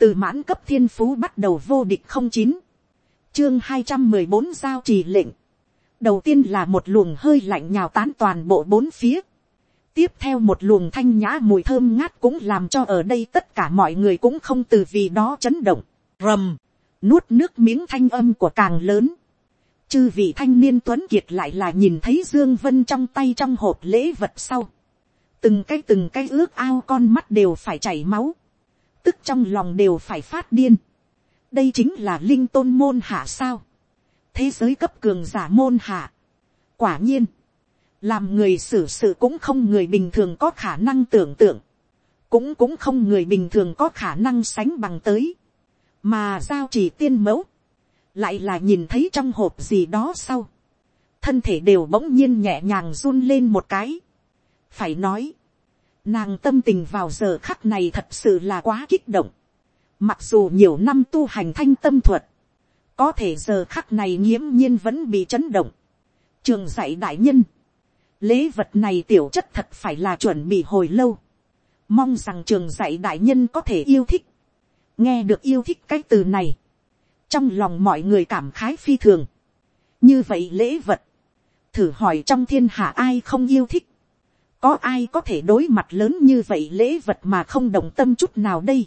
từ mãn cấp thiên phú bắt đầu vô địch không chín, chương hai trăm mười bốn giao trì lệnh, đầu tiên là một luồng hơi lạnh nhào tán toàn bộ bốn phía, tiếp theo một luồng thanh nhã mùi thơm ngát cũng làm cho ở đây tất cả mọi người cũng không từ vì đó chấn động, rầm, nuốt nước miếng thanh âm của càng lớn, chư vị thanh niên tuấn kiệt lại là nhìn thấy dương vân trong tay trong hộp lễ vật sau, từng cái từng cái ước ao con mắt đều phải chảy máu, tức trong lòng đều phải phát điên. đây chính là linh tôn môn hạ sao, thế giới cấp cường giả môn hạ. quả nhiên, làm người xử sự cũng không người bình thường có khả năng tưởng tượng, cũng cũng không người bình thường có khả năng sánh bằng tới, mà giao chỉ tiên mẫu, lại là nhìn thấy trong hộp gì đó sau, thân thể đều bỗng nhiên nhẹ nhàng run lên một cái, phải nói, nàng tâm tình vào giờ khắc này thật sự là quá kích động, mặc dù nhiều năm tu hành thanh tâm thuật, có thể giờ khắc này nghiễm nhiên vẫn bị chấn động, trường dạy đại nhân, lễ vật này tiểu chất thật phải là chuẩn bị hồi lâu, mong rằng trường dạy đại nhân có thể yêu thích, nghe được yêu thích cái từ này, trong lòng mọi người cảm khái phi thường, như vậy lễ vật, thử hỏi trong thiên hạ ai không yêu thích, có ai có thể đối mặt lớn như vậy lễ vật mà không đồng tâm chút nào đây.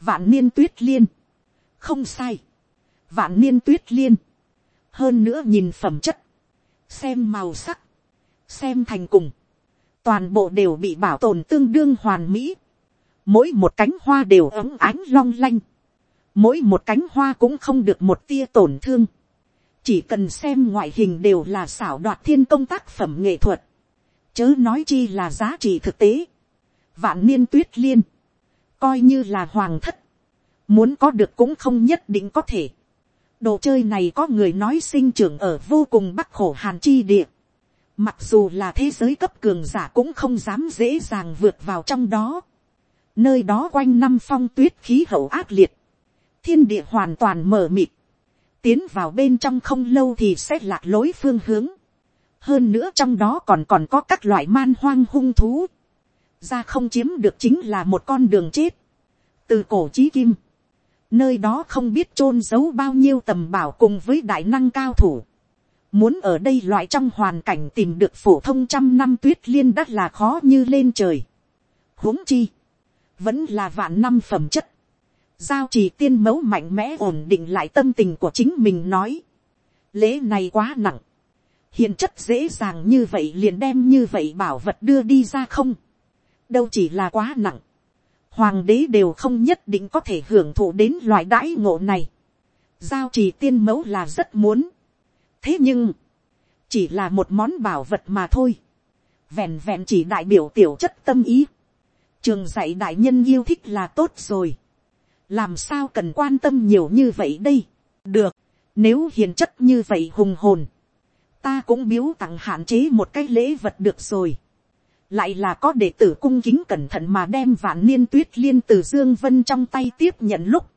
vạn niên tuyết liên, không sai, vạn niên tuyết liên, hơn nữa nhìn phẩm chất, xem màu sắc, xem thành cùng, toàn bộ đều bị bảo tồn tương đương hoàn mỹ, mỗi một cánh hoa đều ấm ánh long lanh, mỗi một cánh hoa cũng không được một tia tổn thương, chỉ cần xem ngoại hình đều là xảo đoạt thiên công tác phẩm nghệ thuật, chớ nói chi là giá trị thực tế, vạn niên tuyết liên, coi như là hoàng thất, muốn có được cũng không nhất định có thể. đồ chơi này có người nói sinh trưởng ở vô cùng bắc khổ hàn chi địa, mặc dù là thế giới cấp cường giả cũng không dám dễ dàng vượt vào trong đó, nơi đó quanh năm phong tuyết khí hậu ác liệt, thiên địa hoàn toàn mờ mịt, tiến vào bên trong không lâu thì sẽ lạc lối phương hướng, hơn nữa trong đó còn còn có các loại man hoang hung thú, ra không chiếm được chính là một con đường chết, từ cổ chí kim, nơi đó không biết chôn giấu bao nhiêu tầm bảo cùng với đại năng cao thủ, muốn ở đây loại trong hoàn cảnh tìm được phổ thông trăm năm tuyết liên đất là khó như lên trời, huống chi, vẫn là vạn năm phẩm chất, giao trì tiên mẫu mạnh mẽ ổn định lại tâm tình của chính mình nói, lễ này quá nặng, hiện chất dễ dàng như vậy liền đem như vậy bảo vật đưa đi ra không, đâu chỉ là quá nặng, hoàng đế đều không nhất định có thể hưởng thụ đến loại đãi ngộ này, giao trì tiên mẫu là rất muốn, thế nhưng, chỉ là một món bảo vật mà thôi, vẹn vẹn chỉ đại biểu tiểu chất tâm ý, trường dạy đại nhân yêu thích là tốt rồi, làm sao cần quan tâm nhiều như vậy đây, được, nếu hiền chất như vậy hùng hồn, ta cũng biếu tặng hạn chế một cái lễ vật được rồi. lại là có đệ tử cung kính cẩn thận mà đem vạn niên tuyết liên từ dương vân trong tay tiếp nhận lúc,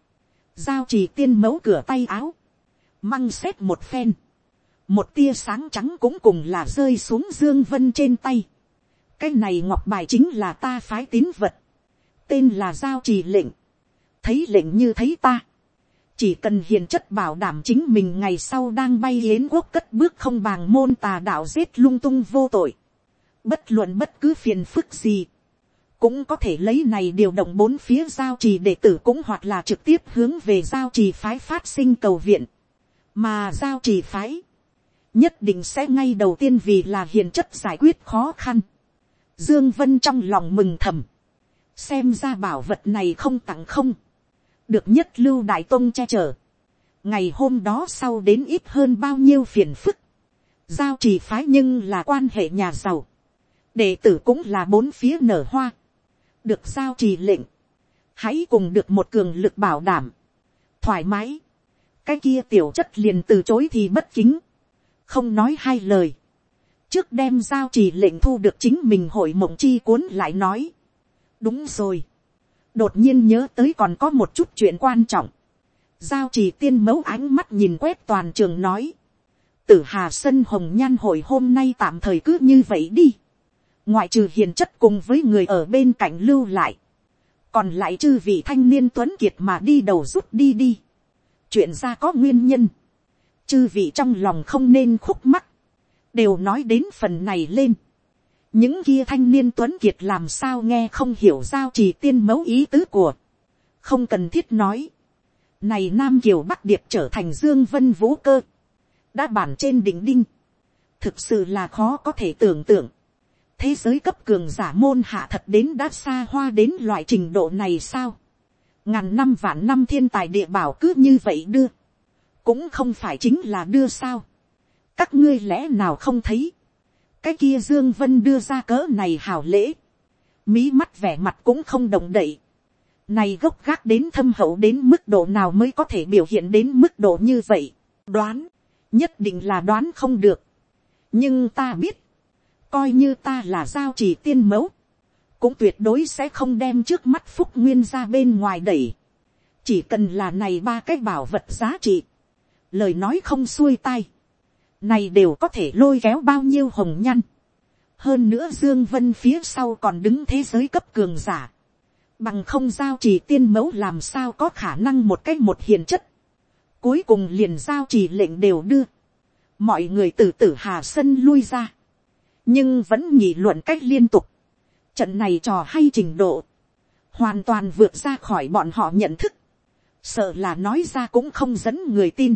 giao trì tiên mấu cửa tay áo, măng xếp một phen, một tia sáng trắng cũng cùng là rơi xuống dương vân trên tay. cái này ngọc bài chính là ta phái tín vật, tên là giao trì lệnh, thấy lệnh như thấy ta, chỉ cần hiền chất bảo đảm chính mình ngày sau đang bay yến quốc cất bước không bằng môn tà đạo giết lung tung vô tội, bất luận bất cứ phiền phức gì, cũng có thể lấy này điều động bốn phía giao trì đệ tử cũng hoặc là trực tiếp hướng về giao trì phái phát sinh cầu viện, mà giao trì phái nhất định sẽ ngay đầu tiên vì là hiền chất giải quyết khó khăn. Dương Vân trong lòng mừng thầm, xem ra bảo vật này không tặng không, được nhất lưu đại tôn che chở. ngày hôm đó sau đến ít hơn bao nhiêu phiền phức. giao trì phái nhưng là quan hệ nhà giàu. đệ tử cũng là bốn phía nở hoa. được giao trì lệnh. hãy cùng được một cường lực bảo đảm. thoải mái. cái kia tiểu chất liền từ chối thì bất kính. không nói hai lời. trước đem giao trì lệnh thu được chính mình hội mộng chi cuốn lại nói. đúng rồi đột nhiên nhớ tới còn có một chút chuyện quan trọng. giao trì tiên mẫu ánh mắt nhìn quét toàn trường nói. tử hà sân hồng nhan hội hôm nay tạm thời cứ như vậy đi. ngoại trừ hiền chất cùng với người ở bên cạnh lưu lại. còn lại chư vị thanh niên tuấn kiệt mà đi đầu rút đi đi, chuyện ra có nguyên nhân, chư vị trong lòng không nên khúc mắc, đều nói đến phần này lên, những kia thanh niên tuấn kiệt làm sao nghe không hiểu giao trì tiên mẫu ý tứ của, không cần thiết nói, này nam kiều bắc điệp trở thành dương vân vũ cơ, đã bản trên đỉnh đinh, thực sự là khó có thể tưởng tượng, thế giới cấp cường giả môn hạ thật đến đã xa hoa đến loại trình độ này sao, ngàn năm vạn năm thiên tài địa bảo cứ như vậy đưa, cũng không phải chính là đưa sao, các ngươi lẽ nào không thấy, cái kia dương vân đưa ra cỡ này hào lễ, mí mắt vẻ mặt cũng không động đậy, này gốc gác đến thâm hậu đến mức độ nào mới có thể biểu hiện đến mức độ như vậy, đoán, nhất định là đoán không được, nhưng ta biết, coi như ta là giao chỉ tiên mẫu, cũng tuyệt đối sẽ không đem trước mắt phúc nguyên ra bên ngoài đẩy, chỉ cần là này ba cái bảo vật giá trị, lời nói không xuôi tay, này đều có thể lôi kéo bao nhiêu hồng nhăn. hơn nữa dương vân phía sau còn đứng thế giới cấp cường giả. bằng không giao chỉ tiên mẫu làm sao có khả năng một cách một hiền chất. cuối cùng liền giao chỉ lệnh đều đưa. mọi người từ tử hà sân lui ra. nhưng vẫn nghị luận cách liên tục. trận này trò hay trình độ. hoàn toàn vượt ra khỏi bọn họ nhận thức. sợ là nói ra cũng không dẫn người tin.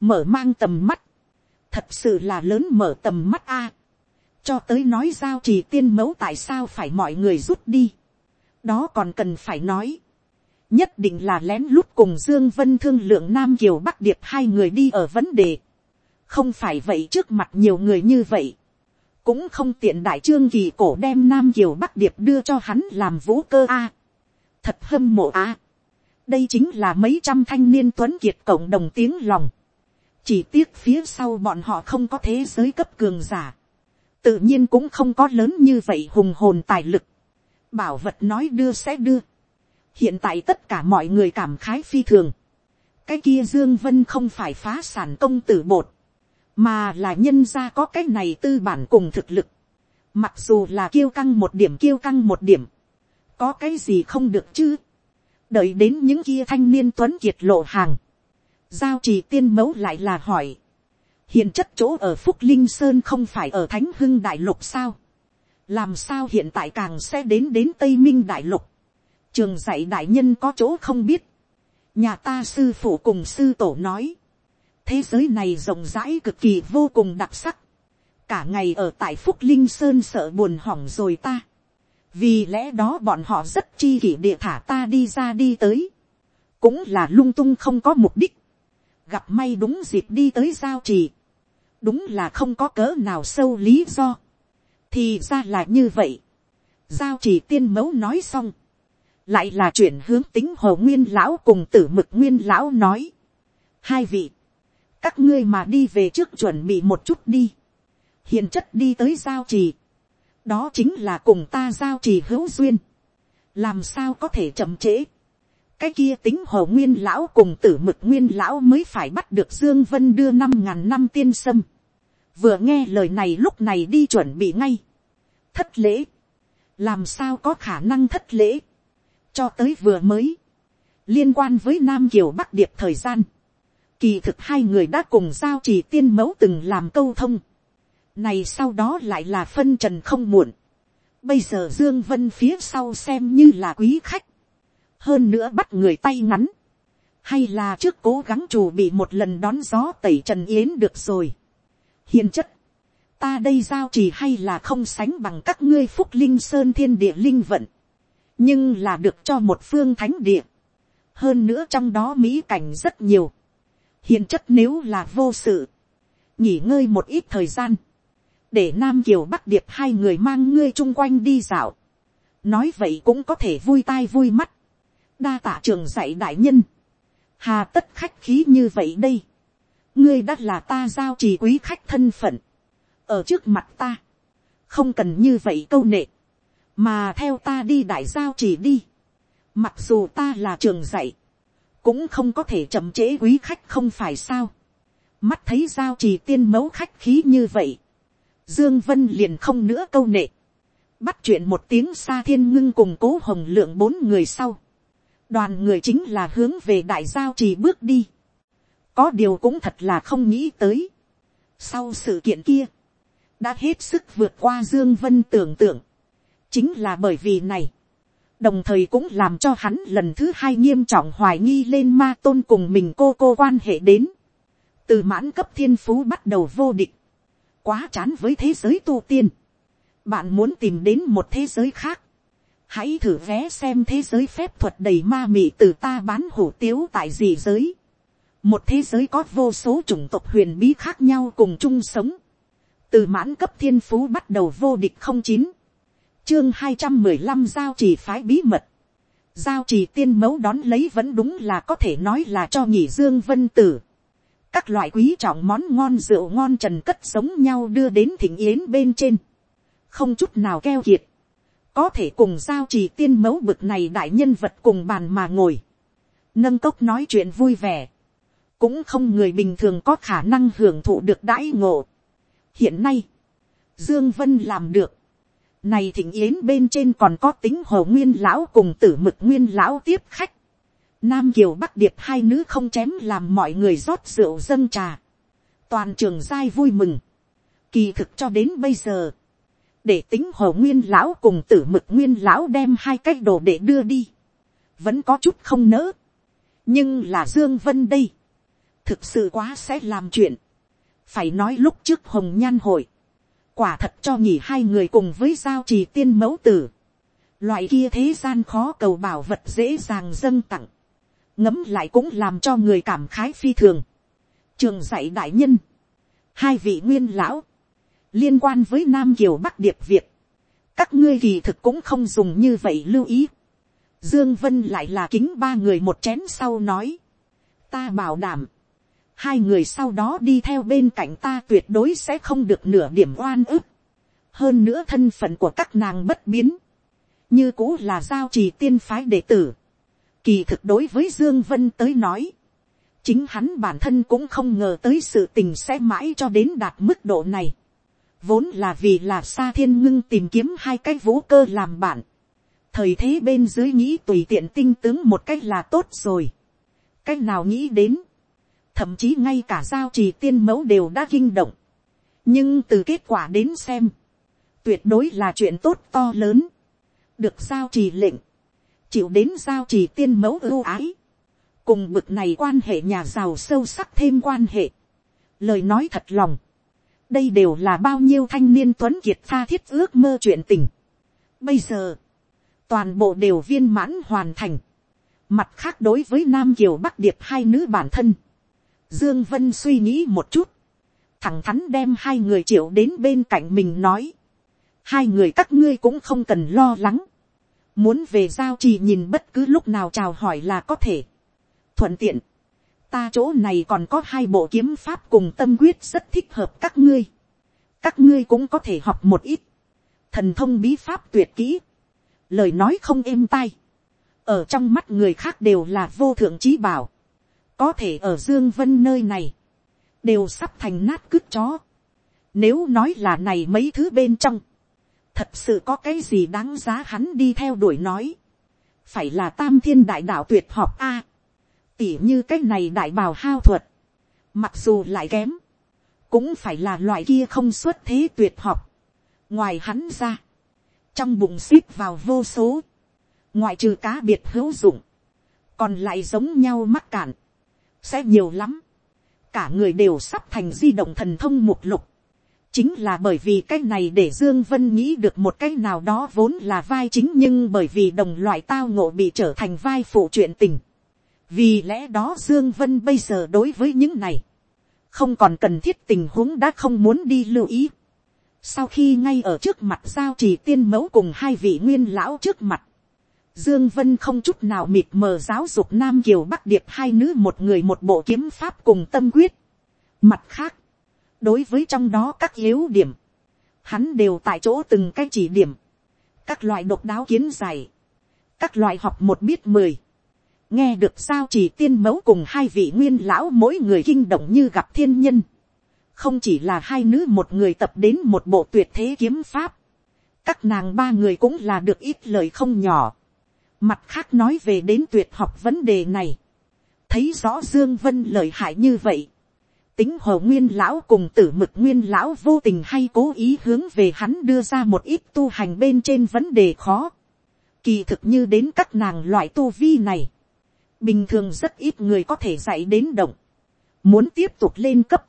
mở mang tầm mắt thật sự là lớn mở tầm mắt a. cho tới nói giao trì tiên mẫu tại sao phải mọi người rút đi. đó còn cần phải nói. nhất định là lén lút cùng dương vân thương lượng nam kiều bắc điệp hai người đi ở vấn đề. không phải vậy trước mặt nhiều người như vậy. cũng không tiện đại trương kỳ cổ đem nam kiều bắc điệp đưa cho hắn làm vũ cơ a. thật hâm mộ a. đây chính là mấy trăm thanh niên tuấn kiệt cộng đồng tiếng lòng chỉ tiếc phía sau bọn họ không có thế giới cấp cường giả, tự nhiên cũng không có lớn như vậy hùng hồn tài lực, bảo vật nói đưa sẽ đưa, hiện tại tất cả mọi người cảm khái phi thường, cái kia dương vân không phải phá sản công tử bột, mà là nhân gia có cái này tư bản cùng thực lực, mặc dù là kiêu căng một điểm kiêu căng một điểm, có cái gì không được chứ, đợi đến những kia thanh niên tuấn kiệt lộ hàng, giao trì tiên mẫu lại là hỏi, hiện chất chỗ ở phúc linh sơn không phải ở thánh hưng đại lục sao, làm sao hiện tại càng sẽ đến đến tây minh đại lục, trường dạy đại nhân có chỗ không biết, nhà ta sư phụ cùng sư tổ nói, thế giới này rộng rãi cực kỳ vô cùng đặc sắc, cả ngày ở tại phúc linh sơn sợ buồn hỏng rồi ta, vì lẽ đó bọn họ rất chi kỷ địa thả ta đi ra đi tới, cũng là lung tung không có mục đích, gặp may đúng dịp đi tới giao trì, đúng là không có cỡ nào sâu lý do, thì ra là như vậy, giao trì tiên mẫu nói xong, lại là chuyển hướng tính hồ nguyên lão cùng tử mực nguyên lão nói, hai vị, các ngươi mà đi về trước chuẩn bị một chút đi, hiện chất đi tới giao trì, đó chính là cùng ta giao trì hữu duyên, làm sao có thể chậm trễ, cái kia tính hồ nguyên lão cùng tử mực nguyên lão mới phải bắt được dương vân đưa năm ngàn năm tiên sâm. vừa nghe lời này lúc này đi chuẩn bị ngay. thất lễ. làm sao có khả năng thất lễ. cho tới vừa mới. liên quan với nam kiều bắc điệp thời gian. kỳ thực hai người đã cùng giao trì tiên mẫu từng làm câu thông. này sau đó lại là phân trần không muộn. bây giờ dương vân phía sau xem như là quý khách hơn nữa bắt người tay ngắn, hay là trước cố gắng chủ bị một lần đón gió tẩy trần yến được rồi. hiền chất, ta đây giao chỉ hay là không sánh bằng các ngươi phúc linh sơn thiên địa linh vận, nhưng là được cho một phương thánh địa, hơn nữa trong đó mỹ cảnh rất nhiều, hiền chất nếu là vô sự, nghỉ ngơi một ít thời gian, để nam kiều bắc điệp hai người mang ngươi chung quanh đi dạo, nói vậy cũng có thể vui tai vui mắt, đa tạ trường dạy đại nhân, hà tất khách khí như vậy đây, ngươi đã là ta giao trì quý khách thân phận, ở trước mặt ta, không cần như vậy câu nệ, mà theo ta đi đại giao trì đi, mặc dù ta là trường dạy, cũng không có thể chậm trễ quý khách không phải sao, mắt thấy giao trì tiên mẫu khách khí như vậy, dương vân liền không nữa câu nệ, bắt chuyện một tiếng xa thiên ngưng cùng cố hồng lượng bốn người sau, đoàn người chính là hướng về đại giao trì bước đi, có điều cũng thật là không nghĩ tới, sau sự kiện kia, đã hết sức vượt qua dương vân tưởng tượng, chính là bởi vì này, đồng thời cũng làm cho hắn lần thứ hai nghiêm trọng hoài nghi lên ma tôn cùng mình cô cô quan hệ đến, từ mãn cấp thiên phú bắt đầu vô địch, quá chán với thế giới tu tiên, bạn muốn tìm đến một thế giới khác, hãy thử vé xem thế giới phép thuật đầy ma mị từ ta bán hủ tiếu tại gì giới, một thế giới có vô số chủng tộc huyền bí khác nhau cùng chung sống, từ mãn cấp thiên phú bắt đầu vô địch không chín, chương hai trăm mười lăm giao trì phái bí mật, giao trì tiên mẫu đón lấy vẫn đúng là có thể nói là cho nhị dương vân tử, các loại quý trọng món ngon rượu ngon trần cất sống nhau đưa đến thỉnh yến bên trên, không chút nào keo kiệt, có thể cùng giao trì tiên mẫu bực này đại nhân vật cùng bàn mà ngồi, nâng cốc nói chuyện vui vẻ, cũng không người bình thường có khả năng hưởng thụ được đãi ngộ. hiện nay, dương vân làm được, này thỉnh yến bên trên còn có tính hồ nguyên lão cùng tử mực nguyên lão tiếp khách, Nam Kiều Bắc Điệp hai nữ không chém làm mọi người rót rượu dâng trà. Toàn trường giai vui mừng. Kỳ thực cho đến bây giờ. Để tính hồ nguyên lão cùng tử mực nguyên lão đem hai cái đồ để đưa đi. Vẫn có chút không nỡ. Nhưng là Dương Vân đây. Thực sự quá sẽ làm chuyện. Phải nói lúc trước hồng nhan hội. Quả thật cho nhỉ hai người cùng với giao trì tiên mẫu tử. Loại kia thế gian khó cầu bảo vật dễ dàng dâng tặng ngấm lại cũng làm cho người cảm khái phi thường. trường dạy đại nhân, hai vị nguyên lão, liên quan với nam kiều bắc điệp việt, các ngươi kỳ thực cũng không dùng như vậy lưu ý. dương vân lại là kính ba người một chén sau nói, ta bảo đảm, hai người sau đó đi theo bên cạnh ta tuyệt đối sẽ không được nửa điểm oan ức. hơn nữa thân phận của các nàng bất biến, như cũ là giao trì tiên phái đệ tử Kỳ thực đối với Dương Vân tới nói. Chính hắn bản thân cũng không ngờ tới sự tình sẽ mãi cho đến đạt mức độ này. Vốn là vì là Sa Thiên Ngưng tìm kiếm hai cái vũ cơ làm bạn. Thời thế bên dưới nghĩ tùy tiện tinh tướng một cách là tốt rồi. Cách nào nghĩ đến. Thậm chí ngay cả giao trì tiên mẫu đều đã kinh động. Nhưng từ kết quả đến xem. Tuyệt đối là chuyện tốt to lớn. Được giao trì lệnh chịu đến giao trì tiên mẫu ưu ái, cùng bực này quan hệ nhà giàu sâu sắc thêm quan hệ, lời nói thật lòng, đây đều là bao nhiêu thanh niên tuấn kiệt tha thiết ước mơ chuyện tình. Bây giờ, toàn bộ đều viên mãn hoàn thành. Mặt khác đối với Nam Kiều Bắc Điệp hai nữ bản thân. Dương Vân suy nghĩ một chút. Thẳng thắn đem hai người triệu đến bên cạnh mình nói. Hai người các ngươi cũng không cần lo lắng muốn về giao trì nhìn bất cứ lúc nào chào hỏi là có thể. thuận tiện, ta chỗ này còn có hai bộ kiếm pháp cùng tâm quyết rất thích hợp các ngươi. các ngươi cũng có thể học một ít. thần thông bí pháp tuyệt kỹ. lời nói không êm tai. ở trong mắt người khác đều là vô thượng trí bảo. có thể ở dương vân nơi này, đều sắp thành nát cứt chó. nếu nói là này mấy thứ bên trong, thật sự có cái gì đáng giá hắn đi theo đuổi nói, phải là tam thiên đại đạo tuyệt học a, tỉ như cái này đại bào hao thuật, mặc dù lại kém, cũng phải là loại kia không xuất thế tuyệt học, ngoài hắn ra, trong bụng xíp vào vô số, ngoại trừ cá biệt hữu dụng, còn lại giống nhau mắc cạn, sẽ nhiều lắm, cả người đều sắp thành di động thần thông mục lục, chính là bởi vì cái này để dương vân nghĩ được một cái nào đó vốn là vai chính nhưng bởi vì đồng loại tao ngộ bị trở thành vai phụ chuyện tình vì lẽ đó dương vân bây giờ đối với những này không còn cần thiết tình huống đã không muốn đi lưu ý sau khi ngay ở trước mặt giao chỉ tiên mẫu cùng hai vị nguyên lão trước mặt Dương Vân không chút nào mịt mờ giáo dục Nam Kiều Bắc Điệp hai nữ một người một bộ kiếm pháp cùng tâm quyết. Mặt khác, đối với trong đó các yếu điểm, hắn đều tại chỗ từng cái chỉ điểm, các loại độc đáo kiến giải, các loại học một biết mười, nghe được sao chỉ tiên mẫu cùng hai vị nguyên lão mỗi người kinh động như gặp thiên nhân, không chỉ là hai nữ một người tập đến một bộ tuyệt thế kiếm pháp, các nàng ba người cũng là được ít lời không nhỏ. mặt khác nói về đến tuyệt học vấn đề này, thấy rõ dương vân lời hại như vậy, tính hồ nguyên lão cùng tử mực nguyên lão vô tình hay cố ý hướng về hắn đưa ra một ít tu hành bên trên vấn đề khó. Kỳ thực như đến các nàng loại tu vi này, bình thường rất ít người có thể dạy đến động, muốn tiếp tục lên cấp,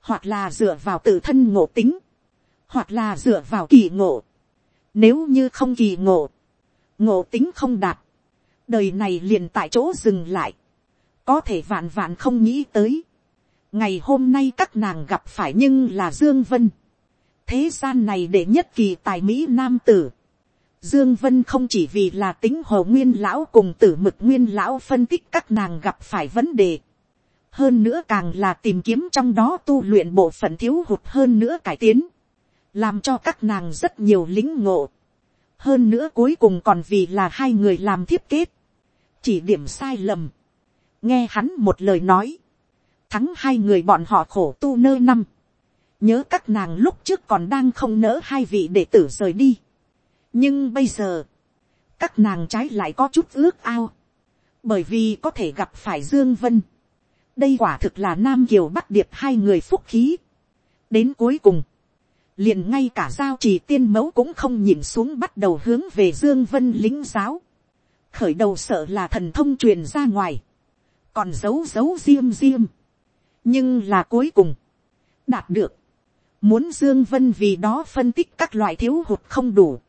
hoặc là dựa vào tự thân ngộ tính, hoặc là dựa vào kỳ ngộ. Nếu như không kỳ ngộ, ngộ tính không đạt, đời này liền tại chỗ dừng lại, có thể vạn vạn không nghĩ tới. ngày hôm nay các nàng gặp phải nhưng là dương vân. thế gian này để nhất kỳ tài mỹ nam tử. Dương Vân không chỉ vì là tính hồ nguyên lão cùng tử mực nguyên lão phân tích các nàng gặp phải vấn đề. Hơn nữa càng là tìm kiếm trong đó tu luyện bộ phận thiếu hụt hơn nữa cải tiến. Làm cho các nàng rất nhiều lính ngộ. Hơn nữa cuối cùng còn vì là hai người làm thiết kết. Chỉ điểm sai lầm. Nghe hắn một lời nói. Thắng hai người bọn họ khổ tu nơi năm. Nhớ các nàng lúc trước còn đang không nỡ hai vị đệ tử rời đi nhưng bây giờ, các nàng trái lại có chút ước ao, bởi vì có thể gặp phải dương vân. đây quả thực là nam kiều bắc điệp hai người phúc khí. đến cuối cùng, liền ngay cả giao trì tiên mẫu cũng không nhìn xuống bắt đầu hướng về dương vân lính giáo. khởi đầu sợ là thần thông truyền ra ngoài, còn giấu giấu diêm diêm. nhưng là cuối cùng, đạt được, muốn dương vân vì đó phân tích các loại thiếu hụt không đủ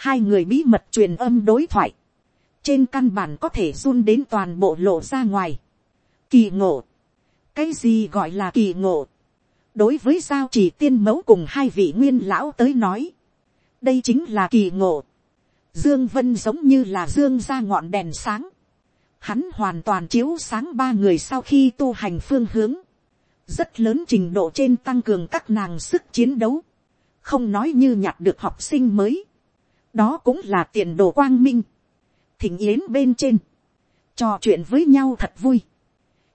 hai người bí mật truyền âm đối thoại, trên căn bản có thể run đến toàn bộ lộ ra ngoài. Kỳ ngộ, cái gì gọi là kỳ ngộ, đối với giao chỉ tiên mẫu cùng hai vị nguyên lão tới nói, đây chính là kỳ ngộ. Dương Vân giống như là dương ra ngọn đèn sáng, hắn hoàn toàn chiếu sáng ba người sau khi tu hành phương hướng, rất lớn trình độ trên tăng cường các nàng sức chiến đấu, không nói như nhặt được học sinh mới, đó cũng là tiền đồ quang minh, thỉnh yến bên trên, trò chuyện với nhau thật vui.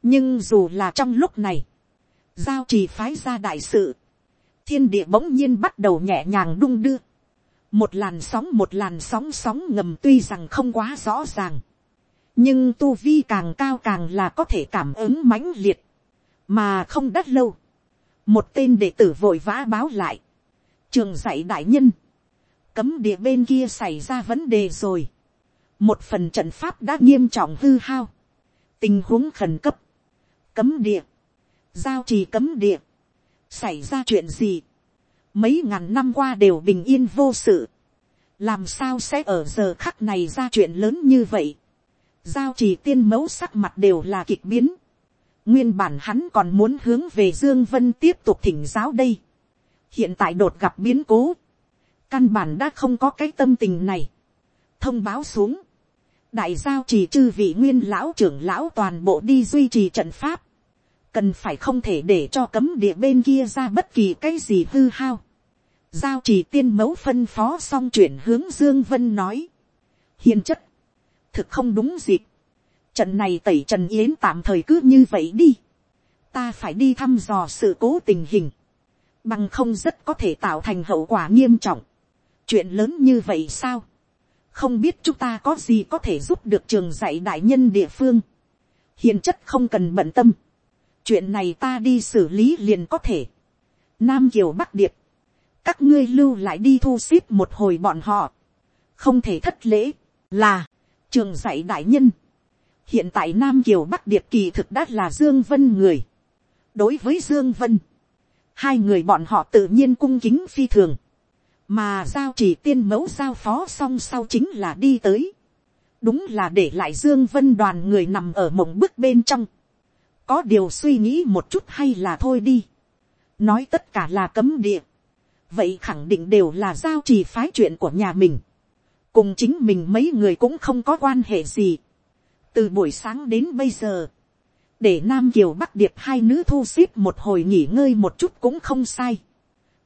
nhưng dù là trong lúc này, giao trì phái ra đại sự, thiên địa bỗng nhiên bắt đầu nhẹ nhàng đung đưa, một làn sóng một làn sóng sóng ngầm tuy rằng không quá rõ ràng, nhưng tu vi càng cao càng là có thể cảm ứng mãnh liệt, mà không đắt lâu, một tên đệ tử vội vã báo lại, trường dạy đại nhân, cấm địa bên kia xảy ra vấn đề rồi. một phần trận pháp đã nghiêm trọng hư hao. tình huống khẩn cấp. cấm địa. giao trì cấm địa. xảy ra chuyện gì. mấy ngàn năm qua đều bình yên vô sự. làm sao sẽ ở giờ khắc này ra chuyện lớn như vậy. giao trì tiên mẫu sắc mặt đều là kịch biến. nguyên bản hắn còn muốn hướng về dương vân tiếp tục thỉnh giáo đây. hiện tại đột gặp biến cố căn bản đã không có cái tâm tình này. thông báo xuống, đại giao chỉ chư vị nguyên lão trưởng lão toàn bộ đi duy trì trận pháp, cần phải không thể để cho cấm địa bên kia ra bất kỳ cái gì hư hao. giao chỉ tiên mẫu phân phó xong chuyển hướng dương vân nói, hiền chất, thực không đúng dịp, trận này tẩy trần yến tạm thời cứ như vậy đi, ta phải đi thăm dò sự cố tình hình, bằng không rất có thể tạo thành hậu quả nghiêm trọng chuyện lớn như vậy sao, không biết chúng ta có gì có thể giúp được trường dạy đại nhân địa phương, hiền chất không cần bận tâm, chuyện này ta đi xử lý liền có thể, nam kiều bắc điệp, các ngươi lưu lại đi thu xếp một hồi bọn họ, không thể thất lễ, là, trường dạy đại nhân, hiện tại nam kiều bắc điệp kỳ thực đã là dương vân người, đối với dương vân, hai người bọn họ tự nhiên cung kính phi thường, mà giao chỉ tiên mẫu giao phó xong sau chính là đi tới, đúng là để lại dương vân đoàn người nằm ở mộng bức bên trong, có điều suy nghĩ một chút hay là thôi đi, nói tất cả là cấm địa, vậy khẳng định đều là giao trì phái chuyện của nhà mình, cùng chính mình mấy người cũng không có quan hệ gì, từ buổi sáng đến bây giờ, để nam kiều bắc điệp hai nữ thu xếp một hồi nghỉ ngơi một chút cũng không sai,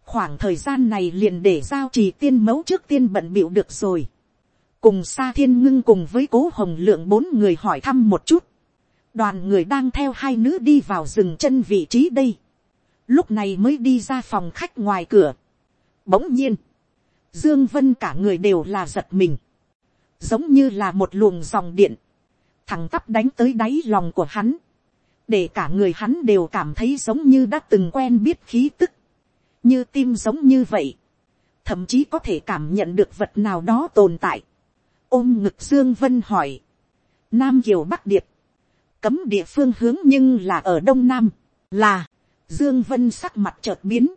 khoảng thời gian này liền để giao trì tiên mẫu trước tiên bận bịu được rồi. cùng xa thiên ngưng cùng với cố hồng lượng bốn người hỏi thăm một chút. đoàn người đang theo hai nữ đi vào rừng chân vị trí đây. lúc này mới đi ra phòng khách ngoài cửa. bỗng nhiên, Dương Vân cả người đều là giật mình. Giống như là một luồng dòng điện. Thẳng tắp đánh tới đáy lòng của hắn. Để cả người hắn đều cảm thấy giống như đã từng quen biết khí tức. Như tim giống như vậy. Thậm chí có thể cảm nhận được vật nào đó tồn tại. Ôm ngực Dương Vân hỏi. Nam Kiều Bắc Điệp. Cấm địa phương hướng nhưng là ở Đông Nam. Là. Dương Vân sắc mặt chợt biến.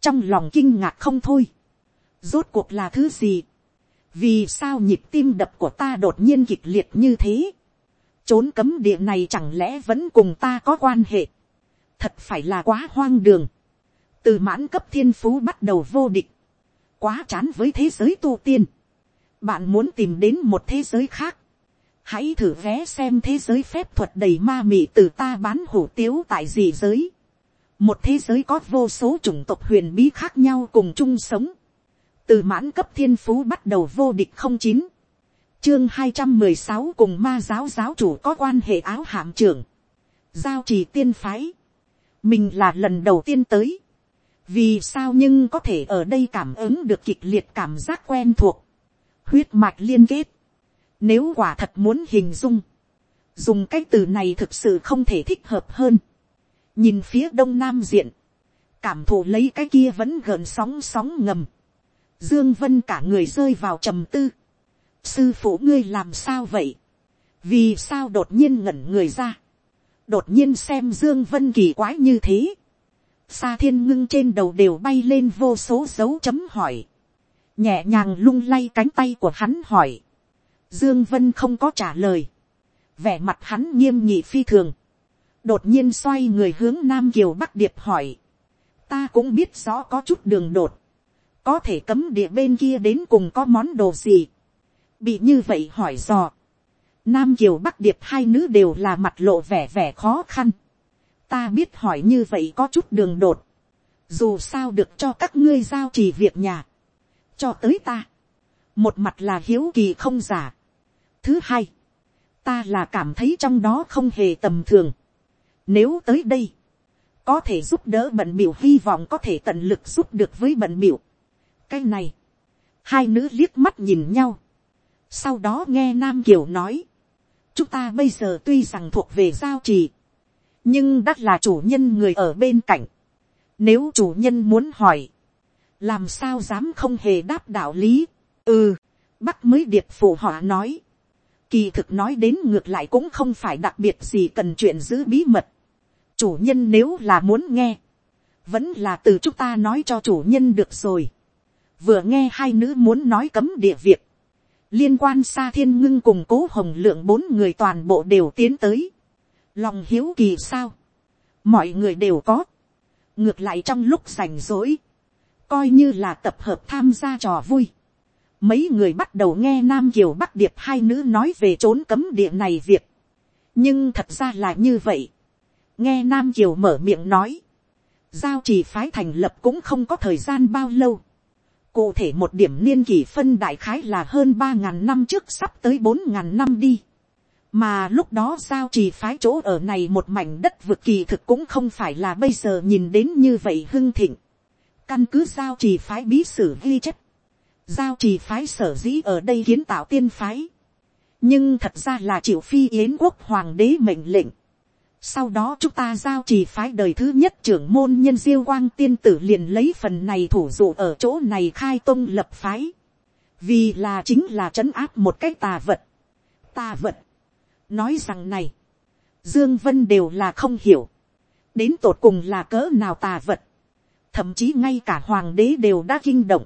Trong lòng kinh ngạc không thôi rốt cuộc là thứ gì, vì sao nhịp tim đập của ta đột nhiên kịch liệt như thế, trốn cấm địa này chẳng lẽ vẫn cùng ta có quan hệ, thật phải là quá hoang đường, từ mãn cấp thiên phú bắt đầu vô địch, quá chán với thế giới tu tiên, bạn muốn tìm đến một thế giới khác, hãy thử vé xem thế giới phép thuật đầy ma mị từ ta bán hủ tiếu tại gì giới, một thế giới có vô số chủng tộc huyền bí khác nhau cùng chung sống, từ mãn cấp thiên phú bắt đầu vô địch không chín, chương hai trăm mười sáu cùng ma giáo giáo chủ có quan hệ áo hạm trưởng, giao trì tiên phái, mình là lần đầu tiên tới, vì sao nhưng có thể ở đây cảm ứng được kịch liệt cảm giác quen thuộc, huyết mạch liên kết, nếu quả thật muốn hình dung, dùng cái từ này thực sự không thể thích hợp hơn, nhìn phía đông nam diện, cảm thụ lấy cái kia vẫn gợn sóng sóng ngầm, Dương Vân cả người rơi vào trầm tư. Sư phụ ngươi làm sao vậy? Vì sao đột nhiên ngẩn người ra? Đột nhiên xem Dương Vân kỳ quái như thế xa thiên ngưng trên đầu đều bay lên vô số dấu chấm hỏi. Nhẹ nhàng lung lay cánh tay của hắn hỏi. Dương Vân không có trả lời. Vẻ mặt hắn nghiêm nghị phi thường. Đột nhiên xoay người hướng Nam Kiều Bắc Điệp hỏi. Ta cũng biết rõ có chút đường đột có thể cấm địa bên kia đến cùng có món đồ gì, bị như vậy hỏi dò, nam kiều bắc điệp hai nữ đều là mặt lộ vẻ vẻ khó khăn, ta biết hỏi như vậy có chút đường đột, dù sao được cho các ngươi giao trì việc nhà, cho tới ta, một mặt là hiếu kỳ không giả, thứ hai, ta là cảm thấy trong đó không hề tầm thường, nếu tới đây, có thể giúp đỡ bận biểu hy vọng có thể tận lực giúp được với bận biểu. Cái này, hai nữ liếc mắt nhìn nhau, sau đó nghe nam kiều nói, chúng ta bây giờ tuy rằng thuộc về giao trì, nhưng đã là chủ nhân người ở bên cạnh, nếu chủ nhân muốn hỏi, làm sao dám không hề đáp đạo lý, ừ, bắc mới điệp phụ họ nói, kỳ thực nói đến ngược lại cũng không phải đặc biệt gì cần chuyện giữ bí mật, chủ nhân nếu là muốn nghe, vẫn là từ chúng ta nói cho chủ nhân được rồi. Vừa nghe hai nữ muốn nói cấm địa việc, liên quan xa thiên ngưng cùng cố hồng lượng bốn người toàn bộ đều tiến tới, lòng hiếu kỳ sao, mọi người đều có, ngược lại trong lúc rảnh rỗi, coi như là tập hợp tham gia trò vui, mấy người bắt đầu nghe nam kiều bắc điệp hai nữ nói về trốn cấm địa này việc, nhưng thật ra là như vậy, nghe nam kiều mở miệng nói, giao trì phái thành lập cũng không có thời gian bao lâu, Cụ thể một điểm niên kỷ phân đại khái là hơn ba ngàn năm trước sắp tới bốn ngàn năm đi. Mà lúc đó giao trì phái chỗ ở này một mảnh đất vực kỳ thực cũng không phải là bây giờ nhìn đến như vậy hưng thịnh. Căn cứ giao trì phái bí sử ghi chép. Giao trì phái sở dĩ ở đây kiến tạo tiên phái. Nhưng thật ra là chịu phi yến quốc hoàng đế mệnh lệnh sau đó chúng ta giao trì phái đời thứ nhất trưởng môn nhân diêu quang tiên tử liền lấy phần này thủ dụ ở chỗ này khai tông lập phái. Vì là chính là trấn áp một cái tà vật. Tà vật. Nói rằng này. Dương Vân đều là không hiểu. Đến tột cùng là cỡ nào tà vật. Thậm chí ngay cả hoàng đế đều đã kinh động.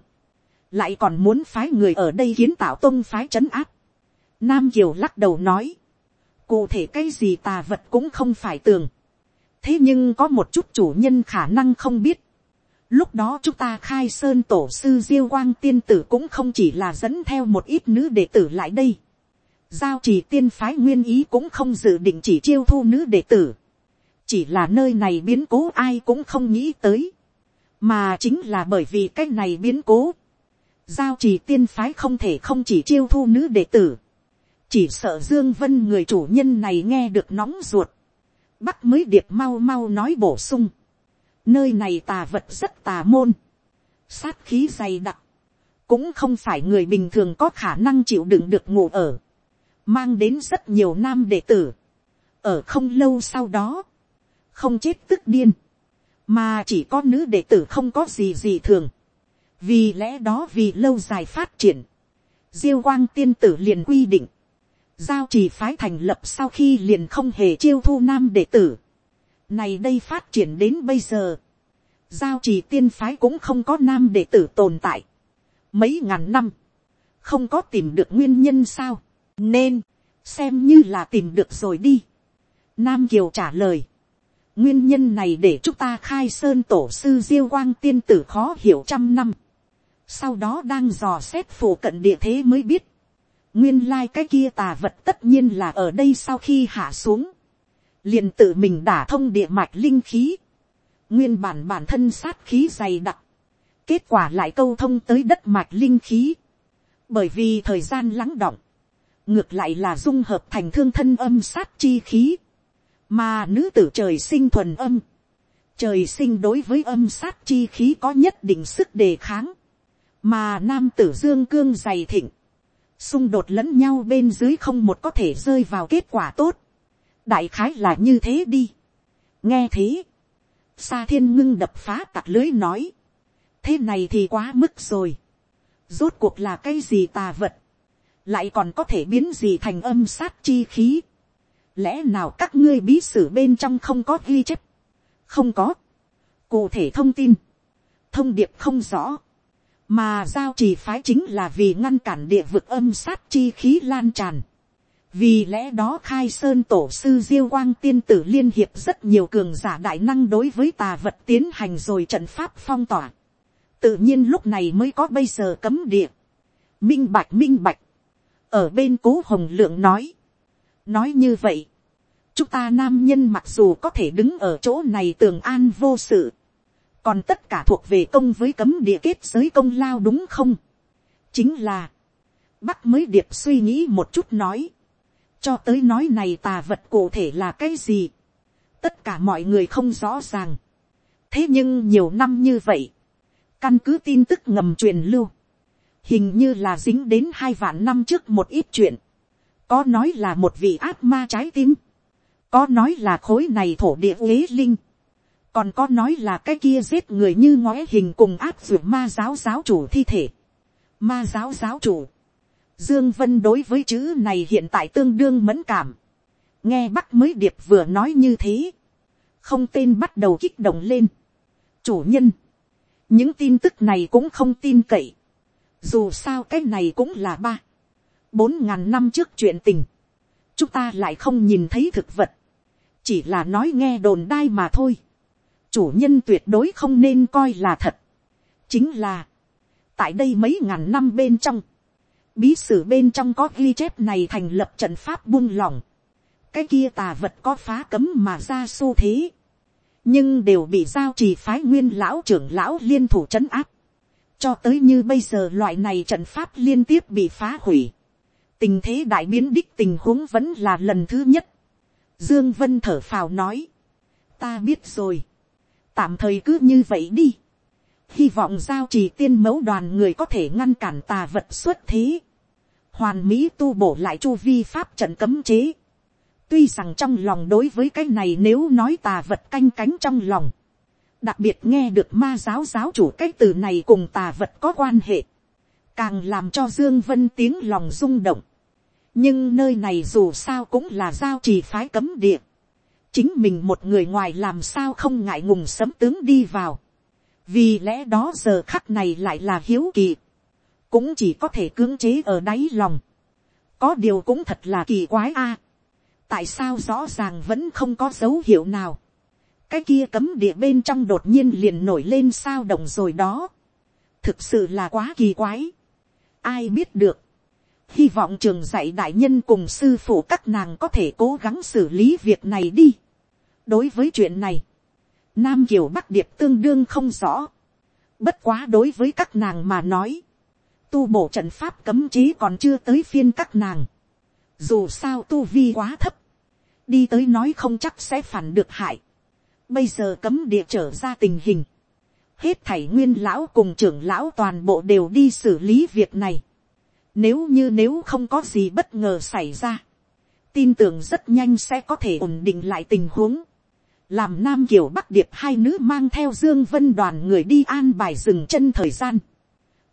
Lại còn muốn phái người ở đây kiến tạo tông phái trấn áp. Nam Kiều lắc đầu nói cụ thể cái gì tà vật cũng không phải tường. thế nhưng có một chút chủ nhân khả năng không biết. lúc đó chúng ta khai sơn tổ sư diêu quang tiên tử cũng không chỉ là dẫn theo một ít nữ đệ tử lại đây giao trì tiên phái nguyên ý cũng không dự định chỉ chiêu thu nữ đệ tử. chỉ là nơi này biến cố ai cũng không nghĩ tới. mà chính là bởi vì cái này biến cố. giao trì tiên phái không thể không chỉ chiêu thu nữ đệ tử chỉ sợ dương vân người chủ nhân này nghe được nóng ruột, bắc mới điệp mau mau nói bổ sung, nơi này tà vật rất tà môn, sát khí dày đặc, cũng không phải người bình thường có khả năng chịu đựng được ngủ ở, mang đến rất nhiều nam đệ tử, ở không lâu sau đó, không chết tức điên, mà chỉ có nữ đệ tử không có gì gì thường, vì lẽ đó vì lâu dài phát triển, diêu quang tiên tử liền quy định, giao chỉ phái thành lập sau khi liền không hề chiêu thu nam đệ tử, này đây phát triển đến bây giờ, giao chỉ tiên phái cũng không có nam đệ tử tồn tại, mấy ngàn năm, không có tìm được nguyên nhân sao, nên, xem như là tìm được rồi đi. Nam Kiều trả lời, nguyên nhân này để chúng ta khai sơn tổ sư diêu quang tiên tử khó hiểu trăm năm, sau đó đang dò xét phủ cận địa thế mới biết, nguyên lai cái kia tà vật tất nhiên là ở đây sau khi hạ xuống, liền tự mình đả thông địa mạch linh khí, nguyên bản bản thân sát khí dày đặc, kết quả lại câu thông tới đất mạch linh khí, bởi vì thời gian lắng động, ngược lại là dung hợp thành thương thân âm sát chi khí, mà nữ tử trời sinh thuần âm, trời sinh đối với âm sát chi khí có nhất định sức đề kháng, mà nam tử dương cương dày thịnh, xung đột lẫn nhau bên dưới không một có thể rơi vào kết quả tốt, đại khái là như thế đi. nghe thế, sa thiên ngưng đập phá tặc lưới nói, thế này thì quá mức rồi. rốt cuộc là cái gì tà vật, lại còn có thể biến gì thành âm sát chi khí. lẽ nào các ngươi bí sử bên trong không có ghi chép, không có, cụ thể thông tin, thông điệp không rõ, mà giao trì phái chính là vì ngăn cản địa vực âm sát chi khí lan tràn. vì lẽ đó khai sơn tổ sư diêu quang tiên tử liên hiệp rất nhiều cường giả đại năng đối với tà vật tiến hành rồi trận pháp phong tỏa. Tự nhiên lúc này mới có bây giờ cấm địa, minh bạch minh bạch, ở bên cố hồng lượng nói, nói như vậy, chúng ta nam nhân mặc dù có thể đứng ở chỗ này tường an vô sự, còn tất cả thuộc về công với cấm địa kết giới công lao đúng không, chính là, bắc mới điệp suy nghĩ một chút nói, cho tới nói này tà vật cụ thể là cái gì, tất cả mọi người không rõ ràng, thế nhưng nhiều năm như vậy, Căn cứ tin tức ngầm truyền lưu. Hình như là dính đến hai vạn năm trước một ít chuyện. Có nói là một vị ác ma trái tim. Có nói là khối này thổ địa uế linh. Còn có nói là cái kia giết người như ngói hình cùng áp dụng ma giáo giáo chủ thi thể. Ma giáo giáo chủ. Dương Vân đối với chữ này hiện tại tương đương mẫn cảm. Nghe Bắc mới điệp vừa nói như thế. Không tên bắt đầu kích động lên. Chủ nhân những tin tức này cũng không tin cậy dù sao cái này cũng là ba, bốn ngàn năm trước chuyện tình. chúng ta lại không nhìn thấy thực vật. chỉ là nói nghe đồn đai mà thôi. chủ nhân tuyệt đối không nên coi là thật. chính là, tại đây mấy ngàn năm bên trong, bí sử bên trong có ghi chép này thành lập trận pháp buông lỏng. cái kia tà vật có phá cấm mà ra xu thế nhưng đều bị giao trì phái nguyên lão trưởng lão liên thủ trấn áp, cho tới như bây giờ loại này trận pháp liên tiếp bị phá hủy, tình thế đại biến đích tình huống vẫn là lần thứ nhất, dương vân thở phào nói, ta biết rồi, tạm thời cứ như vậy đi, hy vọng giao trì tiên mẫu đoàn người có thể ngăn cản tà vật xuất thế, hoàn mỹ tu bổ lại chu vi pháp trận cấm chế, tuy rằng trong lòng đối với cái này nếu nói tà vật canh cánh trong lòng, đặc biệt nghe được ma giáo giáo chủ cái từ này cùng tà vật có quan hệ, càng làm cho dương vân tiếng lòng rung động. nhưng nơi này dù sao cũng là giao trì phái cấm địa, chính mình một người ngoài làm sao không ngại ngùng sấm tướng đi vào, vì lẽ đó giờ khắc này lại là hiếu kỳ, cũng chỉ có thể cưỡng chế ở đáy lòng, có điều cũng thật là kỳ quái a. Tại sao rõ ràng vẫn không có dấu hiệu nào, cái kia cấm địa bên trong đột nhiên liền nổi lên sao động rồi đó, thực sự là quá kỳ quái, ai biết được, hy vọng trường dạy đại nhân cùng sư phụ các nàng có thể cố gắng xử lý việc này đi. đối với chuyện này, nam kiều bắc điệp tương đương không rõ, bất quá đối với các nàng mà nói, tu bổ trận pháp cấm chế còn chưa tới phiên các nàng, dù sao tu vi quá thấp, đi tới nói không chắc sẽ phản được hại. Bây giờ cấm địa trở ra tình hình, hết thảy nguyên lão cùng trưởng lão toàn bộ đều đi xử lý việc này. Nếu như nếu không có gì bất ngờ xảy ra, tin tưởng rất nhanh sẽ có thể ổn định lại tình huống. Làm Nam Kiều Bắc Điệp hai nữ mang theo Dương Vân đoàn người đi an bài dừng chân thời gian.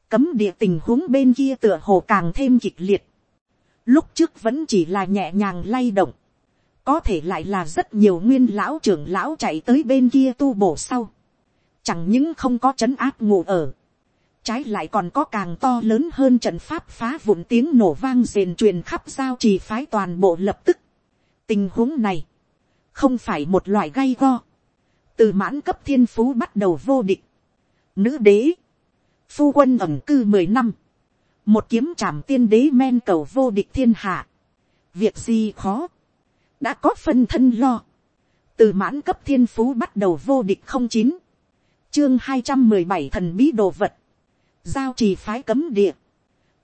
Cấm địa tình huống bên kia tựa hồ càng thêm kịch liệt. Lúc trước vẫn chỉ là nhẹ nhàng lay động. Có thể lại là rất nhiều nguyên lão trưởng lão chạy tới bên kia tu bổ sau. Chẳng những không có chấn áp ngủ ở. Trái lại còn có càng to lớn hơn trận pháp phá vụn tiếng nổ vang rền truyền khắp giao trì phái toàn bộ lập tức. Tình huống này. Không phải một loại gay go. Từ mãn cấp thiên phú bắt đầu vô địch. Nữ đế. Phu quân ẩm cư mười năm một kiếm trảm tiên đế men cầu vô địch thiên hạ, việc gì khó, đã có phân thân lo, từ mãn cấp thiên phú bắt đầu vô địch không chín, chương hai trăm mười bảy thần bí đồ vật, giao trì phái cấm địa,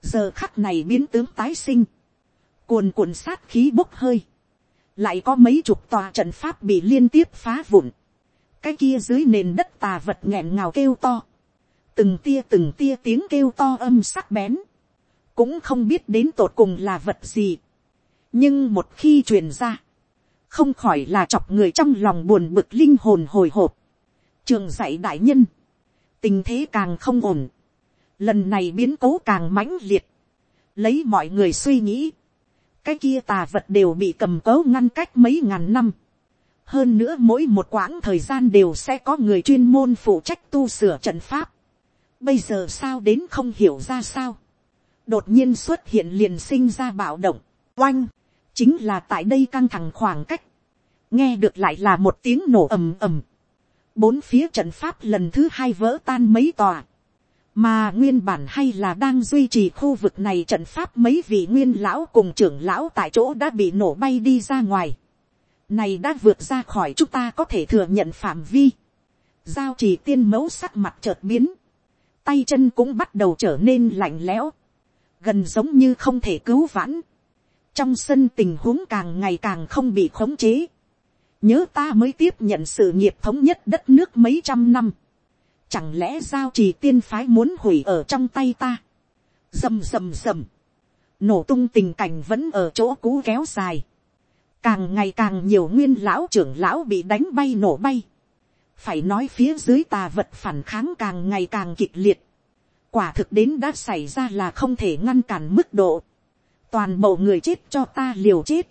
giờ khắc này biến tướng tái sinh, cuồn cuộn sát khí bốc hơi, lại có mấy chục tòa trận pháp bị liên tiếp phá vụn, cái kia dưới nền đất tà vật nghẹn ngào kêu to, từng tia từng tia tiếng kêu to âm sắc bén, cũng không biết đến tột cùng là vật gì. nhưng một khi truyền ra, không khỏi là chọc người trong lòng buồn bực linh hồn hồi hộp. trường dạy đại nhân, tình thế càng không ổn, lần này biến cố càng mãnh liệt, lấy mọi người suy nghĩ, cái kia tà vật đều bị cầm cớ ngăn cách mấy ngàn năm. hơn nữa mỗi một quãng thời gian đều sẽ có người chuyên môn phụ trách tu sửa trận pháp. bây giờ sao đến không hiểu ra sao đột nhiên xuất hiện liền sinh ra bạo động, oanh, chính là tại đây căng thẳng khoảng cách, nghe được lại là một tiếng nổ ầm ầm, bốn phía trận pháp lần thứ hai vỡ tan mấy tòa, mà nguyên bản hay là đang duy trì khu vực này trận pháp mấy vị nguyên lão cùng trưởng lão tại chỗ đã bị nổ bay đi ra ngoài, này đã vượt ra khỏi chúng ta có thể thừa nhận phạm vi, giao trì tiên mẫu sắc mặt chợt biến, tay chân cũng bắt đầu trở nên lạnh lẽo, gần giống như không thể cứu vãn trong sân tình huống càng ngày càng không bị khống chế. nhớ ta mới tiếp nhận sự nghiệp thống nhất đất nước mấy trăm năm. chẳng lẽ giao trì tiên phái muốn hủy ở trong tay ta. rầm rầm rầm. nổ tung tình cảnh vẫn ở chỗ cũ kéo dài. càng ngày càng nhiều nguyên lão trưởng lão bị đánh bay nổ bay. phải nói phía dưới tà vật phản kháng càng ngày càng kịch liệt quả thực đến đã xảy ra là không thể ngăn cản mức độ, toàn bộ người chết cho ta liều chết,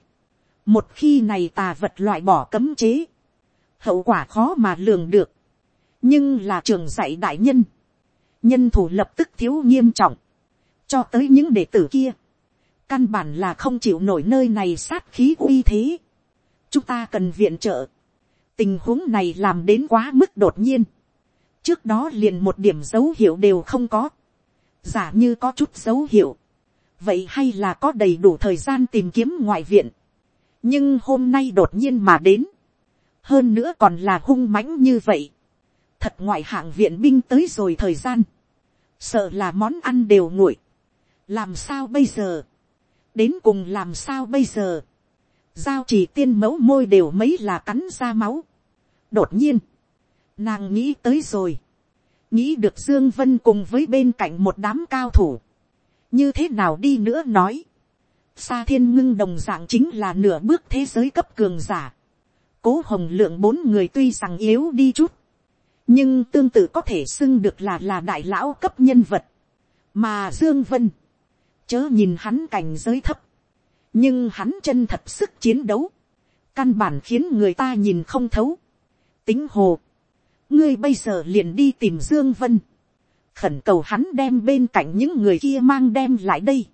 một khi này tà vật loại bỏ cấm chế, hậu quả khó mà lường được, nhưng là trường dạy đại nhân, nhân thủ lập tức thiếu nghiêm trọng, cho tới những đệ tử kia, căn bản là không chịu nổi nơi này sát khí uy thế, chúng ta cần viện trợ, tình huống này làm đến quá mức đột nhiên, trước đó liền một điểm dấu hiệu đều không có, giả như có chút dấu hiệu, vậy hay là có đầy đủ thời gian tìm kiếm ngoại viện, nhưng hôm nay đột nhiên mà đến, hơn nữa còn là hung mãnh như vậy, thật ngoại hạng viện binh tới rồi thời gian, sợ là món ăn đều nguội, làm sao bây giờ, đến cùng làm sao bây giờ, giao chỉ tiên mẫu môi đều mấy là cắn ra máu, đột nhiên, Nàng nghĩ tới rồi. Nghĩ được Dương Vân cùng với bên cạnh một đám cao thủ. Như thế nào đi nữa nói. Sa thiên ngưng đồng dạng chính là nửa bước thế giới cấp cường giả. Cố hồng lượng bốn người tuy rằng yếu đi chút. Nhưng tương tự có thể xưng được là là đại lão cấp nhân vật. Mà Dương Vân. Chớ nhìn hắn cảnh giới thấp. Nhưng hắn chân thật sức chiến đấu. Căn bản khiến người ta nhìn không thấu. Tính hồ ngươi bây giờ liền đi tìm dương vân, khẩn cầu hắn đem bên cạnh những người kia mang đem lại đây.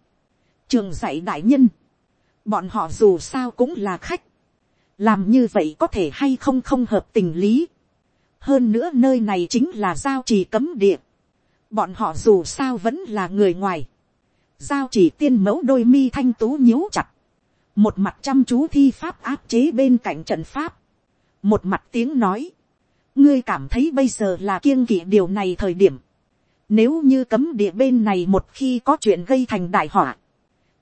trường dạy đại nhân, bọn họ dù sao cũng là khách, làm như vậy có thể hay không không hợp tình lý. hơn nữa nơi này chính là giao trì cấm địa, bọn họ dù sao vẫn là người ngoài. giao trì tiên mẫu đôi mi thanh tú nhíu chặt, một mặt chăm chú thi pháp áp chế bên cạnh trận pháp, một mặt tiếng nói, ngươi cảm thấy bây giờ là kiêng kỵ điều này thời điểm. Nếu như cấm địa bên này một khi có chuyện gây thành đại họa,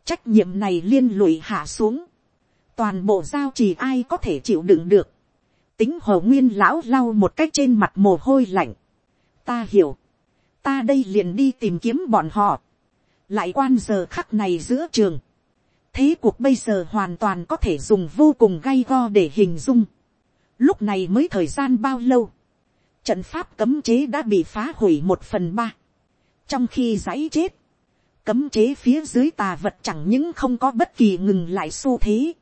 trách nhiệm này liên lụy hạ xuống. Toàn bộ giao chỉ ai có thể chịu đựng được. Tính hồ nguyên lão lau một cách trên mặt mồ hôi lạnh. ta hiểu, ta đây liền đi tìm kiếm bọn họ, lại quan giờ khắc này giữa trường, thế cuộc bây giờ hoàn toàn có thể dùng vô cùng gay go để hình dung, lúc này mới thời gian bao lâu, trận pháp cấm chế đã bị phá hủy một phần ba, trong khi giấy chết, cấm chế phía dưới tà vật chẳng những không có bất kỳ ngừng lại xu thế,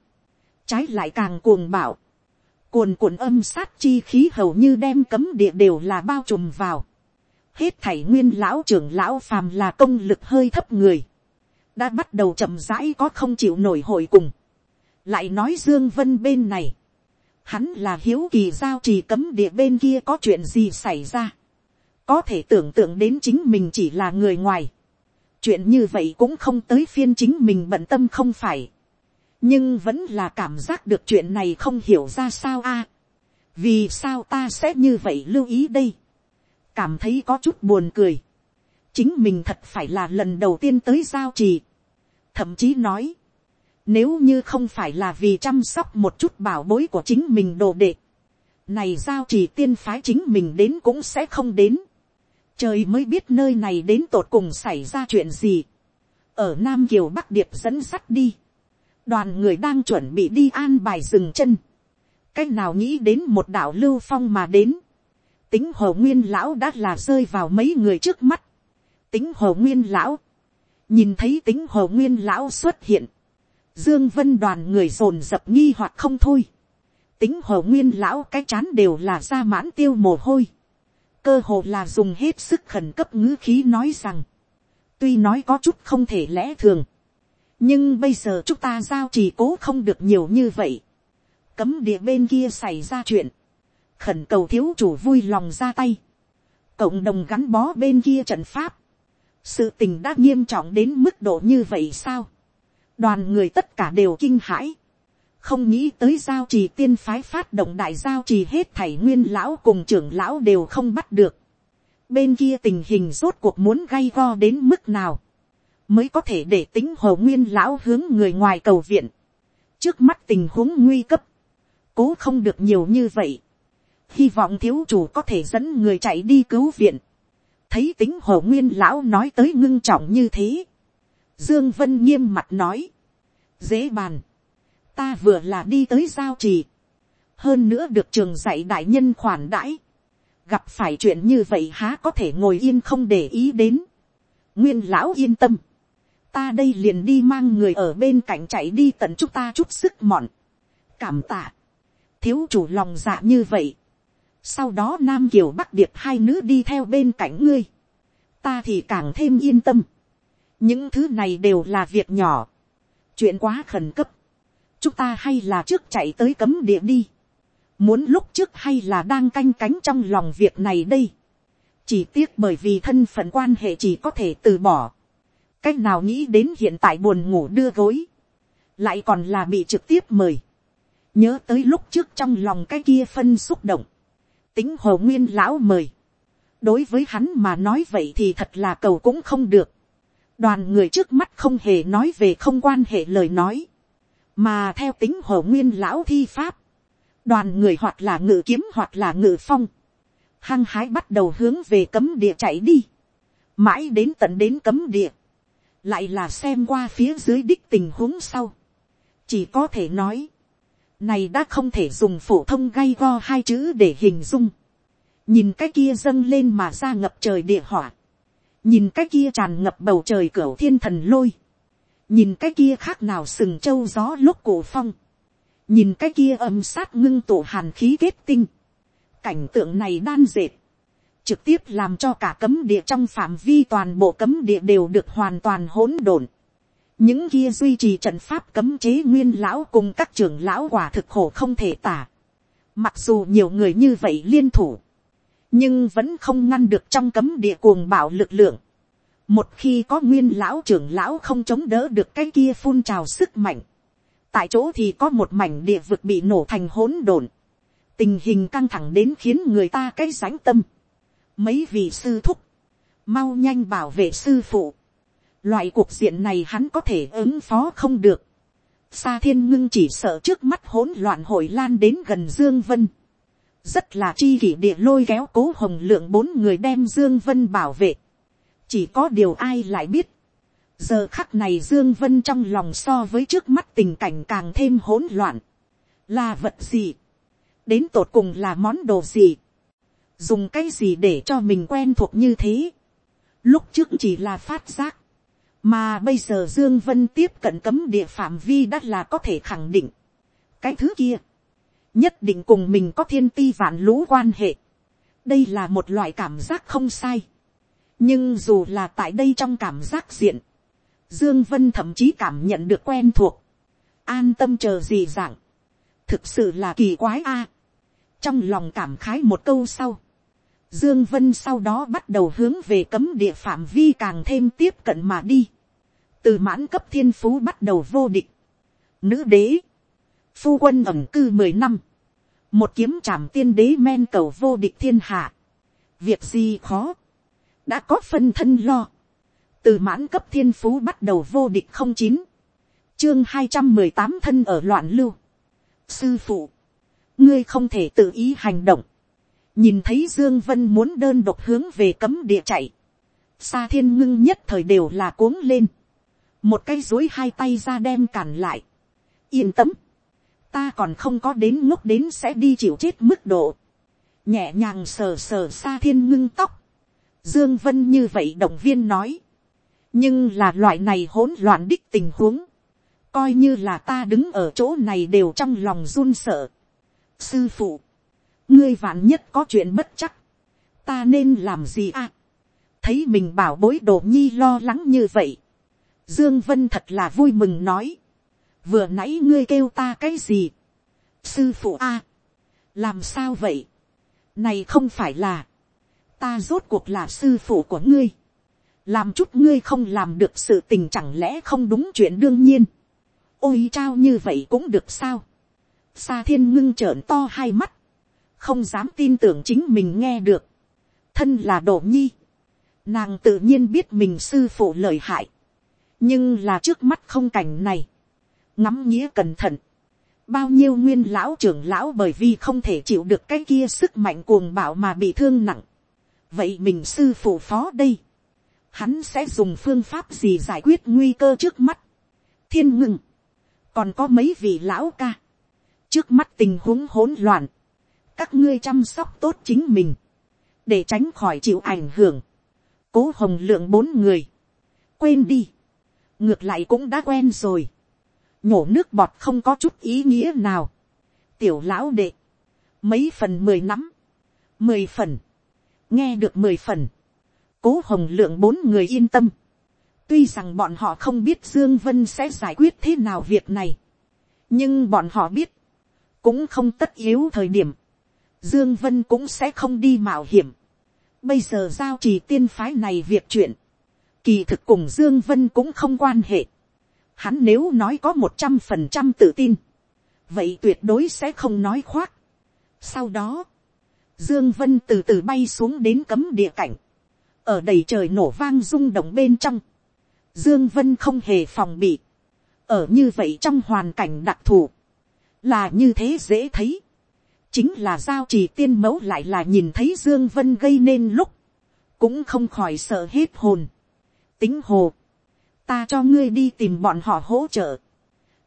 trái lại càng cuồng bạo, cuồn cuộn âm sát chi khí hầu như đem cấm địa đều là bao trùm vào, hết thảy nguyên lão trưởng lão phàm là công lực hơi thấp người, đã bắt đầu chậm rãi có không chịu nổi hội cùng, lại nói dương vân bên này, hắn là hiếu kỳ giao trì cấm địa bên kia có chuyện gì xảy ra, có thể tưởng tượng đến chính mình chỉ là người ngoài, chuyện như vậy cũng không tới phiên chính mình bận tâm không phải, nhưng vẫn là cảm giác được chuyện này không hiểu ra sao a, vì sao ta sẽ như vậy lưu ý đây, cảm thấy có chút buồn cười, chính mình thật phải là lần đầu tiên tới giao trì, thậm chí nói, nếu như không phải là vì chăm sóc một chút bảo bối của chính mình đồ đệ, này giao chỉ tiên phái chính mình đến cũng sẽ không đến, trời mới biết nơi này đến tột cùng xảy ra chuyện gì, ở nam kiều bắc điệp dẫn sắt đi, đoàn người đang chuẩn bị đi an bài dừng chân, cách nào nghĩ đến một đạo lưu phong mà đến, tính hồ nguyên lão đã là rơi vào mấy người trước mắt, tính hồ nguyên lão, nhìn thấy tính hồ nguyên lão xuất hiện, dương vân đoàn người dồn dập nghi hoặc không thôi, tính hồ nguyên lão cái chán đều là ra mãn tiêu mồ hôi, cơ hồ là dùng hết sức khẩn cấp ngữ khí nói rằng, tuy nói có chút không thể lẽ thường, nhưng bây giờ chúng ta giao trì cố không được nhiều như vậy, cấm địa bên kia xảy ra chuyện, khẩn cầu thiếu chủ vui lòng ra tay, cộng đồng gắn bó bên kia trận pháp, sự tình đã nghiêm trọng đến mức độ như vậy sao, đoàn người tất cả đều kinh hãi, không nghĩ tới giao trì tiên phái phát động đại giao trì hết thảy nguyên lão cùng trưởng lão đều không bắt được. Bên kia tình hình rốt cuộc muốn gay go đến mức nào, mới có thể để tính hồ nguyên lão hướng người ngoài cầu viện. Trước mắt tình huống nguy cấp, cố không được nhiều như vậy. Hy vọng thiếu chủ có thể dẫn người chạy đi cứu viện. Thấy tính hồ nguyên lão nói tới ngưng trọng như thế. Dương Vân nghiêm mặt nói. Dễ bàn. Ta vừa là đi tới giao trì, hơn nữa được trường dạy đại nhân khoản đãi, gặp phải chuyện như vậy há có thể ngồi yên không để ý đến. nguyên lão yên tâm, ta đây liền đi mang người ở bên cạnh chạy đi tận chúng ta chút sức mọn, cảm tạ, thiếu chủ lòng dạ như vậy, sau đó nam kiều bắc điệp hai nữ đi theo bên cạnh ngươi, ta thì càng thêm yên tâm, những thứ này đều là việc nhỏ, chuyện quá khẩn cấp, chúng ta hay là trước chạy tới cấm địa đi. Muốn lúc trước hay là đang canh cánh trong lòng việc này đây. Chỉ tiếc bởi vì thân phận quan hệ chỉ có thể từ bỏ. Cách nào nghĩ đến hiện tại buồn ngủ đưa gối. Lại còn là bị trực tiếp mời. Nhớ tới lúc trước trong lòng cái kia phân xúc động. Tính hồ nguyên lão mời. Đối với hắn mà nói vậy thì thật là cầu cũng không được. Đoàn người trước mắt không hề nói về không quan hệ lời nói. Mà theo tính hồ nguyên lão thi pháp, đoàn người hoặc là ngự kiếm hoặc là ngự phong, hăng hái bắt đầu hướng về cấm địa chạy đi, mãi đến tận đến cấm địa, lại là xem qua phía dưới đích tình huống sau, chỉ có thể nói, này đã không thể dùng phổ thông gay go hai chữ để hình dung, nhìn cái kia dâng lên mà ra ngập trời địa hỏa, nhìn cái kia tràn ngập bầu trời cửa thiên thần lôi, nhìn cái kia khác nào sừng trâu gió lúc cổ phong, nhìn cái kia âm sát ngưng tổ hàn khí kết tinh, cảnh tượng này đan dệt, trực tiếp làm cho cả cấm địa trong phạm vi toàn bộ cấm địa đều được hoàn toàn hỗn độn. những kia duy trì trận pháp cấm chế nguyên lão cùng các trưởng lão quả thực khổ không thể tả. mặc dù nhiều người như vậy liên thủ, nhưng vẫn không ngăn được trong cấm địa cuồng bạo lực lượng. Một khi có nguyên lão trưởng lão không chống đỡ được cái kia phun trào sức mạnh, tại chỗ thì có một mảnh địa vực bị nổ thành hỗn độn, tình hình căng thẳng đến khiến người ta cái rãnh tâm, mấy vị sư thúc, mau nhanh bảo vệ sư phụ, loại cuộc diện này hắn có thể ứng phó không được, Sa thiên ngưng chỉ sợ trước mắt hỗn loạn hội lan đến gần Dương Vân rất là chi kỷ địa lôi kéo cố hồng lượng bốn người đem dương vân bảo vệ, chỉ có điều ai lại biết, giờ khắc này dương vân trong lòng so với trước mắt tình cảnh càng thêm hỗn loạn, là vật gì, đến tột cùng là món đồ gì, dùng cái gì để cho mình quen thuộc như thế, lúc trước chỉ là phát giác, mà bây giờ dương vân tiếp cận cấm địa phạm vi đã là có thể khẳng định, cái thứ kia, nhất định cùng mình có thiên ti vạn lũ quan hệ, đây là một loại cảm giác không sai, nhưng dù là tại đây trong cảm giác diện, dương vân thậm chí cảm nhận được quen thuộc, an tâm chờ gì dạng, thực sự là kỳ quái a. trong lòng cảm khái một câu sau, dương vân sau đó bắt đầu hướng về cấm địa phạm vi càng thêm tiếp cận mà đi, từ mãn cấp thiên phú bắt đầu vô địch, nữ đế, phu quân ẩm cư mười năm, một kiếm trảm tiên đế men cầu vô địch thiên hạ, việc gì khó, đã có phân thân lo, từ mãn cấp thiên phú bắt đầu vô địch không chín, chương hai trăm mười tám thân ở loạn lưu, sư phụ, ngươi không thể tự ý hành động, nhìn thấy dương vân muốn đơn độc hướng về cấm địa chạy, xa thiên ngưng nhất thời đều là cuống lên, một cây dối hai tay ra đem cản lại, yên tâm, ta còn không có đến ngốc đến sẽ đi chịu chết mức độ, nhẹ nhàng sờ sờ xa thiên ngưng tóc, dương vân như vậy động viên nói, nhưng là loại này hỗn loạn đích tình huống, coi như là ta đứng ở chỗ này đều trong lòng run sợ. sư phụ, ngươi vạn nhất có chuyện bất chắc, ta nên làm gì à, thấy mình bảo bối đồ nhi lo lắng như vậy, dương vân thật là vui mừng nói, vừa nãy ngươi kêu ta cái gì, sư phụ a, làm sao vậy, này không phải là, ta rốt cuộc là sư phụ của ngươi, làm chút ngươi không làm được sự tình chẳng lẽ không đúng chuyện đương nhiên, ôi trao như vậy cũng được sao, xa thiên ngưng trợn to hai mắt, không dám tin tưởng chính mình nghe được, thân là đồ nhi, nàng tự nhiên biết mình sư phụ lợi hại, nhưng là trước mắt không cảnh này, ngắm nghĩa cẩn thận, bao nhiêu nguyên lão trưởng lão bởi vì không thể chịu được cái kia sức mạnh cuồng bạo mà bị thương nặng, vậy mình sư phụ phó đây, hắn sẽ dùng phương pháp gì giải quyết nguy cơ trước mắt, thiên ngưng, còn có mấy vị lão ca, trước mắt tình huống hỗn loạn, các ngươi chăm sóc tốt chính mình, để tránh khỏi chịu ảnh hưởng, cố hồng lượng bốn người, quên đi, ngược lại cũng đã quen rồi, nhổ nước bọt không có chút ý nghĩa nào, tiểu lão đệ, mấy phần mười nắm, mười phần, nghe được mười phần, cố hồng lượng bốn người yên tâm, tuy rằng bọn họ không biết dương vân sẽ giải quyết thế nào việc này, nhưng bọn họ biết, cũng không tất yếu thời điểm, dương vân cũng sẽ không đi mạo hiểm. bây giờ giao trì tiên phái này việc chuyện, kỳ thực cùng dương vân cũng không quan hệ hắn nếu nói có một trăm phần trăm tự tin, vậy tuyệt đối sẽ không nói khoác. sau đó, dương vân từ từ bay xuống đến cấm địa cảnh, ở đầy trời nổ vang rung động bên trong, Dương Vân không hề phòng bị. Ở như vậy trong hoàn cảnh đặc thù. Là như thế dễ thấy. Chính là giao trì tiên mẫu lại là nhìn thấy Dương Vân gây nên lúc. Cũng không khỏi sợ hết hồn. Tính hồ. Ta cho ngươi đi tìm bọn họ hỗ trợ.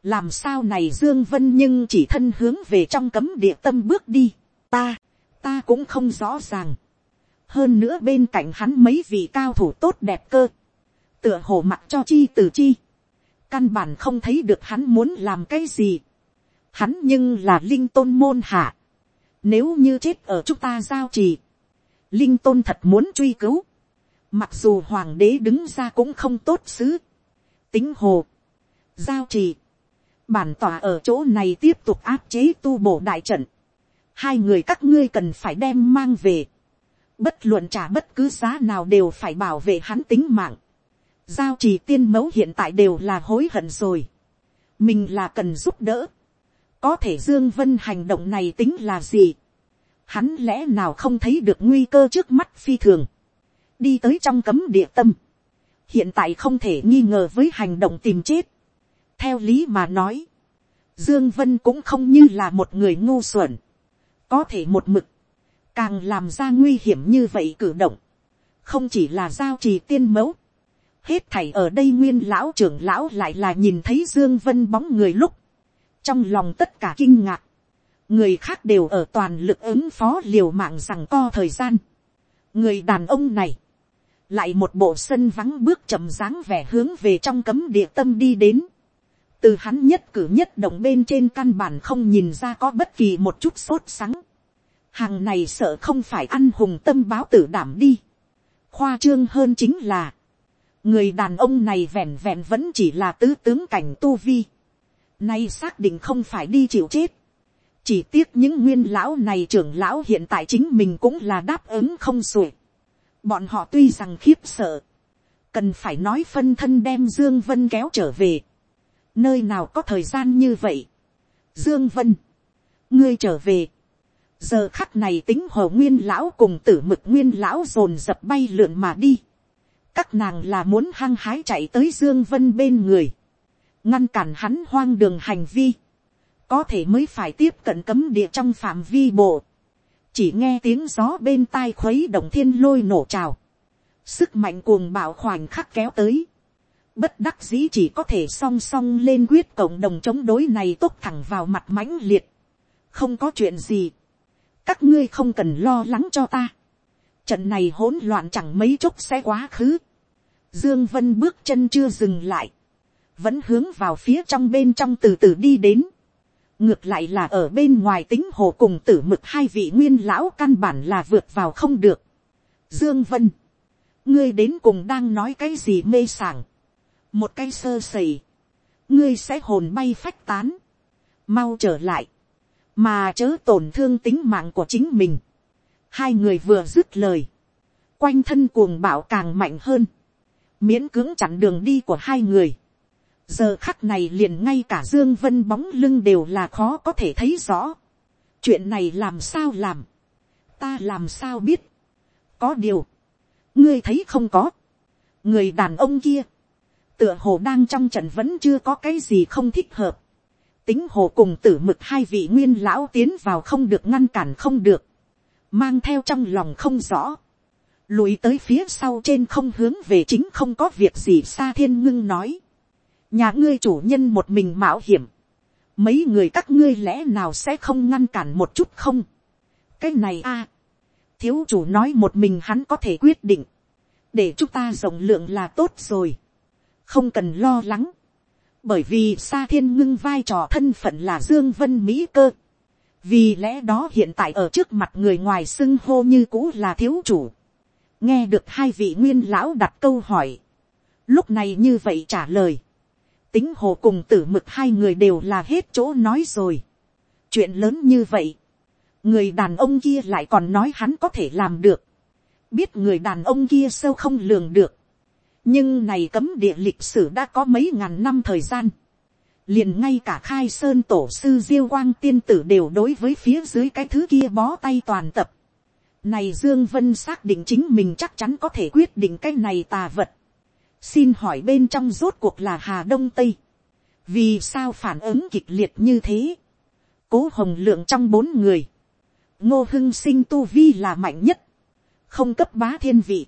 Làm sao này Dương Vân nhưng chỉ thân hướng về trong cấm địa tâm bước đi. Ta, ta cũng không rõ ràng. Hơn nữa bên cạnh hắn mấy vị cao thủ tốt đẹp cơ tựa hồ mặt cho chi từ chi, căn bản không thấy được hắn muốn làm cái gì, hắn nhưng là linh tôn môn hạ, nếu như chết ở chúng ta giao trì, linh tôn thật muốn truy cứu, mặc dù hoàng đế đứng ra cũng không tốt xứ, tính hồ, giao trì, bản tỏa ở chỗ này tiếp tục áp chế tu bổ đại trận, hai người các ngươi cần phải đem mang về, bất luận trả bất cứ giá nào đều phải bảo vệ hắn tính mạng, giao trì tiên mẫu hiện tại đều là hối hận rồi. mình là cần giúp đỡ. có thể dương vân hành động này tính là gì. hắn lẽ nào không thấy được nguy cơ trước mắt phi thường. đi tới trong cấm địa tâm hiện tại không thể nghi ngờ với hành động tìm chết. theo lý mà nói, dương vân cũng không như là một người ngu xuẩn. có thể một mực, càng làm ra nguy hiểm như vậy cử động, không chỉ là giao trì tiên mẫu, hết thảy ở đây nguyên lão trưởng lão lại là nhìn thấy dương vân bóng người lúc, trong lòng tất cả kinh ngạc, người khác đều ở toàn lực ứng phó liều mạng rằng co thời gian, người đàn ông này, lại một bộ sân vắng bước chậm dáng vẻ hướng về trong cấm địa tâm đi đến, từ hắn nhất cử nhất động bên trên căn bản không nhìn ra có bất kỳ một chút sốt sắng, hàng này sợ không phải ăn hùng tâm báo tử đảm đi, khoa trương hơn chính là, người đàn ông này vẹn vẹn vẫn chỉ là tứ tướng cảnh tu vi, nay xác định không phải đi chịu chết, chỉ tiếc những nguyên lão này trưởng lão hiện tại chính mình cũng là đáp ứng không xuể bọn họ tuy rằng khiếp sợ, cần phải nói phân thân đem dương vân kéo trở về, nơi nào có thời gian như vậy. dương vân, ngươi trở về, giờ khắc này tính hồ nguyên lão cùng tử mực nguyên lão dồn dập bay lượn mà đi. các nàng là muốn hăng hái chạy tới dương vân bên người, ngăn cản hắn hoang đường hành vi, có thể mới phải tiếp cận cấm địa trong phạm vi bộ, chỉ nghe tiếng gió bên tai khuấy động thiên lôi nổ trào, sức mạnh cuồng bạo khoảnh khắc kéo tới, bất đắc dĩ chỉ có thể song song lên quyết cộng đồng chống đối này tốt thẳng vào mặt mãnh liệt, không có chuyện gì, các ngươi không cần lo lắng cho ta, trận này hỗn loạn chẳng mấy chốc sẽ quá khứ, dương vân bước chân chưa dừng lại, vẫn hướng vào phía trong bên trong từ từ đi đến, ngược lại là ở bên ngoài tính hồ cùng tử mực hai vị nguyên lão căn bản là vượt vào không được. Dương Vân, ngươi đến cùng đang nói cái gì mê sảng, một cái sơ sẩy, ngươi sẽ hồn bay phách tán, mau trở lại, mà chớ tổn thương tính mạng của chính mình. Hai người vừa dứt lời, quanh thân cuồng bạo càng mạnh hơn, miễn cưỡng chặn đường đi của hai người giờ khắc này liền ngay cả dương vân bóng lưng đều là khó có thể thấy rõ. chuyện này làm sao làm, ta làm sao biết, có điều, ngươi thấy không có, người đàn ông kia, tựa hồ đang trong trận vẫn chưa có cái gì không thích hợp, tính hồ cùng tử mực hai vị nguyên lão tiến vào không được ngăn cản không được, mang theo trong lòng không rõ, lùi tới phía sau trên không hướng về chính không có việc gì xa thiên ngưng nói, nhà ngươi chủ nhân một mình mạo hiểm, mấy người các ngươi lẽ nào sẽ không ngăn cản một chút không. cái này a, thiếu chủ nói một mình hắn có thể quyết định, để chúng ta rộng lượng là tốt rồi, không cần lo lắng, bởi vì sa thiên ngưng vai trò thân phận là dương vân mỹ cơ, vì lẽ đó hiện tại ở trước mặt người ngoài xưng hô như cũ là thiếu chủ, nghe được hai vị nguyên lão đặt câu hỏi, lúc này như vậy trả lời, tính hồ cùng tử mực hai người đều là hết chỗ nói rồi. chuyện lớn như vậy, người đàn ông kia lại còn nói hắn có thể làm được. biết người đàn ông kia sâu không lường được. nhưng này cấm địa lịch sử đã có mấy ngàn năm thời gian. liền ngay cả khai sơn tổ sư diêu quang tiên tử đều đối với phía dưới cái thứ kia bó tay toàn tập. này dương vân xác định chính mình chắc chắn có thể quyết định cái này tà vật xin hỏi bên trong rốt cuộc là hà đông tây, vì sao phản ứng kịch liệt như thế, cố hồng lượng trong bốn người, ngô hưng sinh tu vi là mạnh nhất, không cấp bá thiên vị,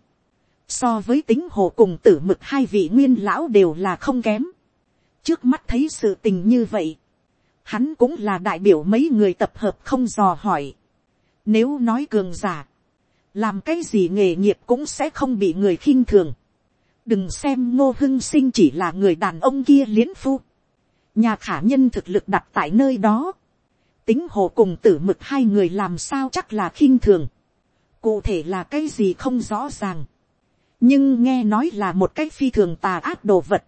so với tính hồ cùng tử mực hai vị nguyên lão đều là không kém, trước mắt thấy sự tình như vậy, hắn cũng là đại biểu mấy người tập hợp không dò hỏi, nếu nói cường giả, làm cái gì nghề nghiệp cũng sẽ không bị người khinh thường, đừng xem ngô hưng sinh chỉ là người đàn ông kia liến phu. nhà khả nhân thực lực đặt tại nơi đó. tính hồ cùng tử mực hai người làm sao chắc là khinh thường. cụ thể là cái gì không rõ ràng. nhưng nghe nói là một cái phi thường tà ác đồ vật.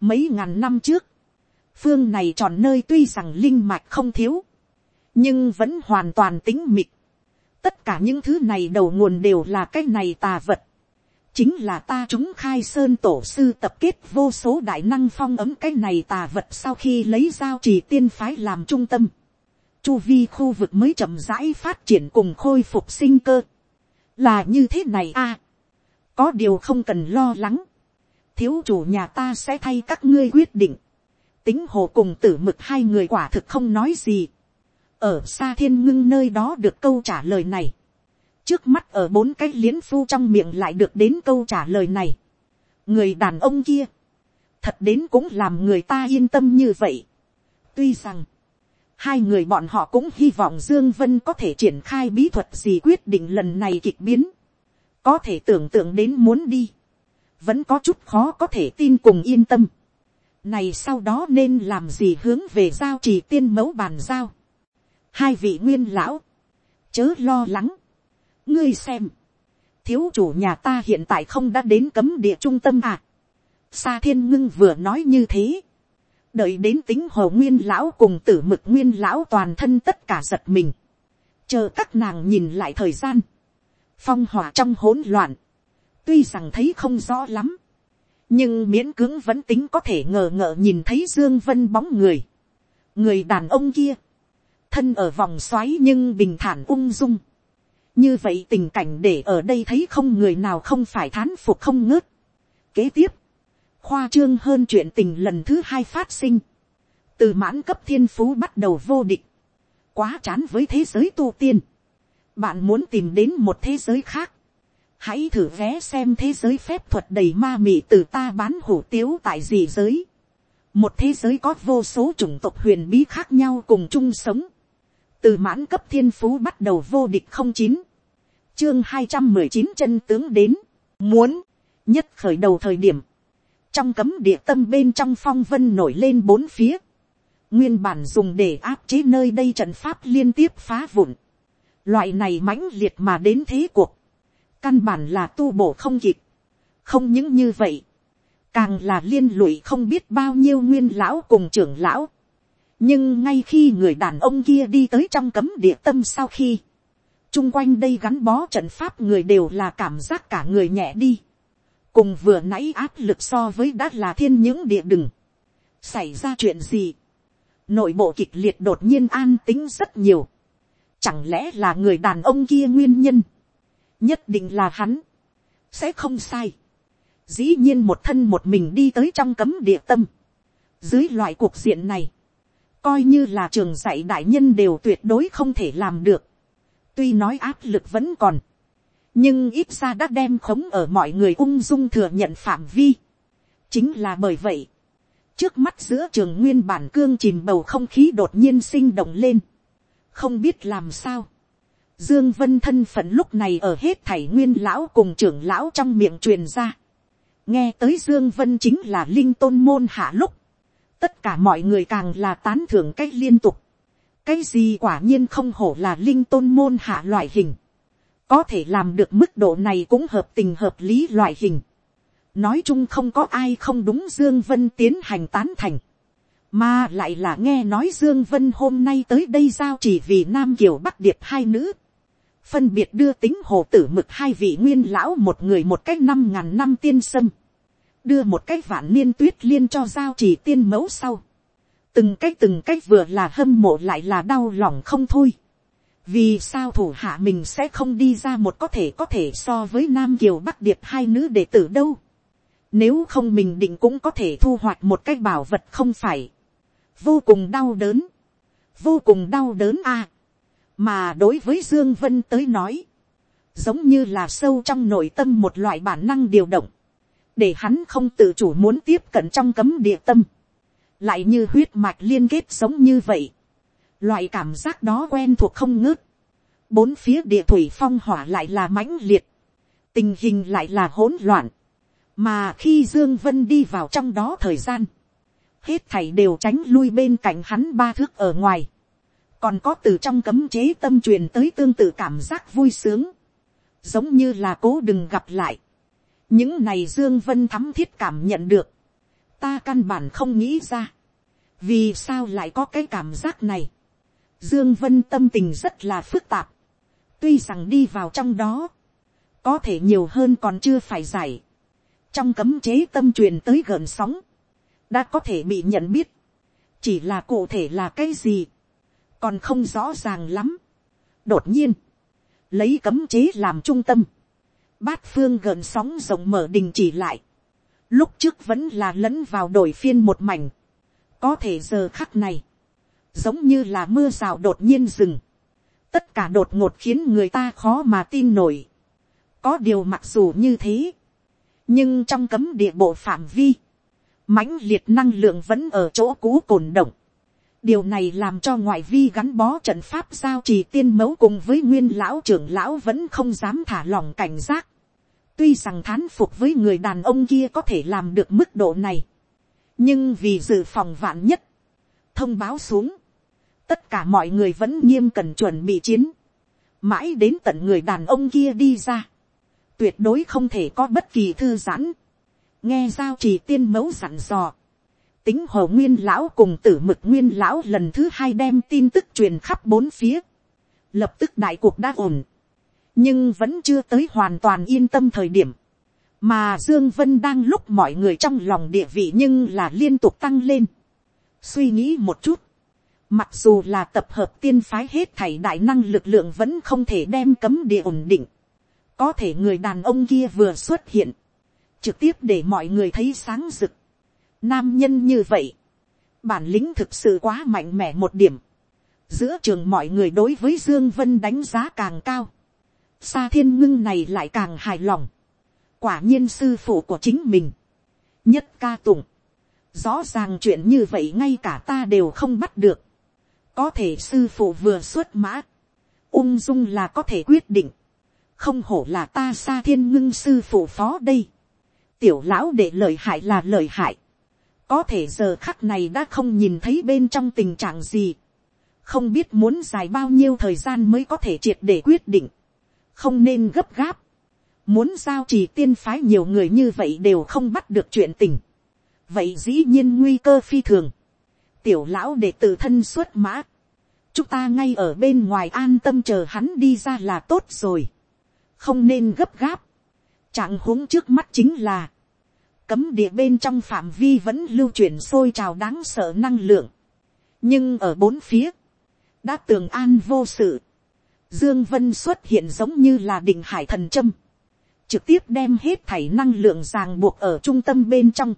mấy ngàn năm trước, phương này tròn nơi tuy rằng linh mạch không thiếu, nhưng vẫn hoàn toàn tính mịt. tất cả những thứ này đầu nguồn đều là cái này tà vật chính là ta chúng khai sơn tổ sư tập kết vô số đại năng phong ấm cái này tà vật sau khi lấy giao trì tiên phái làm trung tâm. Chu vi khu vực mới chậm rãi phát triển cùng khôi phục sinh cơ. Là như thế này a Có điều không cần lo lắng. Thiếu chủ nhà ta sẽ thay các ngươi quyết định. Tính hồ cùng tử mực hai người quả thực không nói gì. ở xa thiên ngưng nơi đó được câu trả lời này trước mắt ở bốn cái liến phu trong miệng lại được đến câu trả lời này. người đàn ông kia, thật đến cũng làm người ta yên tâm như vậy. tuy rằng, hai người bọn họ cũng hy vọng dương vân có thể triển khai bí thuật gì quyết định lần này kịch biến. có thể tưởng tượng đến muốn đi. vẫn có chút khó có thể tin cùng yên tâm. này sau đó nên làm gì hướng về giao trì tiên mẫu bàn giao hai vị nguyên lão, chớ lo lắng, ngươi xem, thiếu chủ nhà ta hiện tại không đã đến cấm địa trung tâm à. Sa thiên ngưng vừa nói như thế, đợi đến tính hồ nguyên lão cùng tử mực nguyên lão toàn thân tất cả giật mình, chờ các nàng nhìn lại thời gian, phong hỏa trong hỗn loạn, tuy rằng thấy không rõ lắm, nhưng miễn cưỡng vẫn tính có thể ngờ ngợ nhìn thấy dương vân bóng người, người đàn ông kia, thân ở vòng xoáy nhưng bình thản ung dung như vậy tình cảnh để ở đây thấy không người nào không phải thán phục không ngớt. kế tiếp, khoa trương hơn chuyện tình lần thứ hai phát sinh. từ mãn cấp thiên phú bắt đầu vô địch. quá chán với thế giới tu tiên. bạn muốn tìm đến một thế giới khác. hãy thử vé xem thế giới phép thuật đầy ma mị từ ta bán hủ tiếu tại gì giới một thế giới có vô số chủng tộc huyền bí khác nhau cùng chung sống từ mãn cấp thiên phú bắt đầu vô địch không chín, chương hai trăm mười chín chân tướng đến, muốn, nhất khởi đầu thời điểm, trong cấm địa tâm bên trong phong vân nổi lên bốn phía, nguyên bản dùng để áp chế nơi đây trận pháp liên tiếp phá vụn, loại này mãnh liệt mà đến thế cuộc, căn bản là tu bổ không kịp, không những như vậy, càng là liên lụy không biết bao nhiêu nguyên lão cùng trưởng lão, nhưng ngay khi người đàn ông kia đi tới trong cấm địa tâm sau khi, chung quanh đây gắn bó trận pháp người đều là cảm giác cả người nhẹ đi, cùng vừa nãy áp lực so với đã là thiên những địa đừng, xảy ra chuyện gì, nội bộ kịch liệt đột nhiên an tính rất nhiều, chẳng lẽ là người đàn ông kia nguyên nhân, nhất định là hắn, sẽ không sai, dĩ nhiên một thân một mình đi tới trong cấm địa tâm, dưới loại cuộc diện này, coi như là trường dạy đại nhân đều tuyệt đối không thể làm được. tuy nói áp lực vẫn còn, nhưng ít ra đã đem khống ở mọi người ung dung thừa nhận phạm vi. chính là bởi vậy, trước mắt giữa trường nguyên bản cương chìm bầu không khí đột nhiên sinh động lên, không biết làm sao. Dương Vân thân phận lúc này ở hết thảy nguyên lão cùng trưởng lão trong miệng truyền ra. Nghe tới Dương Vân chính là linh tôn môn hạ lúc tất cả mọi người càng là tán thưởng cách liên tục. cái gì quả nhiên không hổ là linh tôn môn hạ loại hình. có thể làm được mức độ này cũng hợp tình hợp lý loại hình. nói chung không có ai không đúng dương vân tiến hành tán thành. mà lại là nghe nói dương vân hôm nay tới đây giao chỉ vì nam kiều bắc điệp hai nữ. phân biệt đưa tính hồ tử mực hai vị nguyên lão một người một cách năm ngàn năm tiên sâm đưa một cái vạn niên tuyết liên cho giao chỉ tiên mẫu sau. từng cái từng cái vừa là hâm mộ lại là đau lòng không thôi. vì sao thủ hạ mình sẽ không đi ra một có thể có thể so với nam kiều bắc điệp hai nữ đệ tử đâu. nếu không mình định cũng có thể thu hoạch một cái bảo vật không phải. vô cùng đau đớn. vô cùng đau đớn a. mà đối với dương vân tới nói, giống như là sâu trong nội tâm một loại bản năng điều động để hắn không tự chủ muốn tiếp cận trong cấm địa tâm, lại như huyết mạch liên kết sống như vậy, loại cảm giác đó quen thuộc không ngớt, bốn phía địa thủy phong hỏa lại là mãnh liệt, tình hình lại là hỗn loạn, mà khi dương vân đi vào trong đó thời gian, hết thảy đều tránh lui bên cạnh hắn ba thước ở ngoài, còn có từ trong cấm chế tâm truyền tới tương tự cảm giác vui sướng, giống như là cố đừng gặp lại, những này dương vân thắm thiết cảm nhận được, ta căn bản không nghĩ ra, vì sao lại có cái cảm giác này. dương vân tâm tình rất là phức tạp, tuy rằng đi vào trong đó, có thể nhiều hơn còn chưa phải giải, trong cấm chế tâm truyền tới gần sóng, đã có thể bị nhận biết, chỉ là cụ thể là cái gì, còn không rõ ràng lắm. đột nhiên, lấy cấm chế làm trung tâm, bát phương gần sóng rộng mở đình chỉ lại. Lúc trước vẫn là lẫn vào đổi phiên một mảnh. Có thể giờ khắc này. giống như là mưa rào đột nhiên dừng, tất cả đột ngột khiến người ta khó mà tin nổi. có điều mặc dù như thế, nhưng trong cấm địa bộ phạm vi, mãnh liệt năng lượng vẫn ở chỗ cũ cồn động. điều này làm cho ngoại vi gắn bó trận pháp giao trì tiên mẫu cùng với nguyên lão trưởng lão vẫn không dám thả lòng cảnh giác tuy rằng thán phục với người đàn ông kia có thể làm được mức độ này, nhưng vì dự phòng vạn nhất, thông báo xuống, tất cả mọi người vẫn nghiêm cần chuẩn bị chiến, mãi đến tận người đàn ông kia đi ra, tuyệt đối không thể có bất kỳ thư giãn, nghe giao trì tiên mẫu dặn dò, tính hồ nguyên lão cùng tử mực nguyên lão lần thứ hai đem tin tức truyền khắp bốn phía, lập tức đại cuộc đã ổn, nhưng vẫn chưa tới hoàn toàn yên tâm thời điểm, mà dương vân đang lúc mọi người trong lòng địa vị nhưng là liên tục tăng lên, suy nghĩ một chút, mặc dù là tập hợp tiên phái hết thảy đại năng lực lượng vẫn không thể đem cấm địa ổn định, có thể người đàn ông kia vừa xuất hiện, trực tiếp để mọi người thấy sáng rực. Nam nhân như vậy, bản lĩnh thực sự quá mạnh mẽ một điểm. Giữa trường mọi người đối với Dương Vân đánh giá càng cao. Sa thiên ngưng này lại càng hài lòng. Quả nhiên sư phụ của chính mình. Nhất ca tụng. Rõ ràng chuyện như vậy ngay cả ta đều không bắt được. Có thể sư phụ vừa xuất mã. Ung dung là có thể quyết định không hổ là ta xa thiên ngưng sư phụ phó đây. tiểu lão để lời hại là lời hại. có thể giờ khắc này đã không nhìn thấy bên trong tình trạng gì. không biết muốn dài bao nhiêu thời gian mới có thể triệt để quyết định không nên gấp gáp. muốn giao trì tiên phái nhiều người như vậy đều không bắt được chuyện tình. vậy dĩ nhiên nguy cơ phi thường. tiểu lão để tự thân xuất mã chúng ta ngay ở bên ngoài an tâm chờ hắn đi ra là tốt rồi không nên gấp gáp. Trạng huống trước mắt chính là, cấm địa bên trong phạm vi vẫn lưu chuyển sôi trào đáng sợ năng lượng. nhưng ở bốn phía, đã tường an vô sự. Dương Vân xuất hiện giống như là đỉnh hải thần châm. Trực tiếp đem hết thảy năng lượng ràng buộc ở trung tâm bên trong.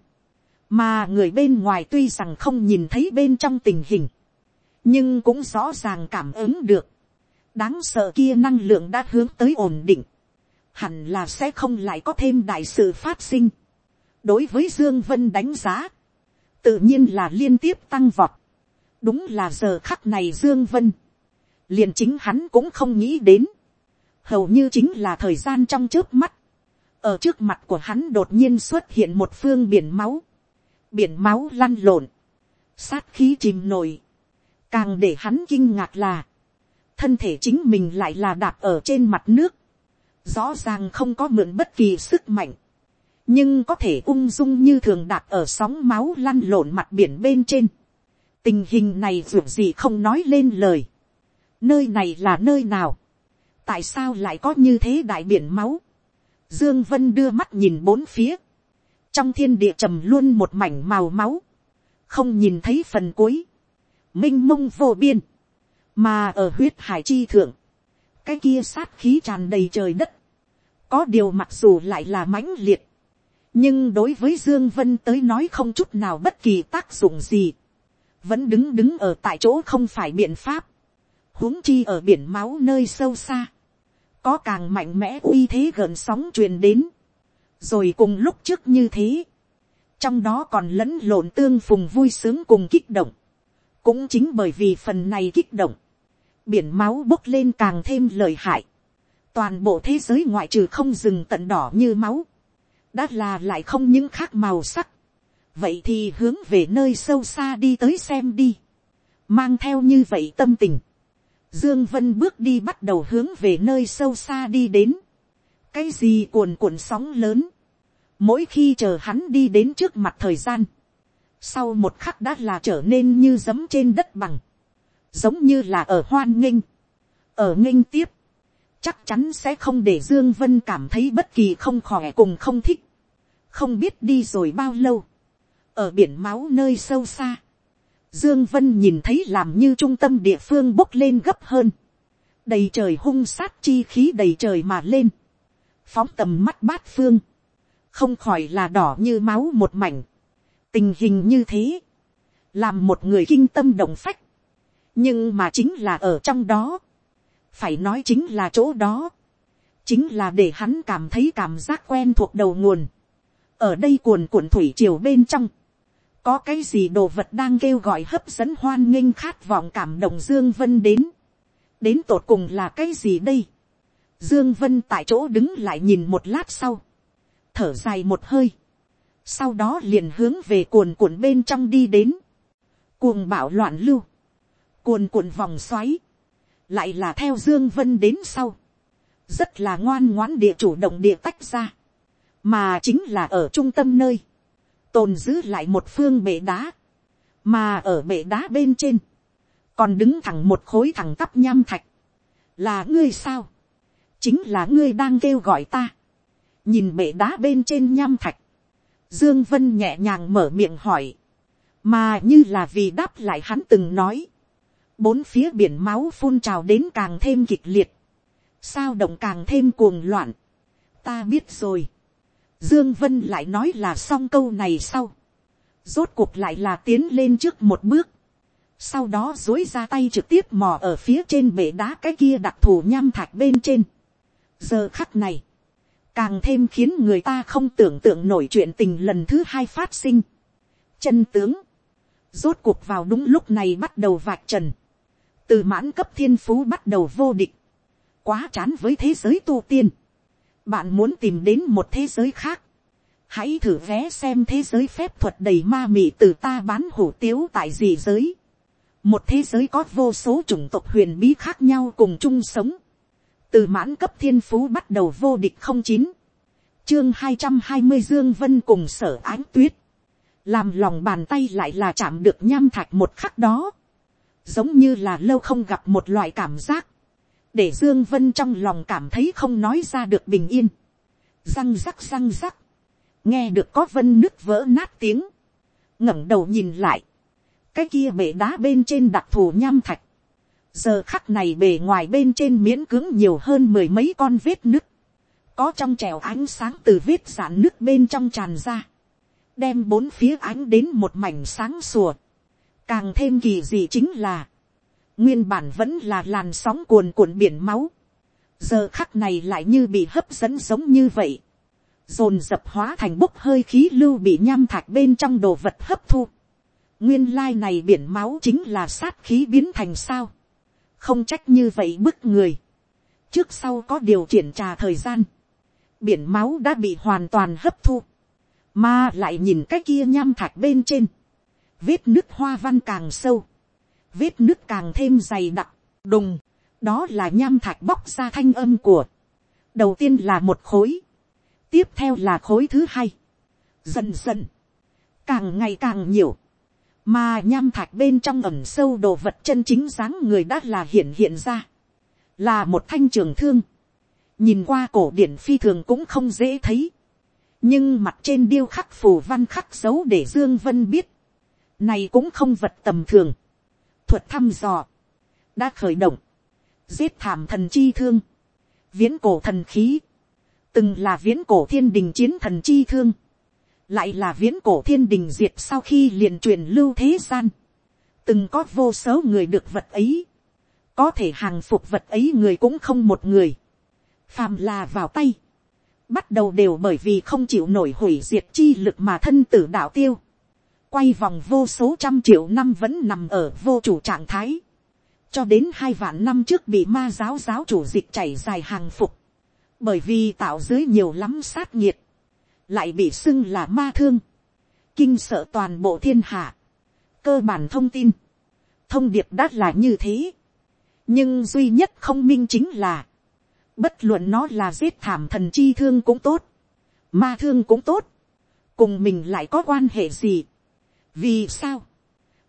Mà người bên ngoài tuy rằng không nhìn thấy bên trong tình hình. Nhưng cũng rõ ràng cảm ứng được. Đáng sợ kia năng lượng đã hướng tới ổn định hẳn là sẽ không lại có thêm đại sự phát sinh. đối với dương vân đánh giá, tự nhiên là liên tiếp tăng vọt. đúng là giờ khắc này dương vân, liền chính hắn cũng không nghĩ đến, hầu như chính là thời gian trong trước mắt, ở trước mặt của hắn đột nhiên xuất hiện một phương biển máu, biển máu lăn lộn, sát khí chìm nổi, càng để hắn kinh ngạc là, thân thể chính mình lại là đạp ở trên mặt nước, rõ ràng không có mượn bất kỳ sức mạnh, nhưng có thể ung dung như thường đạp ở sóng máu lăn lộn mặt biển bên trên. tình hình này dù gì không nói lên lời nơi này là nơi nào, tại sao lại có như thế đại biển máu. dương vân đưa mắt nhìn bốn phía, trong thiên địa trầm luôn một mảnh màu máu, không nhìn thấy phần cuối, m i n h mông vô biên, mà ở huyết hải chi thượng, cái kia sát khí tràn đầy trời đất, có điều mặc dù lại là mãnh liệt, nhưng đối với dương vân tới nói không chút nào bất kỳ tác dụng gì, vẫn đứng đứng ở tại chỗ không phải biện pháp, huống chi ở biển máu nơi sâu xa, có càng mạnh mẽ uy thế gần sóng truyền đến, rồi cùng lúc trước như thế, trong đó còn lẫn lộn tương phùng vui sướng cùng kích động, cũng chính bởi vì phần này kích động, biển máu bốc lên càng thêm lời hại, toàn bộ thế giới ngoại trừ không dừng tận đỏ như máu, đã là lại không những khác màu sắc, vậy thì hướng về nơi sâu xa đi tới xem đi, mang theo như vậy tâm tình, dương vân bước đi bắt đầu hướng về nơi sâu xa đi đến, cái gì cuồn cuộn sóng lớn, mỗi khi chờ hắn đi đến trước mặt thời gian, sau một khắc đã là trở nên như giấm trên đất bằng, giống như là ở hoan nghênh, ở nghênh tiếp, chắc chắn sẽ không để Dương Vân cảm thấy bất kỳ không khỏe cùng không thích. Không biết đi rồi bao lâu. Ở biển máu nơi sâu xa. Dương Vân nhìn thấy làm như trung tâm địa phương bốc lên gấp hơn. Đầy trời hung sát chi khí đầy trời mà lên. Phóng tầm mắt bát phương. Không khỏi là đỏ như máu một mảnh. Tình hình như thế. Làm một người kinh tâm động phách. nhưng mà chính là ở trong đó, phải nói chính là chỗ đó, chính là để hắn cảm thấy cảm giác quen thuộc đầu nguồn, ở đây cuồn cuộn thủy triều bên trong, có cái gì đồ vật đang kêu gọi hấp dẫn hoan nghênh khát vọng cảm động dương vân đến, đến tột cùng là cái gì đây, dương vân tại chỗ đứng lại nhìn một lát sau, thở dài một hơi, sau đó liền hướng về cuồn cuộn bên trong đi đến, cuồng bạo loạn lưu, cuồn cuộn vòng xoáy, lại là theo dương vân đến sau, rất là ngoan ngoãn địa chủ động địa tách ra, mà chính là ở trung tâm nơi, tồn giữ lại một phương bệ đá, mà ở bệ đá bên trên, còn đứng thẳng một khối thẳng tắp nham thạch, là ngươi sao, chính là ngươi đang kêu gọi ta, nhìn bệ đá bên trên nham thạch, dương vân nhẹ nhàng mở miệng hỏi, mà như là vì đáp lại hắn từng nói, bốn phía biển máu phun trào đến càng thêm kịch liệt, sao động càng thêm cuồng loạn, ta biết rồi, dương vân lại nói là xong câu này sau, rốt cuộc lại là tiến lên trước một bước, sau đó dối ra tay trực tiếp mò ở phía trên bể đá cái kia đặc thù nham thạch bên trên. giờ khắc này, càng thêm khiến người ta không tưởng tượng nổi chuyện tình lần thứ hai phát sinh. chân tướng, rốt cuộc vào đúng lúc này bắt đầu vạch trần, từ mãn cấp thiên phú bắt đầu vô địch, quá chán với thế giới tu tiên, bạn muốn tìm đến một thế giới khác, hãy thử vé xem thế giới phép thuật đầy ma mị từ ta bán hủ tiếu tại gì giới, một thế giới có vô số chủng tộc huyền bí khác nhau cùng chung sống, từ mãn cấp thiên phú bắt đầu vô địch không chín, chương hai trăm hai mươi dương vân cùng sở ánh tuyết, làm lòng bàn tay lại là chạm được nham thạch một khắc đó, giống như là lâu không gặp một loại cảm giác, để dương vân trong lòng cảm thấy không nói ra được bình yên, răng rắc răng rắc, nghe được có vân nước vỡ nát tiếng, ngẩng đầu nhìn lại, cái kia bể đá bên trên đặc thù nham thạch, giờ khắc này bề ngoài bên trên miễn cứng nhiều hơn mười mấy con vết nứt, có trong trèo ánh sáng từ vết giãn nước bên trong tràn ra, đem bốn phía ánh đến một mảnh sáng sùa, càng thêm kỳ dị chính là, nguyên bản vẫn là làn sóng cuồn cuộn biển máu, giờ khắc này lại như bị hấp dẫn giống như vậy, dồn dập hóa thành bốc hơi khí lưu bị nham thạch bên trong đồ vật hấp thu, nguyên lai này biển máu chính là sát khí biến thành sao, không trách như vậy bức người, trước sau có điều triển trà thời gian, biển máu đã bị hoàn toàn hấp thu, mà lại nhìn cái kia nham thạch bên trên, vết nước hoa văn càng sâu, vết nước càng thêm dày đặc, đùng, đó là nham thạch bóc ra thanh âm của, đầu tiên là một khối, tiếp theo là khối thứ hai, dần dần, càng ngày càng nhiều, mà nham thạch bên trong ẩm sâu đồ vật chân chính dáng người đã là hiện hiện ra, là một thanh trường thương, nhìn qua cổ điển phi thường cũng không dễ thấy, nhưng mặt trên điêu khắc phù văn khắc dấu để dương vân biết, này cũng không vật tầm thường, thuật thăm dò, đã khởi động, giết thảm thần chi thương, viễn cổ thần khí, từng là viễn cổ thiên đình chiến thần chi thương, lại là viễn cổ thiên đình diệt sau khi liền truyền lưu thế gian, từng có vô số người được vật ấy, có thể hàng phục vật ấy người cũng không một người, phàm là vào tay, bắt đầu đều bởi vì không chịu nổi hủy diệt chi lực mà thân tử đạo tiêu, quay vòng vô số trăm triệu năm vẫn nằm ở vô chủ trạng thái, cho đến hai vạn năm trước bị ma giáo giáo chủ dịch chảy dài hàng phục, bởi vì tạo dưới nhiều lắm sát nhiệt, lại bị xưng là ma thương, kinh sợ toàn bộ thiên hạ, cơ bản thông tin, thông điệp đã là như thế, nhưng duy nhất không minh chính là, bất luận nó là giết thảm thần chi thương cũng tốt, ma thương cũng tốt, cùng mình lại có quan hệ gì, vì sao,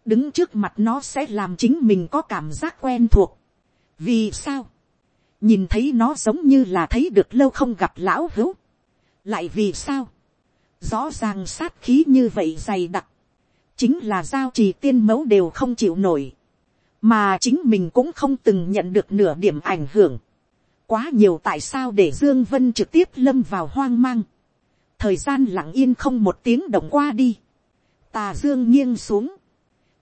đứng trước mặt nó sẽ làm chính mình có cảm giác quen thuộc, vì sao, nhìn thấy nó giống như là thấy được lâu không gặp lão hữu, lại vì sao, rõ ràng sát khí như vậy dày đặc, chính là giao trì tiên mẫu đều không chịu nổi, mà chính mình cũng không từng nhận được nửa điểm ảnh hưởng, quá nhiều tại sao để dương vân trực tiếp lâm vào hoang mang, thời gian lặng yên không một tiếng động qua đi, tà dương nghiêng xuống,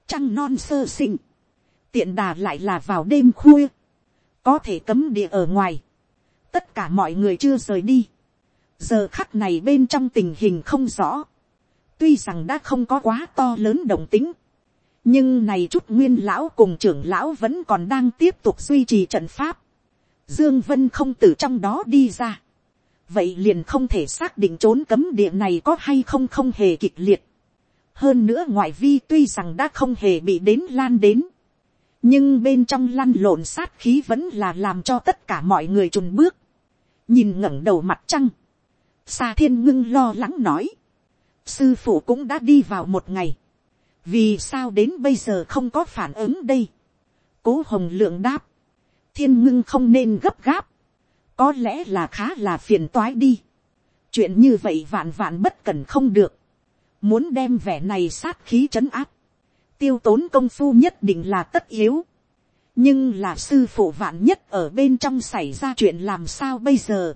trăng non sơ sinh, tiện đà lại là vào đêm khuya, có thể cấm địa ở ngoài, tất cả mọi người chưa rời đi, giờ khắc này bên trong tình hình không rõ, tuy rằng đã không có quá to lớn đồng tính, nhưng này chút nguyên lão cùng trưởng lão vẫn còn đang tiếp tục duy trì trận pháp, dương vân không từ trong đó đi ra, vậy liền không thể xác định trốn cấm địa này có hay không không hề kịch liệt hơn nữa ngoại vi tuy rằng đã không hề bị đến lan đến, nhưng bên trong lăn lộn sát khí vẫn là làm cho tất cả mọi người trùn bước, nhìn ngẩng đầu mặt trăng, xa thiên ngưng lo lắng nói, sư phụ cũng đã đi vào một ngày, vì sao đến bây giờ không có phản ứng đây, cố hồng lượng đáp, thiên ngưng không nên gấp gáp, có lẽ là khá là phiền toái đi. chuyện như vậy vạn vạn bất cần không được muốn đem vẻ này sát khí trấn áp. tiêu tốn công phu nhất định là tất yếu. nhưng là sư phụ vạn nhất ở bên trong xảy ra chuyện làm sao bây giờ.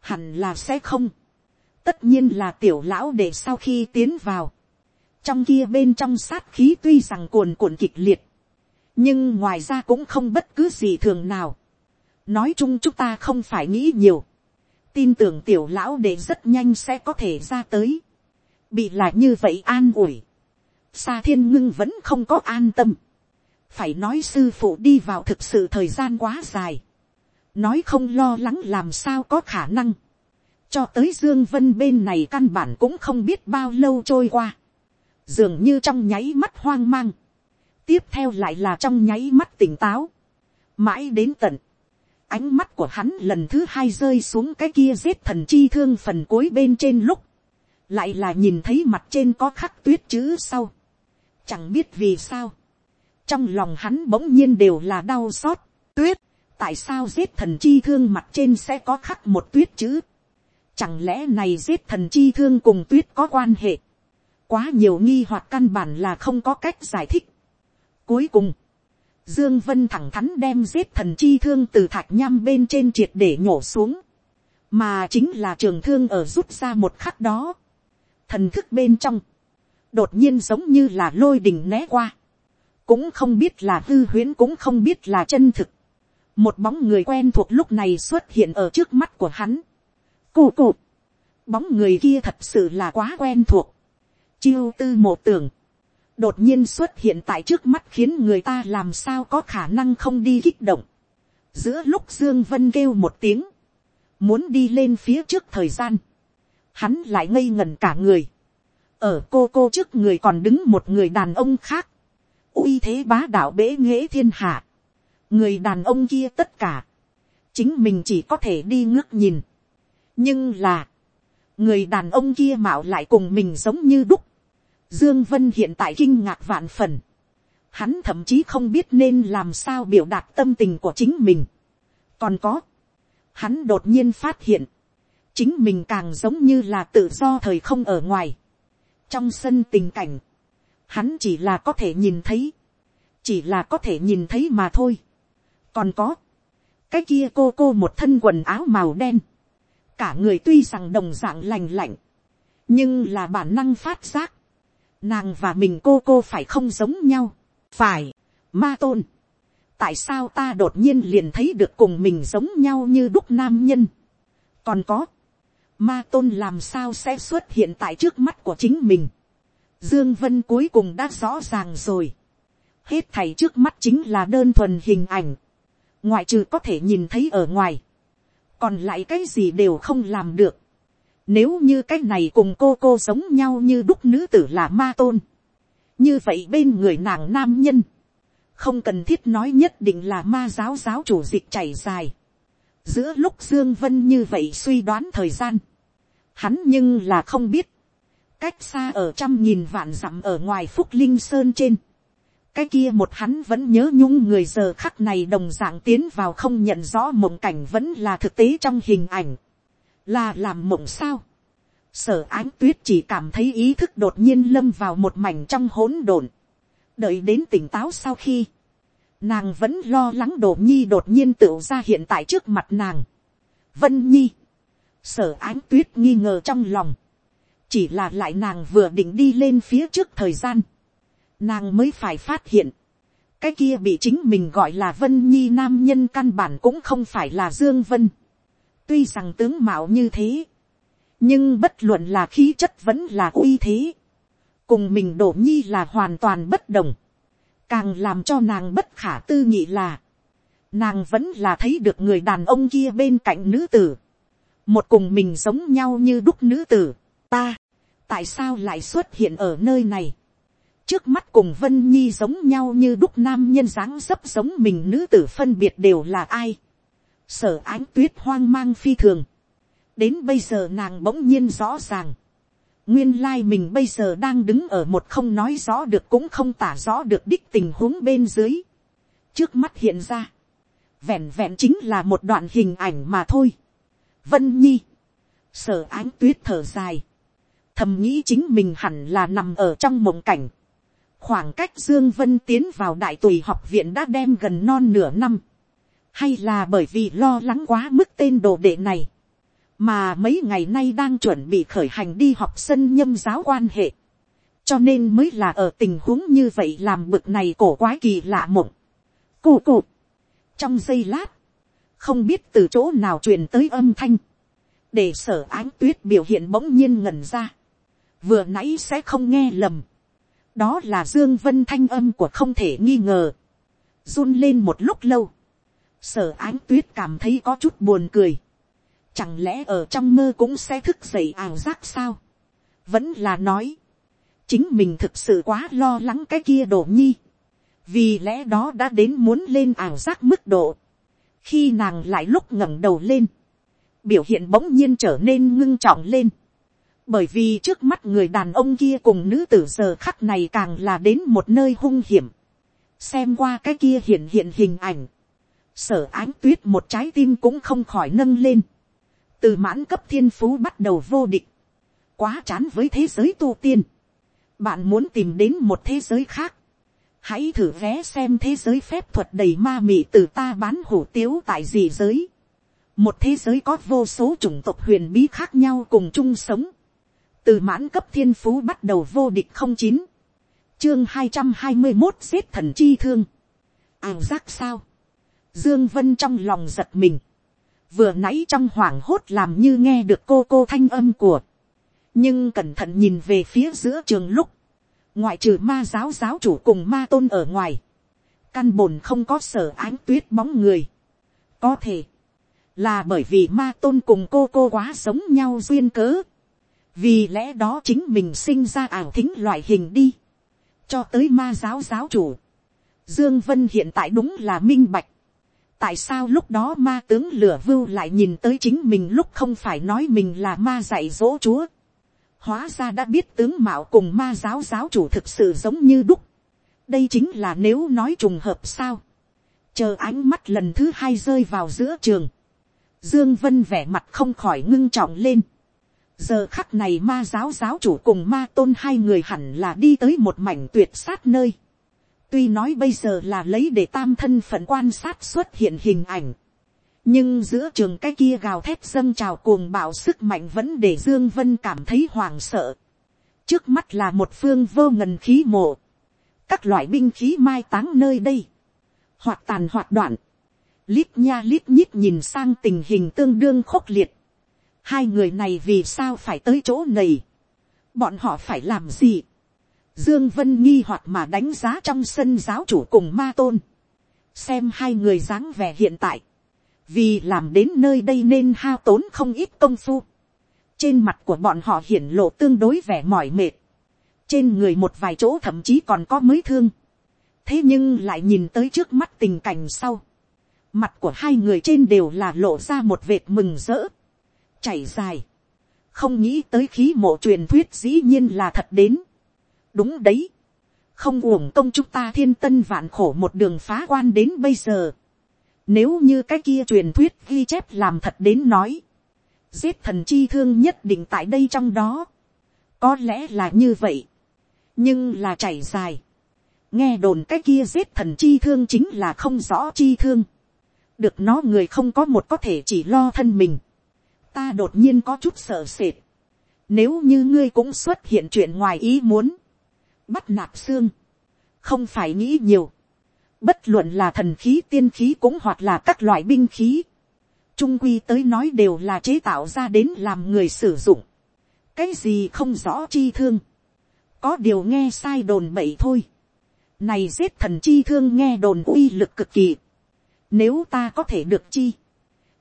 hẳn là sẽ không. tất nhiên là tiểu lão để sau khi tiến vào. trong kia bên trong sát khí tuy rằng cuồn cuộn kịch liệt. nhưng ngoài ra cũng không bất cứ gì thường nào nói chung chúng ta không phải nghĩ nhiều, tin tưởng tiểu lão để rất nhanh sẽ có thể ra tới, bị lại như vậy an ủi, xa thiên ngưng vẫn không có an tâm, phải nói sư phụ đi vào thực sự thời gian quá dài, nói không lo lắng làm sao có khả năng, cho tới dương vân bên này căn bản cũng không biết bao lâu trôi qua, dường như trong nháy mắt hoang mang, tiếp theo lại là trong nháy mắt tỉnh táo, mãi đến tận, ánh mắt của hắn lần thứ hai rơi xuống cái kia giết thần chi thương phần cuối bên trên lúc, lại là nhìn thấy mặt trên có khắc tuyết chữ sau, chẳng biết vì sao, trong lòng hắn bỗng nhiên đều là đau xót, tuyết, tại sao giết thần chi thương mặt trên sẽ có khắc một tuyết chữ, chẳng lẽ này giết thần chi thương cùng tuyết có quan hệ, quá nhiều nghi hoặc căn bản là không có cách giải thích. Cuối cùng, Dương Vân thẳng thắn đem giết thần chi thương từ thạch nham bên trên triệt để nhổ xuống. Mà chính là trường thương ở rút ra một khắc đó. Thần thức bên trong. Đột nhiên giống như là lôi đình né qua. Cũng không biết là hư huyễn cũng không biết là chân thực. Một bóng người quen thuộc lúc này xuất hiện ở trước mắt của hắn. Cụ cụ. Bóng người kia thật sự là quá quen thuộc. Chiêu tư một tưởng đột nhiên xuất hiện tại trước mắt khiến người ta làm sao có khả năng không đi kích động. giữa lúc dương vân kêu một tiếng, muốn đi lên phía trước thời gian, hắn lại ngây ngần cả người. ở cô cô trước người còn đứng một người đàn ông khác, uy thế bá đạo bế nghễ thiên hạ. người đàn ông kia tất cả, chính mình chỉ có thể đi ngước nhìn. nhưng là, người đàn ông kia mạo lại cùng mình giống như đúc, Dương Vân hiện tại kinh ngạc vạn phần. Hắn thậm chí không biết nên làm sao biểu đạt tâm tình của chính mình. Còn có. Hắn đột nhiên phát hiện. Chính mình càng giống như là tự do thời không ở ngoài. Trong sân tình cảnh. Hắn chỉ là có thể nhìn thấy. Chỉ là có thể nhìn thấy mà thôi. Còn có. Cái kia cô cô một thân quần áo màu đen. Cả người tuy rằng đồng dạng lành lạnh. Nhưng là bản năng phát giác nàng và mình cô cô phải không giống nhau, phải, ma tôn, tại sao ta đột nhiên liền thấy được cùng mình giống nhau như đúc nam nhân, còn có, ma tôn làm sao sẽ xuất hiện tại trước mắt của chính mình, dương vân cuối cùng đã rõ ràng rồi, hết thảy trước mắt chính là đơn thuần hình ảnh, ngoại trừ có thể nhìn thấy ở ngoài, còn lại cái gì đều không làm được, nếu như cái này cùng cô cô giống nhau như đúc nữ tử là ma tôn. Như vậy bên người nàng nam nhân. Không cần thiết nói nhất định là ma giáo giáo chủ dịch chảy dài. Giữa lúc Dương Vân như vậy suy đoán thời gian. Hắn nhưng là không biết. Cách xa ở trăm nghìn vạn dặm ở ngoài Phúc Linh Sơn trên. Cái kia một hắn vẫn nhớ nhung người giờ khắc này đồng dạng tiến vào không nhận rõ mộng cảnh vẫn là thực tế trong hình ảnh là làm mộng sao. sở ánh tuyết chỉ cảm thấy ý thức đột nhiên lâm vào một mảnh trong hỗn độn. đợi đến tỉnh táo sau khi, nàng vẫn lo lắng đổ nhi đột nhiên tựu ra hiện tại trước mặt nàng. vân nhi, sở ánh tuyết nghi ngờ trong lòng, chỉ là lại nàng vừa định đi lên phía trước thời gian, nàng mới phải phát hiện, cái kia bị chính mình gọi là vân nhi nam nhân căn bản cũng không phải là dương vân. tuy rằng tướng mạo như thế, nhưng bất luận là khí chất vẫn là uy thế, cùng mình đổ nhi là hoàn toàn bất đồng, càng làm cho nàng bất khả tư nghị là, nàng vẫn là thấy được người đàn ông kia bên cạnh nữ tử, một cùng mình giống nhau như đúc nữ tử, ta, tại sao lại xuất hiện ở nơi này, trước mắt cùng vân nhi giống nhau như đúc nam nhân dáng dấp giống mình nữ tử phân biệt đều là ai, sở ánh tuyết hoang mang phi thường, đến bây giờ nàng bỗng nhiên rõ ràng, nguyên lai mình bây giờ đang đứng ở một không nói rõ được cũng không tả rõ được đích tình huống bên dưới, trước mắt hiện ra, vẹn vẹn chính là một đoạn hình ảnh mà thôi. Vân Nhi, sở ánh tuyết thở dài, thầm nghĩ chính mình hẳn là nằm ở trong mộng cảnh. khoảng cách Dương Vân tiến vào đại tùy học viện đã đem gần non nửa năm. hay là bởi vì lo lắng quá mức tên đồ đệ này, mà mấy ngày nay đang chuẩn bị khởi hành đi học sân nhâm giáo quan hệ. cho nên mới là ở tình huống như vậy làm bực này cổ quái kỳ lạ mộng. Cụ cụ trong giây lát, không biết từ chỗ nào truyền tới âm thanh, để sở ánh tuyết biểu hiện bỗng nhiên ngẩn ra, vừa nãy sẽ không nghe lầm, đó là dương vân thanh âm của không thể nghi ngờ, run lên một lúc lâu, sở ánh tuyết cảm thấy có chút buồn cười, chẳng lẽ ở trong mơ cũng sẽ thức dậy ảo giác sao, vẫn là nói, chính mình thực sự quá lo lắng cái kia đổ nhi, vì lẽ đó đã đến muốn lên ảo giác mức độ, khi nàng lại lúc ngẩng đầu lên, biểu hiện bỗng nhiên trở nên ngưng trọng lên, bởi vì trước mắt người đàn ông kia cùng nữ tử giờ khắc này càng là đến một nơi hung hiểm, xem qua cái kia hiện hiện hình ảnh, sở ánh tuyết một trái tim cũng không khỏi nâng lên, từ mãn cấp thiên phú bắt đầu vô địch, quá chán với thế giới tu tiên, bạn muốn tìm đến một thế giới khác, hãy thử vé xem thế giới phép thuật đầy ma mị từ ta bán hủ tiếu tại gì giới. một thế giới có vô số chủng tộc huyền bí khác nhau cùng chung sống. từ mãn cấp thiên phú bắt đầu vô địch không chín. chương hai trăm hai mươi một xếp thần chi thương. ảo giác sao. dương vân trong lòng giật mình. vừa nãy trong hoảng hốt làm như nghe được cô cô thanh âm của. nhưng cẩn thận nhìn về phía giữa trường lúc ngoại trừ ma giáo giáo chủ cùng ma tôn ở ngoài, căn bồn không có sở ánh tuyết bóng người. có thể, là bởi vì ma tôn cùng cô cô quá giống nhau duyên cớ. vì lẽ đó chính mình sinh ra ảo thính loại hình đi, cho tới ma giáo giáo chủ. dương vân hiện tại đúng là minh bạch. tại sao lúc đó ma tướng lửa vưu lại nhìn tới chính mình lúc không phải nói mình là ma dạy dỗ chúa hóa ra đã biết tướng mạo cùng ma giáo giáo chủ thực sự giống như đúc. đây chính là nếu nói trùng hợp sao. chờ ánh mắt lần thứ hai rơi vào giữa trường. dương vân vẻ mặt không khỏi ngưng trọng lên. giờ khắc này ma giáo giáo chủ cùng ma tôn hai người hẳn là đi tới một mảnh tuyệt sát nơi. tuy nói bây giờ là lấy để tam thân phận quan sát xuất hiện hình ảnh nhưng giữa trường cái kia gào thét dâng trào cuồng bạo sức mạnh vẫn để dương vân cảm thấy hoảng sợ. trước mắt là một phương vô ngần khí mộ, các loại binh khí mai táng nơi đây, hoặc tàn hoặc đoạn, lít nha lít nhít nhìn sang tình hình tương đương khốc liệt. hai người này vì sao phải tới chỗ này, bọn họ phải làm gì. Dương Vân nghi hoặc mà đánh giá trong sân giáo chủ cùng ma tôn. Xem hai người dáng vẻ hiện tại vì làm đến nơi đây nên hao tốn không ít công phu. trên mặt của bọn họ hiển lộ tương đối vẻ mỏi mệt. trên người một vài chỗ thậm chí còn có mới thương. thế nhưng lại nhìn tới trước mắt tình cảnh sau. mặt của hai người trên đều là lộ ra một vệt mừng rỡ. chảy dài. không nghĩ tới khí mộ truyền thuyết dĩ nhiên là thật đến. đúng đấy. không uổng công chúng ta thiên tân vạn khổ một đường phá quan đến bây giờ nếu như cái kia truyền thuyết ghi chép làm thật đến nói. Giết thần chi thương nhất định tại đây trong đó. Có lẽ là như vậy. Nhưng là chảy dài. Nghe đồn cái kia giết thần chi thương chính là không rõ chi thương. Được nó người không có một có thể chỉ lo thân mình. Ta đột nhiên có chút sợ sệt. Nếu như ngươi cũng xuất hiện chuyện ngoài ý muốn. Bắt nạp xương. Không phải nghĩ nhiều Bất luận là thần khí, tiên khí cũng hoặc là các loại binh khí. Trung quy tới nói đều là chế tạo ra đến làm người sử dụng. Cái gì không rõ chi thương. Có điều nghe sai đồn bậy thôi. Này giết thần chi thương nghe đồn uy lực cực kỳ. Nếu ta có thể được chi.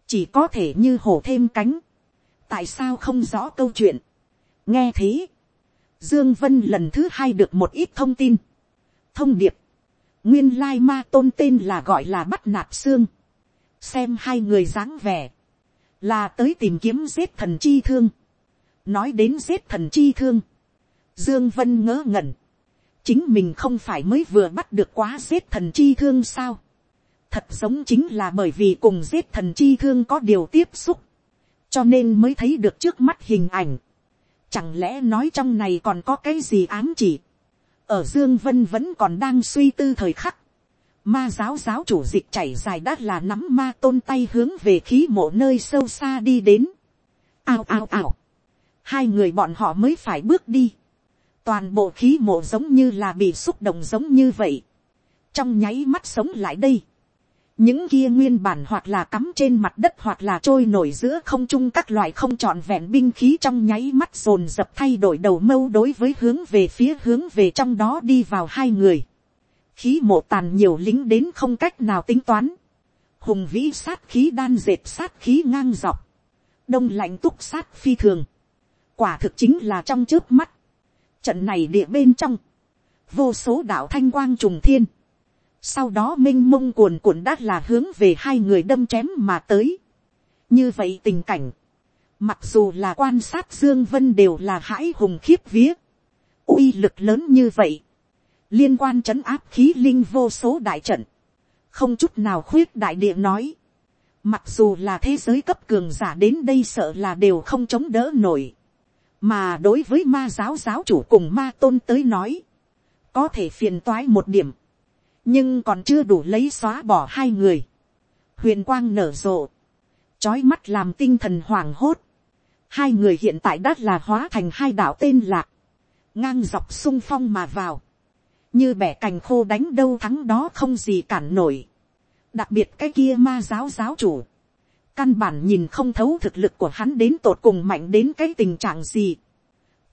Chỉ có thể như hổ thêm cánh. Tại sao không rõ câu chuyện. Nghe thế. Dương Vân lần thứ hai được một ít thông tin. Thông điệp. Nguyên lai ma tôn tên là gọi là bắt nạp xương. Xem hai người dáng vẻ. Là tới tìm kiếm giết thần chi thương. Nói đến giết thần chi thương. Dương Vân ngỡ ngẩn. Chính mình không phải mới vừa bắt được quá giết thần chi thương sao. Thật giống chính là bởi vì cùng giết thần chi thương có điều tiếp xúc. Cho nên mới thấy được trước mắt hình ảnh. Chẳng lẽ nói trong này còn có cái gì ám chỉ ở dương vân vẫn còn đang suy tư thời khắc, ma giáo giáo chủ dịch chảy dài đã là nắm ma tôn tay hướng về khí mộ nơi sâu xa đi đến. ao ao ao, hai người bọn họ mới phải bước đi, toàn bộ khí mộ giống như là bị xúc động giống như vậy, trong nháy mắt sống lại đây, những kia nguyên bản hoặc là cắm trên mặt đất hoặc là trôi nổi giữa không trung các loại không trọn vẹn binh khí trong nháy mắt dồn dập thay đổi đầu mâu đối với hướng về phía hướng về trong đó đi vào hai người. khí mộ tàn nhiều lính đến không cách nào tính toán. hùng vĩ sát khí đan dệt sát khí ngang dọc. đông lạnh túc sát phi thường. quả thực chính là trong trước mắt. trận này địa bên trong. vô số đạo thanh quang trùng thiên sau đó m i n h mông cuồn cuộn đã là hướng về hai người đâm chém mà tới. như vậy tình cảnh, mặc dù là quan sát dương vân đều là hãi hùng khiếp vía, uy lực lớn như vậy, liên quan c h ấ n áp khí linh vô số đại trận, không chút nào khuyết đại địa nói, mặc dù là thế giới cấp cường giả đến đây sợ là đều không chống đỡ nổi, mà đối với ma giáo giáo chủ cùng ma tôn tới nói, có thể phiền toái một điểm, nhưng còn chưa đủ lấy xóa bỏ hai người. huyền quang nở rộ, trói mắt làm tinh thần hoảng hốt. hai người hiện tại đã là hóa thành hai đạo tên lạc, ngang dọc sung phong mà vào, như bẻ cành khô đánh đâu thắng đó không gì cản nổi. đặc biệt cái kia ma giáo giáo chủ, căn bản nhìn không thấu thực lực của hắn đến tột cùng mạnh đến cái tình trạng gì.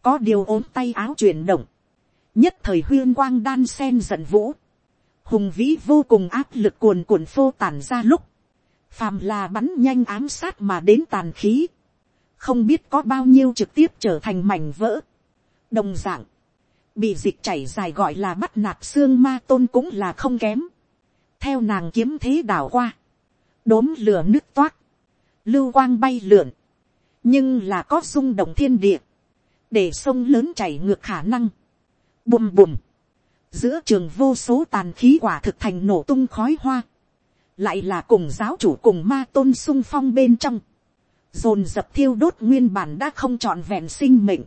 có điều ốm tay áo chuyển động, nhất thời huyên quang đan sen giận vũ, hùng vĩ vô cùng áp lực cuồn cuộn phô tàn ra lúc, phàm là bắn nhanh ám sát mà đến tàn khí, không biết có bao nhiêu trực tiếp trở thành mảnh vỡ. đồng d ạ n g bị dịch chảy dài gọi là bắt nạt xương ma tôn cũng là không kém, theo nàng kiếm thế đảo qua, đốm lửa nước toát, lưu quang bay lượn, nhưng là có rung động thiên địa, để sông lớn chảy ngược khả năng, bùm bùm, giữa trường vô số tàn khí quả thực thành nổ tung khói hoa, lại là cùng giáo chủ cùng ma tôn sung phong bên trong, dồn dập thiêu đốt nguyên bản đã không trọn vẹn sinh mệnh,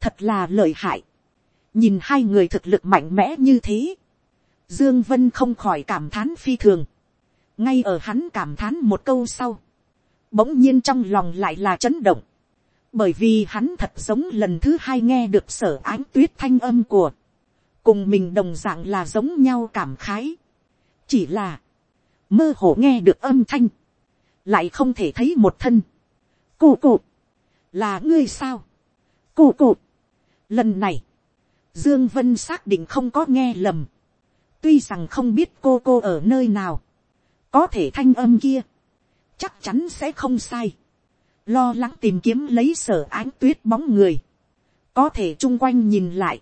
thật là lợi hại, nhìn hai người thực lực mạnh mẽ như thế, dương vân không khỏi cảm thán phi thường, ngay ở hắn cảm thán một câu sau, bỗng nhiên trong lòng lại là chấn động, bởi vì hắn thật giống lần thứ hai nghe được sở ánh tuyết thanh âm của cùng mình đồng dạng là giống nhau cảm khái. chỉ là, mơ hồ nghe được âm thanh, lại không thể thấy một thân. cụ cụ, là ngươi sao. cụ cụ, lần này, dương vân xác định không có nghe lầm. tuy rằng không biết cô cô ở nơi nào, có thể thanh âm kia, chắc chắn sẽ không sai. lo lắng tìm kiếm lấy sở ánh tuyết bóng người, có thể chung quanh nhìn lại,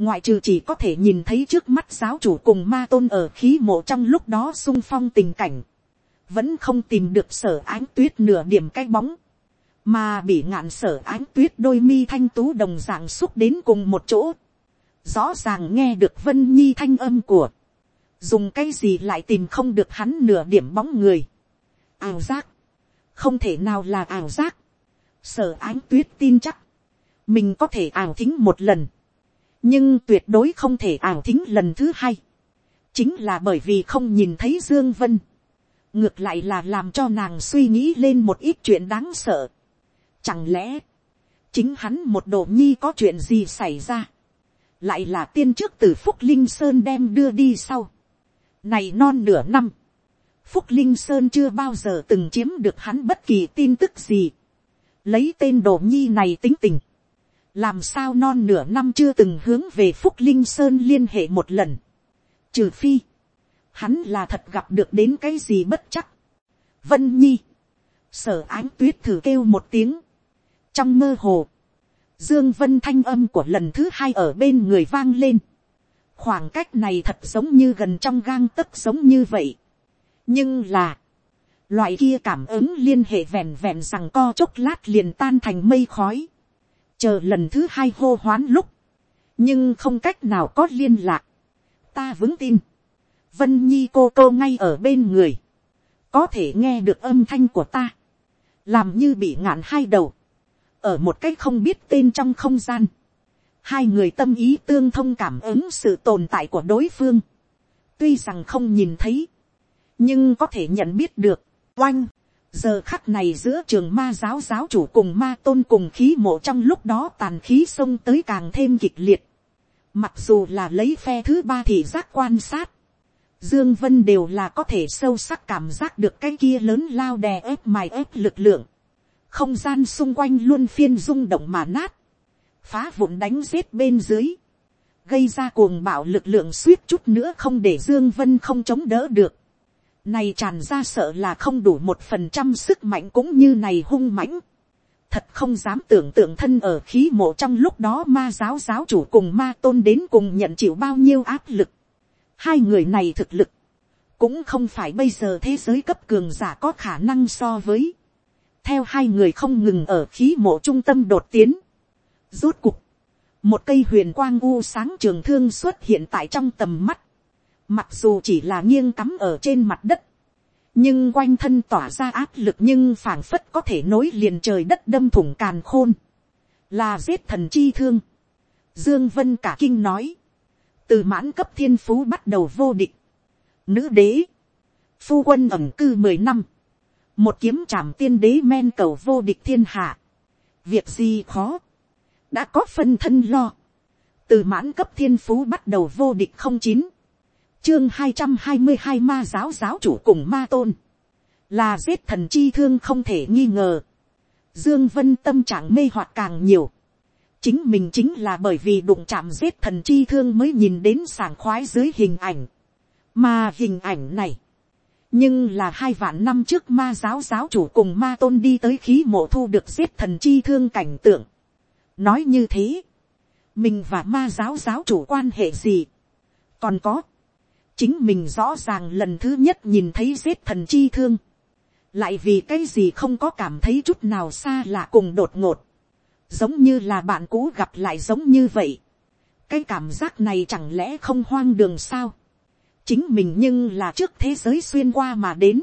ngoại trừ chỉ có thể nhìn thấy trước mắt giáo chủ cùng ma tôn ở khí mộ trong lúc đó sung phong tình cảnh, vẫn không tìm được sở ánh tuyết nửa điểm cái bóng, mà bị ngạn sở ánh tuyết đôi mi thanh tú đồng dạng xúc đến cùng một chỗ, rõ ràng nghe được vân nhi thanh âm của, dùng cái gì lại tìm không được hắn nửa điểm bóng người, ảo giác, không thể nào là ảo giác, sở ánh tuyết tin chắc, mình có thể ảo thính một lần, nhưng tuyệt đối không thể ảo thính lần thứ hai, chính là bởi vì không nhìn thấy dương vân, ngược lại là làm cho nàng suy nghĩ lên một ít chuyện đáng sợ. Chẳng lẽ, chính hắn một độ nhi có chuyện gì xảy ra, lại là tiên trước từ phúc linh sơn đem đưa đi sau, Này non nửa năm. Phúc Linh Sơn chưa bao giờ từng chiếm được hắn bất kỳ tin tức gì. Lấy tên đồ nhi này tính tình. Làm sao non nửa năm chưa từng hướng về Phúc Linh Sơn liên hệ một lần. Trừ phi. Hắn là thật gặp được đến cái gì bất chắc. Vân Nhi. Sở ánh tuyết thử kêu một tiếng. Trong mơ hồ. Dương Vân thanh âm của lần thứ hai ở bên người vang lên. Khoảng cách này thật giống như gần trong gang tấc giống như vậy. Nhưng là. Loại kia cảm ứng liên hệ vẹn vẹn rằng co chốc lát liền tan thành mây khói. Chờ lần thứ hai hô hoán lúc. Nhưng không cách nào có liên lạc. Ta vững tin. Vân Nhi cô cô ngay ở bên người. Có thể nghe được âm thanh của ta. Làm như bị ngạn hai đầu ở một cách không biết tên trong không gian, hai người tâm ý tương thông cảm ứng sự tồn tại của đối phương, tuy rằng không nhìn thấy, nhưng có thể nhận biết được, oanh, giờ khắc này giữa trường ma giáo giáo chủ cùng ma tôn cùng khí mộ trong lúc đó tàn khí xông tới càng thêm kịch liệt, mặc dù là lấy phe thứ ba thì giác quan sát, Dương Vân đều là có thể sâu sắc cảm giác được cái kia lớn lao đè ép mài ép lực lượng. Không gian xung quanh luôn phiên rung động mà nát, phá vụn đánh giết bên dưới, gây ra cuồng bạo lực lượng suýt chút nữa không để dương vân không chống đỡ được này tràn ra sợ là không đủ một phần trăm sức mạnh cũng như này hung mãnh. thật không dám tưởng tượng thân ở khí mộ trong lúc đó ma giáo giáo chủ cùng ma tôn đến cùng nhận chịu bao nhiêu áp lực. hai người này thực lực cũng không phải bây giờ thế giới cấp cường giả có khả năng so với theo hai người không ngừng ở khí mộ trung tâm đột tiến. Rốt cục, một cây huyền quang u sáng trường thương xuất hiện tại trong tầm mắt. Mặc dù chỉ là nghiêng cắm ở trên mặt đất, nhưng quanh thân tỏa ra áp lực nhưng phảng phất có thể nối liền trời đất đâm thủng càn khôn. Là giết thần chi thương. Dương Vân cả kinh nói. Từ mãn cấp thiên phú bắt đầu vô địch. Nữ đế. Phu quân ẩn cư mười năm một kiếm trảm tiên đế men cầu vô địch thiên hạ, việc gì khó, đã có phân thân lo, từ mãn cấp thiên phú bắt đầu vô địch không chín, chương hai trăm hai mươi hai ma giáo giáo chủ cùng ma tôn, là giết thần chi thương không thể nghi ngờ, dương vân tâm trạng mê hoặc càng nhiều, chính mình chính là bởi vì đụng chạm giết thần chi thương mới nhìn đến sảng khoái dưới hình ảnh, mà hình ảnh này, nhưng là hai vạn năm trước ma giáo giáo chủ cùng ma tôn đi tới khí mộ thu được giết thần chi thương cảnh tượng. nói như thế, mình và ma giáo giáo chủ quan hệ gì. còn có, chính mình rõ ràng lần thứ nhất nhìn thấy giết thần chi thương. lại vì cái gì không có cảm thấy chút nào xa lạ cùng đột ngột. giống như là bạn cũ gặp lại giống như vậy. cái cảm giác này chẳng lẽ không hoang đường sao chính mình nhưng là trước thế giới xuyên qua mà đến,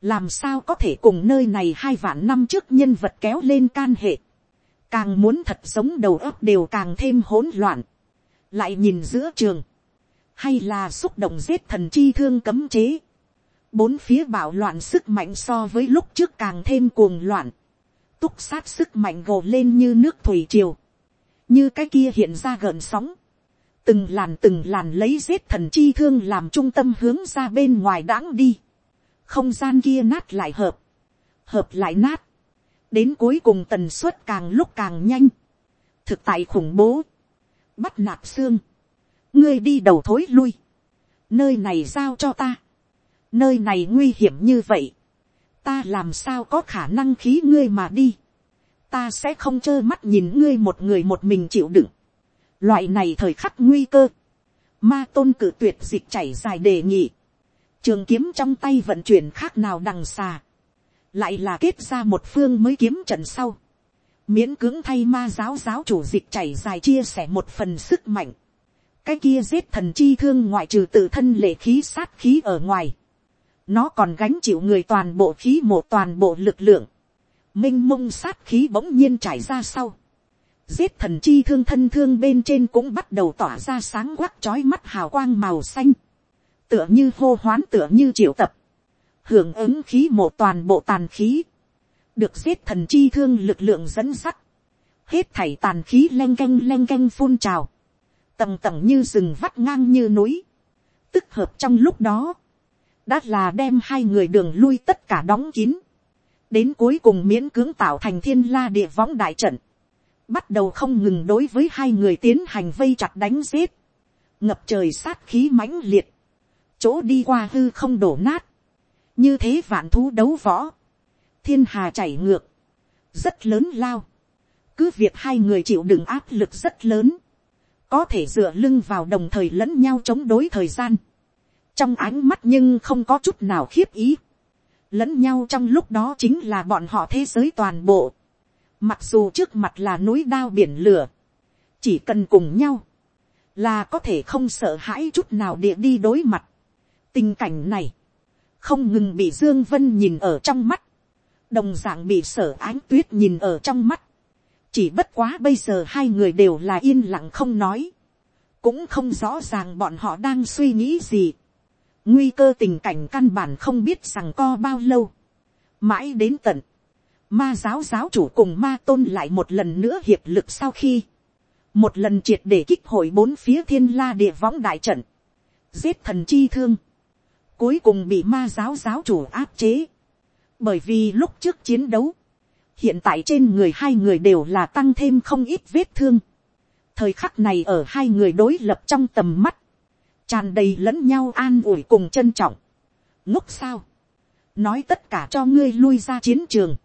làm sao có thể cùng nơi này hai vạn năm trước nhân vật kéo lên can hệ, càng muốn thật sống đầu óc đều càng thêm hỗn loạn, lại nhìn giữa trường, hay là xúc động giết thần chi thương cấm chế, bốn phía bạo loạn sức mạnh so với lúc trước càng thêm cuồng loạn, túc sát sức mạnh gồ lên như nước thủy triều, như cái kia hiện ra gợn sóng, từng làn từng làn lấy giết thần chi thương làm trung tâm hướng ra bên ngoài đãng đi, không gian kia nát lại hợp, hợp lại nát, đến cuối cùng tần suất càng lúc càng nhanh, thực tại khủng bố, bắt nạp xương, ngươi đi đầu thối lui, nơi này giao cho ta, nơi này nguy hiểm như vậy, ta làm sao có khả năng khí ngươi mà đi, ta sẽ không trơ mắt nhìn ngươi một người một mình chịu đựng, Loại này thời khắc nguy cơ. Ma tôn cử tuyệt dịch chảy dài đề nghị. Trường kiếm trong tay vận chuyển khác nào đằng xà. Lại là kết ra một phương mới kiếm trận sau. Miễn cưỡng thay ma giáo giáo chủ dịch chảy dài chia sẻ một phần sức mạnh. Cái kia giết thần chi thương ngoại trừ tự thân lệ khí sát khí ở ngoài. Nó còn gánh chịu người toàn bộ khí một toàn bộ lực lượng. Minh mông sát khí bỗng nhiên trải ra sau. Giết thần chi thương thân thương bên trên cũng bắt đầu tỏa ra sáng quắc trói mắt hào quang màu xanh, tựa như hô hoán tựa như triệu tập, hưởng ứng khí một toàn bộ tàn khí, được giết thần chi thương lực lượng dẫn sắt, hết thảy tàn khí len canh len canh phun trào, tầng tầng như rừng vắt ngang như núi, tức hợp trong lúc đó, đã là đem hai người đường lui tất cả đóng kín, đến cuối cùng miễn cưỡng tạo thành thiên la địa võng đại trận, bắt đầu không ngừng đối với hai người tiến hành vây chặt đánh giết, ngập trời sát khí mãnh liệt, chỗ đi qua hư không đổ nát, như thế vạn thú đấu võ, thiên hà chảy ngược, rất lớn lao, cứ việc hai người chịu đựng áp lực rất lớn, có thể dựa lưng vào đồng thời lẫn nhau chống đối thời gian, trong ánh mắt nhưng không có chút nào khiếp ý, lẫn nhau trong lúc đó chính là bọn họ thế giới toàn bộ, mặc dù trước mặt là núi đao biển lửa, chỉ cần cùng nhau, là có thể không sợ hãi chút nào địa đi đối mặt. tình cảnh này, không ngừng bị dương vân nhìn ở trong mắt, đồng dạng bị sở ánh tuyết nhìn ở trong mắt, chỉ bất quá bây giờ hai người đều là yên lặng không nói, cũng không rõ ràng bọn họ đang suy nghĩ gì, nguy cơ tình cảnh căn bản không biết rằng co bao lâu, mãi đến tận, ma giáo giáo chủ cùng ma tôn lại một lần nữa hiệp lực sau khi, một lần triệt để kích hội bốn phía thiên la địa võng đại trận, giết thần chi thương, cuối cùng bị ma giáo giáo chủ áp chế, bởi vì lúc trước chiến đấu, hiện tại trên người hai người đều là tăng thêm không ít vết thương, thời khắc này ở hai người đối lập trong tầm mắt, tràn đầy lẫn nhau an ủi cùng trân trọng, ngốc sao, nói tất cả cho ngươi lui ra chiến trường,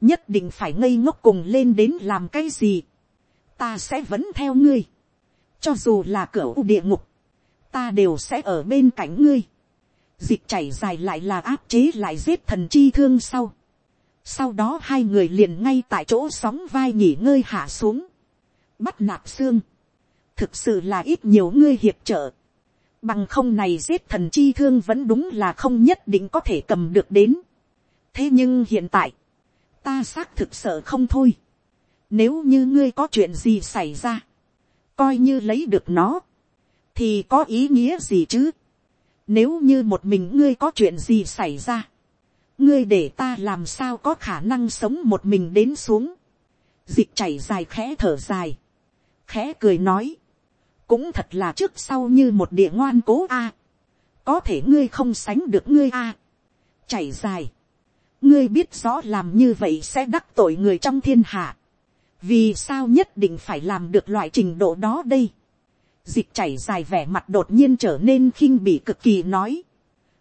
nhất định phải ngây ngốc cùng lên đến làm cái gì, ta sẽ vẫn theo ngươi, cho dù là cửa địa ngục, ta đều sẽ ở bên cạnh ngươi, dịch chảy dài lại là áp chế lại giết thần chi thương sau, sau đó hai người liền ngay tại chỗ sóng vai nghỉ ngơi hạ xuống, bắt nạp xương, thực sự là ít nhiều ngươi hiệp trợ, bằng không này giết thần chi thương vẫn đúng là không nhất định có thể cầm được đến. thế nhưng hiện tại, ta xác thực sợ không thôi. Nếu như ngươi có chuyện gì xảy ra, coi như lấy được nó, thì có ý nghĩa gì chứ. Nếu như một mình ngươi có chuyện gì xảy ra, ngươi để ta làm sao có khả năng sống một mình đến xuống. Dịch chảy dài khẽ thở dài, khẽ cười nói, cũng thật là trước sau như một địa ngoan cố a. có thể ngươi không sánh được ngươi a. chảy dài ngươi biết rõ làm như vậy sẽ đắc tội người trong thiên hạ. vì sao nhất định phải làm được loại trình độ đó đây. dịch chảy dài vẻ mặt đột nhiên trở nên khinh bỉ cực kỳ nói.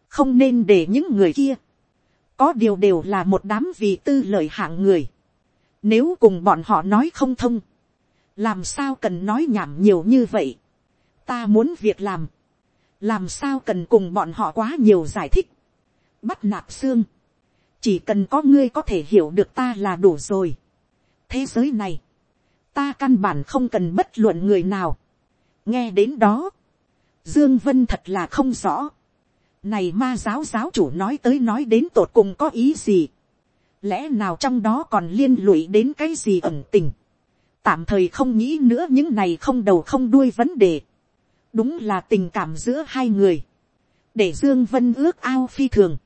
không nên để những người kia có điều đều là một đám vì tư lợi hạng người. nếu cùng bọn họ nói không thông. làm sao cần nói nhảm nhiều như vậy. ta muốn việc làm. làm sao cần cùng bọn họ quá nhiều giải thích. bắt nạp xương chỉ cần có ngươi có thể hiểu được ta là đủ rồi. thế giới này, ta căn bản không cần bất luận người nào. nghe đến đó, dương vân thật là không rõ này ma giáo giáo chủ nói tới nói đến tột cùng có ý gì. lẽ nào trong đó còn liên lụy đến cái gì ẩn tình. tạm thời không nghĩ nữa những này không đầu không đuôi vấn đề. đúng là tình cảm giữa hai người. để dương vân ước ao phi thường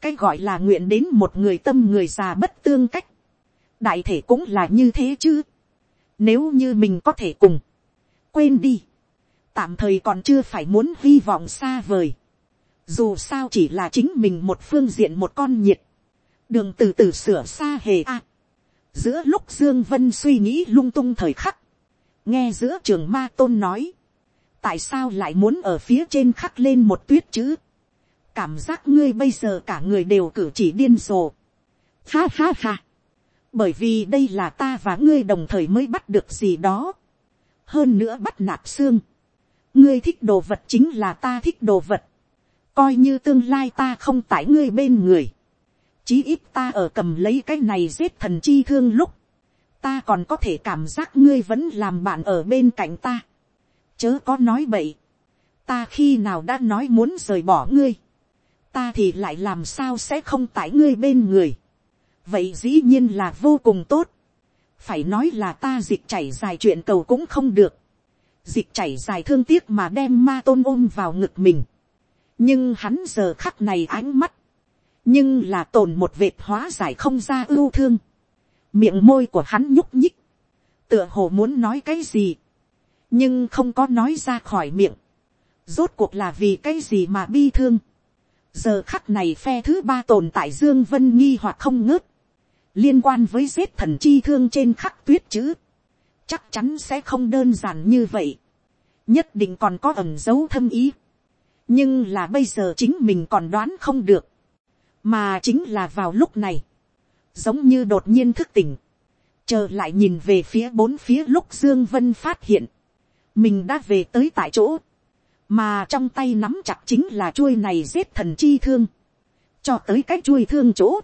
cái gọi là nguyện đến một người tâm người già bất tương cách, đại thể cũng là như thế chứ, nếu như mình có thể cùng, quên đi, tạm thời còn chưa phải muốn hy vọng xa vời, dù sao chỉ là chính mình một phương diện một con nhiệt, đường từ từ sửa xa hề a. giữa lúc dương vân suy nghĩ lung tung thời khắc, nghe giữa trường ma tôn nói, tại sao lại muốn ở phía trên khắc lên một tuyết chữ, cảm giác ngươi bây giờ cả người đều cử chỉ điên rồ. Ha ha ha. Bởi vì đây là ta và ngươi đồng thời mới bắt được gì đó. Hơn nữa bắt nạp xương. Ngươi thích đồ vật chính là ta thích đồ vật. Coi như tương lai ta không tải ngươi bên người. Chí ít ta ở cầm lấy cái này giết thần chi thương lúc. Ta còn có thể cảm giác ngươi vẫn làm bạn ở bên cạnh ta. Chớ có nói bậy. Ta khi nào đã nói muốn rời bỏ ngươi, ta thì lại làm sao sẽ không tải ngươi bên người. vậy dĩ nhiên là vô cùng tốt. phải nói là ta dịch chảy dài chuyện cầu cũng không được. dịch chảy dài thương tiếc mà đem ma tôn ôm vào ngực mình nhưng hắn giờ khắc này ánh mắt. nhưng là tồn một vệt hóa giải không ra ưu thương. miệng môi của hắn nhúc nhích. tựa hồ muốn nói cái gì. nhưng không có nói ra khỏi miệng rốt cuộc là vì cái gì mà bi thương. giờ khắc này phe thứ ba tồn tại dương vân nghi hoặc không ngớt, liên quan với giết thần chi thương trên khắc tuyết chữ, chắc chắn sẽ không đơn giản như vậy, nhất định còn có ẩn dấu thâm ý, nhưng là bây giờ chính mình còn đoán không được, mà chính là vào lúc này, giống như đột nhiên thức tỉnh, chờ lại nhìn về phía bốn phía lúc dương vân phát hiện, mình đã về tới tại chỗ, mà trong tay nắm chặt chính là chuôi này giết thần chi thương, cho tới cái chuôi thương chỗ,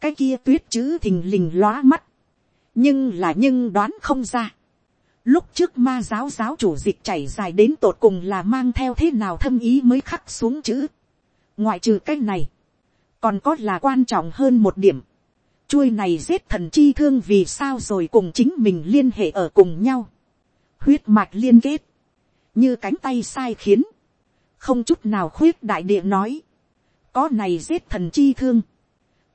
cái kia tuyết chữ thình lình lóa mắt, nhưng là nhưng đoán không ra. Lúc trước ma giáo giáo chủ dịch chảy dài đến tột cùng là mang theo thế nào thâm ý mới khắc xuống chữ. ngoại trừ cái này, còn có là quan trọng hơn một điểm. chuôi này giết thần chi thương vì sao rồi cùng chính mình liên hệ ở cùng nhau. huyết mạch liên kết, như cánh tay sai khiến, không chút nào khuyết đại địa nói, có này giết thần chi thương,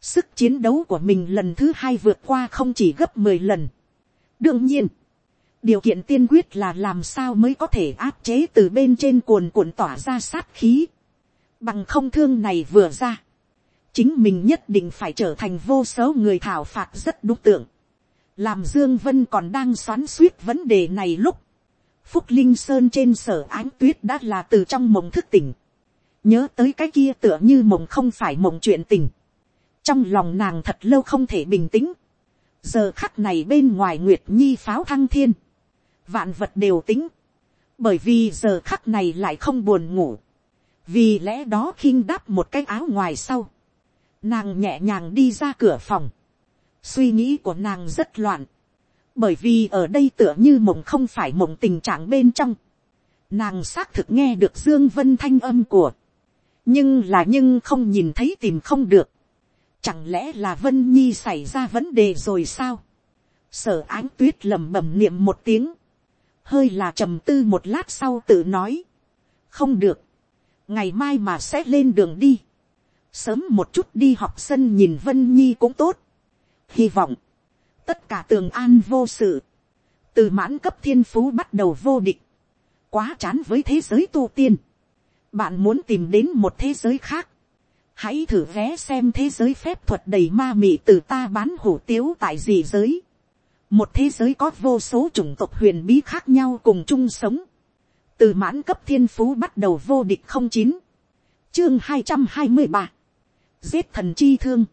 sức chiến đấu của mình lần thứ hai vượt qua không chỉ gấp mười lần. đương nhiên, điều kiện tiên quyết là làm sao mới có thể áp chế từ bên trên cuồn cuộn tỏa ra sát khí, bằng không thương này vừa ra, chính mình nhất định phải trở thành vô số người thảo phạt rất đúng tượng. làm dương vân còn đang xoắn suýt vấn đề này lúc, phúc linh sơn trên sở ánh tuyết đã là từ trong mộng thức tỉnh, nhớ tới cái kia tựa như mộng không phải mộng chuyện tình, trong lòng nàng thật lâu không thể bình tĩnh, giờ khắc này bên ngoài nguyệt nhi pháo thăng thiên, vạn vật đều tính, bởi vì giờ khắc này lại không buồn ngủ, vì lẽ đó khinh đáp một cái áo ngoài sau, nàng nhẹ nhàng đi ra cửa phòng, suy nghĩ của nàng rất loạn, bởi vì ở đây tựa như mộng không phải mộng tình trạng bên trong, nàng xác thực nghe được dương vân thanh âm của, nhưng là nhưng không nhìn thấy tìm không được, chẳng lẽ là vân nhi xảy ra vấn đề rồi sao, sở ánh tuyết lẩm bẩm niệm một tiếng, hơi là trầm tư một lát sau tự nói, không được, ngày mai mà sẽ lên đường đi, sớm một chút đi học sân nhìn vân nhi cũng tốt, hy vọng, tất cả tường an vô sự, từ mãn cấp thiên phú bắt đầu vô địch, quá chán với thế giới tu tiên, bạn muốn tìm đến một thế giới khác, hãy thử vé xem thế giới phép thuật đầy ma mị từ ta bán hủ tiếu tại gì giới, một thế giới có vô số chủng tộc huyền bí khác nhau cùng chung sống, từ mãn cấp thiên phú bắt đầu vô địch không chín, chương hai trăm hai mươi ba, giết thần chi thương,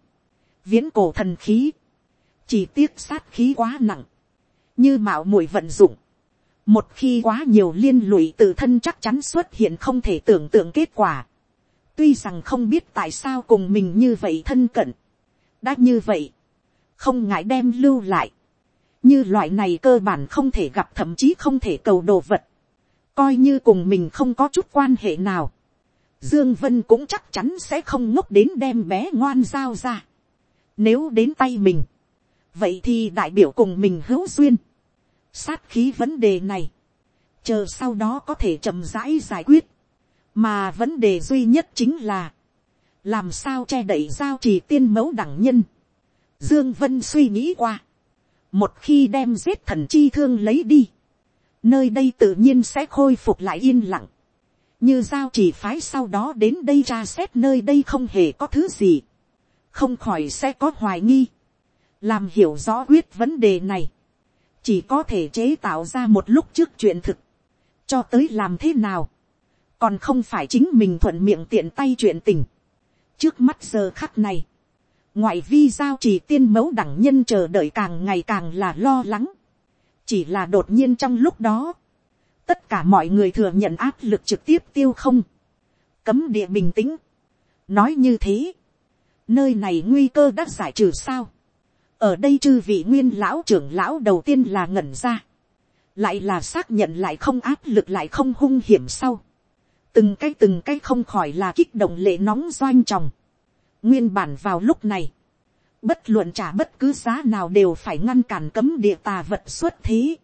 viễn cổ thần khí, chỉ tiếc sát khí quá nặng, như mạo muội vận dụng, một khi quá nhiều liên lụy tự thân chắc chắn xuất hiện không thể tưởng tượng kết quả, tuy rằng không biết tại sao cùng mình như vậy thân cận, đã như vậy, không ngại đem lưu lại, như loại này cơ bản không thể gặp thậm chí không thể cầu đồ vật, coi như cùng mình không có chút quan hệ nào, Dương Vân cũng chắc chắn sẽ không ngốc đến đem bé ngoan giao ra. Nếu đến tay mình, vậy thì đại biểu cùng mình hữu duyên. Sát khí vấn đề này, chờ sau đó có thể chậm rãi giải quyết. Mà vấn đề duy nhất chính là, làm sao che đậy giao trì tiên mẫu đẳng nhân. Dương Vân suy nghĩ qua, một khi đem giết thần chi thương lấy đi, nơi đây tự nhiên sẽ khôi phục lại yên lặng. Như giao chỉ phái sau đó đến đây ra xét nơi đây không hề có thứ gì, không khỏi sẽ có hoài nghi, làm hiểu rõ quyết vấn đề này, chỉ có thể chế tạo ra một lúc trước chuyện thực, cho tới làm thế nào, còn không phải chính mình thuận miệng tiện tay chuyện tình. trước mắt giờ khắc này, ngoại vi giao chỉ tiên mẫu đẳng nhân chờ đợi càng ngày càng là lo lắng, chỉ là đột nhiên trong lúc đó, tất cả mọi người thừa nhận áp lực trực tiếp tiêu không, cấm địa bình tĩnh, nói như thế, nơi này nguy cơ đã giải trừ sao, ở đây chư vị nguyên lão trưởng lão đầu tiên là ngẩn ra, lại là xác nhận lại không áp lực lại không hung hiểm sau, từng cái từng cái không khỏi là kích động lệ nóng doanh tròng, nguyên bản vào lúc này, bất luận trả bất cứ giá nào đều phải ngăn cản cấm địa tà vật xuất thế,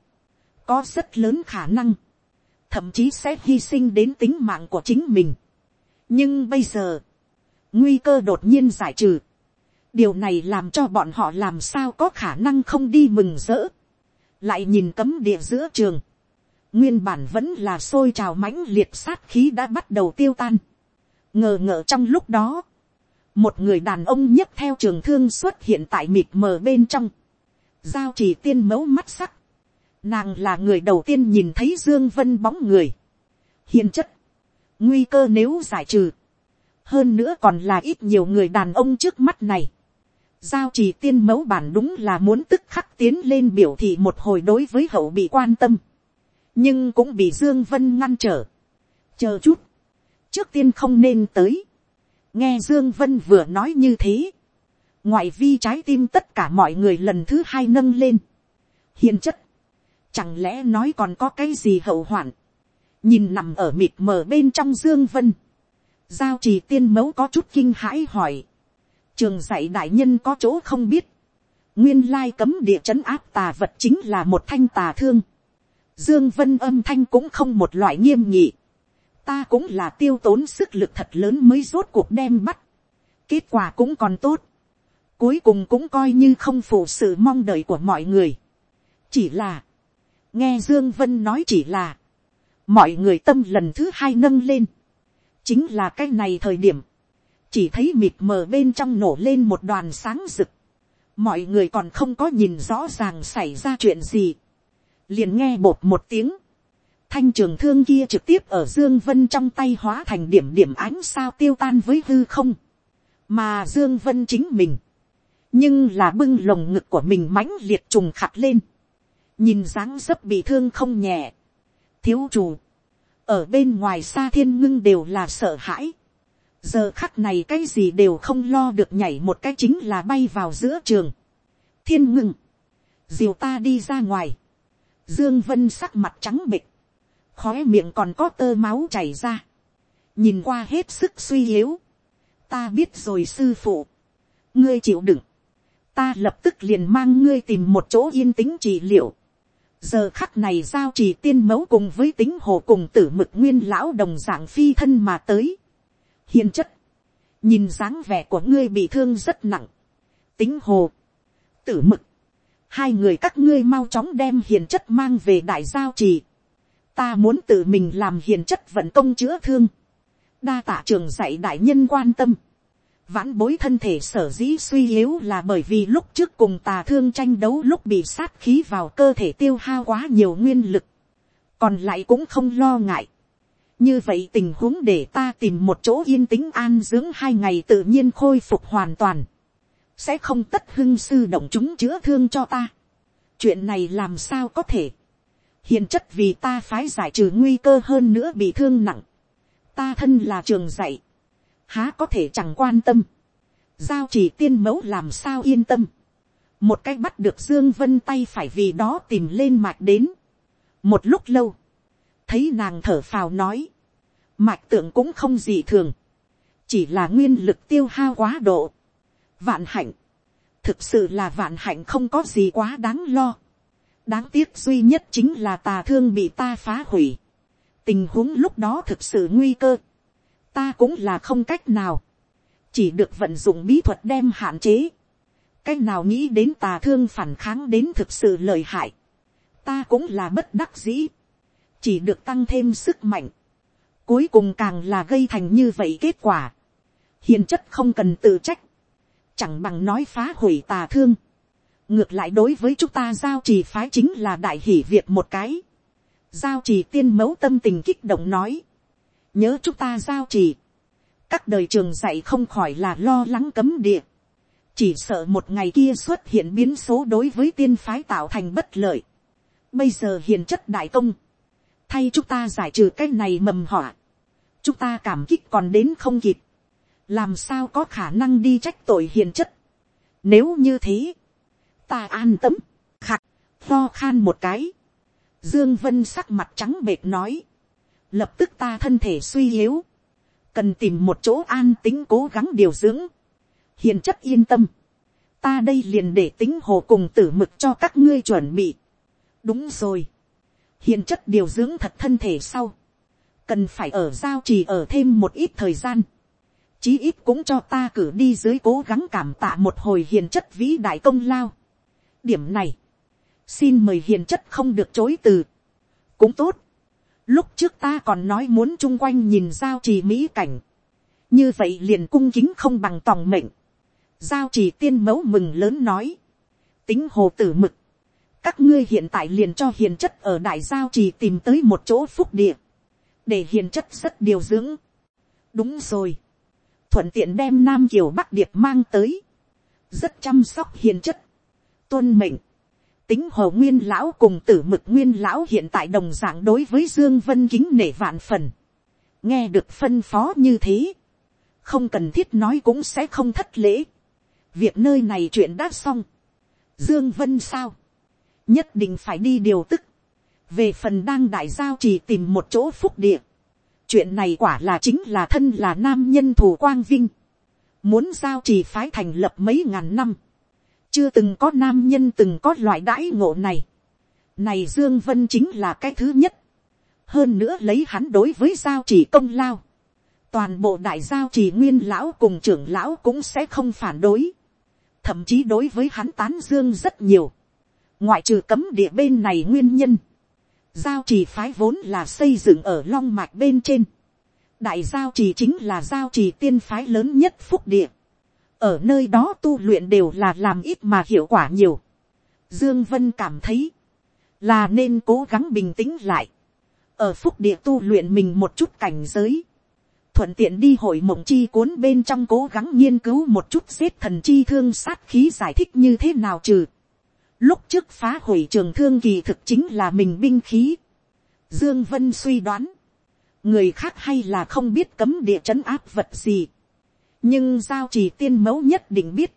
có rất lớn khả năng, thậm chí sẽ hy sinh đến tính mạng của chính mình. nhưng bây giờ, nguy cơ đột nhiên giải trừ. điều này làm cho bọn họ làm sao có khả năng không đi mừng rỡ. lại nhìn cấm địa giữa trường. nguyên bản vẫn là sôi trào mãnh liệt sát khí đã bắt đầu tiêu tan. ngờ ngợ trong lúc đó, một người đàn ông nhấc theo trường thương xuất hiện tại mịt mờ bên trong, giao chỉ tiên mẫu mắt sắc, nàng là người đầu tiên nhìn thấy dương vân bóng người, hiền chất, nguy cơ nếu giải trừ, hơn nữa còn là ít nhiều người đàn ông trước mắt này, giao chỉ tiên mẫu bản đúng là muốn tức khắc tiến lên biểu thị một hồi đối với hậu bị quan tâm, nhưng cũng bị dương vân ngăn trở, chờ chút, trước tiên không nên tới, nghe dương vân vừa nói như thế, ngoại vi trái tim tất cả mọi người lần thứ hai nâng lên, hiền chất, chẳng lẽ nói còn có cái gì hậu hoạn, nhìn nằm ở mịt mờ bên trong dương vân, giao trì tiên mẫu có chút kinh hãi hỏi, trường dạy đại nhân có chỗ không biết, nguyên lai cấm địa chấn áp tà vật chính là một thanh tà thương, dương vân âm thanh cũng không một loại nghiêm nhị, ta cũng là tiêu tốn sức lực thật lớn mới rốt cuộc đem bắt, kết quả cũng còn tốt, cuối cùng cũng coi như không phụ sự mong đợi của mọi người, chỉ là, nghe dương vân nói chỉ là, mọi người tâm lần thứ hai nâng lên, chính là cái này thời điểm, chỉ thấy mịt mờ bên trong nổ lên một đoàn sáng rực, mọi người còn không có nhìn rõ ràng xảy ra chuyện gì, liền nghe bột một tiếng, thanh trường thương kia trực tiếp ở dương vân trong tay hóa thành điểm điểm ánh sao tiêu tan với hư không, mà dương vân chính mình, nhưng là bưng lồng ngực của mình mãnh liệt trùng khặt lên, nhìn dáng dấp bị thương không nhẹ, thiếu chủ, ở bên ngoài xa thiên ngưng đều là sợ hãi, giờ khắc này cái gì đều không lo được nhảy một cái chính là bay vào giữa trường, thiên ngưng, diều ta đi ra ngoài, dương vân sắc mặt trắng bịch, khói miệng còn có tơ máu chảy ra, nhìn qua hết sức suy yếu, ta biết rồi sư phụ, ngươi chịu đựng, ta lập tức liền mang ngươi tìm một chỗ yên tĩnh trị liệu, giờ khắc này giao trì tiên mẫu cùng với tính hồ cùng tử mực nguyên lão đồng dạng phi thân mà tới. hiền chất, nhìn dáng vẻ của ngươi bị thương rất nặng. tính hồ, tử mực, hai người các ngươi mau chóng đem hiền chất mang về đại giao trì ta muốn tự mình làm hiền chất vận công chữa thương. đa tạ trường dạy đại nhân quan tâm vãn bối thân thể sở dĩ suy yếu là bởi vì lúc trước cùng tà thương tranh đấu lúc bị sát khí vào cơ thể tiêu hao quá nhiều nguyên lực. Còn lại cũng không lo ngại. Như vậy tình huống để ta tìm một chỗ yên tĩnh an dưỡng hai ngày tự nhiên khôi phục hoàn toàn. Sẽ không tất hưng sư động chúng chữa thương cho ta. Chuyện này làm sao có thể. Hiện chất vì ta phái giải trừ nguy cơ hơn nữa bị thương nặng. Ta thân là trường dạy. Há có thể chẳng quan tâm, giao chỉ tiên mẫu làm sao yên tâm, một cách bắt được dương vân tay phải vì đó tìm lên mạch đến, một lúc lâu, thấy nàng thở phào nói, mạch tượng cũng không gì thường, chỉ là nguyên lực tiêu hao quá độ, vạn hạnh, thực sự là vạn hạnh không có gì quá đáng lo, đáng tiếc duy nhất chính là tà thương bị ta phá hủy, tình huống lúc đó thực sự nguy cơ, ta cũng là không cách nào, chỉ được vận dụng bí thuật đem hạn chế, cách nào nghĩ đến tà thương phản kháng đến thực sự lợi hại, ta cũng là bất đắc dĩ, chỉ được tăng thêm sức mạnh, cuối cùng càng là gây thành như vậy kết quả, hiền chất không cần tự trách, chẳng bằng nói phá hủy tà thương, ngược lại đối với chúng ta giao trì phái chính là đại hỷ việc một cái, giao trì tiên mẫu tâm tình kích động nói, nhớ chúng ta giao trì, các đời trường dạy không khỏi là lo lắng cấm địa, chỉ sợ một ngày kia xuất hiện biến số đối với tiên phái tạo thành bất lợi. Bây giờ hiền chất đại công, thay chúng ta giải trừ cái này mầm họa, chúng ta cảm kích còn đến không kịp, làm sao có khả năng đi trách tội hiền chất. Nếu như thế, ta an tâm, khặt, lo khan một cái. Dương Vân sắc mặt trắng bệt nói, lập tức ta thân thể suy yếu, cần tìm một chỗ an tính cố gắng điều dưỡng, hiền chất yên tâm, ta đây liền để tính hồ cùng tử mực cho các ngươi chuẩn bị. đúng rồi, hiền chất điều dưỡng thật thân thể sau, cần phải ở giao trì ở thêm một ít thời gian, chí ít cũng cho ta cử đi dưới cố gắng cảm tạ một hồi hiền chất vĩ đại công lao điểm này, xin mời hiền chất không được chối từ. cũng tốt, lúc trước ta còn nói muốn chung quanh nhìn giao trì mỹ cảnh, như vậy liền cung kính không bằng tòng mệnh, giao trì tiên mẫu mừng lớn nói, tính hồ tử mực, các ngươi hiện tại liền cho hiền chất ở đại giao trì tìm tới một chỗ phúc địa, để hiền chất rất điều dưỡng. đúng rồi, thuận tiện đem nam kiều bắc điệp mang tới, rất chăm sóc hiền chất, tuân mệnh, tính hồ nguyên lão cùng tử mực nguyên lão hiện tại đồng dạng đối với dương vân kính nể vạn phần, nghe được phân phó như thế, không cần thiết nói cũng sẽ không thất lễ, việc nơi này chuyện đã xong, dương vân sao, nhất định phải đi điều tức, về phần đang đại giao chỉ tìm một chỗ phúc địa, chuyện này quả là chính là thân là nam nhân thủ quang vinh, muốn giao chỉ phái thành lập mấy ngàn năm, chưa từng có nam nhân từng có loại đãi ngộ này, này dương vân chính là cái thứ nhất, hơn nữa lấy hắn đối với giao chỉ công lao, toàn bộ đại giao chỉ nguyên lão cùng trưởng lão cũng sẽ không phản đối, thậm chí đối với hắn tán dương rất nhiều, ngoại trừ cấm địa bên này nguyên nhân, giao trì phái vốn là xây dựng ở long mạch bên trên, đại giao trì chính là giao trì tiên phái lớn nhất phúc địa, ở nơi đó tu luyện đều là làm ít mà hiệu quả nhiều, dương vân cảm thấy, là nên cố gắng bình tĩnh lại, ở phúc địa tu luyện mình một chút cảnh giới, thuận tiện đi hội mộng chi cuốn bên trong cố gắng nghiên cứu một chút giết thần chi thương sát khí giải thích như thế nào trừ. Lúc trước phá hủy trường thương kỳ thực chính là mình binh khí. Dương Vân suy đoán. Người khác hay là không biết cấm địa chấn áp vật gì. Nhưng giao trì tiên mẫu nhất định biết.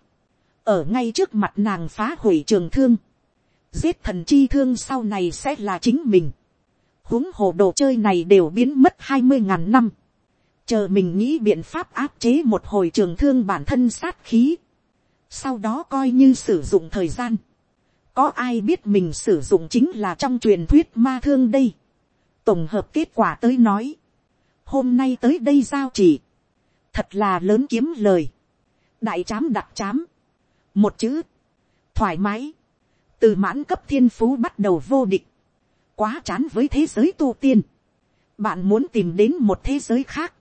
Ở ngay trước mặt nàng phá hủy trường thương. Giết thần chi thương sau này sẽ là chính mình. huống hồ đồ chơi này đều biến mất hai mươi ngàn năm chờ mình nghĩ biện pháp áp chế một hồi trường thương bản thân sát khí, sau đó coi như sử dụng thời gian, có ai biết mình sử dụng chính là trong truyền thuyết ma thương đây, tổng hợp kết quả tới nói, hôm nay tới đây giao chỉ, thật là lớn kiếm lời, đại chám đặc chám, một chữ, thoải mái, từ mãn cấp thiên phú bắt đầu vô địch, quá chán với thế giới tu tiên, bạn muốn tìm đến một thế giới khác,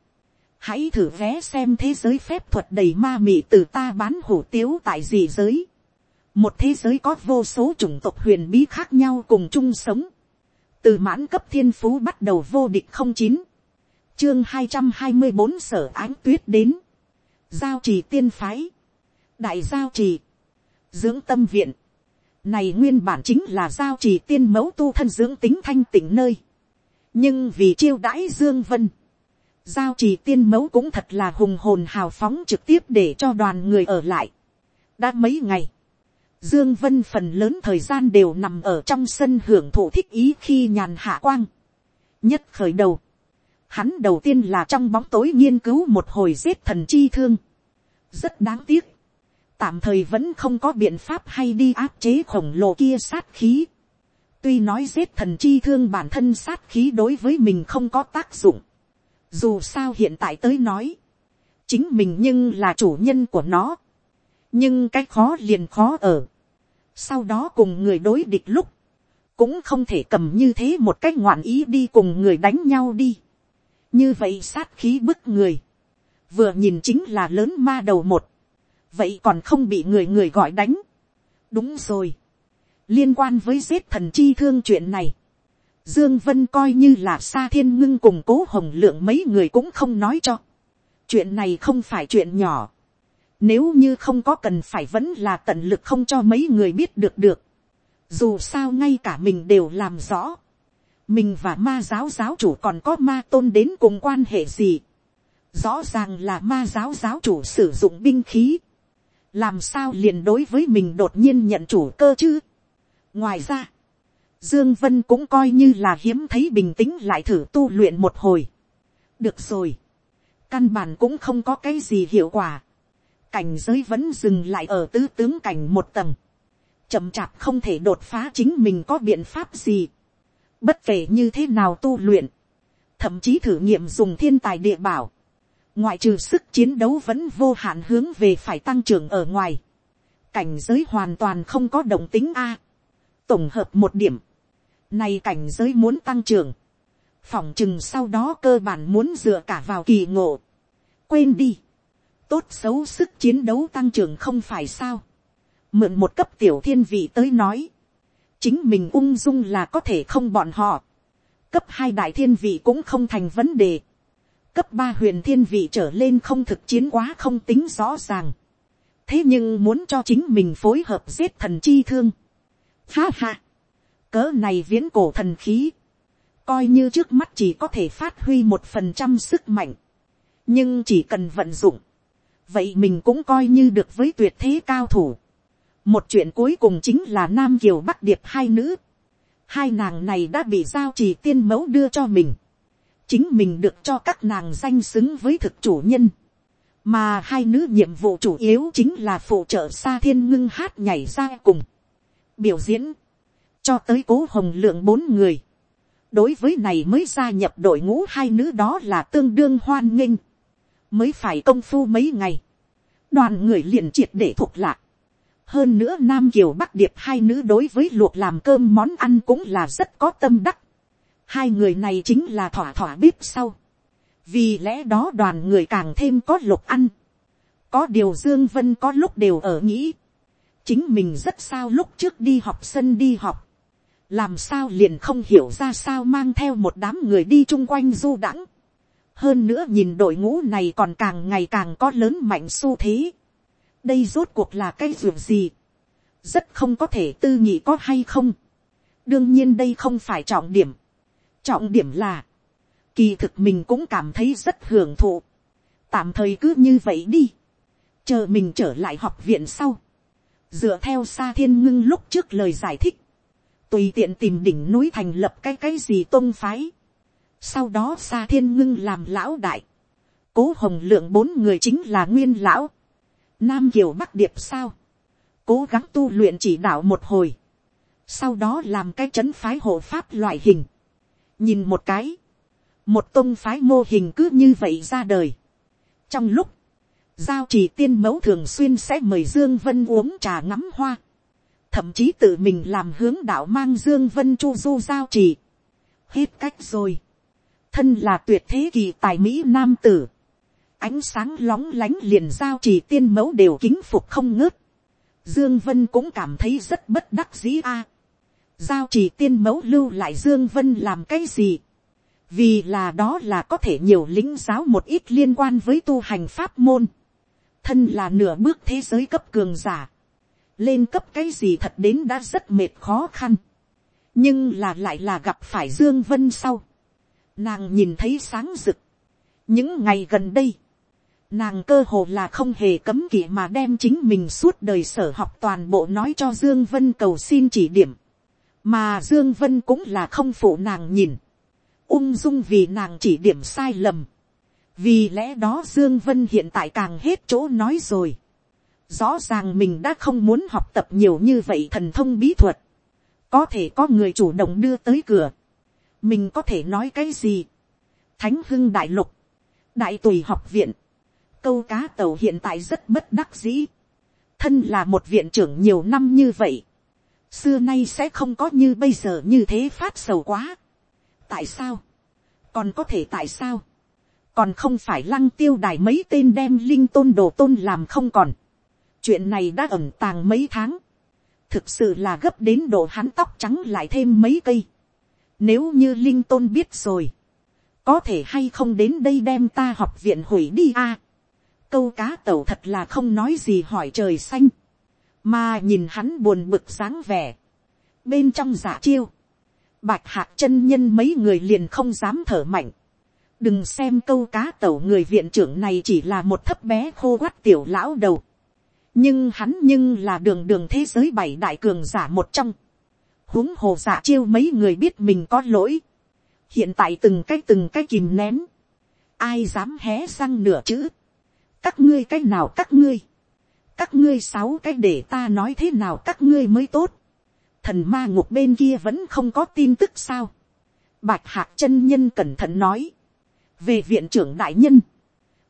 hãy thử vé xem thế giới phép thuật đầy ma mị từ ta bán hủ tiếu tại gì giới. một thế giới có vô số chủng tộc huyền bí khác nhau cùng chung sống. từ mãn cấp thiên phú bắt đầu vô địch không chín chương hai trăm hai mươi bốn sở ánh tuyết đến. giao trì tiên phái. đại giao trì. dưỡng tâm viện. này nguyên bản chính là giao trì tiên mẫu tu thân dưỡng tính thanh tịnh nơi. nhưng vì chiêu đãi dương vân giao trì tiên mẫu cũng thật là hùng hồn hào phóng trực tiếp để cho đoàn người ở lại. đã mấy ngày, dương vân phần lớn thời gian đều nằm ở trong sân hưởng thụ thích ý khi nhàn hạ quang. nhất khởi đầu, hắn đầu tiên là trong bóng tối nghiên cứu một hồi giết thần chi thương. rất đáng tiếc, tạm thời vẫn không có biện pháp hay đi áp chế khổng lồ kia sát khí. tuy nói giết thần chi thương bản thân sát khí đối với mình không có tác dụng dù sao hiện tại tới nói, chính mình nhưng là chủ nhân của nó, nhưng cái khó liền khó ở. sau đó cùng người đối địch lúc, cũng không thể cầm như thế một cách ngoạn ý đi cùng người đánh nhau đi như vậy sát khí bức người, vừa nhìn chính là lớn ma đầu một, vậy còn không bị người người gọi đánh. đúng rồi, liên quan với giết thần chi thương chuyện này, Dương Vân coi như là xa Thiên Ngưng cùng Cố Hồng Lượng mấy người cũng không nói cho. Chuyện này không phải chuyện nhỏ. Nếu như không có cần phải vẫn là tận lực không cho mấy người biết được được. Dù sao ngay cả mình đều làm rõ. Mình và ma giáo giáo chủ còn có ma tôn đến cùng quan hệ gì. Rõ ràng là ma giáo giáo chủ sử dụng binh khí. Làm sao liền đối với mình đột nhiên nhận chủ cơ chứ. Ngoài ra, Dương Vân cũng coi như là hiếm thấy bình tĩnh lại thử tu luyện một hồi. Được rồi. Căn bản cũng không có cái gì hiệu quả. Cảnh giới vẫn dừng lại ở tứ tướng cảnh một tầng. Chậm chạp không thể đột phá chính mình có biện pháp gì. Bất kể như thế nào tu luyện. Thậm chí thử nghiệm dùng thiên tài địa bảo. Ngoại trừ sức chiến đấu vẫn vô hạn hướng về phải tăng trưởng ở ngoài. Cảnh giới hoàn toàn không có động tính A tổng hợp một điểm, nay cảnh giới muốn tăng trưởng, phòng chừng sau đó cơ bản muốn dựa cả vào kỳ ngộ. quên đi. tốt xấu sức chiến đấu tăng trưởng không phải sao. mượn một cấp tiểu thiên vị tới nói chính mình ung dung là có thể không bọn họ. cấp hai đại thiên vị cũng không thành vấn đề. cấp ba huyền thiên vị trở lên không thực chiến quá không tính rõ ràng. thế nhưng muốn cho chính mình phối hợp giết thần chi thương. ha ha. cỡ này viễn cổ thần khí coi như trước mắt chỉ có thể phát huy một phần trăm sức mạnh, nhưng chỉ cần vận dụng, vậy mình cũng coi như được với tuyệt thế cao thủ một chuyện cuối cùng chính là nam kiều bắc điệp hai nữ, hai nàng này đã bị giao trì tiên mẫu đưa cho mình, chính mình được cho các nàng danh xứng với thực chủ nhân, mà hai nữ nhiệm vụ chủ yếu chính là phụ trợ sa thiên ngưng hát nhảy ra cùng, biểu diễn, cho tới cố hồng lượng bốn người, đối với này mới gia nhập đội ngũ hai nữ đó là tương đương hoan nghênh, mới phải công phu mấy ngày, đoàn người liền triệt để thuộc lạc hơn nữa nam kiều bắc điệp hai nữ đối với luộc làm cơm món ăn cũng là rất có tâm đắc. hai người này chính là thỏa thỏa bếp sau. vì lẽ đó đoàn người càng thêm có lục ăn. có điều dương vân có lúc đều ở nghĩ. chính mình rất sao lúc trước đi học sân đi học làm sao liền không hiểu ra sao mang theo một đám người đi chung quanh du đãng. hơn nữa nhìn đội ngũ này còn càng ngày càng có lớn mạnh xu thế đây rốt cuộc là cái ruộng gì. rất không có thể tư nhị có hay không. đương nhiên đây không phải trọng điểm. trọng điểm là, kỳ thực mình cũng cảm thấy rất hưởng thụ. tạm thời cứ như vậy đi. chờ mình trở lại học viện sau. dựa theo xa thiên ngưng lúc trước lời giải thích tùy tiện tìm đỉnh núi thành lập cái cái gì tôn phái. sau đó xa thiên ngưng làm lão đại. cố hồng lượng bốn người chính là nguyên lão nam kiều bắc điệp sao. cố gắng tu luyện chỉ đạo một hồi. sau đó làm cái c phái hộ pháp loại hình. nhìn một cái. một tôn phái mô hình cứ như vậy ra đời. trong lúc, giao chỉ tiên mẫu thường xuyên sẽ mời dương vân uống trà ngắm hoa thậm chí tự mình làm hướng đạo mang dương vân chu du giao trì. hết cách rồi. thân là tuyệt thế kỳ tài mỹ nam tử ánh sáng lóng lánh liền giao chỉ tiên mẫu đều kính phục không ngớt. dương vân cũng cảm thấy rất bất đắc dĩ a. giao chỉ tiên mẫu lưu lại dương vân làm cái gì. vì là đó là có thể nhiều lính giáo một ít liên quan với tu hành pháp môn. thân là nửa bước thế giới cấp cường giả lên cấp cái gì thật đến đã rất mệt khó khăn, nhưng là lại là gặp phải dương vân sau, nàng nhìn thấy sáng rực, những ngày gần đây, nàng cơ hồ là không hề cấm kỵ mà đem chính mình suốt đời sở học toàn bộ nói cho dương vân cầu xin chỉ điểm, mà dương vân cũng là không phụ nàng nhìn, ung dung vì nàng chỉ điểm sai lầm, vì lẽ đó dương vân hiện tại càng hết chỗ nói rồi, Rõ ràng mình đã không muốn học tập nhiều như vậy thần thông bí thuật. Có thể có người chủ động đưa tới cửa. Mình có thể nói cái gì? Thánh hưng đại lục. Đại tùy học viện. Câu cá tàu hiện tại rất bất đắc dĩ. Thân là một viện trưởng nhiều năm như vậy. Xưa nay sẽ không có như bây giờ như thế phát sầu quá. Tại sao? Còn có thể tại sao? Còn không phải lăng tiêu đài mấy tên đem linh tôn đồ tôn làm không còn chuyện này đã ẩn tàng mấy tháng, thực sự là gấp đến độ hắn tóc trắng lại thêm mấy cây. Nếu như linh tôn biết rồi, có thể hay không đến đây đem ta học viện hủy đi a câu cá tẩu thật là không nói gì hỏi trời xanh, mà nhìn hắn buồn bực dáng vẻ. bên trong giả chiêu, bạch hạc chân nhân mấy người liền không dám thở mạnh. đừng xem câu cá tẩu người viện trưởng này chỉ là một thấp bé khô quắt tiểu lão đầu nhưng hắn nhưng là đường đường thế giới bảy đại cường giả một trong. huống hồ giả chiêu mấy người biết mình có lỗi. hiện tại từng cái từng cái kìm nén. ai dám hé răng nửa chữ các ngươi cái nào các ngươi. các ngươi sáu cái để ta nói thế nào các ngươi mới tốt. thần ma ngục bên kia vẫn không có tin tức sao. bạch hạc chân nhân cẩn thận nói. về viện trưởng đại nhân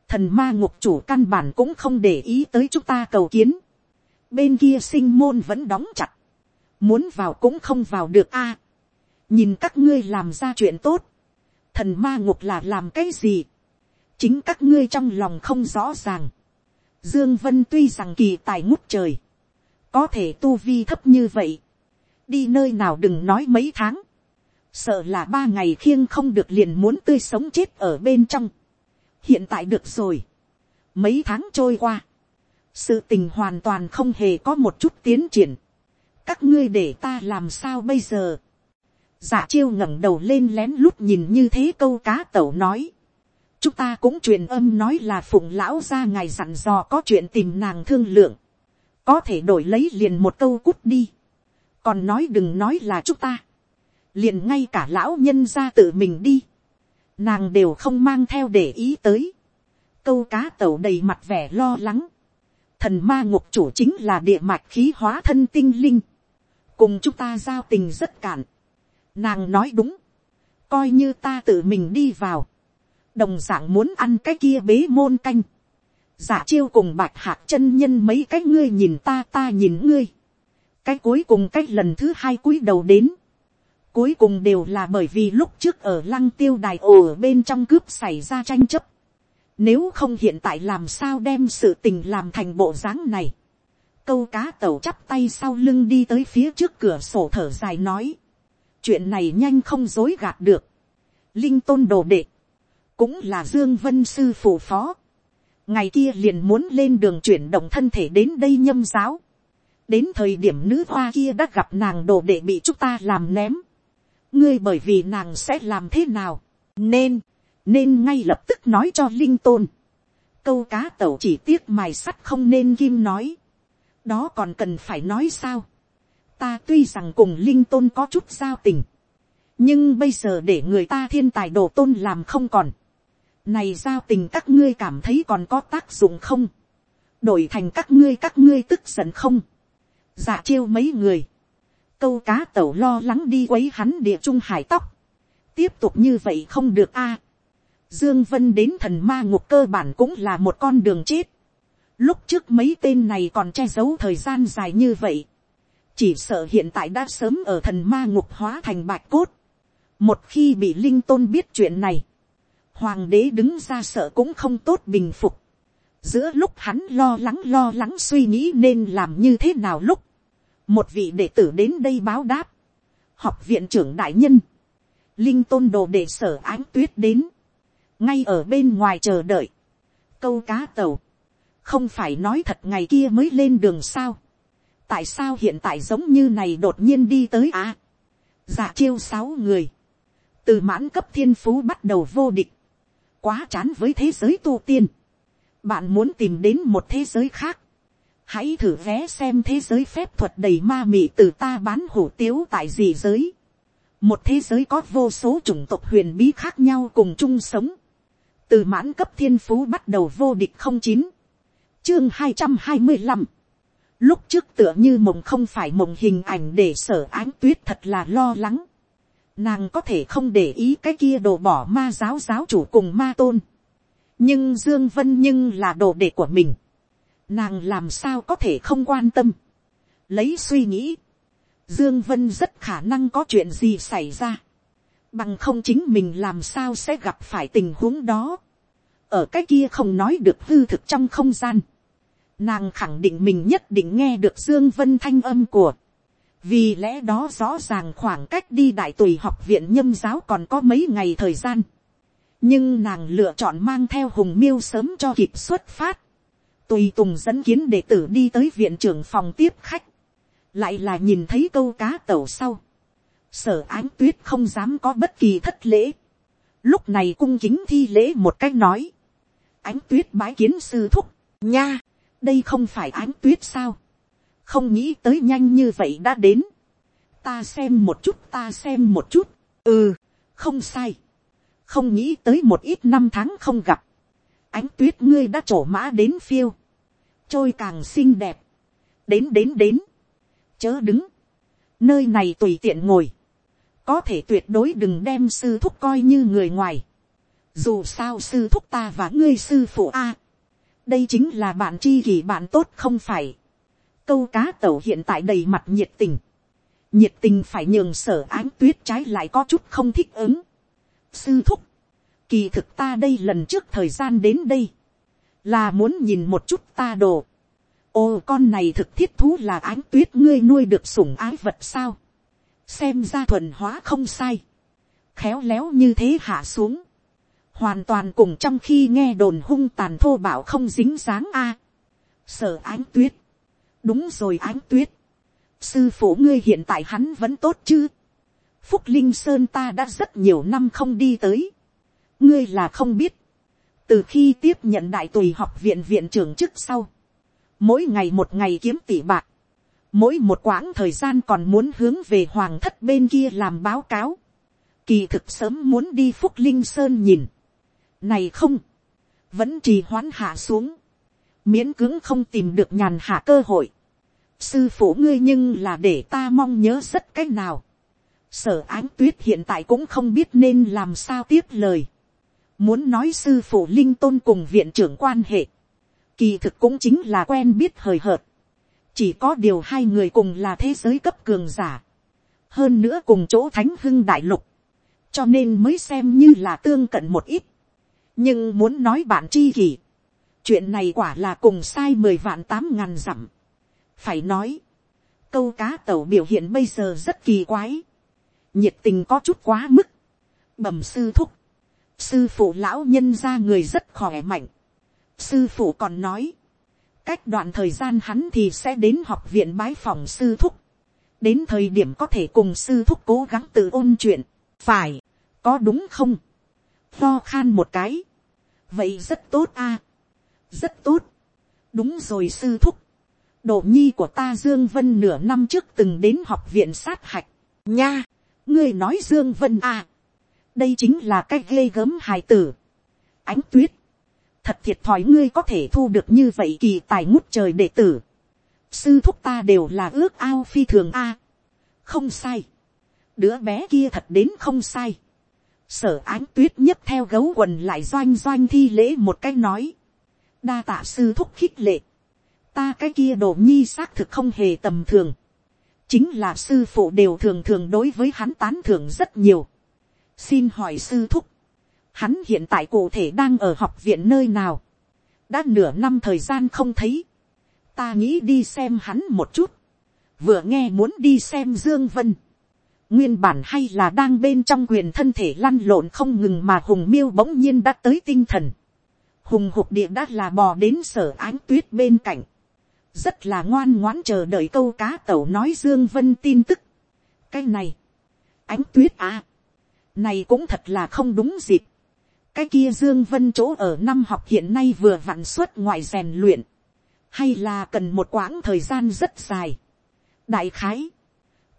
thần ma ngục chủ căn bản cũng không để ý tới chúng ta cầu kiến. bên kia sinh môn vẫn đóng chặt. muốn vào cũng không vào được a. nhìn các ngươi làm ra chuyện tốt. thần ma ngục là làm cái gì, chính các ngươi trong lòng không rõ ràng. Dương Vân tuy rằng kỳ tài ngút trời, có thể tu vi thấp như vậy, đi nơi nào đừng nói mấy tháng, sợ là ba ngày khiêng không được liền muốn tươi sống chết ở bên trong. hiện tại được rồi, mấy tháng trôi qua, sự tình hoàn toàn không hề có một chút tiến triển, các ngươi để ta làm sao bây giờ, giả dạ chiêu ngẩng đầu lên lén lút nhìn như thế câu cá tẩu nói, chúng ta cũng truyền âm nói là phụng lão ra ngài dặn dò có chuyện tìm nàng thương lượng, có thể đổi lấy liền một câu cút đi, còn nói đừng nói là chúng ta, liền ngay cả lão nhân ra tự mình đi, nàng đều không mang theo để ý tới, câu cá tẩu đầy mặt vẻ lo lắng, thần ma ngục chủ chính là địa mạch khí hóa thân tinh linh, cùng chúng ta giao tình rất cạn, nàng nói đúng, coi như ta tự mình đi vào, đồng dạng muốn ăn cái kia bế môn canh, giả chiêu cùng bạch hạc chân nhân mấy cái ngươi nhìn ta ta nhìn ngươi, cái cuối cùng cái lần thứ hai cúi đầu đến, cuối cùng đều là bởi vì lúc trước ở lăng tiêu đài ổ ở bên trong cướp xảy ra tranh chấp, nếu không hiện tại làm sao đem sự tình làm thành bộ dáng này, câu cá tẩu chắp tay sau lưng đi tới phía trước cửa sổ thở dài nói, chuyện này nhanh không dối gạt được, linh tôn đồ đệ, cũng là dương vân sư phụ phó. ngày kia liền muốn lên đường chuyển động thân thể đến đây nhâm giáo. đến thời điểm nữ hoa kia đã gặp nàng đồ để bị chúng ta làm ném. ngươi bởi vì nàng sẽ làm thế nào. nên, nên ngay lập tức nói cho linh tôn. câu cá tẩu chỉ tiếc mài sắt không nên kim nói. đó còn cần phải nói sao. ta tuy rằng cùng linh tôn có chút giao tình nhưng bây giờ để người ta thiên tài đồ tôn làm không còn này giao tình các ngươi cảm thấy còn có tác dụng không, đổi thành các ngươi các ngươi tức giận không, giả chiêu mấy người, câu cá tẩu lo lắng đi quấy hắn địa trung hải tóc, tiếp tục như vậy không được a, dương vân đến thần ma ngục cơ bản cũng là một con đường chết, lúc trước mấy tên này còn che giấu thời gian dài như vậy, chỉ sợ hiện tại đã sớm ở thần ma ngục hóa thành bạch cốt, một khi bị linh tôn biết chuyện này, hoàng đế đứng ra sợ cũng không tốt bình phục. giữa lúc hắn lo lắng lo lắng suy nghĩ nên làm như thế nào lúc, một vị đệ tử đến đây báo đáp, học viện trưởng đại nhân, linh tôn đồ đệ sở ánh tuyết đến, ngay ở bên ngoài chờ đợi, câu cá tàu, không phải nói thật ngày kia mới lên đường sao, tại sao hiện tại giống như này đột nhiên đi tới à, giả chiêu sáu người, từ mãn cấp thiên phú bắt đầu vô địch, quá chán với thế giới tu tiên. bạn muốn tìm đến một thế giới khác. hãy thử vé xem thế giới phép thuật đầy ma mị từ ta bán hủ tiếu tại gì giới. một thế giới có vô số chủng tộc huyền bí khác nhau cùng chung sống. từ mãn cấp thiên phú bắt đầu vô địch không chín. chương hai trăm hai mươi năm. lúc trước tựa như mộng không phải mộng hình ảnh để sở ánh tuyết thật là lo lắng nàng có thể không để ý cái kia đồ bỏ ma giáo giáo chủ cùng ma tôn. nhưng dương vân nhưng là đồ đệ của mình. nàng làm sao có thể không quan tâm. lấy suy nghĩ, dương vân rất khả năng có chuyện gì xảy ra. bằng không chính mình làm sao sẽ gặp phải tình huống đó. ở cái kia không nói được hư thực trong không gian. nàng khẳng định mình nhất định nghe được dương vân thanh âm của vì lẽ đó rõ ràng khoảng cách đi đại tùy học viện nhâm giáo còn có mấy ngày thời gian. nhưng nàng lựa chọn mang theo hùng miêu sớm cho kịp xuất phát. tùy tùng dẫn kiến đệ tử đi tới viện trưởng phòng tiếp khách. lại là nhìn thấy câu cá tàu sau. sở ánh tuyết không dám có bất kỳ thất lễ. lúc này cung kính thi lễ một cách nói. ánh tuyết bái kiến sư thúc, nha, đây không phải ánh tuyết sao không nghĩ tới nhanh như vậy đã đến. ta xem một chút ta xem một chút. ừ, không sai. không nghĩ tới một ít năm tháng không gặp. ánh tuyết ngươi đã trổ mã đến phiêu. trôi càng xinh đẹp. đến đến đến. chớ đứng. nơi này tùy tiện ngồi. có thể tuyệt đối đừng đem sư thúc coi như người ngoài. dù sao sư thúc ta và ngươi sư phụ a. đây chính là bạn tri kỷ bạn tốt không phải câu cá tẩu hiện tại đầy mặt nhiệt tình. nhiệt tình phải nhường sở ánh tuyết trái lại có chút không thích ứng. sư thúc, kỳ thực ta đây lần trước thời gian đến đây, là muốn nhìn một chút ta đồ. ô con này thực thiết thú là ánh tuyết ngươi nuôi được sủng ái vật sao. xem ra thuần hóa không sai. khéo léo như thế hạ xuống. hoàn toàn cùng trong khi nghe đồn hung tàn thô bảo không dính dáng a. sở ánh tuyết đúng rồi ánh tuyết. sư phụ ngươi hiện tại hắn vẫn tốt chứ. phúc linh sơn ta đã rất nhiều năm không đi tới. ngươi là không biết. Từ khi tiếp nhận đại tùy học viện viện trưởng chức sau, mỗi ngày một ngày kiếm tỷ bạc, mỗi một quãng thời gian còn muốn hướng về hoàng thất bên kia làm báo cáo, kỳ thực sớm muốn đi phúc linh sơn nhìn, này không, vẫn trì hoãn hạ xuống, miễn cưỡng không tìm được nhàn hạ cơ hội, sư phụ ngươi nhưng là để ta mong nhớ rất cách nào, sở ánh tuyết hiện tại cũng không biết nên làm sao tiếp lời, Muốn nói sư phụ linh tôn cùng viện trưởng quan hệ. Kỳ thực cũng chính là quen biết hời hợt. Chỉ có điều hai người cùng là thế giới cấp cường giả. Hơn nữa cùng chỗ thánh hưng đại lục. Cho nên mới xem như là tương cận một ít. Nhưng muốn nói bạn chi kỷ. Chuyện này quả là cùng sai mười vạn tám ngàn dặm. Phải nói. Câu cá tàu biểu hiện bây giờ rất kỳ quái. Nhiệt tình có chút quá mức. Bẩm sư thúc sư phụ lão nhân ra người rất khỏe mạnh. sư phụ còn nói, cách đoạn thời gian hắn thì sẽ đến học viện bái phòng sư thúc. đến thời điểm có thể cùng sư thúc cố gắng tự ôn chuyện. phải, có đúng không. lo khan một cái. vậy rất tốt a. rất tốt. đúng rồi sư thúc độ nhi của ta dương vân nửa năm trước từng đến học viện sát hạch. nha, ngươi nói dương vân a đây chính là cái ghê gớm hài tử. ánh tuyết, thật thiệt thòi ngươi có thể thu được như vậy kỳ tài ngút trời đệ tử. sư thúc ta đều là ước ao phi thường a. không sai. đứa bé kia thật đến không sai. sở ánh tuyết nhấp theo gấu quần lại doanh doanh thi lễ một cái nói. đa tạ sư thúc khích lệ ta cái kia đồ nhi xác thực không hề tầm thường. chính là sư phụ đều thường thường đối với hắn tán thưởng rất nhiều. Xin hỏi sư thúc, hắn hiện tại cụ thể đang ở học viện nơi nào, đã nửa năm thời gian không thấy, ta nghĩ đi xem hắn một chút, vừa nghe muốn đi xem dương vân, nguyên bản hay là đang bên trong quyền thân thể lăn lộn không ngừng mà hùng miêu bỗng nhiên đã tới tinh thần, hùng hục địa đã là bò đến sở ánh tuyết bên cạnh, rất là ngoan ngoãn chờ đợi câu cá tẩu nói dương vân tin tức. cái này, ánh tuyết à, này cũng thật là không đúng dịp. Cái kia Dương Vân chỗ ở năm học hiện nay vừa vặn xuất ngoại rèn luyện. Hay là cần một quãng thời gian rất dài. Đại khái.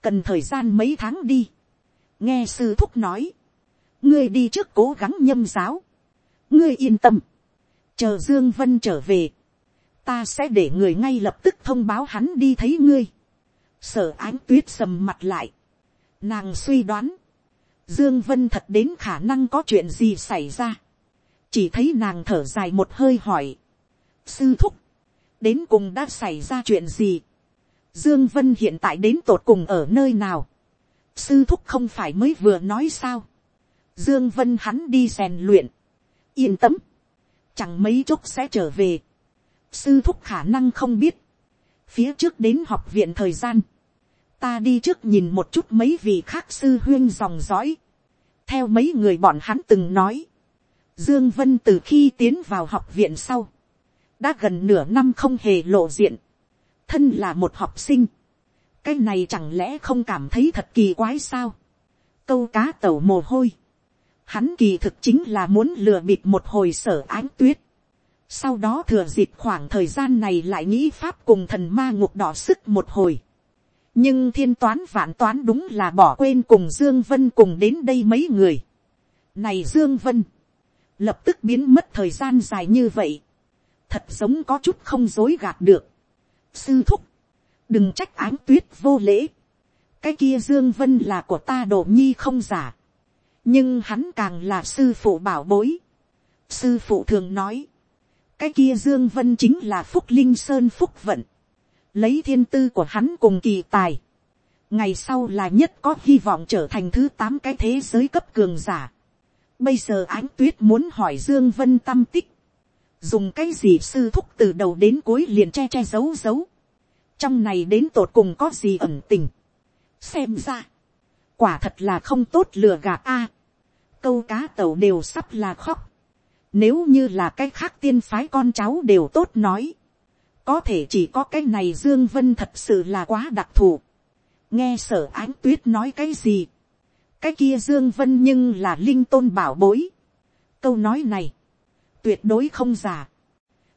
Cần thời gian mấy tháng đi. Nghe sư thúc nói. Ngươi đi trước cố gắng nhâm giáo. Ngươi yên tâm. Chờ Dương Vân trở về. Ta sẽ để người ngay lập tức thông báo hắn đi thấy ngươi. Sở ánh tuyết sầm mặt lại. Nàng suy đoán Dương Vân thật đến khả năng có chuyện gì xảy ra. Chỉ thấy nàng thở dài một hơi hỏi. Sư thúc. Đến cùng đã xảy ra chuyện gì? Dương Vân hiện tại đến tột cùng ở nơi nào? Sư thúc không phải mới vừa nói sao? Dương Vân hắn đi rèn luyện. Yên tâm. Chẳng mấy chốc sẽ trở về. Sư thúc khả năng không biết. Phía trước đến học viện thời gian. Ta đi trước nhìn một chút mấy vị khác sư huyên dòng dõi. theo mấy người bọn hắn từng nói, dương vân từ khi tiến vào học viện sau, đã gần nửa năm không hề lộ diện, thân là một học sinh, cái này chẳng lẽ không cảm thấy thật kỳ quái sao, câu cá tẩu mồ hôi, hắn kỳ thực chính là muốn lừa bịp một hồi sở ánh tuyết, sau đó thừa dịp khoảng thời gian này lại nghĩ pháp cùng thần ma ngục đỏ sức một hồi nhưng thiên toán vạn toán đúng là bỏ quên cùng dương vân cùng đến đây mấy người. này dương vân, lập tức biến mất thời gian dài như vậy, thật giống có chút không dối gạt được. sư thúc, đừng trách ánh tuyết vô lễ, cái kia dương vân là của ta đổ nhi không giả, nhưng hắn càng là sư phụ bảo bối. sư phụ thường nói, cái kia dương vân chính là phúc linh sơn phúc vận lấy thiên tư của hắn cùng kỳ tài, ngày sau là nhất có hy vọng trở thành thứ tám cái thế giới cấp cường giả. Bây giờ ánh tuyết muốn hỏi Dương Vân tâm tích. Dùng cái gì sư thúc từ đầu đến cuối liền che che giấu giấu. Trong này đến tột cùng có gì ẩn tình. Xem ra. Quả thật là không tốt lừa gạt a. câu cá tàu đều sắp là khóc. Nếu như là cái khác tiên phái con cháu đều tốt nói. Có thể chỉ có cái này Dương Vân thật sự là quá đặc thù. Nghe sở ánh tuyết nói cái gì cái kia dương vân nhưng là linh tôn bảo bối. câu nói này, tuyệt đối không giả.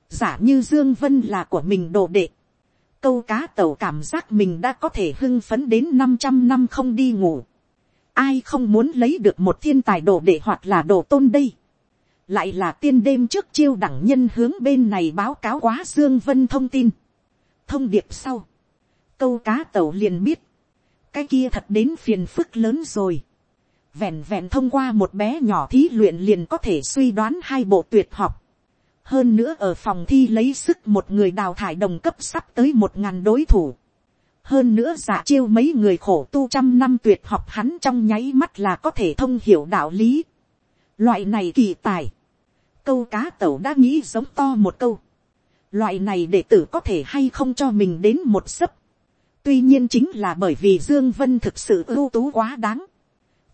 giả như dương vân là của mình đồ đệ. câu cá tàu cảm giác mình đã có thể hưng phấn đến 500 năm không đi ngủ. ai không muốn lấy được một thiên tài đồ đệ hoặc là đồ tôn đây lại là tiên đêm trước chiêu đẳng nhân hướng bên này báo cáo quá dương vân thông tin. thông điệp sau, câu cá tàu liền biết, cái kia thật đến phiền phức lớn rồi vẹn vẹn thông qua một bé nhỏ thí luyện liền có thể suy đoán hai bộ tuyệt học. hơn nữa ở phòng thi lấy sức một người đào thải đồng cấp sắp tới một ngàn đối thủ. hơn nữa giả chiêu mấy người khổ tu trăm năm tuyệt học hắn trong nháy mắt là có thể thông hiểu đạo lý. loại này kỳ tài câu cá tẩu đã nghĩ giống to một câu. loại này đệ tử có thể hay không cho mình đến một sấp. tuy nhiên chính là bởi vì dương vân thực sự ưu tú quá đáng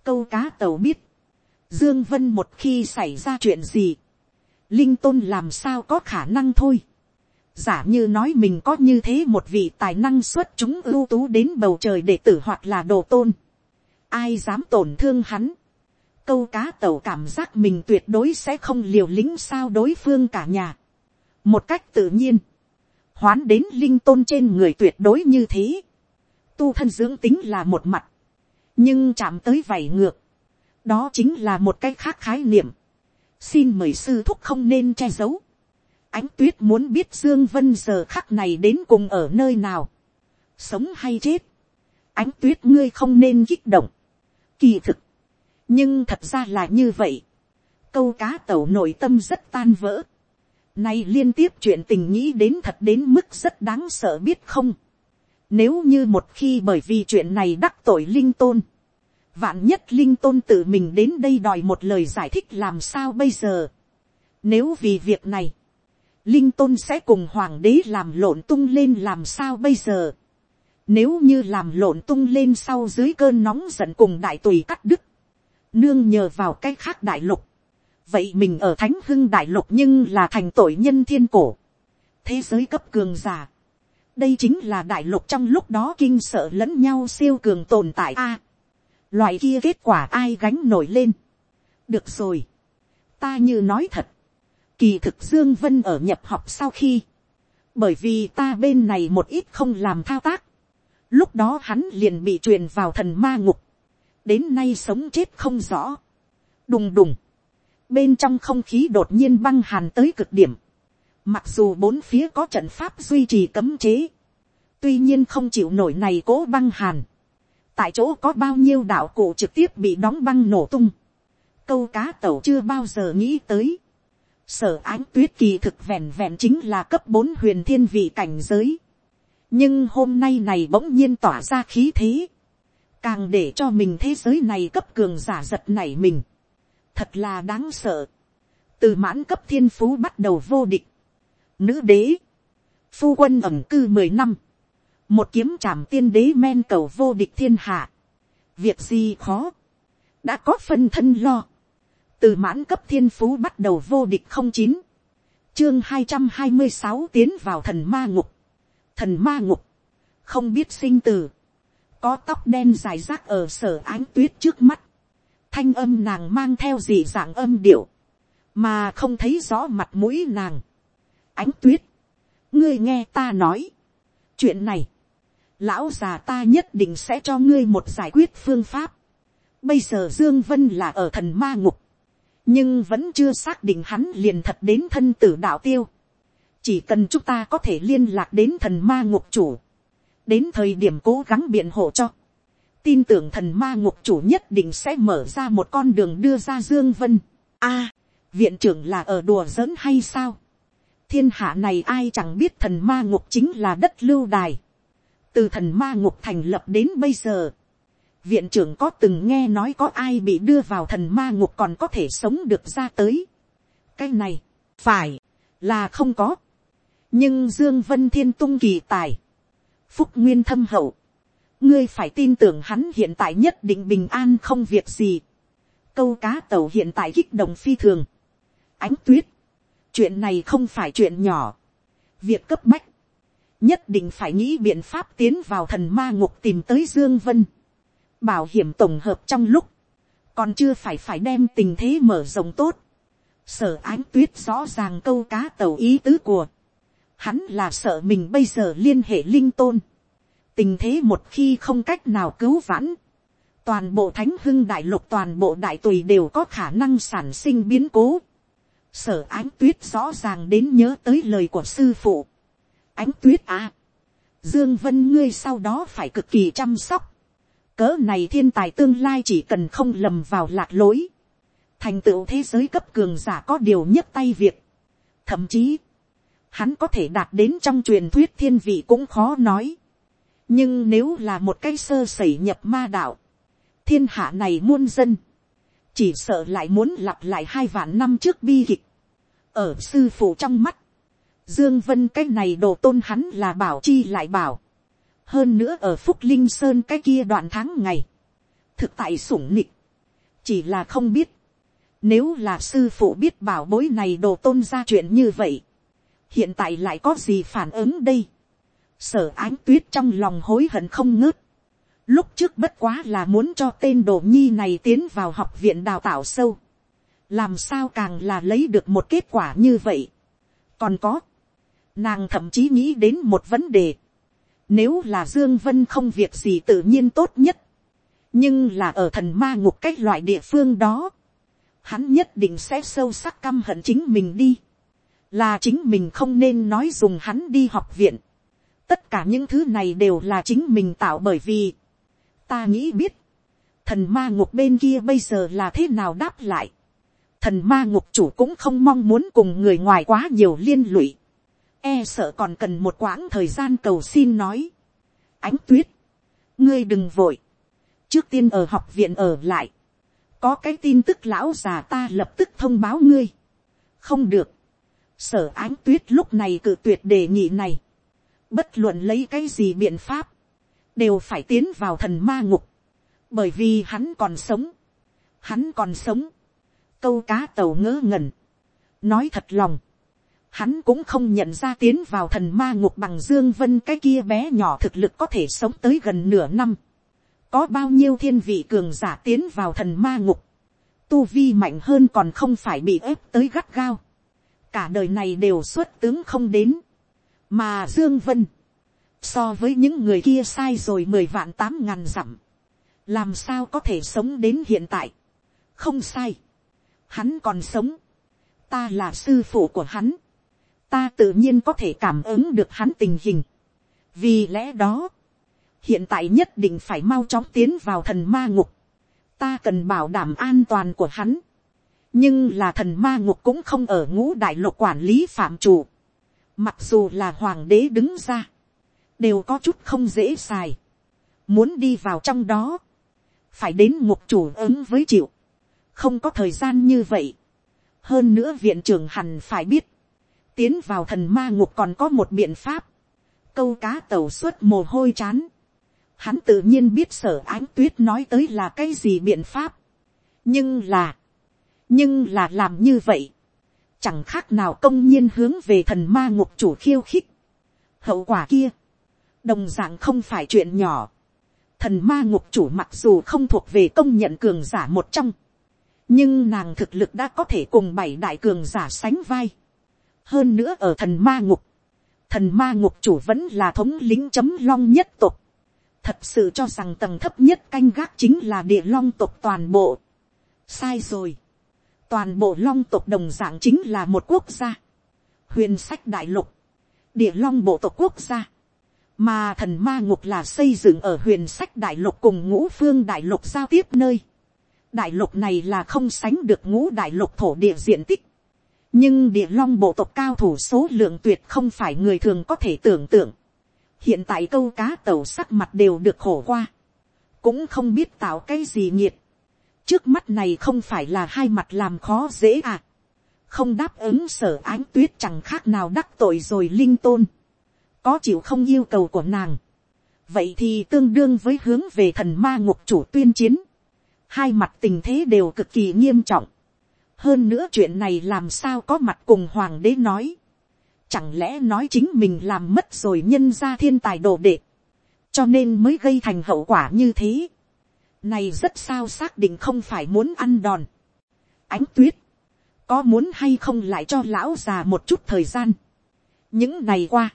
câu cá tàu biết, dương vân một khi xảy ra chuyện gì, linh tôn làm sao có khả năng thôi. giả như nói mình có như thế một vị tài năng xuất chúng ưu tú đến bầu trời đệ tử hoặc là đồ tôn, ai dám tổn thương hắn câu cá tàu cảm giác mình tuyệt đối sẽ không liều lĩnh sao đối phương cả nhà. một cách tự nhiên, hoán đến linh tôn trên người tuyệt đối như thế. tu thân dưỡng tính là một mặt, nhưng chạm tới vảy ngược, đó chính là một cái khác khái niệm. xin mời sư thúc không nên che giấu. ánh tuyết muốn biết dương vân giờ khắc này đến cùng ở nơi nào, sống hay chết. ánh tuyết ngươi không nên kích động. kỳ thực, nhưng thật ra là như vậy. câu cá tẩu nội tâm rất tan vỡ. Nay liên tiếp chuyện tình nghĩ đến thật đến mức rất đáng sợ biết không. Nếu như một khi bởi vì chuyện này đắc tội linh tôn. Vạn nhất linh tôn tự mình đến đây đòi một lời giải thích làm sao bây giờ. Nếu vì việc này. Linh tôn sẽ cùng hoàng đế làm lộn tung lên làm sao bây giờ. Nếu như làm lộn tung lên sau dưới cơn nóng giận cùng đại tùy cắt đứt. Nương nhờ vào cái khác đại lục. Vậy mình ở thánh hưng đại lục nhưng là thành tội nhân thiên cổ. Thế giới cấp cường giả đây chính là đại lục trong lúc đó kinh sợ lẫn nhau siêu cường tồn tại a. loại kia kết quả ai gánh nổi lên. được rồi. ta như nói thật. kỳ thực dương vân ở nhập học sau khi. bởi vì ta bên này một ít không làm thao tác. lúc đó hắn liền bị truyền vào thần ma ngục đến nay sống chết không rõ. đùng đùng. bên trong không khí đột nhiên băng hàn tới cực điểm Mặc dù bốn phía có trận pháp duy trì cấm chế. Tuy nhiên không chịu nổi này cố băng hàn. Tại chỗ có bao nhiêu đạo cụ trực tiếp bị đóng băng nổ tung. Câu cá tẩu chưa bao giờ nghĩ tới. Sở ánh tuyết kỳ thực vẹn vẹn chính là cấp bốn huyền thiên vị cảnh giới. Nhưng hôm nay này bỗng nhiên tỏa ra khí thế. Càng để cho mình thế giới này cấp cường giả giật nảy mình. Thật là đáng sợ. Từ mãn cấp thiên phú bắt đầu vô địch. Nữ đế, phu quân ẩm cư mười năm, một kiếm trảm tiên đế men cầu vô địch thiên hạ, việc gì khó, đã có phân thân lo, từ mãn cấp thiên phú bắt đầu vô địch không chín, chương hai trăm hai mươi sáu tiến vào thần ma ngục, thần ma ngục, không biết sinh từ, có tóc đen dài rác ở sở ánh tuyết trước mắt, thanh âm nàng mang theo dị dạng âm điệu, mà không thấy rõ mặt mũi nàng, ánh tuyết, ngươi nghe ta nói, chuyện này, lão già ta nhất định sẽ cho ngươi một giải quyết phương pháp. Bây giờ Dương Vân là ở thần ma ngục, nhưng vẫn chưa xác định hắn liền thật đến thân tử đạo tiêu. Chỉ cần chúng ta có thể liên lạc đến thần ma ngục chủ, đến thời điểm cố gắng biện hộ cho. Tin tưởng thần ma ngục chủ nhất định sẽ mở ra một con đường đưa ra Dương Vân. A, viện trưởng là ở đùa giỡn hay sao? thiên hạ này ai chẳng biết thần ma ngục chính là đất lưu đài. từ thần ma ngục thành lập đến bây giờ, viện trưởng có từng nghe nói có ai bị đưa vào thần ma ngục còn có thể sống được ra tới. cái này, phải, là không có. nhưng dương vân thiên tung kỳ tài, phúc nguyên thâm hậu, ngươi phải tin tưởng hắn hiện tại nhất định bình an không việc gì. câu cá tàu hiện tại kích động phi thường. ánh tuyết, chuyện này không phải chuyện nhỏ. việc cấp bách, nhất định phải nghĩ biện pháp tiến vào thần ma ngục tìm tới dương vân. bảo hiểm tổng hợp trong lúc, còn chưa phải phải đem tình thế mở rộng tốt. sở ánh tuyết rõ ràng câu cá tàu ý tứ của hắn là sợ mình bây giờ liên hệ linh tôn tình thế một khi không cách nào cứu vãn, toàn bộ thánh hưng đại lục toàn bộ đại tùy đều có khả năng sản sinh biến cố. sở ánh tuyết rõ ràng đến nhớ tới lời của sư phụ. ánh tuyết à, dương vân ngươi sau đó phải cực kỳ chăm sóc. cỡ này thiên tài tương lai chỉ cần không lầm vào lạc lối. thành tựu thế giới cấp cường giả có điều nhất tay việc. thậm chí, hắn có thể đạt đến trong truyền thuyết thiên vị cũng khó nói. Nhưng nếu là một cái sơ sẩy nhập ma đạo, thiên hạ này muôn dân, chỉ sợ lại muốn lặp lại hai vạn năm trước bi kịch, ở sư phụ trong mắt, dương vân cái này đồ tôn hắn là bảo chi lại bảo, hơn nữa ở phúc linh sơn cái kia đoạn tháng ngày, thực tại sủng nịch, chỉ là không biết, nếu là sư phụ biết bảo bối này đồ tôn ra chuyện như vậy, hiện tại lại có gì phản ứng đây, sở ánh tuyết trong lòng hối hận không ngớt. Lúc trước bất quá là muốn cho tên đồ nhi này tiến vào học viện đào tạo sâu. Làm sao càng là lấy được một kết quả như vậy. Còn có. Nàng thậm chí nghĩ đến một vấn đề. Nếu là Dương Vân không việc gì tự nhiên tốt nhất. Nhưng là ở thần ma ngục cách loại địa phương đó. Hắn nhất định sẽ sâu sắc căm hận chính mình đi. Là chính mình không nên nói dùng hắn đi học viện tất cả những thứ này đều là chính mình tạo bởi vì, ta nghĩ biết, thần ma ngục bên kia bây giờ là thế nào đáp lại. thần ma ngục chủ cũng không mong muốn cùng người ngoài quá nhiều liên lụy. e sợ còn cần một quãng thời gian cầu xin nói. ánh tuyết, ngươi đừng vội. trước tiên ở học viện ở lại. có cái tin tức lão già ta lập tức thông báo ngươi. không được sở ánh tuyết lúc này cự tuyệt đề nghị này. Bất luận lấy cái gì biện pháp, đều phải tiến vào thần ma ngục, bởi vì hắn còn sống, hắn còn sống, câu cá tàu ngớ ngẩn, nói thật lòng, hắn cũng không nhận ra tiến vào thần ma ngục bằng dương vân cái kia bé nhỏ thực lực có thể sống tới gần nửa năm, có bao nhiêu thiên vị cường giả tiến vào thần ma ngục, tu vi mạnh hơn còn không phải bị ép tới gắt gao, cả đời này đều xuất tướng không đến, mà dương vân, so với những người kia sai rồi mười vạn tám ngàn dặm, làm sao có thể sống đến hiện tại, không sai, hắn còn sống, ta là sư phụ của hắn, ta tự nhiên có thể cảm ứng được hắn tình hình, vì lẽ đó, hiện tại nhất định phải mau chóng tiến vào thần ma ngục, ta cần bảo đảm an toàn của hắn, nhưng là thần ma ngục cũng không ở ngũ đại lục quản lý phạm chủ, Mặc dù là hoàng đế đứng ra. Đều có chút không dễ xài. Muốn đi vào trong đó. Phải đến ngục chủ ứng với chịu. Không có thời gian như vậy. Hơn nữa viện trưởng hẳn phải biết. Tiến vào thần ma ngục còn có một biện pháp. Câu cá tàu suốt mồ hôi chán. Hắn tự nhiên biết sở ánh tuyết nói tới là cái gì biện pháp. Nhưng là. Nhưng là làm như vậy chẳng khác nào công nhiên hướng về thần ma ngục chủ khiêu khích. hậu quả kia, đồng d ạ n g không phải chuyện nhỏ. thần ma ngục chủ mặc dù không thuộc về công nhận cường giả một trong, nhưng nàng thực lực đã có thể cùng bảy đại cường giả sánh vai. hơn nữa ở thần ma ngục, thần ma ngục chủ vẫn là thống lính chấm long nhất tục. thật sự cho rằng tầng thấp nhất canh gác chính là địa long tục toàn bộ. sai rồi toàn bộ long tộc đồng dạng chính là một quốc gia, huyền sách đại lục, địa long bộ tộc quốc gia, mà thần ma ngục là xây dựng ở huyền sách đại lục cùng ngũ phương đại lục giao tiếp nơi. đại lục này là không sánh được ngũ đại lục thổ địa diện tích, nhưng địa long bộ tộc cao thủ số lượng tuyệt không phải người thường có thể tưởng tượng. hiện tại câu cá tàu sắc mặt đều được khổ qua, cũng không biết tạo cái gì nhiệt, trước mắt này không phải là hai mặt làm khó dễ à, không đáp ứng sở ánh tuyết chẳng khác nào đắc tội rồi linh tôn, có chịu không yêu cầu của nàng, vậy thì tương đương với hướng về thần ma ngục chủ tuyên chiến, hai mặt tình thế đều cực kỳ nghiêm trọng, hơn nữa chuyện này làm sao có mặt cùng hoàng đế nói, chẳng lẽ nói chính mình làm mất rồi nhân ra thiên tài đồ đệ, cho nên mới gây thành hậu quả như thế này rất sao xác định không phải muốn ăn đòn. ánh tuyết, có muốn hay không lại cho lão già một chút thời gian. những ngày qua,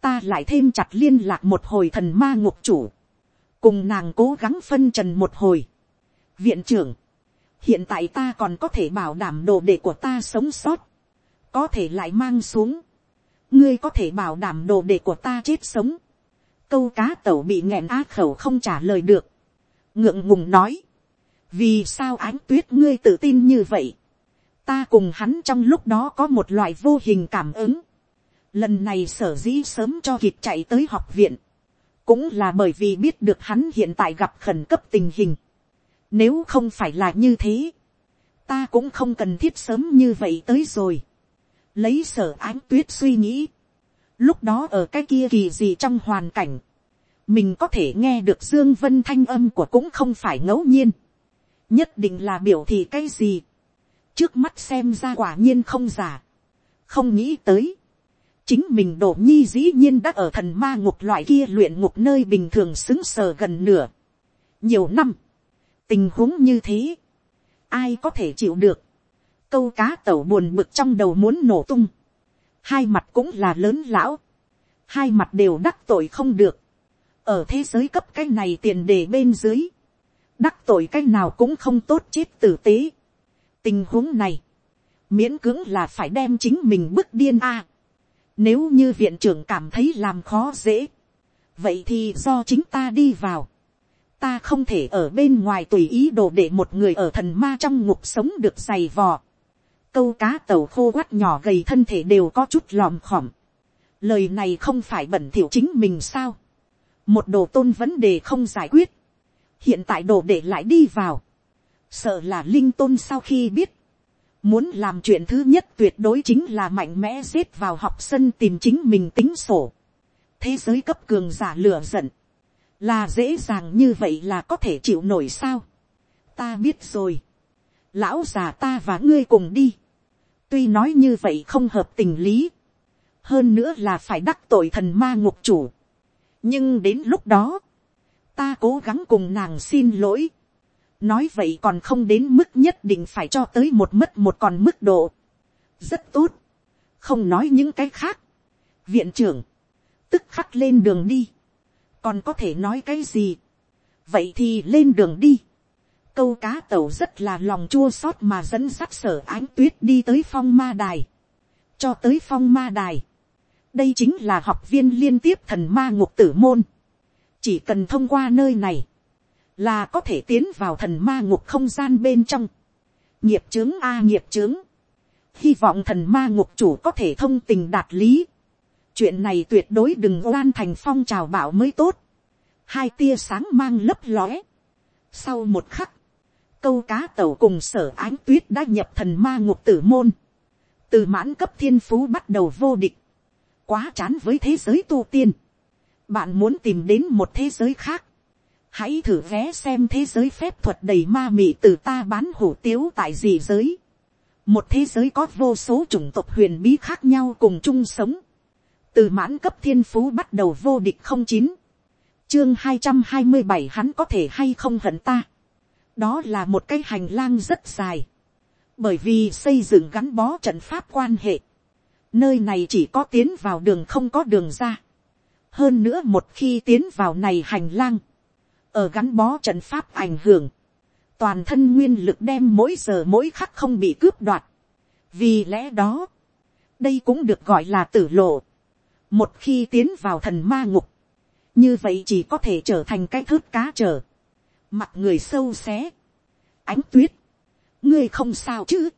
ta lại thêm chặt liên lạc một hồi thần ma ngục chủ, cùng nàng cố gắng phân trần một hồi. viện trưởng, hiện tại ta còn có thể bảo đảm đồ đệ của ta sống sót, có thể lại mang xuống, ngươi có thể bảo đảm đồ đệ của ta chết sống, câu cá tẩu bị nghẹn á khẩu không trả lời được, ngượng ngùng nói, vì sao ánh tuyết ngươi tự tin như vậy, ta cùng hắn trong lúc đó có một loại vô hình cảm ứng, lần này sở dĩ sớm cho kịp chạy tới học viện, cũng là bởi vì biết được hắn hiện tại gặp khẩn cấp tình hình, nếu không phải là như thế, ta cũng không cần thiết sớm như vậy tới rồi. Lấy sở ánh tuyết suy nghĩ. Lúc đó ở cái kia kỳ gì trong hoàn cảnh. Mình có thể nghe được Dương Vân thanh âm của cũng không phải ngẫu nhiên. Nhất định là biểu thị cái gì. Trước mắt xem ra quả nhiên không giả. Không nghĩ tới. Chính mình đổ nhi dĩ nhiên đã ở thần ma ngục loại kia luyện ngục nơi bình thường xứng sờ gần nửa. Nhiều năm tình huống như thế, ai có thể chịu được, câu cá tẩu buồn bực trong đầu muốn nổ tung, hai mặt cũng là lớn lão, hai mặt đều đắc tội không được, ở thế giới cấp cái này tiền đề bên dưới, đắc tội cái nào cũng không tốt chết tử tế. tình huống này, miễn cưỡng là phải đem chính mình bức điên a. nếu như viện trưởng cảm thấy làm khó dễ, vậy thì do chính ta đi vào ta không thể ở bên ngoài tùy ý đồ để một người ở thần ma trong ngục sống được dày vò. câu cá tàu khô quắt nhỏ gầy thân thể đều có chút lòm khòm. lời này không phải bẩn thỉu chính mình sao một đồ tôn vấn đề không giải quyết. hiện tại đồ để lại đi vào. sợ là linh tôn sau khi biết. muốn làm chuyện thứ nhất tuyệt đối chính là mạnh mẽ giết vào học sân tìm chính mình tính sổ. thế giới cấp cường giả lửa giận là dễ dàng như vậy là có thể chịu nổi sao. ta biết rồi. lão già ta và ngươi cùng đi. tuy nói như vậy không hợp tình lý. hơn nữa là phải đắc tội thần ma ngục chủ nhưng đến lúc đó, ta cố gắng cùng nàng xin lỗi. nói vậy còn không đến mức nhất định phải cho tới một mất một còn mức độ. rất tốt. không nói những cái khác. viện trưởng, tức khắc lên đường đi còn có thể nói cái gì, vậy thì lên đường đi. câu cá tàu rất là lòng chua xót mà dẫn dắt sở ánh tuyết đi tới phong ma đài, cho tới phong ma đài đây chính là học viên liên tiếp thần ma ngục tử môn, chỉ cần thông qua nơi này, là có thể tiến vào thần ma ngục không gian bên trong, nghiệp trướng a nghiệp trướng. hy vọng thần ma ngục chủ có thể thông tình đạt lý, chuyện này tuyệt đối đừng oan thành phong trào bảo mới tốt. hai tia sáng mang lấp lóe. sau một khắc, câu cá tàu cùng sở ánh tuyết đã nhập thần ma ngục tử môn. từ mãn cấp thiên phú bắt đầu vô địch quá chán với thế giới tu tiên. bạn muốn tìm đến một thế giới khác. hãy thử vé xem thế giới phép thuật đầy ma mị từ ta bán hủ tiếu tại gì giới. một thế giới có vô số chủng tộc huyền bí khác nhau cùng chung sống từ mãn cấp thiên phú bắt đầu vô địch không chín, chương hai trăm hai mươi bảy hắn có thể hay không hận ta, đó là một cái hành lang rất dài, bởi vì xây dựng gắn bó trận pháp quan hệ, nơi này chỉ có tiến vào đường không có đường ra, hơn nữa một khi tiến vào này hành lang, ở gắn bó trận pháp ảnh hưởng, toàn thân nguyên lực đem mỗi giờ mỗi khắc không bị cướp đoạt, vì lẽ đó, đây cũng được gọi là tử lộ, một khi tiến vào thần ma ngục, như vậy chỉ có thể trở thành cái thớt cá trở, mặt người sâu xé, ánh tuyết, ngươi không sao chứ,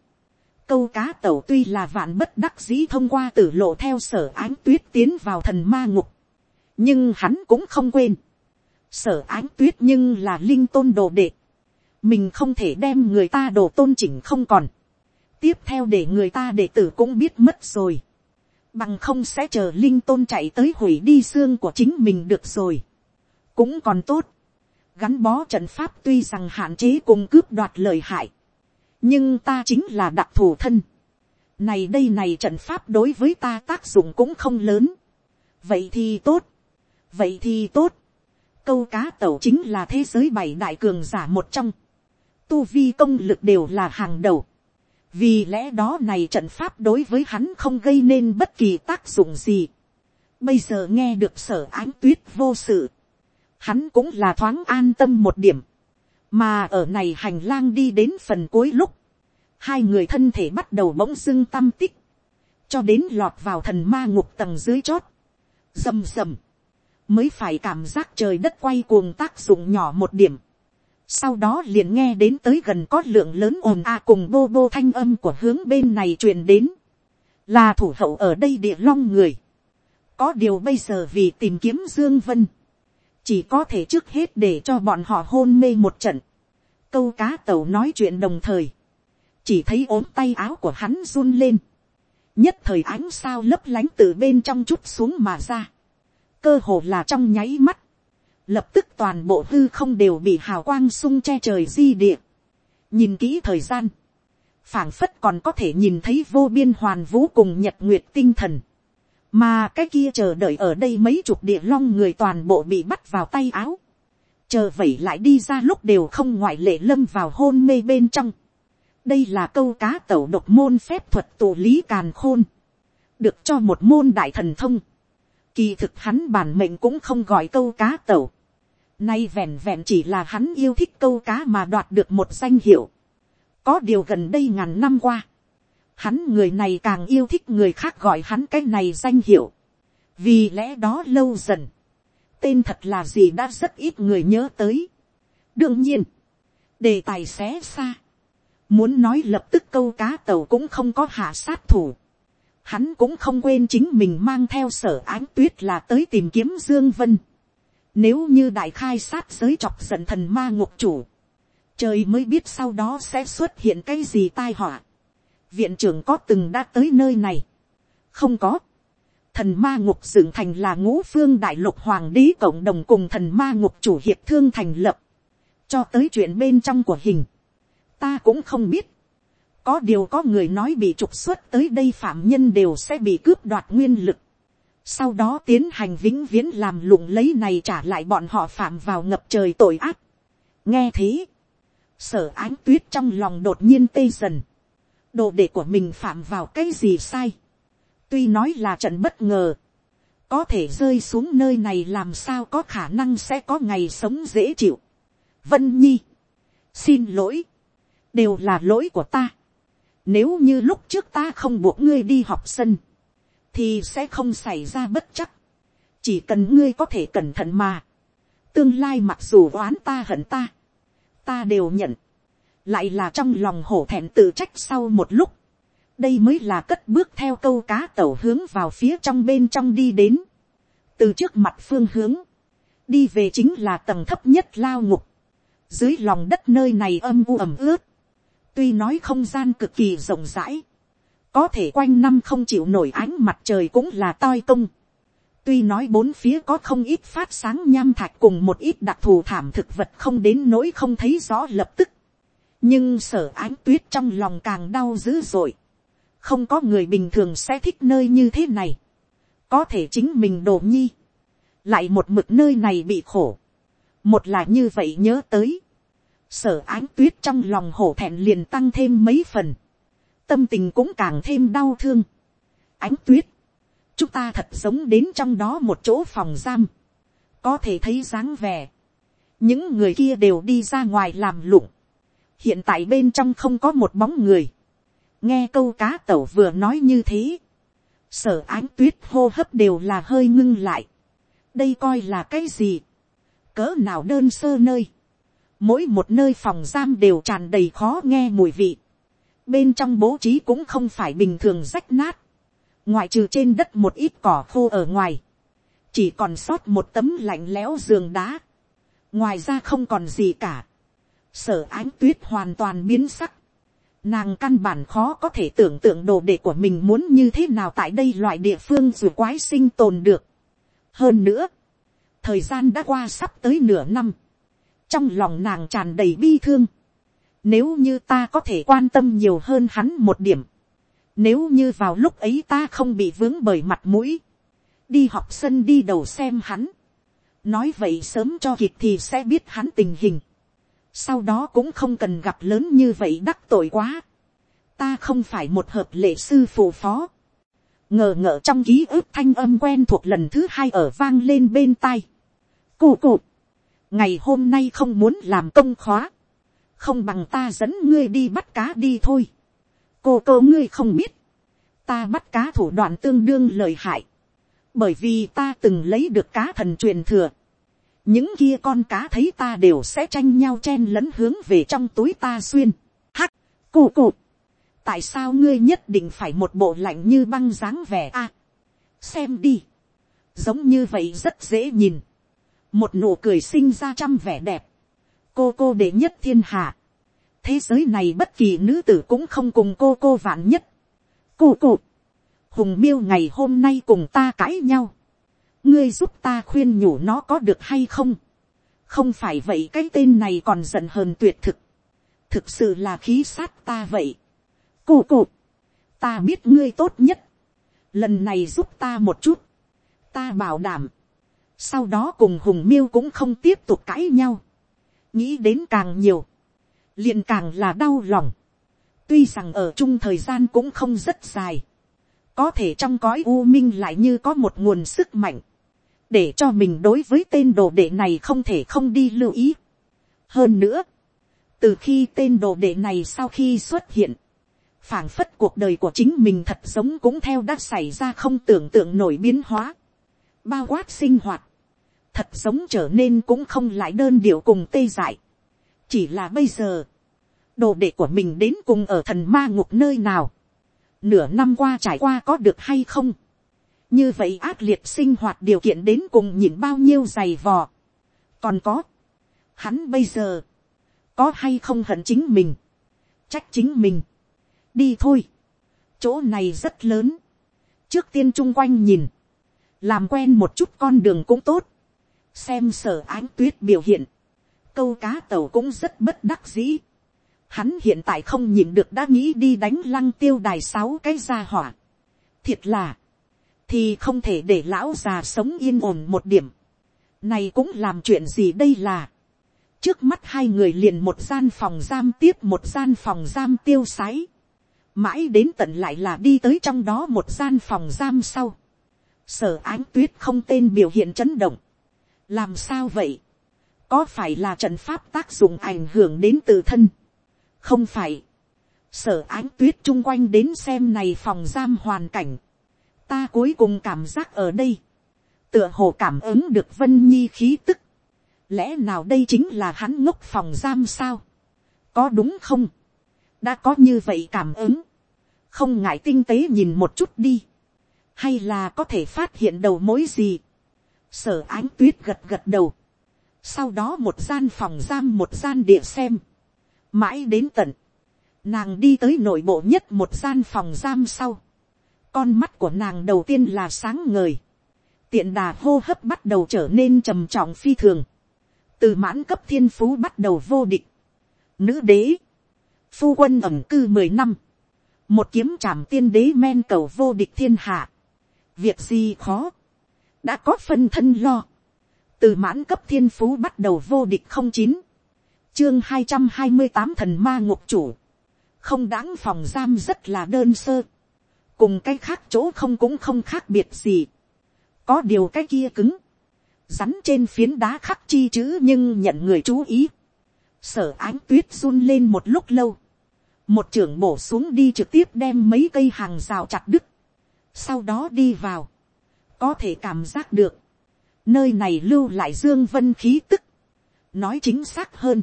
câu cá tẩu tuy là vạn bất đắc dĩ thông qua tử lộ theo sở ánh tuyết tiến vào thần ma ngục, nhưng hắn cũng không quên, sở ánh tuyết nhưng là linh tôn đồ đệ, mình không thể đem người ta đồ tôn chỉnh không còn, tiếp theo để người ta đệ tử cũng biết mất rồi, bằng không sẽ chờ linh tôn chạy tới hủy đi xương của chính mình được rồi, cũng còn tốt, gắn bó trận pháp tuy rằng hạn chế cùng cướp đoạt lời hại, nhưng ta chính là đặc thù thân, này đây này trận pháp đối với ta tác dụng cũng không lớn, vậy thì tốt, vậy thì tốt, câu cá tẩu chính là thế giới bảy đại cường giả một trong, tu vi công lực đều là hàng đầu, vì lẽ đó này trận pháp đối với hắn không gây nên bất kỳ tác dụng gì. Bây giờ nghe được sở ánh tuyết vô sự, hắn cũng là thoáng an tâm một điểm, mà ở này hành lang đi đến phần cuối lúc, hai người thân thể bắt đầu bỗng dưng tâm tích, cho đến lọt vào thần ma ngục tầng dưới chót, rầm rầm, mới phải cảm giác trời đất quay cuồng tác dụng nhỏ một điểm, sau đó liền nghe đến tới gần có lượng lớn ồn a cùng bô bô thanh âm của hướng bên này truyền đến, là thủ hậu ở đây địa long người, có điều bây giờ vì tìm kiếm dương vân, chỉ có thể trước hết để cho bọn họ hôn mê một trận, câu cá tàu nói chuyện đồng thời, chỉ thấy ốm tay áo của hắn run lên, nhất thời ánh sao lấp lánh từ bên trong chút xuống mà ra, cơ hồ là trong nháy mắt, lập tức toàn bộ hư không đều bị hào quang sung che trời di địa, nhìn kỹ thời gian, phảng phất còn có thể nhìn thấy vô biên hoàn vũ cùng nhật nguyệt tinh thần, mà cái kia chờ đợi ở đây mấy chục địa long người toàn bộ bị bắt vào tay áo, chờ vậy lại đi ra lúc đều không ngoại lệ lâm vào hôn mê bên trong, đây là câu cá tẩu độc môn phép thuật tụ lý càn khôn, được cho một môn đại thần thông. Kỳ thực hắn bản mệnh cũng không gọi câu cá tẩu. Nay vẹn vẹn chỉ là hắn yêu thích câu cá mà đoạt được một danh hiệu. Có điều gần đây ngàn năm qua. Hắn người này càng yêu thích người khác gọi hắn cái này danh hiệu. Vì lẽ đó lâu dần. Tên thật là gì đã rất ít người nhớ tới. Đương nhiên. Đề tài xé xa Muốn nói lập tức câu cá tàu cũng không có hạ sát thủ. Hắn cũng không quên chính mình mang theo sở ánh tuyết là tới tìm kiếm Dương Vân. Nếu như đại khai sát giới chọc giận thần ma ngục chủ. Trời mới biết sau đó sẽ xuất hiện cái gì tai họa. Viện trưởng có từng đã tới nơi này. Không có. Thần ma ngục dựng thành là ngũ phương đại lục hoàng đế cộng đồng cùng thần ma ngục chủ hiệp thương thành lập. Cho tới chuyện bên trong của hình ta cũng không biết. có điều có người nói bị trục xuất tới đây phạm nhân đều sẽ bị cướp đoạt nguyên lực. sau đó tiến hành vĩnh viễn làm lụng lấy này trả lại bọn họ phạm vào ngập trời tội ác. nghe thế, sở ánh tuyết trong lòng đột nhiên tê dần đồ đệ của mình phạm vào cái gì sai. tuy nói là trận bất ngờ, có thể rơi xuống nơi này làm sao có khả năng sẽ có ngày sống dễ chịu. vân nhi, xin lỗi, đều là lỗi của ta. Nếu như lúc trước ta không buộc ngươi đi học sân, thì sẽ không xảy ra bất chắc. Chỉ cần ngươi có thể cẩn thận mà. Tương lai mặc dù oán ta hận ta, ta đều nhận. Lại là trong lòng hổ thẹn tự trách sau một lúc. Đây mới là cất bước theo câu cá tẩu hướng vào phía trong bên trong đi đến. Từ trước mặt phương hướng, đi về chính là tầng thấp nhất lao ngục. Dưới lòng đất nơi này âm u ẩm ướt Tuy nói không gian cực kỳ rộng rãi. Có thể quanh năm không chịu nổi ánh mặt trời cũng là toi công. Tuy nói bốn phía có không ít phát sáng nham thạch cùng một ít đặc thù thảm thực vật không đến nỗi không thấy rõ lập tức. Nhưng sở ánh tuyết trong lòng càng đau dữ dội. Không có người bình thường sẽ thích nơi như thế này. Có thể chính mình đồ nhi. Lại một mực nơi này bị khổ. Một là như vậy nhớ tới sở ánh tuyết trong lòng hổ thẹn liền tăng thêm mấy phần, tâm tình cũng càng thêm đau thương. ánh tuyết, chúng ta thật giống đến trong đó một chỗ phòng giam, có thể thấy dáng vẻ, những người kia đều đi ra ngoài làm lụng, hiện tại bên trong không có một bóng người, nghe câu cá tẩu vừa nói như thế, sở ánh tuyết hô hấp đều là hơi ngưng lại, đây coi là cái gì, cỡ nào đơn sơ nơi, mỗi một nơi phòng giam đều tràn đầy khó nghe mùi vị. bên trong bố trí cũng không phải bình thường rách nát. ngoại trừ trên đất một ít cỏ khô ở ngoài. chỉ còn sót một tấm lạnh lẽo giường đá. ngoài ra không còn gì cả, sở ánh tuyết hoàn toàn biến sắc, nàng căn bản khó có thể tưởng tượng đồ đệ của mình muốn như thế nào tại đây loại địa phương dù quái sinh tồn được. hơn nữa, thời gian đã qua sắp tới nửa năm, trong lòng nàng tràn đầy bi thương, nếu như ta có thể quan tâm nhiều hơn hắn một điểm, nếu như vào lúc ấy ta không bị vướng bởi mặt mũi, đi học sân đi đầu xem hắn, nói vậy sớm cho kịp thì sẽ biết hắn tình hình, sau đó cũng không cần gặp lớn như vậy đắc tội quá, ta không phải một hợp lệ sư phụ phó, ngờ ngợ trong ký ức thanh âm quen thuộc lần thứ hai ở vang lên bên tai, cụ cụ, ngày hôm nay không muốn làm công khóa, không bằng ta dẫn ngươi đi bắt cá đi thôi, cô cô ngươi không biết, ta bắt cá thủ đoạn tương đương lời hại, bởi vì ta từng lấy được cá thần truyền thừa, những kia con cá thấy ta đều sẽ tranh nhau chen lẫn hướng về trong túi ta xuyên. Hắc, cụ cụ, tại sao ngươi nhất định phải một bộ lạnh như băng dáng vẻ a, à, xem đi, giống như vậy rất dễ nhìn, một nụ cười sinh ra trăm vẻ đẹp, cô cô đệ nhất thiên hạ, thế giới này bất kỳ nữ tử cũng không cùng cô cô vạn nhất, cụ cụ, hùng miêu ngày hôm nay cùng ta cãi nhau, ngươi giúp ta khuyên nhủ nó có được hay không, không phải vậy cái tên này còn giận hờn tuyệt thực, thực sự là khí sát ta vậy, cụ cụ, ta biết ngươi tốt nhất, lần này giúp ta một chút, ta bảo đảm, sau đó cùng hùng miêu cũng không tiếp tục cãi nhau, nghĩ đến càng nhiều, liền càng là đau lòng, tuy rằng ở chung thời gian cũng không rất dài, có thể trong cõi u minh lại như có một nguồn sức mạnh, để cho mình đối với tên đồ đệ này không thể không đi lưu ý. hơn nữa, từ khi tên đồ đệ này sau khi xuất hiện, phảng phất cuộc đời của chính mình thật giống cũng theo đã xảy ra không tưởng tượng nổi biến hóa, bao quát sinh hoạt, thật giống trở nên cũng không lại đơn điệu cùng tê dại, chỉ là bây giờ, đồ đệ của mình đến cùng ở thần ma ngục nơi nào, nửa năm qua trải qua có được hay không, như vậy ác liệt sinh hoạt điều kiện đến cùng nhìn bao nhiêu giày vò. còn có, hắn bây giờ, có hay không hận chính mình, trách chính mình, đi thôi, chỗ này rất lớn, trước tiên chung quanh nhìn, làm quen một chút con đường cũng tốt, xem sở ánh tuyết biểu hiện, câu cá tàu cũng rất bất đắc dĩ, hắn hiện tại không nhìn được đã nghĩ đi đánh lăng tiêu đài sáu cái ra hỏa, thiệt là, thì không thể để lão già sống yên ổn một điểm. Này cũng làm chuyện gì đây là. Trước mắt hai người liền một gian phòng giam tiếp một gian phòng giam tiêu sái. Mãi đến tận lại là đi tới trong đó một gian phòng giam sau. Sở ánh tuyết không tên biểu hiện chấn động. Làm sao vậy? Có phải là trận pháp tác dụng ảnh hưởng đến tự thân? Không phải. Sở ánh tuyết chung quanh đến xem này phòng giam hoàn cảnh ta cuối cùng cảm giác ở đây, tựa hồ cảm ứng được vân nhi khí tức, lẽ nào đây chính là hắn ngốc phòng giam sao, có đúng không, đã có như vậy cảm ứng, không ngại tinh tế nhìn một chút đi, hay là có thể phát hiện đầu mối gì, sở ánh tuyết gật gật đầu, sau đó một gian phòng giam một gian địa xem, mãi đến tận, nàng đi tới nội bộ nhất một gian phòng giam sau, con mắt của nàng đầu tiên là sáng ngời. Tiện đà hô hấp bắt đầu trở nên trầm trọng phi thường. Từ mãn cấp thiên phú bắt đầu vô địch. Nữ đế. Phu quân ẩm cư mười năm. Một kiếm trảm tiên đế men cầu vô địch thiên hạ. Việc gì khó. Đã có phân thân lo. Từ mãn cấp thiên phú bắt đầu vô địch không chín chương hai trăm hai mươi tám thần ma ngục chủ. Không đáng phòng giam rất là đơn sơ cùng cái khác chỗ không cũng không khác biệt gì. có điều cái kia cứng, rắn trên phiến đá khắc chi chữ nhưng nhận người chú ý. sở ánh tuyết run lên một lúc lâu. một trưởng bổ xuống đi trực tiếp đem mấy cây hàng rào chặt đứt. sau đó đi vào. có thể cảm giác được. nơi này lưu lại dương vân khí tức. nói chính xác hơn.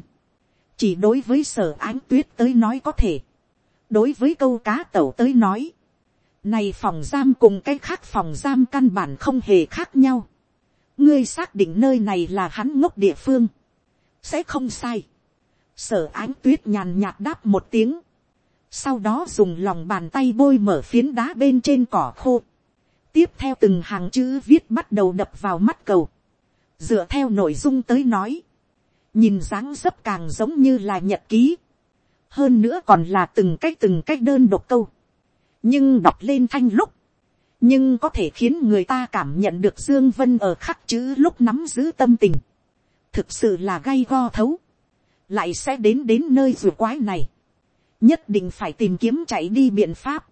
chỉ đối với sở ánh tuyết tới nói có thể. đối với câu cá tẩu tới nói này phòng giam cùng cái khác phòng giam căn bản không hề khác nhau. Ngươi xác định nơi này là hắn ngốc địa phương. sẽ không sai. sở ánh tuyết nhàn nhạt đáp một tiếng, sau đó dùng lòng bàn tay bôi mở phiến đá bên trên cỏ khô, tiếp theo từng hàng chữ viết bắt đầu đập vào mắt cầu, dựa theo nội dung tới nói, nhìn dáng dấp càng giống như là nhật ký, hơn nữa còn là từng cách từng cách đơn độc câu, nhưng đọc lên thanh lúc, nhưng có thể khiến người ta cảm nhận được dương vân ở khắc chữ lúc nắm giữ tâm tình, thực sự là gay go thấu, lại sẽ đến đến nơi ruột quái này, nhất định phải tìm kiếm chạy đi biện pháp,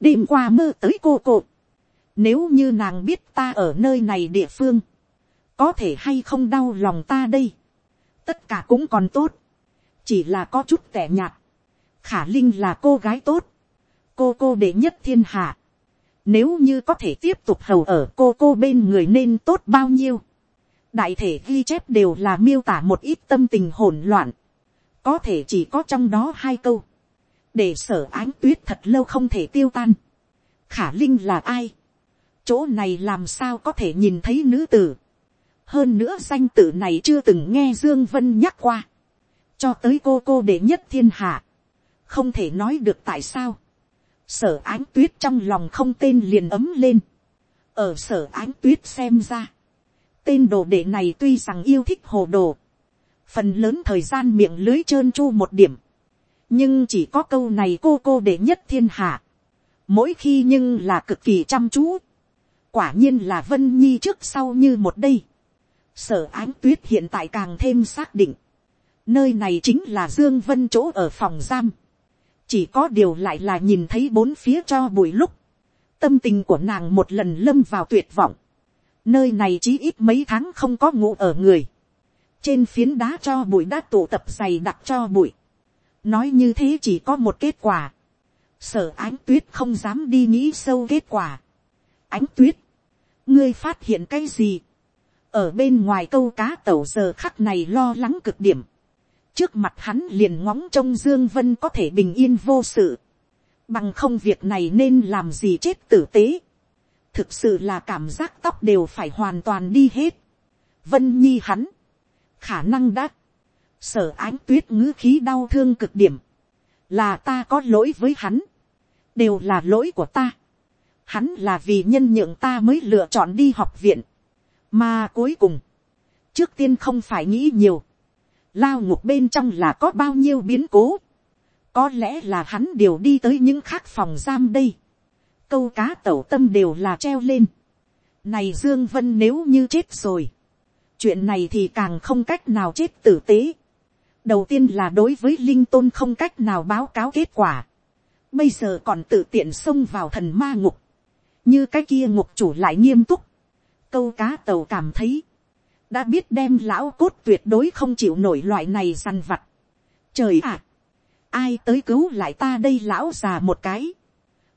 đêm qua mơ tới cô cô, nếu như nàng biết ta ở nơi này địa phương, có thể hay không đau lòng ta đây, tất cả cũng còn tốt, chỉ là có chút tẻ nhạt, khả linh là cô gái tốt, cô cô đệ nhất thiên hạ, nếu như có thể tiếp tục hầu ở cô cô bên người nên tốt bao nhiêu, đại thể ghi chép đều là miêu tả một ít tâm tình hỗn loạn, có thể chỉ có trong đó hai câu, để sở ánh tuyết thật lâu không thể tiêu tan. khả linh là ai, chỗ này làm sao có thể nhìn thấy nữ tử, hơn nữa danh tử này chưa từng nghe dương vân nhắc qua, cho tới cô cô đệ nhất thiên hạ, không thể nói được tại sao, sở ánh tuyết trong lòng không tên liền ấm lên, ở sở ánh tuyết xem ra, tên đồ đệ này tuy rằng yêu thích hồ đồ, phần lớn thời gian miệng lưới trơn chu một điểm, nhưng chỉ có câu này cô cô đệ nhất thiên hạ, mỗi khi nhưng là cực kỳ chăm chú, quả nhiên là vân nhi trước sau như một đây, sở ánh tuyết hiện tại càng thêm xác định, nơi này chính là dương vân chỗ ở phòng giam, chỉ có điều lại là nhìn thấy bốn phía cho bụi lúc, tâm tình của nàng một lần lâm vào tuyệt vọng, nơi này chỉ ít mấy tháng không có ngủ ở người, trên phiến đá cho bụi đã tụ tập dày đặc cho bụi, nói như thế chỉ có một kết quả, sở ánh tuyết không dám đi nghĩ sâu kết quả, ánh tuyết, ngươi phát hiện cái gì, ở bên ngoài câu cá tẩu giờ khắc này lo lắng cực điểm, trước mặt hắn liền ngóng trông dương vân có thể bình yên vô sự, bằng không việc này nên làm gì chết tử tế, thực sự là cảm giác tóc đều phải hoàn toàn đi hết, vân nhi hắn, khả năng đã, sở ánh tuyết ngữ khí đau thương cực điểm, là ta có lỗi với hắn, đều là lỗi của ta, hắn là vì nhân nhượng ta mới lựa chọn đi học viện, mà cuối cùng, trước tiên không phải nghĩ nhiều, lao ngục bên trong là có bao nhiêu biến cố, có lẽ là hắn đều đi tới những khác phòng giam đây, câu cá tẩu tâm đều là treo lên, này dương vân nếu như chết rồi, chuyện này thì càng không cách nào chết tử tế, đầu tiên là đối với linh tôn không cách nào báo cáo kết quả, bây giờ còn tự tiện xông vào thần ma ngục, như cái kia ngục chủ lại nghiêm túc, câu cá tàu cảm thấy, đã biết đem lão cốt tuyệt đối không chịu nổi loại này săn vặt. Trời ạ! ai tới cứu lại ta đây lão già một cái.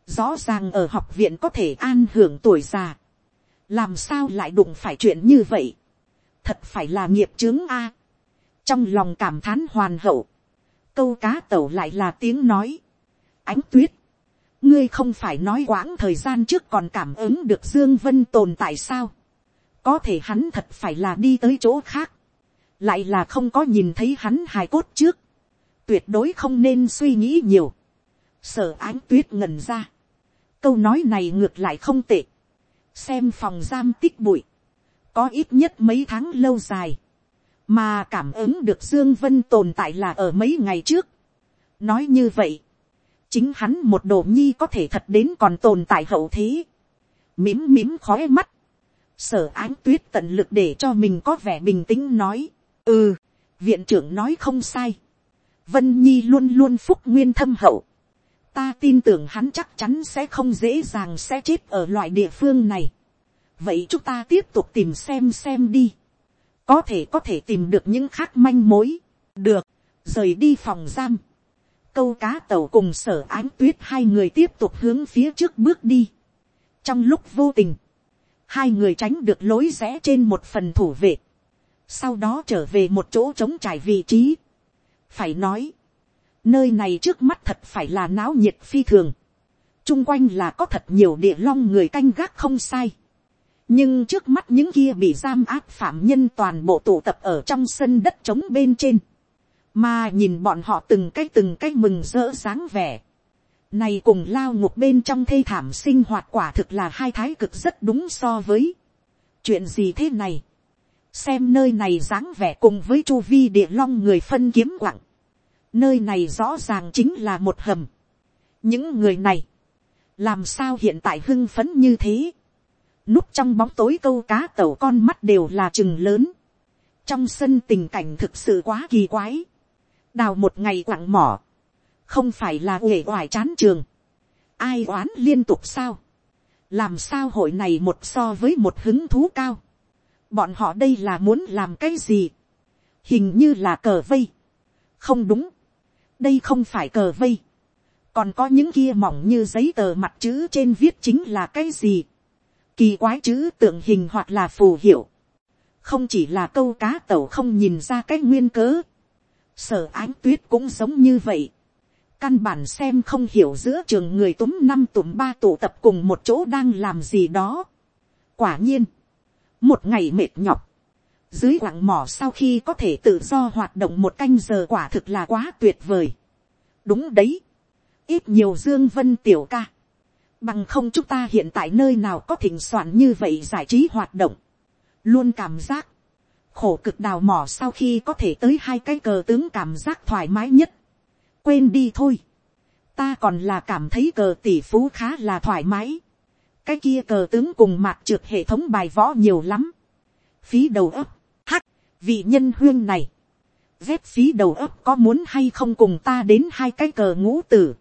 Rõ ràng ở học viện có thể an hưởng tuổi già. Làm sao lại đụng phải chuyện như vậy? Thật phải là nghiệp chướng a. Trong lòng cảm thán hoàn hậu. Câu cá tẩu lại là tiếng nói. Ánh tuyết. Ngươi không phải nói quãng thời gian trước còn cảm ứng được Dương Vân tồn tại sao? Có thể hắn thật phải là đi tới chỗ khác, lại là không có nhìn thấy hắn hài cốt trước, tuyệt đối không nên suy nghĩ nhiều, sở ánh tuyết ngần ra, câu nói này ngược lại không tệ, xem phòng giam tích bụi, có ít nhất mấy tháng lâu dài, mà cảm ứng được dương vân tồn tại là ở mấy ngày trước, nói như vậy, chính hắn một đồ nhi có thể thật đến còn tồn tại hậu thế, mím mím khói mắt, sở ánh tuyết tận lực để cho mình có vẻ bình tĩnh nói, ừ, viện trưởng nói không sai, vân nhi luôn luôn phúc nguyên thâm hậu, ta tin tưởng hắn chắc chắn sẽ không dễ dàng sẽ chết ở loại địa phương này, vậy chúng ta tiếp tục tìm xem xem đi, có thể có thể tìm được những khác manh mối, được, rời đi phòng giam, câu cá tàu cùng sở ánh tuyết hai người tiếp tục hướng phía trước bước đi, trong lúc vô tình, hai người tránh được lối rẽ trên một phần thủ vệ, sau đó trở về một chỗ trống trải vị trí. phải nói, nơi này trước mắt thật phải là náo nhiệt phi thường, chung quanh là có thật nhiều địa long người canh gác không sai, nhưng trước mắt những kia bị giam áp phạm nhân toàn bộ tụ tập ở trong sân đất trống bên trên, mà nhìn bọn họ từng cái từng cái mừng rỡ dáng vẻ, này cùng lao ngục bên trong thê thảm sinh hoạt quả thực là hai thái cực rất đúng so với. Chuyện gì thế này? Xem nơi này dáng vẻ cùng với chu vi địa long người phân kiếm quặng. Nơi này rõ ràng chính là một hầm. Những người này. Làm sao hiện tại hưng phấn như thế? Núp trong bóng tối câu cá tẩu con mắt đều là chừng lớn. Trong sân tình cảnh thực sự quá kỳ quái. Đào một ngày quặng mỏ không phải là uể oải chán trường, ai oán liên tục sao, làm sao hội này một so với một hứng thú cao, bọn họ đây là muốn làm cái gì, hình như là cờ vây, không đúng, đây không phải cờ vây, còn có những kia mỏng như giấy tờ mặt chữ trên viết chính là cái gì, kỳ quái chữ tượng hình hoặc là phù hiệu, không chỉ là câu cá tẩu không nhìn ra cái nguyên cớ, sở ánh tuyết cũng giống như vậy, căn bản xem không hiểu giữa trường người túm năm túm ba tụ tập cùng một chỗ đang làm gì đó. quả nhiên, một ngày mệt nhọc, dưới lặng mỏ sau khi có thể tự do hoạt động một canh giờ quả thực là quá tuyệt vời. đúng đấy, ít nhiều dương vân tiểu ca, bằng không chúng ta hiện tại nơi nào có thỉnh soạn như vậy giải trí hoạt động, luôn cảm giác, khổ cực đào mỏ sau khi có thể tới hai cái cờ tướng cảm giác thoải mái nhất quên đi thôi. ta còn là cảm thấy cờ tỷ phú khá là thoải mái. cái kia cờ tướng cùng mạc trượt hệ thống bài võ nhiều lắm. phí đầu ấp, hắc, vị nhân huyên này. dép phí đầu ấp có muốn hay không cùng ta đến hai cái cờ ngũ tử.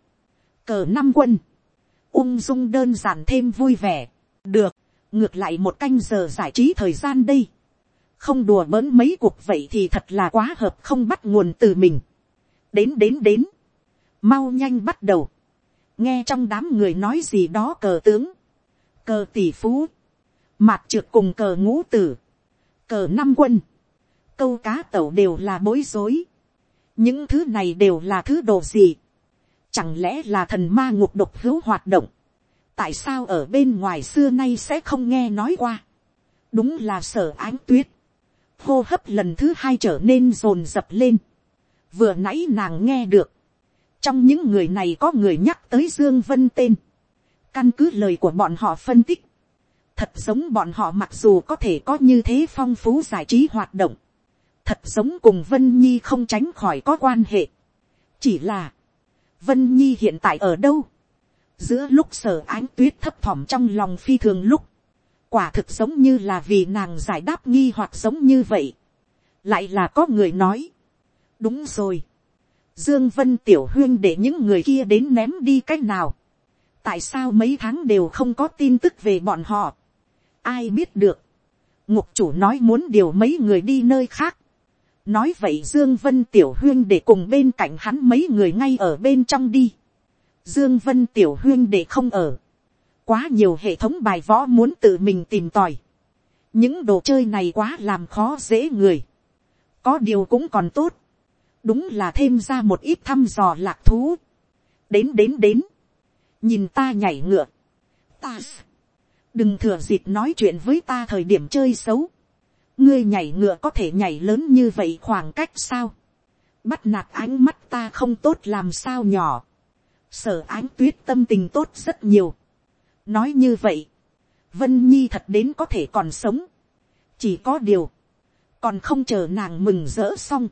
cờ năm quân. ung dung đơn giản thêm vui vẻ. được, ngược lại một canh giờ giải trí thời gian đây không đùa bỡn mấy cuộc vậy thì thật là quá hợp không bắt nguồn từ mình đến đến đến, mau nhanh bắt đầu, nghe trong đám người nói gì đó cờ tướng, cờ tỷ phú, mạt trượt cùng cờ ngũ tử, cờ năm quân, câu cá tẩu đều là bối rối, những thứ này đều là thứ đồ gì, chẳng lẽ là thần ma ngục độc hữu hoạt động, tại sao ở bên ngoài xưa nay sẽ không nghe nói qua, đúng là sở ánh tuyết, hô hấp lần thứ hai trở nên rồn rập lên, vừa nãy nàng nghe được, trong những người này có người nhắc tới dương vân tên, căn cứ lời của bọn họ phân tích, thật giống bọn họ mặc dù có thể có như thế phong phú giải trí hoạt động, thật giống cùng vân nhi không tránh khỏi có quan hệ, chỉ là, vân nhi hiện tại ở đâu, giữa lúc sở ánh tuyết thấp thỏm trong lòng phi thường lúc, quả thực giống như là vì nàng giải đáp nghi hoặc giống như vậy, lại là có người nói, đúng rồi. Dương Vân Tiểu Huyên để những người kia đến ném đi cách nào. Tại sao mấy tháng đều không có tin tức về bọn họ. Ai biết được. Ngục chủ nói muốn điều mấy người đi nơi khác. Nói vậy Dương Vân Tiểu Huyên để cùng bên cạnh hắn mấy người ngay ở bên trong đi. Dương Vân Tiểu Huyên để không ở. Quá nhiều hệ thống bài võ muốn tự mình tìm tòi. Những đồ chơi này quá làm khó dễ người. Có điều cũng còn tốt đúng là thêm ra một ít thăm dò lạc thú. đến đến đến, nhìn ta nhảy ngựa, ta, đừng thừa dịp nói chuyện với ta thời điểm chơi xấu, ngươi nhảy ngựa có thể nhảy lớn như vậy khoảng cách sao, bắt nạt ánh mắt ta không tốt làm sao nhỏ, sở ánh tuyết tâm tình tốt rất nhiều, nói như vậy, vân nhi thật đến có thể còn sống, chỉ có điều, còn không chờ nàng mừng rỡ xong,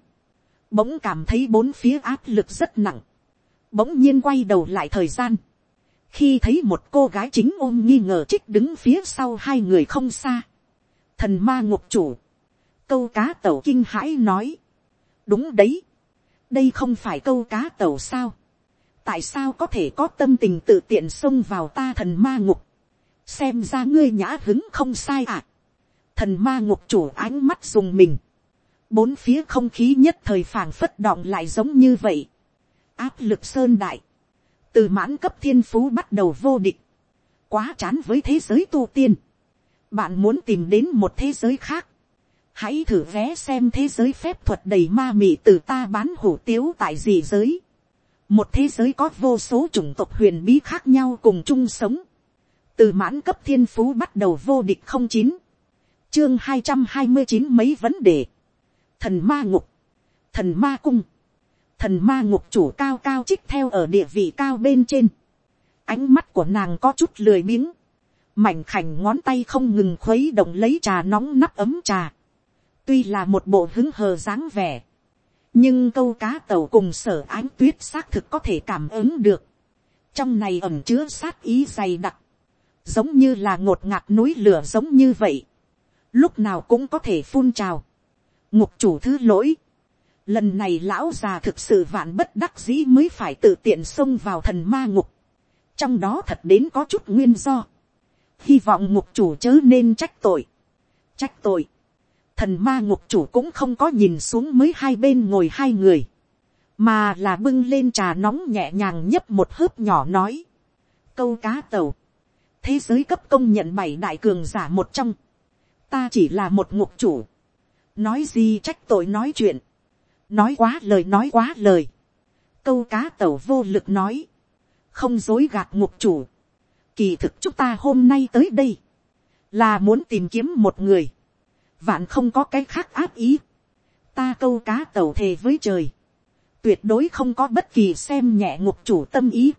bỗng cảm thấy bốn phía áp lực rất nặng, bỗng nhiên quay đầu lại thời gian, khi thấy một cô gái chính ôm nghi ngờ trích đứng phía sau hai người không xa, thần ma ngục chủ, câu cá tẩu kinh hãi nói, đúng đấy, đây không phải câu cá tẩu sao, tại sao có thể có tâm tình tự tiện xông vào ta thần ma ngục, xem ra ngươi nhã hứng không sai à, thần ma ngục chủ ánh mắt dùng mình, bốn phía không khí nhất thời phảng phất động lại giống như vậy. áp lực sơn đại, từ mãn cấp thiên phú bắt đầu vô địch, quá chán với thế giới tu tiên. bạn muốn tìm đến một thế giới khác, hãy thử vé xem thế giới phép thuật đầy ma mị từ ta bán hủ tiếu tại gì giới. một thế giới có vô số chủng tộc huyền bí khác nhau cùng chung sống, từ mãn cấp thiên phú bắt đầu vô địch không chín, chương hai trăm hai mươi chín mấy vấn đề, thần ma ngục, thần ma cung, thần ma ngục chủ cao cao trích theo ở địa vị cao bên trên, ánh mắt của nàng có chút lười biếng, mảnh khảnh ngón tay không ngừng khuấy động lấy trà nóng nắp ấm trà, tuy là một bộ hứng hờ dáng vẻ, nhưng câu cá tàu cùng sở ánh tuyết xác thực có thể cảm ứng được, trong này ẩm chứa sát ý dày đặc, giống như là ngột ngạt núi lửa giống như vậy, lúc nào cũng có thể phun trào, ngục chủ thứ lỗi, lần này lão già thực sự vạn bất đắc dĩ mới phải tự tiện xông vào thần ma ngục, trong đó thật đến có chút nguyên do, hy vọng ngục chủ chớ nên trách tội, trách tội, thần ma ngục chủ cũng không có nhìn xuống mới hai bên ngồi hai người, mà là bưng lên trà nóng nhẹ nhàng nhấp một hớp nhỏ nói, câu cá tàu, thế giới cấp công nhận bảy đại cường giả một trong, ta chỉ là một ngục chủ, nói gì trách tội nói chuyện, nói quá lời nói quá lời, câu cá tẩu vô lực nói, không dối gạt ngục chủ, kỳ thực chúng ta hôm nay tới đây, là muốn tìm kiếm một người, vạn không có cái khác áp ý, ta câu cá tẩu thề với trời, tuyệt đối không có bất kỳ xem nhẹ ngục chủ tâm ý,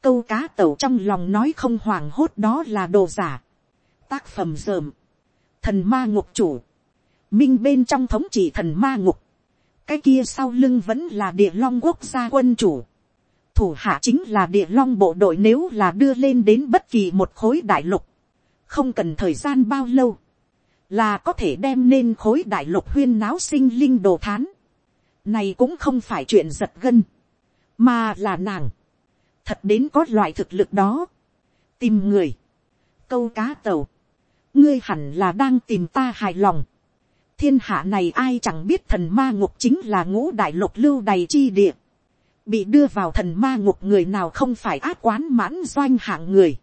câu cá tẩu trong lòng nói không hoảng hốt đó là đồ giả, tác phẩm dởm, thần ma ngục chủ, minh bên trong thống trị thần ma ngục, cái kia sau lưng vẫn là địa long quốc gia quân chủ, thủ hạ chính là địa long bộ đội nếu là đưa lên đến bất kỳ một khối đại lục, không cần thời gian bao lâu, là có thể đem nên khối đại lục huyên náo sinh linh đồ thán. Này cũng không phải chuyện giật gân, mà là nàng. Thật đến có loại thực lực đó. Tìm người, câu cá tàu. Ngươi hẳn là đang tìm ta hài lòng. Thiên hạ này ai chẳng biết thần ma ngục chính là ngũ đại lục lưu đầy chi địa. Bị đưa vào thần ma ngục người nào không phải át quán mãn doanh hạng người.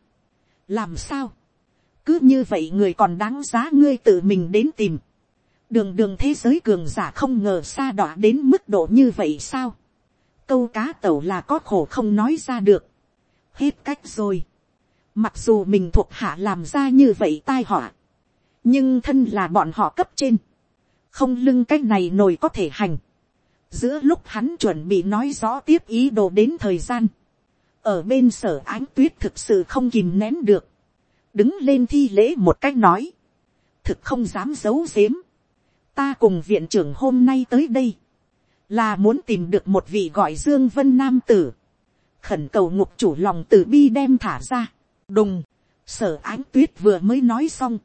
Làm sao? cứ như vậy người còn đáng giá ngươi tự mình đến tìm. đường đường thế giới cường giả không ngờ xa đọa đến mức độ như vậy sao. câu cá tẩu là có khổ không nói ra được. hết cách rồi. mặc dù mình thuộc hạ làm ra như vậy tai họa. nhưng thân là bọn họ cấp trên không lưng cách này nổi có thể hành. giữa lúc hắn chuẩn bị nói rõ tiếp ý đồ đến thời gian. ở bên sở ánh tuyết thực sự không kìm nén được. Đứng lên thi lễ một cách nói, thực không dám giấu giếm, ta cùng viện trưởng hôm nay tới đây, là muốn tìm được một vị gọi dương vân nam tử, khẩn cầu ngục chủ lòng tử bi đem thả ra, đùng, sở ánh tuyết vừa mới nói xong,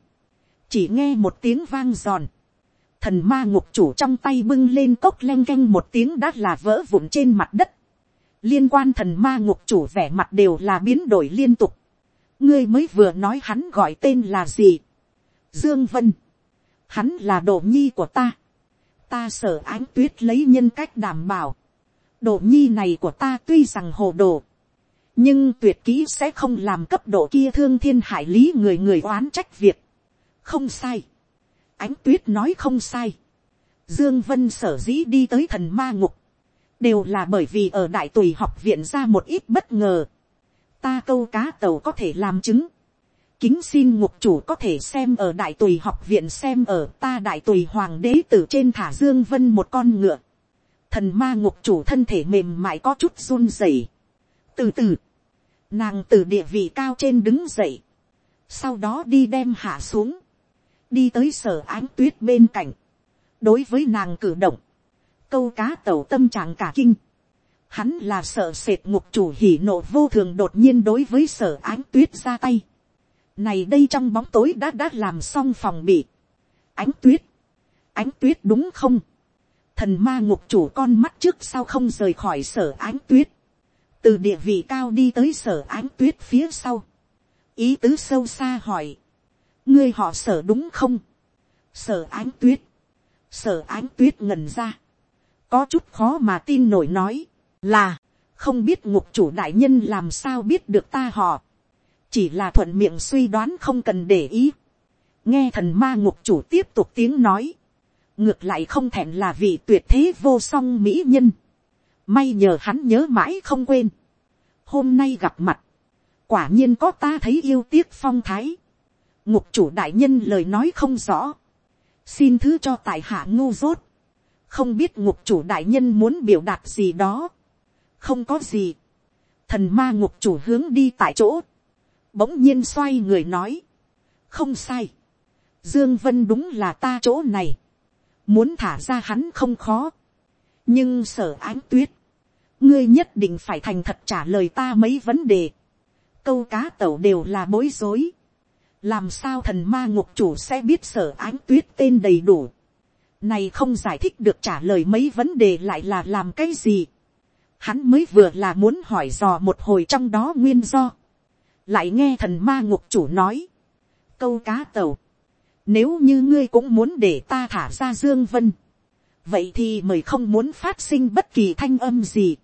chỉ nghe một tiếng vang giòn, thần ma ngục chủ trong tay bưng lên cốc leng canh một tiếng đã là vỡ vụn trên mặt đất, liên quan thần ma ngục chủ vẻ mặt đều là biến đổi liên tục, ngươi mới vừa nói hắn gọi tên là gì. Dương Vân. Hắn là đồ nhi của ta. Ta sở ánh tuyết lấy nhân cách đảm bảo. Đồ nhi này của ta tuy rằng hồ đồ. Nhưng tuyệt kỹ sẽ không làm cấp độ kia thương thiên hải lý người người oán trách việc. Không sai. Ánh tuyết nói không sai. Dương Vân sở dĩ đi tới thần ma ngục. Đều là bởi vì ở đại tùy học viện ra một ít bất ngờ ta câu cá tàu có thể làm chứng. kính xin ngục chủ có thể xem ở đại tùy học viện xem ở ta đại tùy hoàng đế tử trên thả dương vân một con ngựa. thần ma ngục chủ thân thể mềm mại có chút run rẩy. từ từ, nàng từ địa vị cao trên đứng dậy. sau đó đi đem hạ xuống đi tới sở ánh tuyết bên cạnh. đối với nàng cử động, câu cá tàu tâm trạng cả kinh Hắn là sợ sệt ngục chủ hỉ nộ vô thường đột nhiên đối với sở ánh tuyết ra tay. Này đây trong bóng tối đã đã làm xong phòng bị. Ánh tuyết. Ánh tuyết đúng không? Thần ma ngục chủ con mắt trước sau không rời khỏi sở ánh tuyết. Từ địa vị cao đi tới sở ánh tuyết phía sau. Ý tứ sâu xa hỏi. Ngươi họ sở đúng không? Sở ánh tuyết. Sở ánh tuyết ngần ra. Có chút khó mà tin nổi nói là, không biết ngục chủ đại nhân làm sao biết được ta họ, chỉ là thuận miệng suy đoán không cần để ý, nghe thần ma ngục chủ tiếp tục tiếng nói, ngược lại không thèm là vị tuyệt thế vô song mỹ nhân, may nhờ hắn nhớ mãi không quên, hôm nay gặp mặt, quả nhiên có ta thấy yêu tiếc phong thái, ngục chủ đại nhân lời nói không rõ, xin thứ cho tại hạ ngu dốt, không biết ngục chủ đại nhân muốn biểu đạt gì đó, không có gì, thần ma ngục chủ hướng đi tại chỗ, bỗng nhiên xoay người nói, không sai, dương vân đúng là ta chỗ này, muốn thả ra hắn không khó, nhưng sở ánh tuyết, ngươi nhất định phải thành thật trả lời ta mấy vấn đề, câu cá tẩu đều là bối rối, làm sao thần ma ngục chủ sẽ biết sở ánh tuyết tên đầy đủ, này không giải thích được trả lời mấy vấn đề lại là làm cái gì, hắn mới vừa là muốn hỏi dò một hồi trong đó nguyên do, lại nghe thần ma ngục chủ nói, câu cá tàu, nếu như ngươi cũng muốn để ta thả ra dương vân, vậy thì mời không muốn phát sinh bất kỳ thanh âm gì,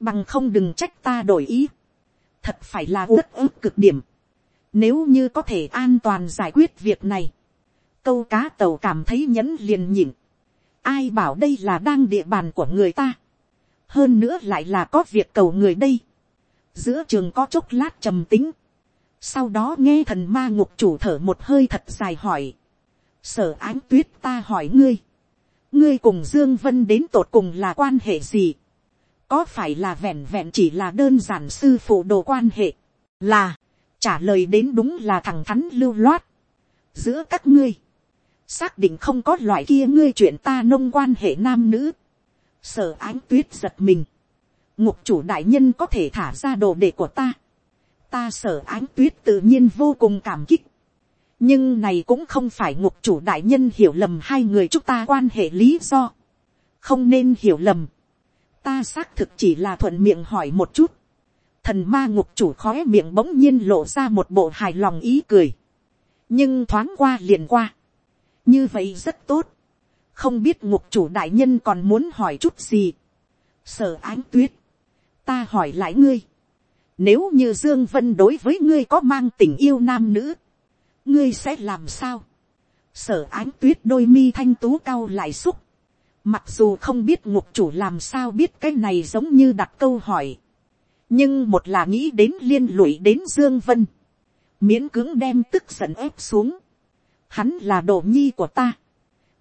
bằng không đừng trách ta đổi ý, thật phải là uất ức cực điểm, nếu như có thể an toàn giải quyết việc này, câu cá tàu cảm thấy nhẫn liền nhịn, ai bảo đây là đang địa bàn của người ta, hơn nữa lại là có việc cầu người đây, giữa trường có chốc lát trầm tính, sau đó nghe thần ma ngục chủ thở một hơi thật dài hỏi, sở ánh tuyết ta hỏi ngươi, ngươi cùng dương vân đến tột cùng là quan hệ gì, có phải là vẹn vẹn chỉ là đơn giản sư phụ đồ quan hệ, là, trả lời đến đúng là thằng thắn lưu loát, giữa các ngươi, xác định không có loại kia ngươi chuyện ta nông quan hệ nam nữ, sở ánh tuyết giật mình, ngục chủ đại nhân có thể thả ra đồ đệ của ta, ta sở ánh tuyết tự nhiên vô cùng cảm kích, nhưng này cũng không phải ngục chủ đại nhân hiểu lầm hai người chúng ta quan hệ lý do, không nên hiểu lầm, ta xác thực chỉ là thuận miệng hỏi một chút, thần ma ngục chủ khói miệng bỗng nhiên lộ ra một bộ hài lòng ý cười, nhưng thoáng qua liền qua, như vậy rất tốt, không biết ngục chủ đại nhân còn muốn hỏi chút gì, sở ánh tuyết, ta hỏi lại ngươi, nếu như dương vân đối với ngươi có mang tình yêu nam nữ, ngươi sẽ làm sao, sở ánh tuyết đôi mi thanh tú cao lại xúc, mặc dù không biết ngục chủ làm sao biết cái này giống như đặt câu hỏi, nhưng một là nghĩ đến liên lụy đến dương vân, miễn cưỡng đem tức giận ép xuống, hắn là đồ nhi của ta,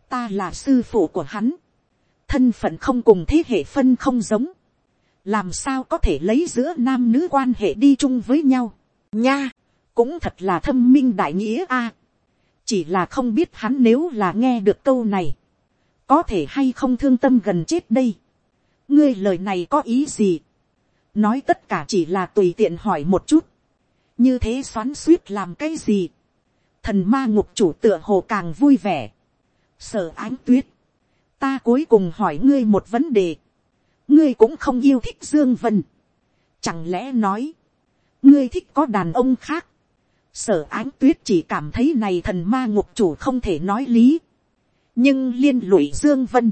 ta là sư phụ của hắn, thân phận không cùng thế hệ phân không giống, làm sao có thể lấy giữa nam nữ quan hệ đi chung với nhau, nha, cũng thật là thâm minh đại nghĩa a, chỉ là không biết hắn nếu là nghe được câu này, có thể hay không thương tâm gần chết đây, ngươi lời này có ý gì, nói tất cả chỉ là tùy tiện hỏi một chút, như thế xoắn suýt làm cái gì, thần ma ngục chủ tựa hồ càng vui vẻ, sở ánh tuyết, ta cuối cùng hỏi ngươi một vấn đề, ngươi cũng không yêu thích dương vân, chẳng lẽ nói, ngươi thích có đàn ông khác, sở ánh tuyết chỉ cảm thấy này thần ma ngục chủ không thể nói lý, nhưng liên lụy dương vân,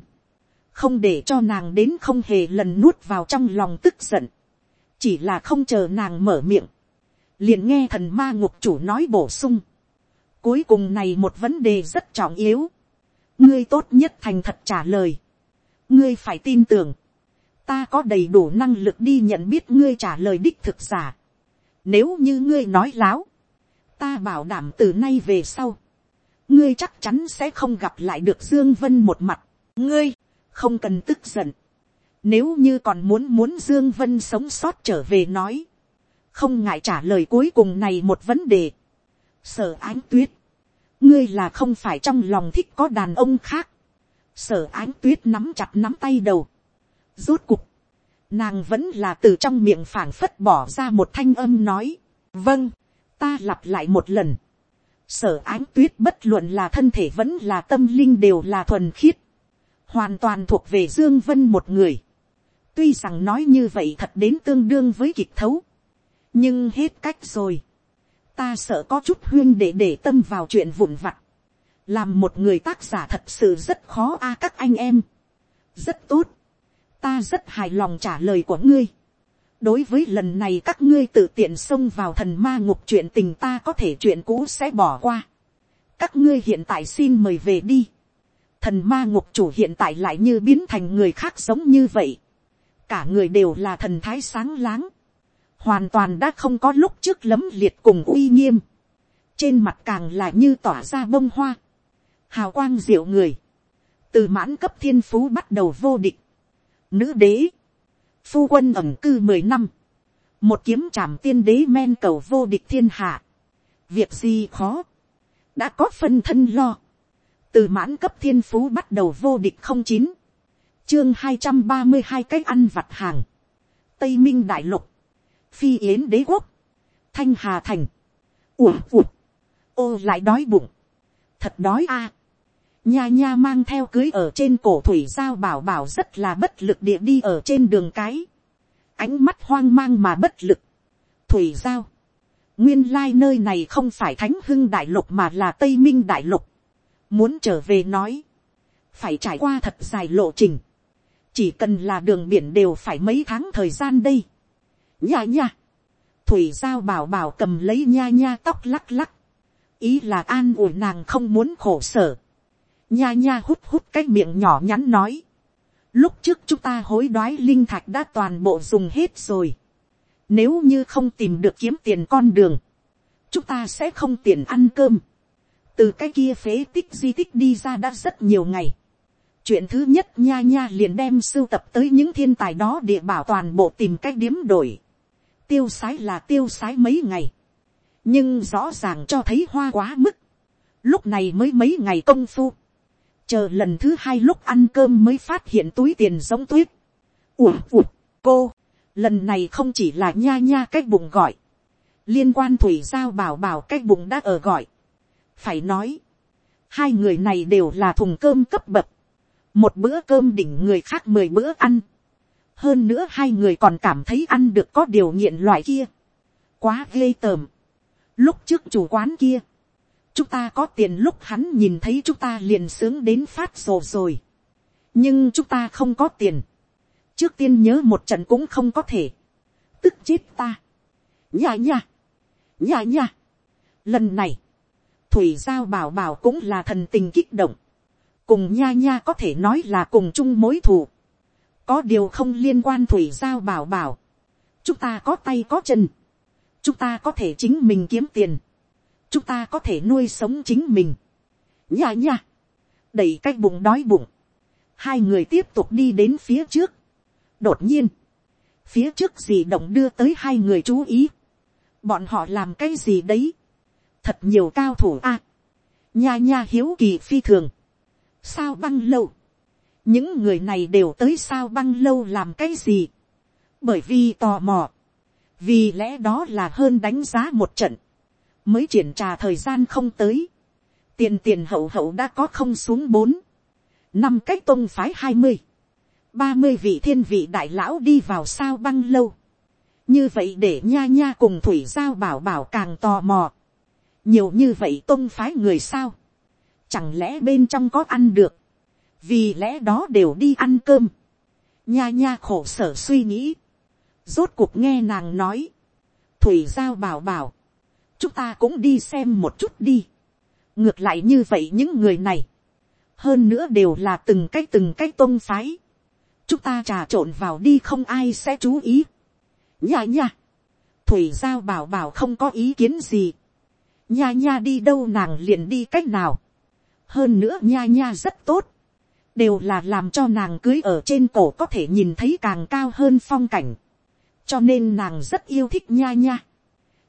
không để cho nàng đến không hề lần nuốt vào trong lòng tức giận, chỉ là không chờ nàng mở miệng, liền nghe thần ma ngục chủ nói bổ sung, cuối cùng này một vấn đề rất trọng yếu, ngươi tốt nhất thành thật trả lời, ngươi phải tin tưởng, ta có đầy đủ năng lực đi nhận biết ngươi trả lời đích thực giả. Nếu như ngươi nói láo, ta bảo đảm từ nay về sau, ngươi chắc chắn sẽ không gặp lại được Dương Vân một mặt. Ngươi, không cần tức giận. Nếu như còn muốn muốn Dương Vân sống sót trở về nói, không ngại trả lời cuối cùng này một vấn đề. Sở ánh tuyết, ngươi là không phải trong lòng thích có đàn ông khác. Sở ánh tuyết nắm chặt nắm tay đầu. Rốt cục, nàng vẫn là từ trong miệng phảng phất bỏ ra một thanh âm nói. Vâng, ta lặp lại một lần. Sở ánh tuyết bất luận là thân thể vẫn là tâm linh đều là thuần khiết. Hoàn toàn thuộc về Dương Vân một người. Tuy rằng nói như vậy thật đến tương đương với kịch thấu. Nhưng hết cách rồi ta sợ có chút huyên để để tâm vào chuyện vụn vặt. làm một người tác giả thật sự rất khó a à, các anh em. rất tốt. ta rất hài lòng trả lời của ngươi. đối với lần này các ngươi tự tiện xông vào thần ma ngục chuyện tình ta có thể chuyện cũ sẽ bỏ qua. các ngươi hiện tại xin mời về đi. thần ma ngục chủ hiện tại lại như biến thành người khác giống như vậy cả người đều là thần thái sáng láng. Hoàn toàn đã không có lúc trước lấm liệt cùng uy nghiêm, trên mặt càng là như tỏa ra bông hoa, hào quang diệu người, từ mãn cấp thiên phú bắt đầu vô địch, nữ đế, phu quân ẩm cư mười năm, một kiếm trảm tiên đế men cầu vô địch thiên hạ, việc gì khó, đã có phân thân lo, từ mãn cấp thiên phú bắt đầu vô địch không chín, chương hai trăm ba mươi hai cách ăn vặt hàng, tây minh đại lục, phi yến đế quốc, thanh hà thành, ủa ủa, ô lại đói bụng, thật đói a, nha nha mang theo cưới ở trên cổ thủy giao bảo bảo rất là bất lực địa đi ở trên đường cái, ánh mắt hoang mang mà bất lực, thủy giao, nguyên lai nơi này không phải thánh hưng đại lục mà là tây minh đại lục, muốn trở về nói, phải trải qua thật dài lộ trình, chỉ cần là đường biển đều phải mấy tháng thời gian đây. nha nha, thủy giao bảo bảo cầm lấy nha nha tóc lắc lắc, ý là an ủi nàng không muốn khổ sở. nha nha hút hút cái miệng nhỏ nhắn nói, lúc trước chúng ta hối đoái linh thạch đã toàn bộ dùng hết rồi. Nếu như không tìm được kiếm tiền con đường, chúng ta sẽ không tiền ăn cơm. từ cái kia phế tích di tích đi ra đã rất nhiều ngày chuyện thứ nhất nha nha liền đem sưu tập tới những thiên tài đó địa bảo toàn bộ tìm cách điếm đổi. tiêu sái là tiêu sái mấy ngày. nhưng rõ ràng cho thấy hoa quá mức. lúc này mới mấy ngày công phu. chờ lần thứ hai lúc ăn cơm mới phát hiện túi tiền giống tuyết. ủa ủa cô, lần này không chỉ là nha nha cách bụng gọi. liên quan thủy giao bảo bảo cách bụng đã ở gọi. phải nói, hai người này đều là thùng cơm cấp bậc một bữa cơm đỉnh người khác mười bữa ăn, hơn nữa hai người còn cảm thấy ăn được có điều nghiện loại kia, quá ghê tởm. lúc trước chủ quán kia, chúng ta có tiền lúc hắn nhìn thấy chúng ta liền sướng đến phát rồ rồi, nhưng chúng ta không có tiền, trước tiên nhớ một trận cũng không có thể, tức chết ta, nhà nhà, nhà nhà. lần này, thủy giao bảo bảo cũng là thần tình kích động, cùng nha nha có thể nói là cùng chung mối thù. có điều không liên quan thủy giao bảo bảo. chúng ta có tay có chân. chúng ta có thể chính mình kiếm tiền. chúng ta có thể nuôi sống chính mình. nha nha. đẩy cái bụng đói bụng. hai người tiếp tục đi đến phía trước. đột nhiên, phía trước gì động đưa tới hai người chú ý. bọn họ làm cái gì đấy. thật nhiều cao thủ a. nha nha hiếu kỳ phi thường sao băng lâu, những người này đều tới sao băng lâu làm cái gì, bởi vì tò mò, vì lẽ đó là hơn đánh giá một trận, mới triển trà thời gian không tới, tiền tiền hậu hậu đã có không xuống bốn, năm cách tôn phái hai mươi, ba mươi vị thiên vị đại lão đi vào sao băng lâu, như vậy để nha nha cùng thủy giao bảo bảo càng tò mò, nhiều như vậy tôn phái người sao, Chẳng lẽ bên trong có ăn được. Vì lẽ đó đều đi ăn cơm. Nha nha khổ sở suy nghĩ. Rốt cuộc nghe nàng nói. Thủy giao bảo bảo. Chúng ta cũng đi xem một chút đi. Ngược lại như vậy những người này. Hơn nữa đều là từng cái từng cái tôn phái. Chúng ta trà trộn vào đi không ai sẽ chú ý. Nha nha. Thủy giao bảo bảo không có ý kiến gì. Nha nha đi đâu nàng liền đi cách nào hơn nữa nha nha rất tốt, đều là làm cho nàng cưới ở trên cổ có thể nhìn thấy càng cao hơn phong cảnh, cho nên nàng rất yêu thích nha nha,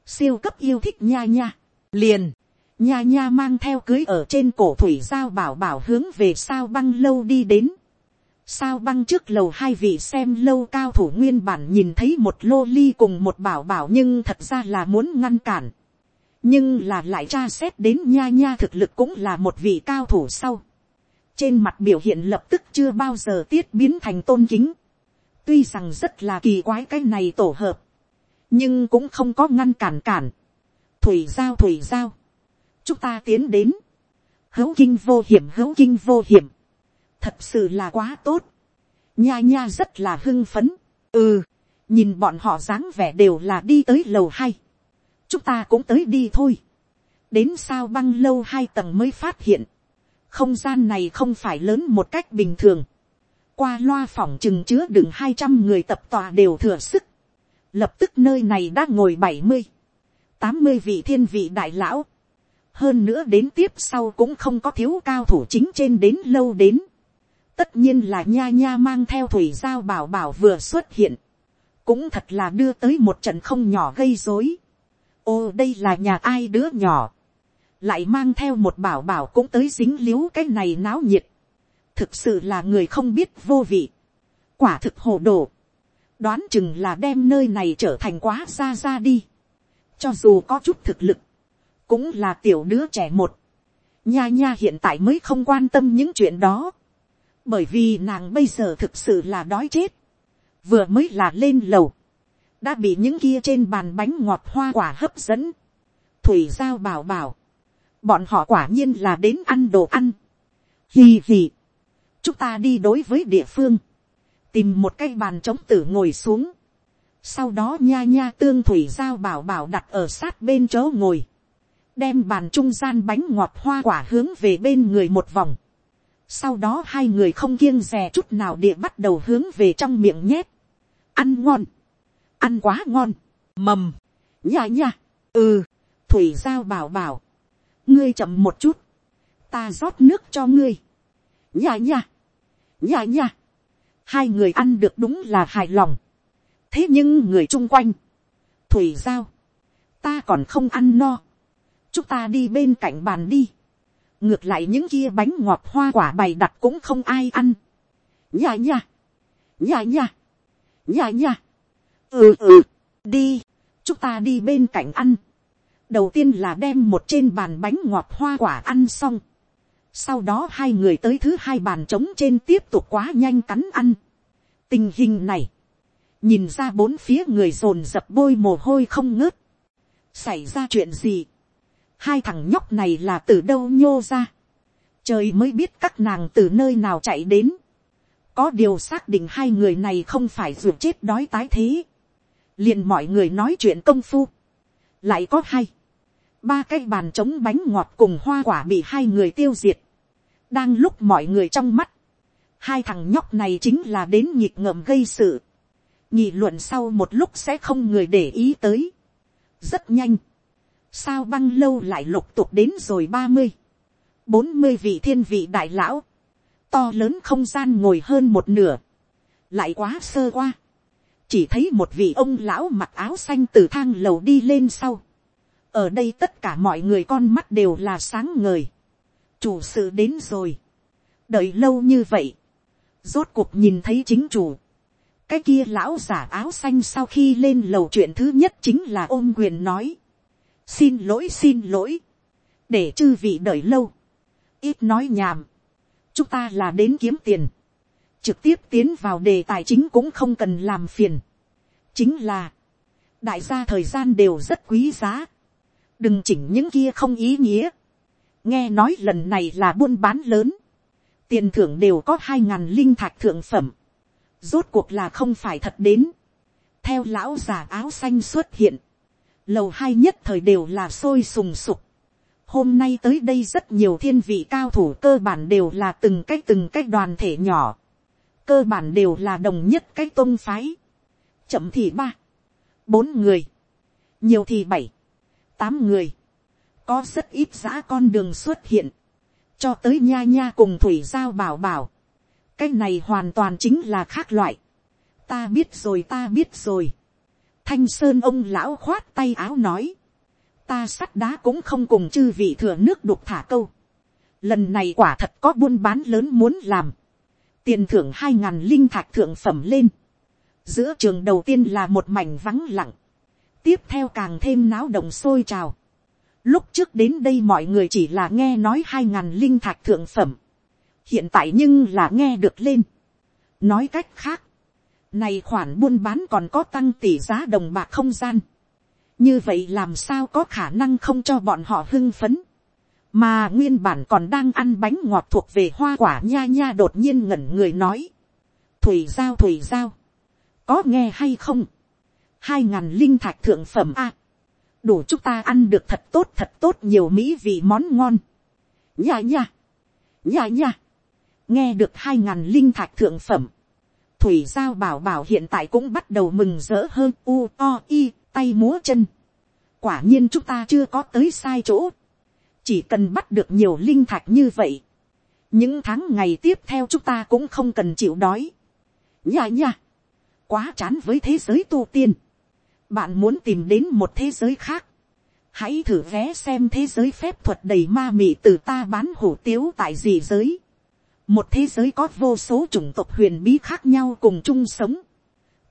siêu cấp yêu thích nha nha, liền, nha nha mang theo cưới ở trên cổ thủy giao bảo bảo hướng về sao băng lâu đi đến, sao băng trước lầu hai vị xem lâu cao thủ nguyên bản nhìn thấy một lô ly cùng một bảo bảo nhưng thật ra là muốn ngăn cản nhưng là lại tra xét đến nha nha thực lực cũng là một vị cao thủ sau. trên mặt biểu hiện lập tức chưa bao giờ tiết biến thành tôn kính. tuy rằng rất là kỳ quái cái này tổ hợp, nhưng cũng không có ngăn cản cản. thủy giao thủy giao, chúng ta tiến đến, hữu kinh vô hiểm hữu kinh vô hiểm, thật sự là quá tốt, nha nha rất là hưng phấn, ừ, nhìn bọn họ dáng vẻ đều là đi tới lầu hai, chúng ta cũng tới đi thôi. đến sao băng lâu hai tầng mới phát hiện, không gian này không phải lớn một cách bình thường. qua loa phòng chừng chứa đựng hai trăm người tập tòa đều thừa sức, lập tức nơi này đã ngồi bảy mươi, tám mươi vị thiên vị đại lão, hơn nữa đến tiếp sau cũng không có thiếu cao thủ chính trên đến lâu đến, tất nhiên là nha nha mang theo thủy giao bảo bảo vừa xuất hiện, cũng thật là đưa tới một trận không nhỏ gây dối ô đây là nhà ai đứa nhỏ, lại mang theo một bảo bảo cũng tới dính l i u cái này náo nhiệt, thực sự là người không biết vô vị, quả thực hồ đồ, đoán chừng là đem nơi này trở thành quá xa ra đi, cho dù có chút thực lực, cũng là tiểu đứa trẻ một, nha nha hiện tại mới không quan tâm những chuyện đó, bởi vì nàng bây giờ thực sự là đói chết, vừa mới là lên lầu, đã bị những kia trên bàn bánh ngọt hoa quả hấp dẫn, thủy giao bảo bảo, bọn họ quả nhiên là đến ăn đồ ăn, hì hì, chúng ta đi đối với địa phương, tìm một cái bàn trống tử ngồi xuống, sau đó nha nha tương thủy giao bảo bảo đặt ở sát bên chỗ ngồi, đem bàn trung gian bánh ngọt hoa quả hướng về bên người một vòng, sau đó hai người không kiêng rè chút nào địa bắt đầu hướng về trong miệng nhét. Ăn ngon. Ăn quá ngon. Mầm. Nha nha. Ừ. Thủy giao bảo bảo. Ngươi chậm một chút. Ta rót nước cho ngươi. Nha nha. Nha nha. Hai người ăn được đúng là hài lòng. Thế nhưng người chung quanh. Thủy giao. Ta còn không ăn no. Chúng ta đi bên cạnh bàn đi ngược lại những kia bánh ngọt hoa quả bày đặt cũng không ai ăn. nha nha, nha nha, nha nha, ừ ừ, đi, chúng ta đi bên cạnh ăn. đầu tiên là đem một trên bàn bánh ngọt hoa quả ăn xong. sau đó hai người tới thứ hai bàn trống trên tiếp tục quá nhanh cắn ăn. tình hình này, nhìn ra bốn phía người dồn dập bôi mồ hôi không ngớt. xảy ra chuyện gì hai thằng nhóc này là từ đâu nhô ra. trời mới biết các nàng từ nơi nào chạy đến. có điều xác định hai người này không phải ruột chết đói tái thế liền mọi người nói chuyện công phu. lại có hai. ba cái bàn trống bánh ngọt cùng hoa quả bị hai người tiêu diệt. đang lúc mọi người trong mắt. hai thằng nhóc này chính là đến nhịp ngợm gây sự. nhị luận sau một lúc sẽ không người để ý tới. rất nhanh sao băng lâu lại lục tục đến rồi ba mươi, bốn mươi vị thiên vị đại lão, to lớn không gian ngồi hơn một nửa, lại quá sơ qua, chỉ thấy một vị ông lão mặc áo xanh từ thang lầu đi lên sau, ở đây tất cả mọi người con mắt đều là sáng ngời, chủ sự đến rồi, đợi lâu như vậy, rốt cuộc nhìn thấy chính chủ, cái kia lão giả áo xanh sau khi lên lầu chuyện thứ nhất chính là ôm quyền nói, xin lỗi xin lỗi, để chư vị đợi lâu, ít nói nhàm, chúng ta là đến kiếm tiền, trực tiếp tiến vào đề tài chính cũng không cần làm phiền, chính là, đại gia thời gian đều rất quý giá, đừng chỉnh những kia không ý nghĩa, nghe nói lần này là buôn bán lớn, tiền thưởng đều có hai ngàn linh thạch thượng phẩm, rốt cuộc là không phải thật đến, theo lão già áo xanh xuất hiện, lầu hai nhất thời đều là sôi sùng sục. Hôm nay tới đây rất nhiều thiên vị cao thủ cơ bản đều là từng cái từng cái đoàn thể nhỏ. Cơ bản đều là đồng nhất cái tôn phái. Chậm thì ba, bốn người. Nhiều thì bảy, tám người. Có rất ít giã con đường xuất hiện. Cho tới nha nha cùng thủy giao bảo bảo. Cái này hoàn toàn chính là khác loại. Ta biết rồi ta biết rồi thanh sơn ông lão khoát tay áo nói, ta sắt đá cũng không cùng chư vị thừa nước đục thả câu. Lần này quả thật có buôn bán lớn muốn làm. Tiền thưởng hai ngàn linh thạch thượng phẩm lên. Giữa trường đầu tiên là một mảnh vắng lặng. Tiếp theo càng thêm náo động sôi trào. Lúc trước đến đây mọi người chỉ là nghe nói hai ngàn linh thạch thượng phẩm. Hiện tại nhưng là nghe được lên. Nói cách khác, này khoản buôn bán còn có tăng tỷ giá đồng bạc không gian. Như vậy làm sao có khả năng không cho bọn họ hưng phấn. Mà nguyên bản còn đang ăn bánh ngọt thuộc về hoa quả nha nha đột nhiên ngẩn người nói. Thủy giao thủy giao. Có nghe hay không? Hai ngàn linh thạch thượng phẩm a Đủ chúng ta ăn được thật tốt thật tốt nhiều mỹ vị món ngon. Nha nha. Nha nha. Nghe được hai ngàn linh thạch thượng phẩm thủy giao bảo bảo hiện tại cũng bắt đầu mừng rỡ hơn u, o, i, tay múa chân. quả nhiên chúng ta chưa có tới sai chỗ chỉ cần bắt được nhiều linh thạch như vậy. những tháng ngày tiếp theo chúng ta cũng không cần chịu đói. nha nha. quá chán với thế giới tu tiên. bạn muốn tìm đến một thế giới khác. hãy thử vé xem thế giới phép thuật đầy ma mị từ ta bán hủ tiếu tại gì giới một thế giới có vô số chủng tộc huyền bí khác nhau cùng chung sống,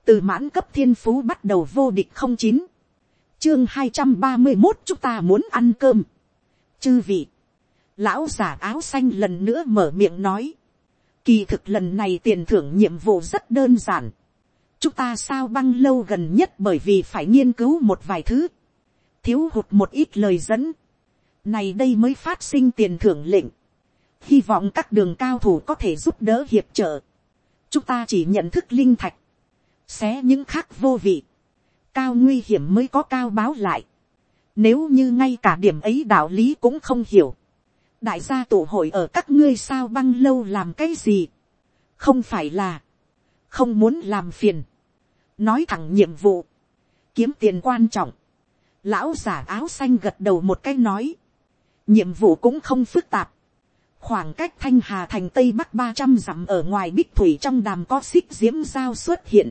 từ mãn cấp thiên phú bắt đầu vô địch không chín, chương hai trăm ba mươi một chúng ta muốn ăn cơm, chư vị, lão giả áo xanh lần nữa mở miệng nói, kỳ thực lần này tiền thưởng nhiệm vụ rất đơn giản, chúng ta sao băng lâu gần nhất bởi vì phải nghiên cứu một vài thứ, thiếu hụt một ít lời dẫn, này đây mới phát sinh tiền thưởng lệnh, hy vọng các đường cao thủ có thể giúp đỡ hiệp trợ. chúng ta chỉ nhận thức linh thạch, xé những khác vô vị, cao nguy hiểm mới có cao báo lại nếu như ngay cả điểm ấy đạo lý cũng không hiểu, đại gia tụ hội ở các ngươi sao băng lâu làm cái gì, không phải là, không muốn làm phiền, nói thẳng nhiệm vụ, kiếm tiền quan trọng, lão giả áo xanh gật đầu một cái nói, nhiệm vụ cũng không phức tạp, khoảng cách thanh hà thành tây bắc ba trăm dặm ở ngoài bích thủy trong đàm có xích diễm giao xuất hiện.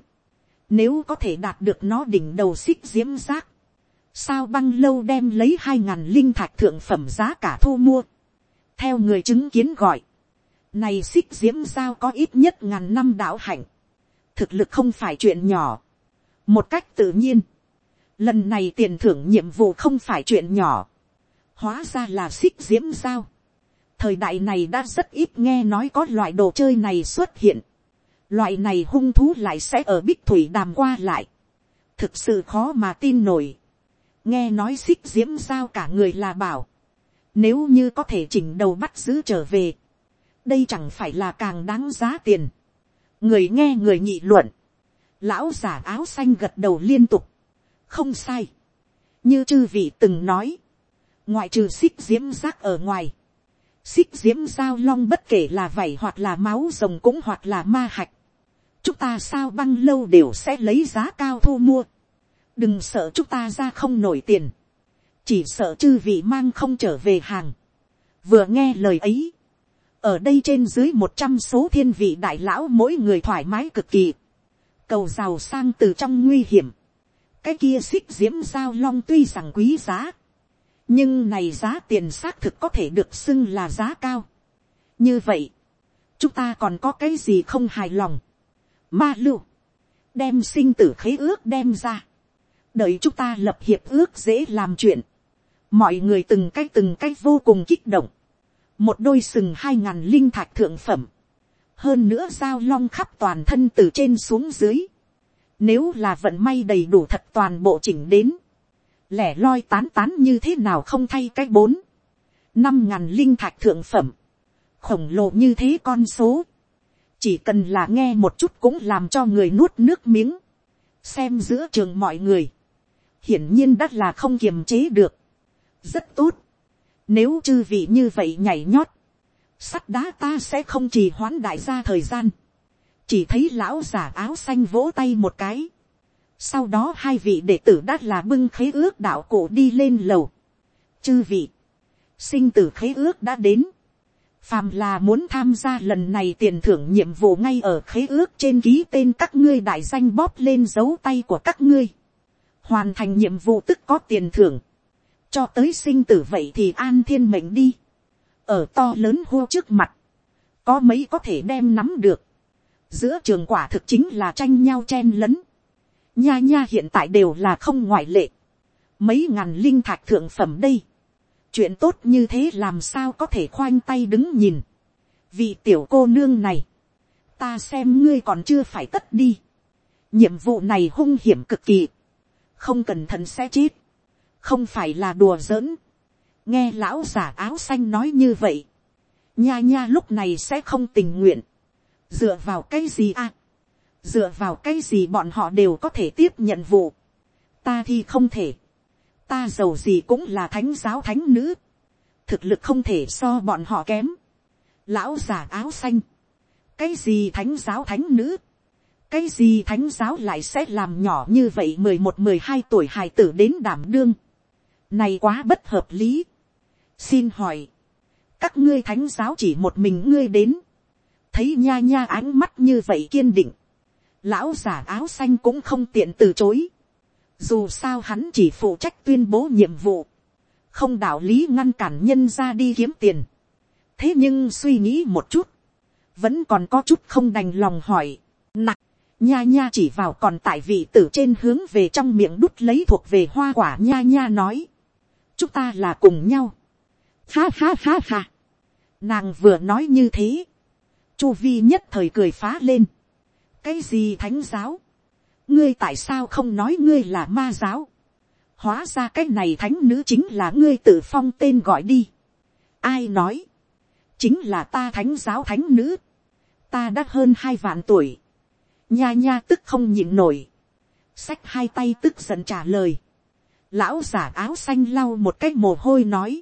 Nếu có thể đạt được nó đỉnh đầu xích diễm giác. Sao băng lâu đem lấy hai ngàn linh thạch thượng phẩm giá cả thu mua. Theo người chứng kiến gọi. Này xích diễm giao có ít nhất ngàn năm đạo hạnh. Thực lực không phải chuyện nhỏ. Một cách tự nhiên. Lần này tiền thưởng nhiệm vụ không phải chuyện nhỏ. Hóa ra là xích diễm giao thời đại này đã rất ít nghe nói có loại đồ chơi này xuất hiện. Loại này hung thú lại sẽ ở bích thủy đàm qua lại. Thực sự khó mà tin nổi. Nghe nói xích diễm sao cả người là bảo. Nếu như có thể chỉnh đầu bắt giữ trở về. Đây chẳng phải là càng đáng giá tiền. Người nghe người nhị luận. Lão giả áo xanh gật đầu liên tục. Không sai. Như chư vị từng nói. Ngoại trừ xích diễm giác ở ngoài xích diễm giao long bất kể là vảy hoặc là máu rồng cũng hoặc là ma hạch. chúng ta sao băng lâu đều sẽ lấy giá cao thu mua đừng sợ chúng ta ra không nổi tiền. chỉ sợ chư vị mang không trở về hàng. vừa nghe lời ấy. ở đây trên dưới một trăm số thiên vị đại lão mỗi người thoải mái cực kỳ. cầu giàu sang từ trong nguy hiểm. cái kia xích diễm giao long tuy rằng quý giá nhưng này giá tiền xác thực có thể được xưng là giá cao. như vậy, chúng ta còn có cái gì không hài lòng. ma lưu, đem sinh tử khế ước đem ra đợi chúng ta lập hiệp ước dễ làm chuyện. mọi người từng cái từng cái vô cùng kích động. một đôi sừng hai ngàn linh thạch thượng phẩm. hơn nữa giao long khắp toàn thân từ trên xuống dưới. nếu là vận may đầy đủ thật toàn bộ chỉnh đến lẻ loi tán tán như thế nào không thay cái bốn, năm ngàn linh thạch thượng phẩm, khổng lồ như thế con số, chỉ cần là nghe một chút cũng làm cho người nuốt nước miếng, xem giữa trường mọi người, hiển nhiên đã là không kiềm chế được, rất tốt, nếu chư vị như vậy nhảy nhót, sắt đá ta sẽ không trì hoãn đại gia thời gian, chỉ thấy lão giả áo xanh vỗ tay một cái, sau đó hai vị đệ tử đã là bưng khế ước đạo cổ đi lên lầu. Chư vị. Sinh tử khế ước đã đến. Phàm là muốn tham gia lần này tiền thưởng nhiệm vụ ngay ở khế ước trên ký tên các ngươi đại danh bóp lên dấu tay của các ngươi. Hoàn thành nhiệm vụ tức có tiền thưởng. Cho tới sinh tử vậy thì an thiên mệnh đi. Ở to lớn hô trước mặt. Có mấy có thể đem nắm được. Giữa trường quả thực chính là tranh nhau chen lấn nha nha hiện tại đều là không ngoại lệ. mấy ngàn linh thạch thượng phẩm đây. chuyện tốt như thế làm sao có thể khoanh tay đứng nhìn. vì tiểu cô nương này, ta xem ngươi còn chưa phải tất đi. nhiệm vụ này hung hiểm cực kỳ không cẩn thận sẽ chết. không phải là đùa giỡn. nghe lão giả áo xanh nói như vậy. nha nha lúc này sẽ không tình nguyện. dựa vào cái gì à dựa vào cái gì bọn họ đều có thể tiếp nhận vụ, ta thì không thể, ta giàu gì cũng là thánh giáo thánh nữ, thực lực không thể so bọn họ kém, lão giả áo xanh, cái gì thánh giáo thánh nữ, cái gì thánh giáo lại sẽ làm nhỏ như vậy mười một mười hai tuổi hài tử đến đảm đương, này quá bất hợp lý. xin hỏi, các ngươi thánh giáo chỉ một mình ngươi đến, thấy nha nha ánh mắt như vậy kiên định, lão giả áo xanh cũng không tiện từ chối, dù sao hắn chỉ phụ trách tuyên bố nhiệm vụ, không đạo lý ngăn cản nhân ra đi kiếm tiền. thế nhưng suy nghĩ một chút, vẫn còn có chút không đành lòng hỏi, nặng, nha nha chỉ vào còn tại vị tử trên hướng về trong miệng đút lấy thuộc về hoa quả nha nha nói, chúng ta là cùng nhau, ha ha ha ha, nàng vừa nói như thế, chu vi nhất thời cười phá lên, cái gì thánh giáo, ngươi tại sao không nói ngươi là ma giáo, hóa ra cái này thánh nữ chính là ngươi tự phong tên gọi đi. ai nói, chính là ta thánh giáo thánh nữ, ta đã hơn hai vạn tuổi, nha nha tức không nhịn nổi, xách hai tay tức giận trả lời, lão giả áo xanh lau một cái mồ hôi nói,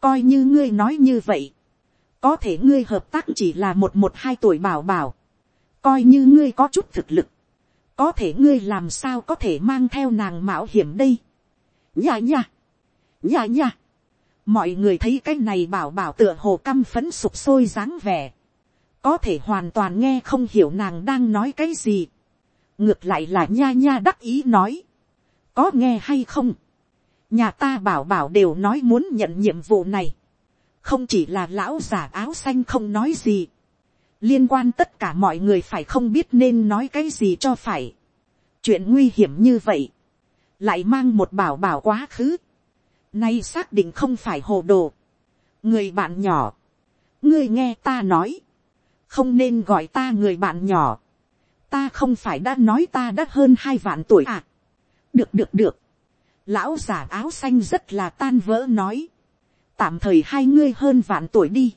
coi như ngươi nói như vậy, có thể ngươi hợp tác chỉ là một một hai tuổi bảo bảo, coi như ngươi có chút thực lực, có thể ngươi làm sao có thể mang theo nàng mạo hiểm đây. nha nha, nha nha, mọi người thấy cái này bảo bảo tựa hồ căm phấn sụp sôi dáng vẻ, có thể hoàn toàn nghe không hiểu nàng đang nói cái gì. ngược lại là nha nha đắc ý nói, có nghe hay không, nhà ta bảo bảo đều nói muốn nhận nhiệm vụ này, không chỉ là lão giả áo xanh không nói gì, liên quan tất cả mọi người phải không biết nên nói cái gì cho phải. chuyện nguy hiểm như vậy, lại mang một bảo bảo quá khứ, nay xác định không phải hồ đồ. người bạn nhỏ, ngươi nghe ta nói, không nên gọi ta người bạn nhỏ, ta không phải đã nói ta đã hơn hai vạn tuổi à. được được được, lão giả áo xanh rất là tan vỡ nói, tạm thời hai ngươi hơn vạn tuổi đi,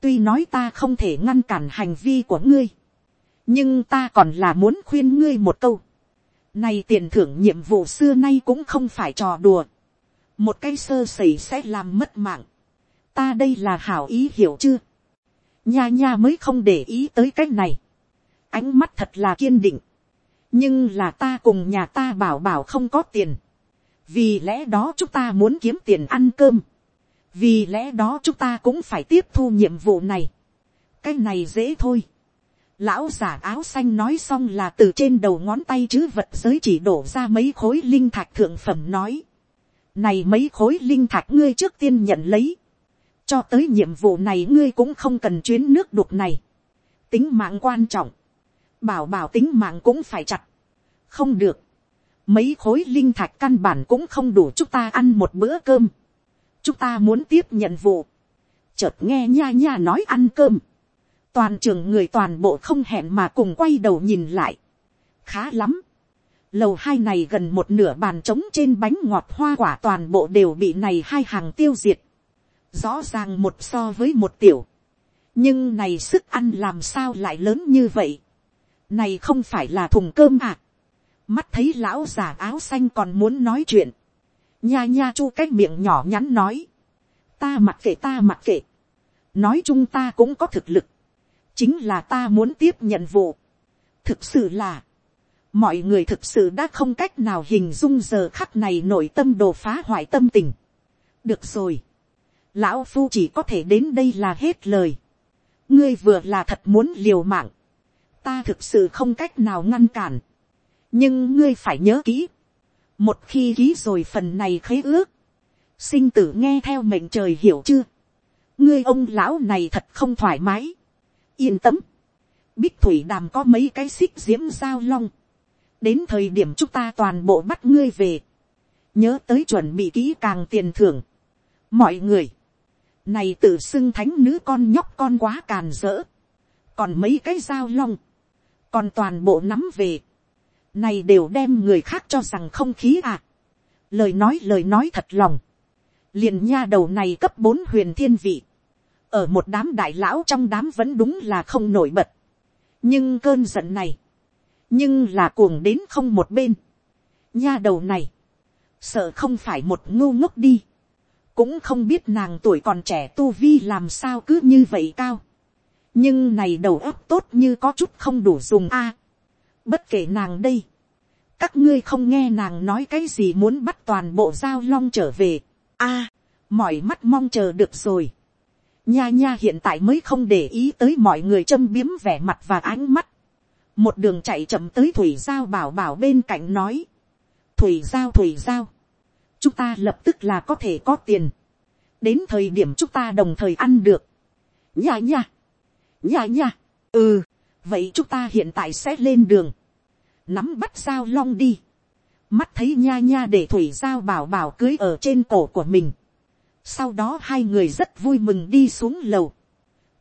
tuy nói ta không thể ngăn cản hành vi của ngươi, nhưng ta còn là muốn khuyên ngươi một câu. nay tiền thưởng nhiệm vụ xưa nay cũng không phải trò đùa. Một cái sơ sẩy sẽ làm mất mạng. Ta đây là hảo ý hiểu chưa? Nha nha mới không để ý tới cái này. Ánh mắt thật là kiên định. Nhưng là ta cùng nhà ta bảo bảo không có tiền. Vì lẽ đó chúng ta muốn kiếm tiền ăn cơm vì lẽ đó chúng ta cũng phải tiếp thu nhiệm vụ này. cái này dễ thôi. lão giả áo xanh nói xong là từ trên đầu ngón tay chứ vật giới chỉ đổ ra mấy khối linh thạch thượng phẩm nói. này mấy khối linh thạch ngươi trước tiên nhận lấy cho tới nhiệm vụ này ngươi cũng không cần chuyến nước đục này. tính mạng quan trọng. bảo bảo tính mạng cũng phải chặt. không được. mấy khối linh thạch căn bản cũng không đủ chúng ta ăn một bữa cơm chúng ta muốn tiếp nhận vụ, chợt nghe nha nha nói ăn cơm, toàn trường người toàn bộ không hẹn mà cùng quay đầu nhìn lại, khá lắm, lầu hai này gần một nửa bàn trống trên bánh ngọt hoa quả toàn bộ đều bị này hai hàng tiêu diệt, rõ ràng một so với một tiểu, nhưng này sức ăn làm sao lại lớn như vậy, này không phải là thùng cơm à, mắt thấy lão già áo xanh còn muốn nói chuyện, nha nha chu cái miệng nhỏ nhắn nói, ta mặc kệ ta mặc kệ, nói chung ta cũng có thực lực, chính là ta muốn tiếp nhận vụ, thực sự là, mọi người thực sự đã không cách nào hình dung giờ khắc này nội tâm đồ phá hoại tâm tình. được rồi, lão phu chỉ có thể đến đây là hết lời, ngươi vừa là thật muốn liều mạng, ta thực sự không cách nào ngăn cản, nhưng ngươi phải nhớ kỹ, một khi ký rồi phần này khế ước, sinh tử nghe theo mệnh trời hiểu chưa, ngươi ông lão này thật không thoải mái, yên tâm, bích thủy đàm có mấy cái xích diễm giao long, đến thời điểm chúng ta toàn bộ bắt ngươi về, nhớ tới chuẩn bị kỹ càng tiền thưởng, mọi người, này tự xưng thánh nữ con nhóc con quá càn rỡ, còn mấy cái dao long, còn toàn bộ nắm về, này đều đem người khác cho rằng không khí à. lời nói lời nói thật lòng, liền nha đầu này cấp bốn huyền thiên vị, ở một đám đại lão trong đám vẫn đúng là không nổi bật, nhưng cơn giận này, nhưng là cuồng đến không một bên, nha đầu này, sợ không phải một ngu ngốc đi, cũng không biết nàng tuổi còn trẻ tu vi làm sao cứ như vậy cao, nhưng này đầu óc tốt như có chút không đủ dùng a, bất kể nàng đây, các ngươi không nghe nàng nói cái gì muốn bắt toàn bộ giao long trở về. a, mọi mắt mong chờ được rồi. nha nha hiện tại mới không để ý tới mọi người châm biếm vẻ mặt và ánh mắt. một đường chạy chậm tới thủy giao bảo bảo bên cạnh nói. thủy giao thủy giao chúng ta lập tức là có thể có tiền. đến thời điểm chúng ta đồng thời ăn được. nha nha. nha nha. ừ, vậy chúng ta hiện tại sẽ lên đường nắm bắt dao long đi, mắt thấy nha nha để thủy giao bảo bảo cưới ở trên cổ của mình. sau đó hai người rất vui mừng đi xuống lầu.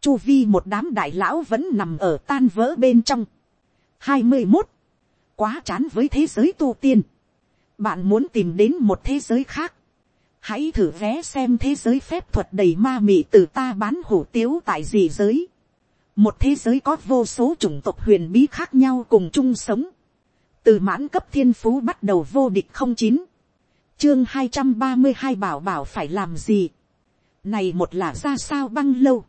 chu vi một đám đại lão vẫn nằm ở tan vỡ bên trong. hai mươi một, quá chán với thế giới tu tiên bạn muốn tìm đến một thế giới khác. hãy thử vé xem thế giới phép thuật đầy ma mị từ ta bán hủ tiếu tại gì giới. một thế giới có vô số chủng tộc huyền bí khác nhau cùng chung sống. Từ mãn cấp thiên phú bắt đầu vô địch không chín, chương hai trăm ba mươi hai bảo bảo phải làm gì, này một là ra sao băng lâu,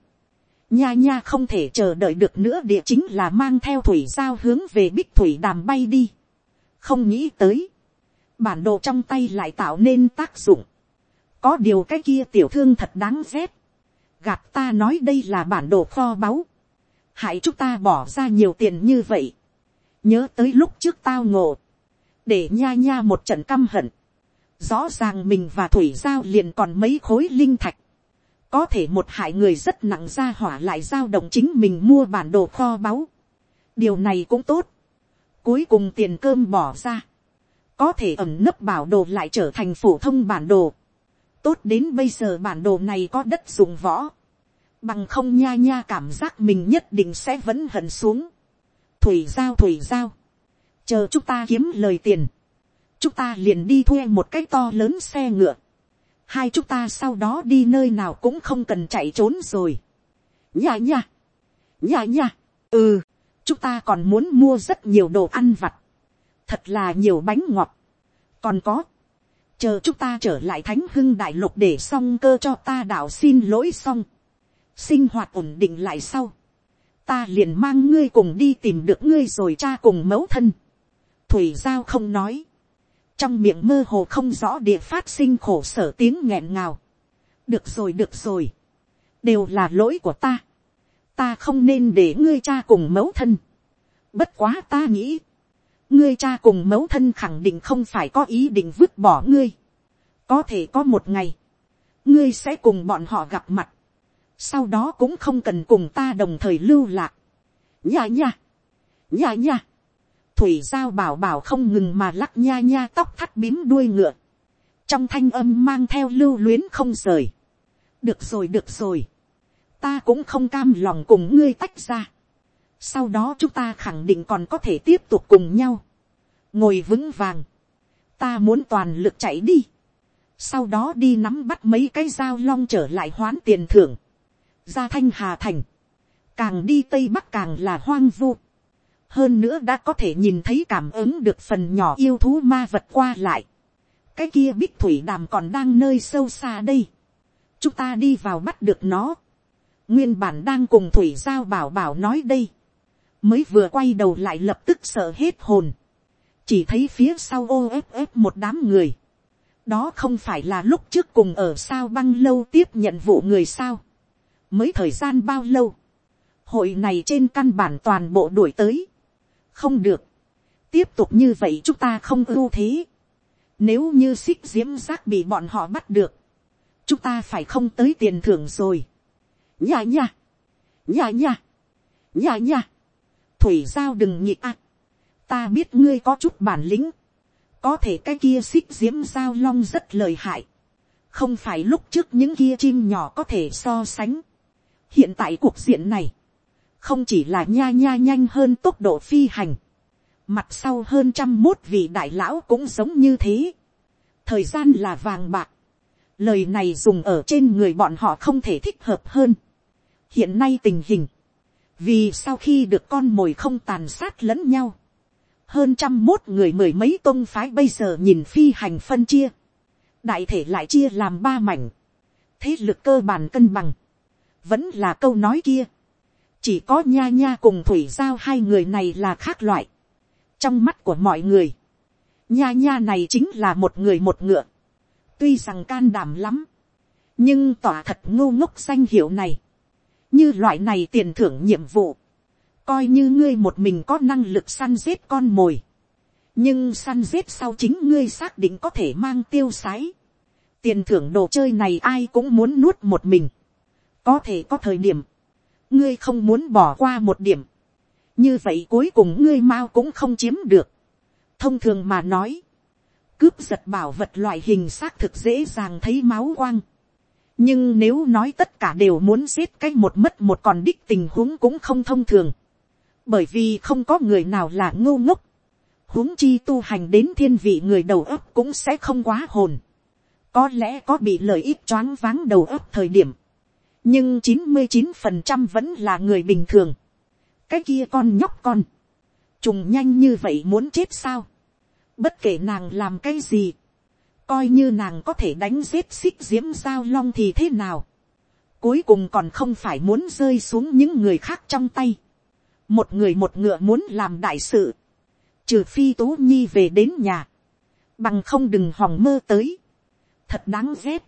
nha nha không thể chờ đợi được nữa địa chính là mang theo thủy giao hướng về bích thủy đàm bay đi, không nghĩ tới, bản đồ trong tay lại tạo nên tác dụng, có điều cái kia tiểu thương thật đáng ghét, gạt ta nói đây là bản đồ kho báu, hãy chúng ta bỏ ra nhiều tiền như vậy, nhớ tới lúc trước tao ngộ, để nha nha một trận căm hận, rõ ràng mình và thủy giao liền còn mấy khối linh thạch, có thể một hại người rất nặng ra hỏa lại giao động chính mình mua bản đồ kho báu, điều này cũng tốt, cuối cùng tiền cơm bỏ ra, có thể ẩm nấp bảo đồ lại trở thành phổ thông bản đồ, tốt đến bây giờ bản đồ này có đất dùng võ, bằng không nha nha cảm giác mình nhất định sẽ vẫn hận xuống, thủy giao thủy giao, chờ chúng ta kiếm lời tiền, chúng ta liền đi thuê một cái to lớn xe ngựa, hai chúng ta sau đó đi nơi nào cũng không cần chạy trốn rồi. nha nha, nha nha, ừ, chúng ta còn muốn mua rất nhiều đồ ăn vặt, thật là nhiều bánh ngọt, còn có, chờ chúng ta trở lại thánh hưng đại lục để xong cơ cho ta đạo xin lỗi xong, sinh hoạt ổn định lại sau, ta liền mang ngươi cùng đi tìm được ngươi rồi cha cùng mẫu thân. thủy giao không nói, trong miệng mơ hồ không rõ địa phát sinh khổ sở tiếng nghẹn ngào. được rồi được rồi, đều là lỗi của ta. ta không nên để ngươi cha cùng mẫu thân. bất quá ta nghĩ, ngươi cha cùng mẫu thân khẳng định không phải có ý định vứt bỏ ngươi. có thể có một ngày, ngươi sẽ cùng bọn họ gặp mặt sau đó cũng không cần cùng ta đồng thời lưu lạc. nha nha, nha nha, thủy giao bảo bảo không ngừng mà lắc nha nha tóc thắt bím đuôi ngựa, trong thanh âm mang theo lưu luyến không rời. được rồi được rồi, ta cũng không cam lòng cùng ngươi tách ra sau đó chúng ta khẳng định còn có thể tiếp tục cùng nhau, ngồi vững vàng, ta muốn toàn lực chạy đi, sau đó đi nắm bắt mấy cái dao long trở lại hoán tiền thưởng, ra thanh hà thành, càng đi tây bắc càng là hoang vu, hơn nữa đã có thể nhìn thấy cảm ứng được phần nhỏ yêu thú ma vật qua lại, cái kia bích thủy đàm còn đang nơi sâu xa đây, chúng ta đi vào bắt được nó, nguyên bản đang cùng thủy giao bảo bảo nói đây, mới vừa quay đầu lại lập tức sợ hết hồn, chỉ thấy phía sau ô ép ép một đám người, đó không phải là lúc trước cùng ở sao băng lâu tiếp nhận vụ người sao, mới thời gian bao lâu, hội này trên căn bản toàn bộ đuổi tới, không được, tiếp tục như vậy chúng ta không ưu thế, nếu như xích diễm giác bị bọn họ bắt được, chúng ta phải không tới tiền thưởng rồi, nhà nhà. Nhà nhà. Nhà nhà thủy giao đừng nhịp ạ, ta biết ngươi có chút bản lĩnh, có thể cái kia xích diễm giao long rất lời hại, không phải lúc trước những kia chim nhỏ có thể so sánh, hiện tại cuộc diện này, không chỉ là nha nha nhanh hơn tốc độ phi hành, mặt sau hơn trăm mốt vị đại lão cũng giống như thế. thời gian là vàng bạc, lời này dùng ở trên người bọn họ không thể thích hợp hơn. hiện nay tình hình, vì sau khi được con mồi không tàn sát lẫn nhau, hơn trăm mốt người mười mấy tôn phái bây giờ nhìn phi hành phân chia, đại thể lại chia làm ba mảnh, thế lực cơ bản cân bằng, vẫn là câu nói kia, chỉ có nha nha cùng thủy giao hai người này là khác loại, trong mắt của mọi người, nha nha này chính là một người một ngựa, tuy rằng can đảm lắm, nhưng tỏa thật ngu ngốc danh hiệu này, như loại này tiền thưởng nhiệm vụ, coi như ngươi một mình có năng lực săn giết con mồi, nhưng săn giết sau chính ngươi xác định có thể mang tiêu sái, tiền thưởng đồ chơi này ai cũng muốn nuốt một mình, có thể có thời điểm, ngươi không muốn bỏ qua một điểm, như vậy cuối cùng ngươi mau cũng không chiếm được. thông thường mà nói, cướp giật bảo vật loại hình xác thực dễ dàng thấy máu quang nhưng nếu nói tất cả đều muốn giết cái một mất một còn đích tình huống cũng không thông thường. bởi vì không có người nào là ngô ngốc. huống chi tu hành đến thiên vị người đầu óc cũng sẽ không quá hồn. có lẽ có bị lợi ích choáng váng đầu óc thời điểm. nhưng chín mươi chín phần trăm vẫn là người bình thường cái kia con nhóc con, trùng nhanh như vậy muốn chết sao, bất kể nàng làm cái gì, coi như nàng có thể đánh giết xích diễm giao long thì thế nào, cuối cùng còn không phải muốn rơi xuống những người khác trong tay, một người một ngựa muốn làm đại sự, trừ phi tú nhi về đến nhà, bằng không đừng hòng mơ tới, thật đáng ghét,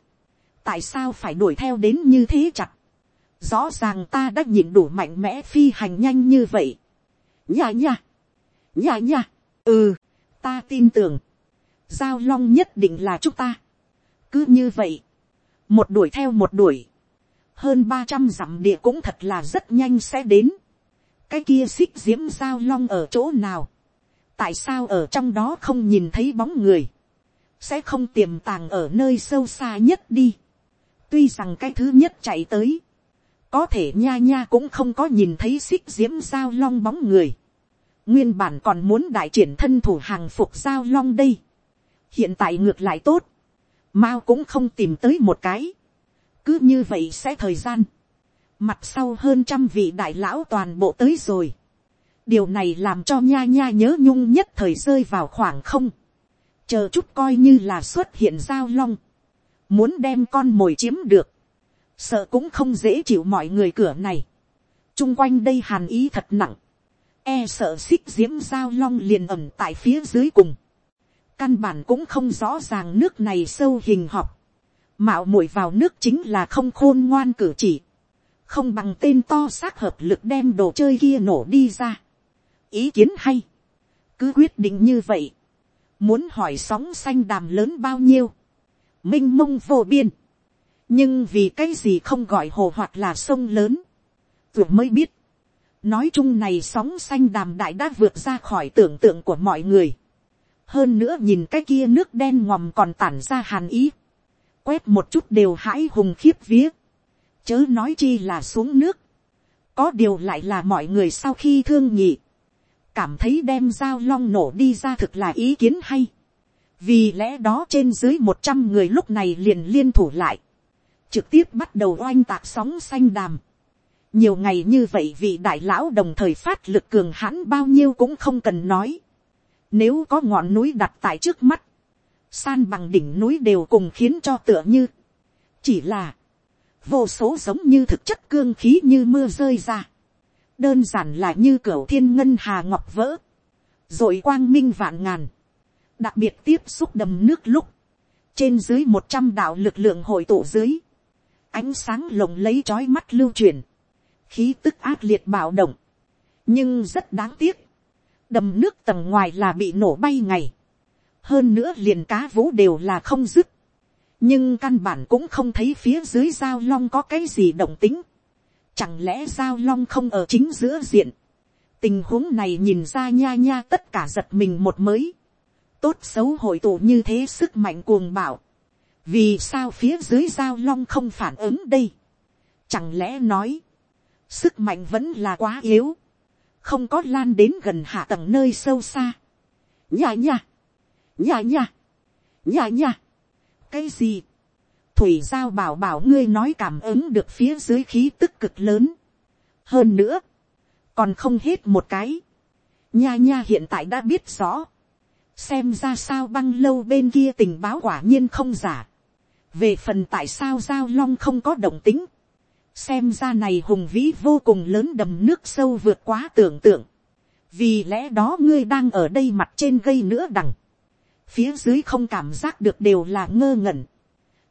tại sao phải đuổi theo đến như thế chặt, rõ ràng ta đã nhìn đủ mạnh mẽ phi hành nhanh như vậy. nhà nhà, nhà nhà, ừ, ta tin tưởng, giao long nhất định là chúng ta. cứ như vậy, một đuổi theo một đuổi, hơn ba trăm dặm địa cũng thật là rất nhanh sẽ đến. cái kia xích diễm giao long ở chỗ nào, tại sao ở trong đó không nhìn thấy bóng người, sẽ không tiềm tàng ở nơi sâu xa nhất đi. tuy rằng cái thứ nhất chạy tới, có thể nha nha cũng không có nhìn thấy xích diễm giao long bóng người. nguyên bản còn muốn đại triển thân thủ hàng phục giao long đây hiện tại ngược lại tốt. mao cũng không tìm tới một cái. cứ như vậy sẽ thời gian. mặt sau hơn trăm vị đại lão toàn bộ tới rồi. điều này làm cho nha nha nhớ nhung nhất thời rơi vào khoảng không. chờ chút coi như là xuất hiện giao long. muốn đem con mồi chiếm được sợ cũng không dễ chịu mọi người cửa này. chung quanh đây hàn ý thật nặng, e sợ xích diễm giao long liền ẩm tại phía dưới cùng căn bản cũng không rõ ràng nước này sâu hình học, mạo muội vào nước chính là không khôn ngoan cử chỉ, không bằng tên to xác hợp lực đem đồ chơi kia nổ đi ra. ý kiến hay, cứ quyết định như vậy, muốn hỏi sóng xanh đàm lớn bao nhiêu, m i n h mông vô biên, nhưng vì cái gì không gọi hồ hoặc là sông lớn, tụi mới biết, nói chung này sóng xanh đàm đại đã vượt ra khỏi tưởng tượng của mọi người, hơn nữa nhìn cái kia nước đen ngòm còn tản ra hàn ý, quét một chút đều hãi hùng khiếp vía, chớ nói chi là xuống nước, có điều lại là mọi người sau khi thương nhị, cảm thấy đem dao long nổ đi ra thực là ý kiến hay, vì lẽ đó trên dưới một trăm người lúc này liền liên thủ lại, trực tiếp bắt đầu oanh tạc sóng xanh đàm. nhiều ngày như vậy vị đại lão đồng thời phát lực cường hãn bao nhiêu cũng không cần nói nếu có ngọn núi đặt tại trước mắt, san bằng đỉnh núi đều cùng khiến cho tựa như, chỉ là, vô số giống như thực chất cương khí như mưa rơi ra, đơn giản là như cửa thiên ngân hà ngọc vỡ, rồi quang minh vạn ngàn, đặc biệt tiếp xúc đầm nước lúc, trên dưới một trăm đạo lực lượng hội tụ dưới, ánh sáng lồng lấy trói mắt lưu truyền, khí tức ác liệt bạo động, nhưng rất đáng tiếc, đầm nước tầng ngoài là bị nổ bay ngày, hơn nữa liền cá vũ đều là không dứt, nhưng căn bản cũng không thấy phía dưới giao long có cái gì động tính, chẳng lẽ giao long không ở chính giữa diện, tình huống này nhìn ra nha nha tất cả giật mình một mới, tốt xấu hội tụ như thế sức mạnh cuồng bạo, vì sao phía dưới giao long không phản ứng đây, chẳng lẽ nói, sức mạnh vẫn là quá yếu, không có lan đến gần hạ tầng nơi sâu xa, nhà nha, nhà nha, nhà nha, cái gì, thủy giao bảo bảo ngươi nói cảm ứng được phía dưới khí tức cực lớn, hơn nữa, còn không hết một cái, nha nha hiện tại đã biết rõ, xem ra sao băng lâu bên kia tình báo quả nhiên không giả, về phần tại sao giao long không có động tính, xem ra này hùng vĩ vô cùng lớn đầm nước sâu vượt quá tưởng tượng, vì lẽ đó ngươi đang ở đây mặt trên gây nữa đằng, phía dưới không cảm giác được đều là ngơ ngẩn,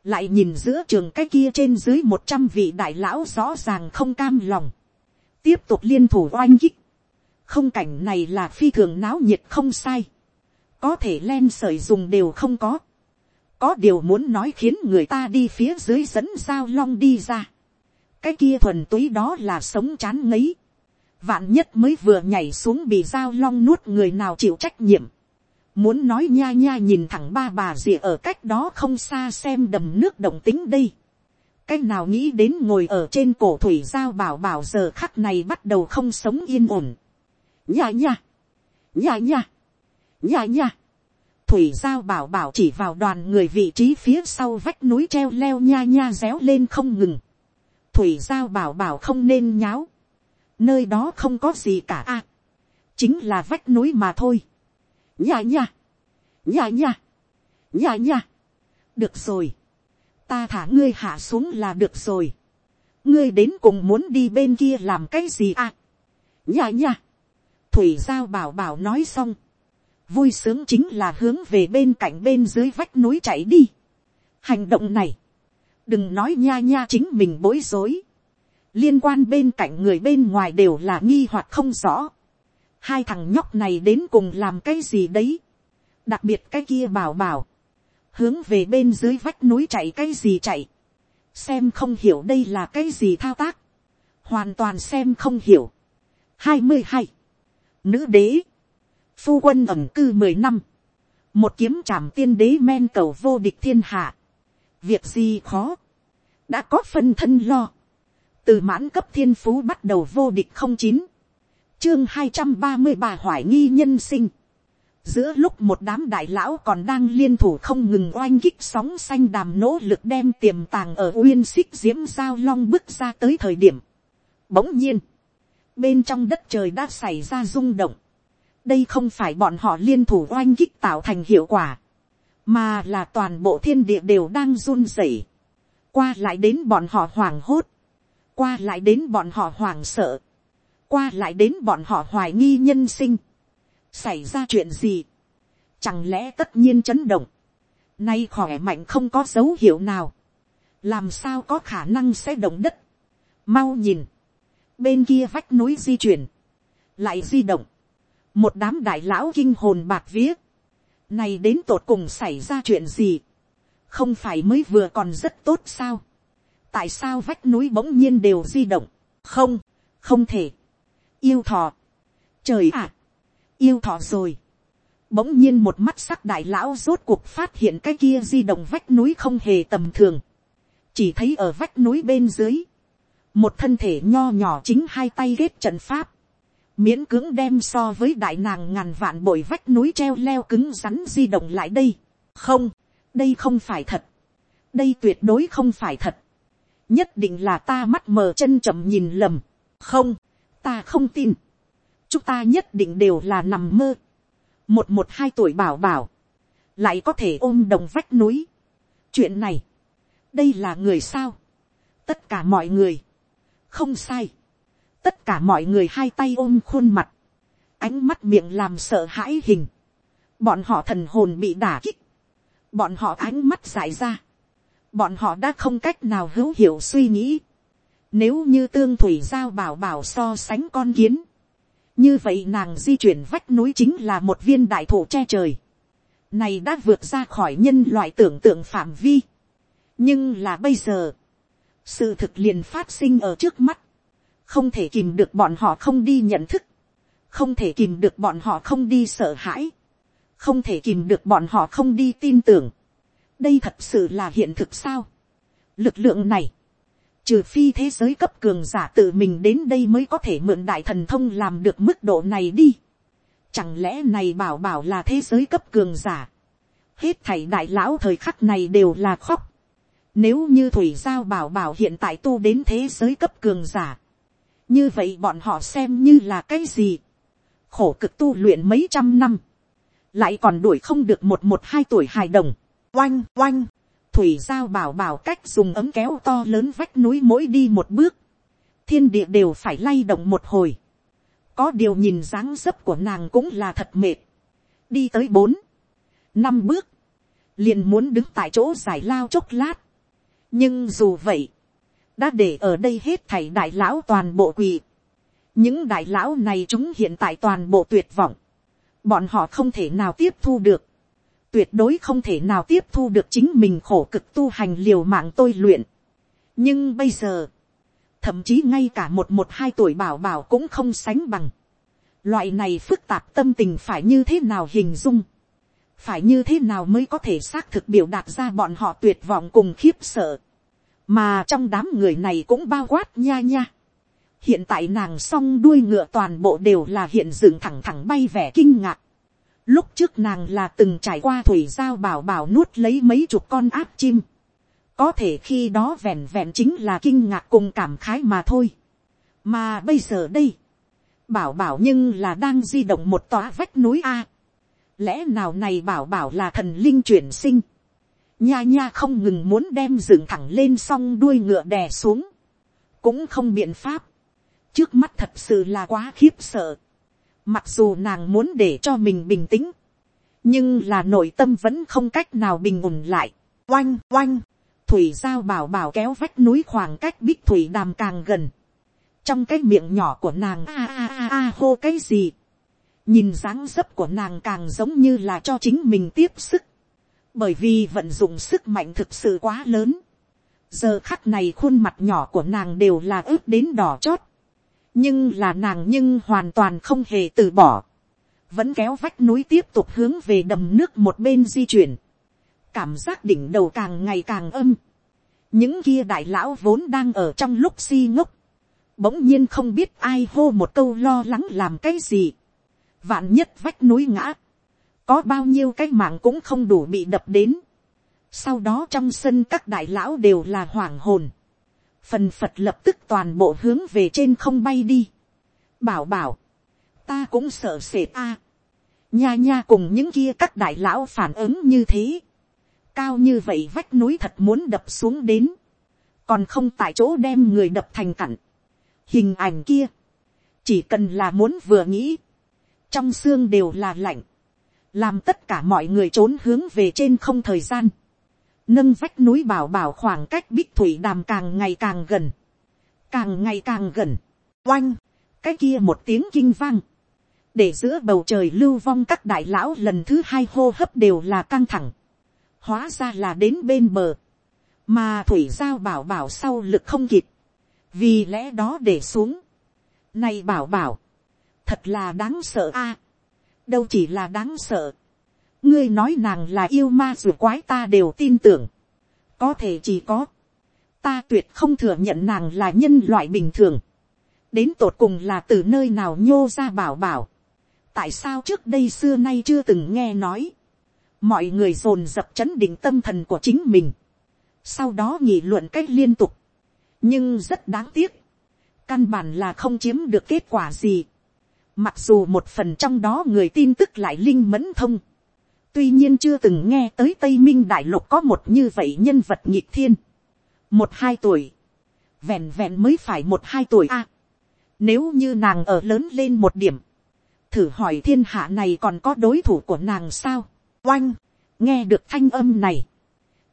lại nhìn giữa trường cái kia trên dưới một trăm vị đại lão rõ ràng không cam lòng, tiếp tục liên thủ oanh kích, không cảnh này là phi thường náo nhiệt không sai, có thể len sởi dùng đều không có, có điều muốn nói khiến người ta đi phía dưới dẫn giao long đi ra, cái kia thuần túy đó là sống chán ngấy, vạn nhất mới vừa nhảy xuống bị giao long nuốt người nào chịu trách nhiệm, muốn nói nha nha nhìn thẳng ba bà rìa ở cách đó không xa xem đầm nước động tính đây, cái nào nghĩ đến ngồi ở trên cổ thủy giao bảo bảo giờ khắc này bắt đầu không sống yên ổn, nha nha, nha nha, nha nha, thủy giao bảo bảo chỉ vào đoàn người vị trí phía sau vách núi treo leo nha nha réo lên không ngừng, thủy giao bảo bảo không nên nháo, nơi đó không có gì cả a, chính là vách núi mà thôi, nha nha, nha nha, nha nha, được rồi, ta thả ngươi hạ xuống là được rồi, ngươi đến cùng muốn đi bên kia làm cái gì à, nha nha, thủy giao bảo bảo nói xong, vui sướng chính là hướng về bên cạnh bên dưới vách núi chạy đi. hành động này, đừng nói nha nha chính mình bối rối, liên quan bên cạnh người bên ngoài đều là nghi hoặc không rõ. hai thằng nhóc này đến cùng làm cái gì đấy, đặc biệt cái kia bảo bảo, hướng về bên dưới vách núi chạy cái gì chạy, xem không hiểu đây là cái gì thao tác, hoàn toàn xem không hiểu. hai mươi hai, nữ đế, phu quân ẩm cư mười năm, một kiếm trảm tiên đế men cầu vô địch thiên hạ, việc gì khó, đã có phân thân lo, từ mãn cấp thiên phú bắt đầu vô địch không chín, chương hai trăm ba mươi bà hoài nghi nhân sinh, giữa lúc một đám đại lão còn đang liên thủ không ngừng oanh kích sóng xanh đàm nỗ lực đem tiềm tàng ở uyên xích diễm giao long bước ra tới thời điểm. Bỗng nhiên, bên trong đất trời đã xảy ra rung động, đây không phải bọn họ liên thủ oanh kích tạo thành hiệu quả, mà là toàn bộ thiên địa đều đang run rẩy, qua lại đến bọn họ hoảng hốt, qua lại đến bọn họ hoảng sợ, qua lại đến bọn họ hoài nghi nhân sinh, xảy ra chuyện gì, chẳng lẽ tất nhiên chấn động, nay khỏe mạnh không có dấu hiệu nào, làm sao có khả năng sẽ động đất, mau nhìn, bên kia vách núi di chuyển, lại di động, một đám đại lão kinh hồn bạc vía, này đến tột cùng xảy ra chuyện gì, không phải mới vừa còn rất tốt sao, tại sao vách núi bỗng nhiên đều di động, không, không thể, yêu thọ, trời ạ, yêu thọ rồi, bỗng nhiên một mắt sắc đại lão rốt cuộc phát hiện cái kia di động vách núi không hề tầm thường, chỉ thấy ở vách núi bên dưới, một thân thể nho nhỏ chính hai tay ghép trận pháp, miễn cưỡng đem so với đại nàng ngàn vạn bội vách núi treo leo cứng rắn di động lại đây. không, đây không phải thật, đây tuyệt đối không phải thật, nhất định là ta mắt mờ chân chậm nhìn lầm, không, ta không tin, chúng ta nhất định đều là nằm mơ, một một hai tuổi bảo bảo, lại có thể ôm đồng vách núi. chuyện này, đây là người sao, tất cả mọi người, không sai, tất cả mọi người hai tay ôm khuôn mặt, ánh mắt miệng làm sợ hãi hình, bọn họ thần hồn bị đả kích, bọn họ ánh mắt dại ra, bọn họ đã không cách nào hữu hiệu suy nghĩ, nếu như tương thủy giao bảo bảo so sánh con kiến, như vậy nàng di chuyển vách núi chính là một viên đại thụ che trời, này đã vượt ra khỏi nhân loại tưởng tượng phạm vi, nhưng là bây giờ, sự thực liền phát sinh ở trước mắt, không thể kìm được bọn họ không đi nhận thức, không thể kìm được bọn họ không đi sợ hãi, không thể kìm được bọn họ không đi tin tưởng. đây thật sự là hiện thực sao. lực lượng này, trừ phi thế giới cấp cường giả tự mình đến đây mới có thể mượn đại thần thông làm được mức độ này đi. chẳng lẽ này bảo bảo là thế giới cấp cường giả. hết thảy đại lão thời khắc này đều là khóc. nếu như thủy giao bảo bảo hiện tại tu đến thế giới cấp cường giả như vậy bọn họ xem như là cái gì, khổ cực tu luyện mấy trăm năm, lại còn đuổi không được một một hai tuổi hài đồng, oanh oanh, thủy giao bảo bảo cách dùng ấm kéo to lớn vách núi mỗi đi một bước, thiên địa đều phải lay động một hồi, có điều nhìn dáng dấp của nàng cũng là thật mệt, đi tới bốn, năm bước, liền muốn đứng tại chỗ giải lao chốc lát, nhưng dù vậy, đã để ở đây hết thảy đại lão toàn bộ quỳ, những đại lão này chúng hiện tại toàn bộ tuyệt vọng, bọn họ không thể nào tiếp thu được, tuyệt đối không thể nào tiếp thu được chính mình khổ cực tu hành liều mạng tôi luyện. nhưng bây giờ, thậm chí ngay cả một một hai tuổi bảo bảo cũng không sánh bằng. loại này phức tạp tâm tình phải như thế nào hình dung, phải như thế nào mới có thể xác thực biểu đạt ra bọn họ tuyệt vọng cùng khiếp sợ, mà trong đám người này cũng bao quát nha nha. hiện tại nàng s o n g đuôi ngựa toàn bộ đều là hiện dựng thẳng thẳng bay vẻ kinh ngạc, Lúc trước nàng là từng trải qua thủy giao bảo bảo nuốt lấy mấy chục con áp chim. Có thể khi đó vẹn vẹn chính là kinh ngạc cùng cảm khái mà thôi. Mà bây giờ đây. Bảo bảo nhưng là đang di động một tòa vách núi A. Lẽ nào này bảo bảo là thần linh chuyển sinh. Nha nha không ngừng muốn đem dựng thẳng lên song đuôi ngựa đè xuống. Cũng không biện pháp. Trước mắt thật sự là quá khiếp sợ Mặc dù nàng muốn để cho mình bình tĩnh. Nhưng là nội tâm vẫn không cách nào bình ổn lại. Oanh oanh. Thủy giao bảo bảo kéo vách núi khoảng cách bích thủy đàm càng gần. Trong cái miệng nhỏ của nàng, a a a a, hô cái gì. Nhìn dáng dấp của nàng càng giống như là cho chính mình tiếp sức. Bởi vì vận dụng sức mạnh thực sự quá lớn. Giờ khắc này khuôn mặt nhỏ của nàng đều là ướt đến đỏ chót. Nhưng là nàng nhưng hoàn toàn không hề từ bỏ, vẫn kéo vách núi tiếp tục hướng về đầm nước một bên di chuyển, cảm giác đỉnh đầu càng ngày càng âm, những kia đại lão vốn đang ở trong lúc si ngốc, bỗng nhiên không biết ai hô một câu lo lắng làm cái gì, vạn nhất vách núi ngã, có bao nhiêu cái mạng cũng không đủ bị đập đến, sau đó trong sân các đại lão đều là hoảng hồn, phần phật lập tức toàn bộ hướng về trên không bay đi. bảo bảo, ta cũng sợ sệt a. nha nha cùng những kia các đại lão phản ứng như thế. cao như vậy vách núi thật muốn đập xuống đến. còn không tại chỗ đem người đập thành cặn. hình ảnh kia, chỉ cần là muốn vừa nghĩ, trong xương đều là lạnh, làm tất cả mọi người trốn hướng về trên không thời gian. Nâng vách núi bảo bảo khoảng cách bích thủy đàm càng ngày càng gần, càng ngày càng gần, oanh, cái kia một tiếng kinh vang, để giữa bầu trời lưu vong các đại lão lần thứ hai hô hấp đều là căng thẳng, hóa ra là đến bên bờ, mà thủy giao bảo bảo sau lực không kịp, vì lẽ đó để xuống, này bảo bảo, thật là đáng sợ a, đâu chỉ là đáng sợ, ngươi nói nàng là yêu ma dù quái ta đều tin tưởng. có thể chỉ có, ta tuyệt không thừa nhận nàng là nhân loại bình thường. đến tột cùng là từ nơi nào nhô ra bảo bảo. tại sao trước đây xưa nay chưa từng nghe nói. mọi người dồn dập chấn định tâm thần của chính mình. sau đó nghị luận cách liên tục. nhưng rất đáng tiếc. căn bản là không chiếm được kết quả gì mặc dù một phần trong đó người tin tức lại linh mẫn thông. Tuy nhiên chưa từng nghe tới tây minh đại lục có một như vậy nhân vật nhịp thiên, một hai tuổi, vẹn vẹn mới phải một hai tuổi a, nếu như nàng ở lớn lên một điểm, thử hỏi thiên hạ này còn có đối thủ của nàng sao, oanh, nghe được thanh âm này,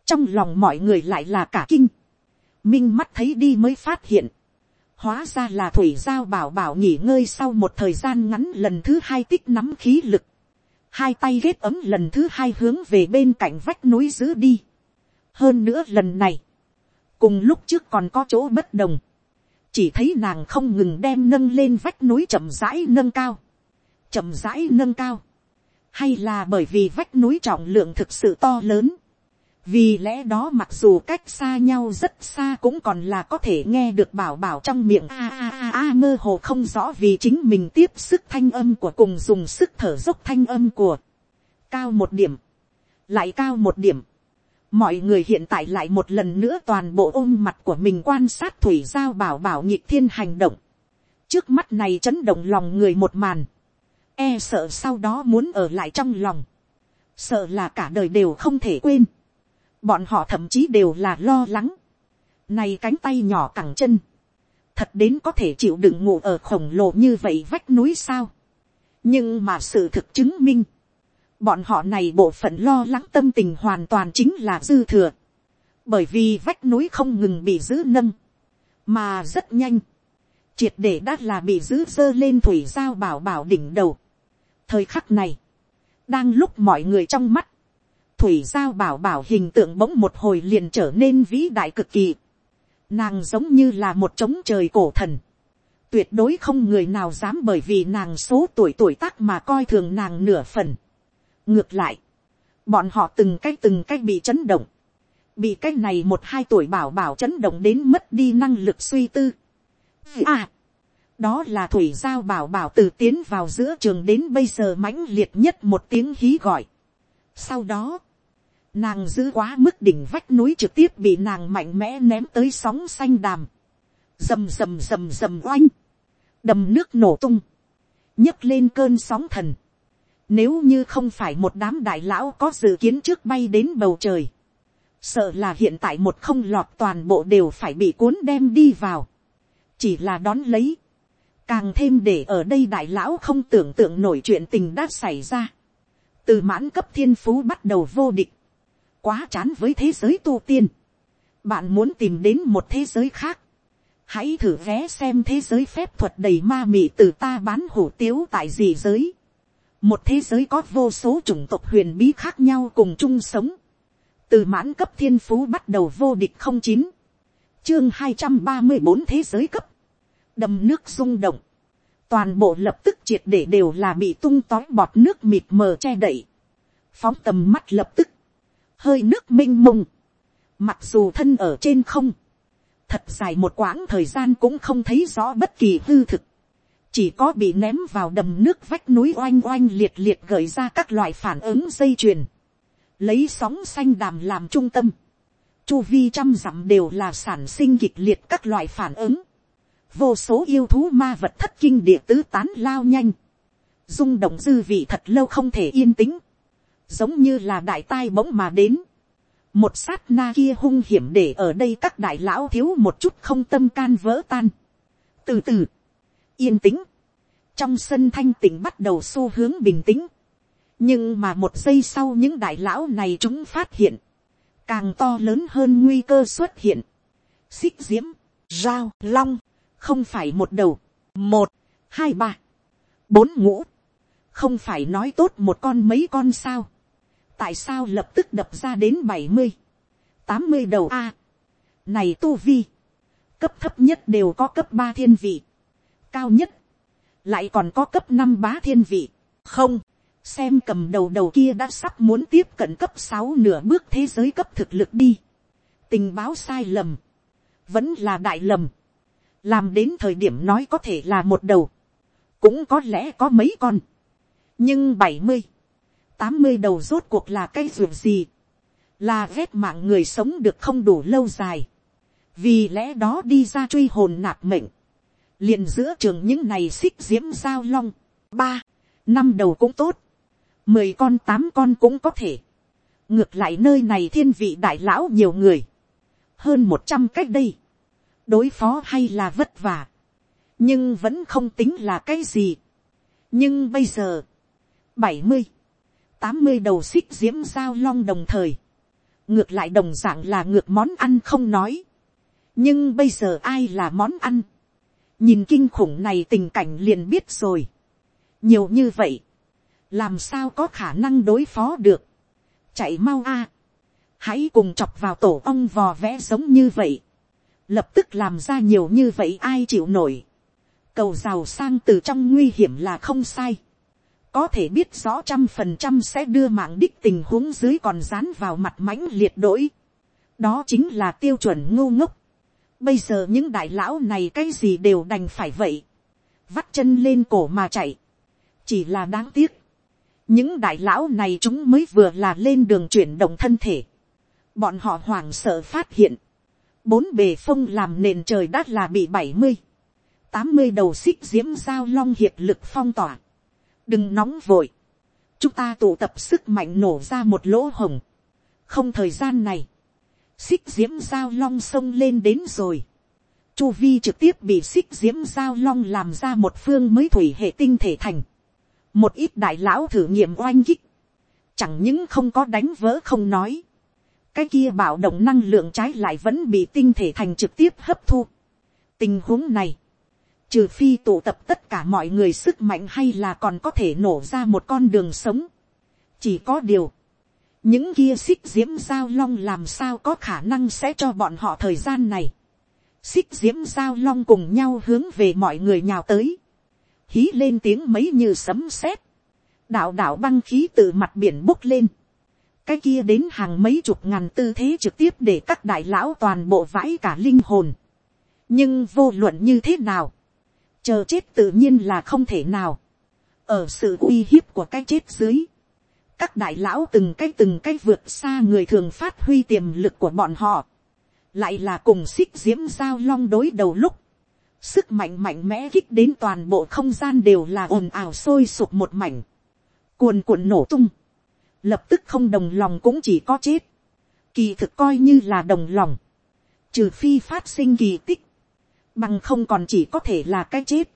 trong lòng mọi người lại là cả kinh, minh mắt thấy đi mới phát hiện, hóa ra là thủy giao bảo bảo nghỉ ngơi sau một thời gian ngắn lần thứ hai tích nắm khí lực, hai tay ghét ấm lần thứ hai hướng về bên cạnh vách núi giữ đi. hơn nữa lần này, cùng lúc trước còn có chỗ bất đồng, chỉ thấy nàng không ngừng đem nâng lên vách núi chậm rãi nâng cao, chậm rãi nâng cao, hay là bởi vì vách núi trọng lượng thực sự to lớn, vì lẽ đó mặc dù cách xa nhau rất xa cũng còn là có thể nghe được bảo bảo trong miệng. A a a a, mơ hồ không rõ vì chính mình tiếp sức thanh âm của cùng dùng sức thở dốc thanh âm của. Cao một điểm. Lại cao một điểm. Mọi người hiện tại lại một lần nữa toàn bộ ôm mặt của mình quan sát thủy giao bảo bảo nhịp thiên hành động. Trước mắt này chấn động lòng người một màn. E sợ sau đó muốn ở lại trong lòng. Sợ là cả đời đều không thể quên bọn họ thậm chí đều là lo lắng. Này cánh tay nhỏ cẳng chân, thật đến có thể chịu đựng ngủ ở khổng lồ như vậy vách núi sao. nhưng mà sự thực chứng minh, bọn họ này bộ phận lo lắng tâm tình hoàn toàn chính là dư thừa, bởi vì vách núi không ngừng bị giữ nâng, mà rất nhanh, triệt để đã là bị giữ dơ lên thủy giao bảo bảo đỉnh đầu. thời khắc này, đang lúc mọi người trong mắt, thủy giao bảo bảo hình tượng bỗng một hồi liền trở nên vĩ đại cực kỳ. Nàng giống như là một trống trời cổ thần. Tuyệt đối không người nào dám bởi vì nàng số tuổi tuổi tác mà coi thường nàng nửa phần. Ngược lại, bọn họ từng cách từng cách bị chấn động. Bị cách này một hai tuổi bảo bảo chấn động đến mất đi năng lực suy tư. À, đó là thủy giao bảo bảo từ tiến vào giữa trường đến bây giờ mãnh liệt nhất một tiếng hí gọi. Sau đó, nàng giữ quá mức đỉnh vách núi trực tiếp bị nàng mạnh mẽ ném tới sóng xanh đàm. rầm rầm rầm rầm oanh, đầm nước nổ tung, nhấc lên cơn sóng thần. Nếu như không phải một đám đại lão có dự kiến trước bay đến bầu trời, sợ là hiện tại một không lọt toàn bộ đều phải bị cuốn đem đi vào. chỉ là đón lấy, càng thêm để ở đây đại lão không tưởng tượng nổi chuyện tình đã xảy ra. từ mãn cấp thiên phú bắt đầu vô địch, quá chán với thế giới tu tiên. bạn muốn tìm đến một thế giới khác. hãy thử vé xem thế giới phép thuật đầy ma mị từ ta bán hủ tiếu tại gì giới. một thế giới có vô số chủng tộc huyền bí khác nhau cùng chung sống. từ mãn cấp thiên phú bắt đầu vô địch không chín. chương hai trăm ba mươi bốn thế giới cấp. đầm nước rung động. toàn bộ lập tức triệt để đều là bị tung tói bọt nước mịt mờ che đậy. phóng tầm mắt lập tức hơi nước m i n h mông, mặc dù thân ở trên không, thật dài một quãng thời gian cũng không thấy rõ bất kỳ hư thực, chỉ có bị ném vào đầm nước vách núi oanh oanh liệt liệt gợi ra các loại phản ứng dây chuyền, lấy sóng xanh đàm làm trung tâm, chu vi trăm dặm đều là sản sinh kịch liệt các loại phản ứng, vô số yêu thú ma vật thất kinh địa tứ tán lao nhanh, rung động dư vị thật lâu không thể yên tĩnh, giống như là đại tai bỗng mà đến. một sát na kia hung hiểm để ở đây các đại lão thiếu một chút không tâm can vỡ tan. từ từ, yên tĩnh, trong sân thanh tịnh bắt đầu xu hướng bình tĩnh. nhưng mà một giây sau những đại lão này chúng phát hiện, càng to lớn hơn nguy cơ xuất hiện. xích diễm, rao, long, không phải một đầu, một, hai ba, bốn ngũ, không phải nói tốt một con mấy con sao tại sao lập tức đập ra đến bảy mươi, tám mươi đầu a. này tu vi, cấp thấp nhất đều có cấp ba thiên vị, cao nhất, lại còn có cấp năm bá thiên vị, không, xem cầm đầu đầu kia đã sắp muốn tiếp cận cấp sáu nửa bước thế giới cấp thực lực đi. tình báo sai lầm, vẫn là đại lầm, làm đến thời điểm nói có thể là một đầu, cũng có lẽ có mấy con, nhưng bảy mươi, tám mươi đầu rốt cuộc là cái ruộng gì, là ghét mạng người sống được không đủ lâu dài, vì lẽ đó đi ra truy hồn nạp mệnh, liền giữa trường những này xích diễm giao long, ba, năm đầu cũng tốt, mười con tám con cũng có thể, ngược lại nơi này thiên vị đại lão nhiều người, hơn một trăm cách đây, đối phó hay là vất vả, nhưng vẫn không tính là cái gì. nhưng bây giờ, bảy mươi, tám mươi đầu xích diễm giao long đồng thời. Ngược lại đồng dạng là ngược món ăn không nói. Nhưng bây giờ ai là món ăn? Nhìn kinh khủng này tình cảnh liền biết rồi. Nhiều như vậy. Làm sao có khả năng đối phó được? Chạy mau a Hãy cùng chọc vào tổ ong vò vẽ giống như vậy. Lập tức làm ra nhiều như vậy ai chịu nổi. Cầu giàu sang từ trong nguy hiểm là không sai có thể biết rõ trăm phần trăm sẽ đưa mạng đích tình huống dưới còn dán vào mặt mãnh liệt đỗi. đó chính là tiêu chuẩn ngu ngốc. bây giờ những đại lão này cái gì đều đành phải vậy. vắt chân lên cổ mà chạy. chỉ là đáng tiếc. những đại lão này chúng mới vừa là lên đường chuyển động thân thể. bọn họ hoảng sợ phát hiện. bốn bề phong làm nền trời đã là bị bảy mươi, tám mươi đầu xích diễm giao long hiệp lực phong tỏa đừng nóng vội, chúng ta tụ tập sức mạnh nổ ra một lỗ hồng, không thời gian này, xích diễm giao long sông lên đến rồi, chu vi trực tiếp bị xích diễm giao long làm ra một phương mới thủy hệ tinh thể thành. một ít đại lão thử nghiệm oanh kích, chẳng những không có đánh vỡ không nói, cái kia bảo động năng lượng trái lại vẫn bị tinh thể thành trực tiếp hấp thu. tình huống này, trừ phi tụ tập tất cả mọi người sức mạnh hay là còn có thể nổ ra một con đường sống. chỉ có điều, những kia xích diễm giao long làm sao có khả năng sẽ cho bọn họ thời gian này. xích diễm giao long cùng nhau hướng về mọi người nhào tới. hí lên tiếng mấy như sấm sét. đạo đạo băng khí từ mặt biển bốc lên. cái kia đến hàng mấy chục ngàn tư thế trực tiếp để các đại lão toàn bộ vãi cả linh hồn. nhưng vô luận như thế nào, chờ chết tự nhiên là không thể nào. ở sự uy hiếp của cái chết dưới, các đại lão từng cái từng cái vượt xa người thường phát huy tiềm lực của bọn họ, lại là cùng xích diễm giao long đối đầu lúc, sức mạnh mạnh mẽ kích đến toàn bộ không gian đều là ồn ào sôi sục một mảnh, cuồn cuộn nổ tung, lập tức không đồng lòng cũng chỉ có chết, kỳ thực coi như là đồng lòng, trừ phi phát sinh kỳ tích, bằng không còn chỉ có thể là cái chết,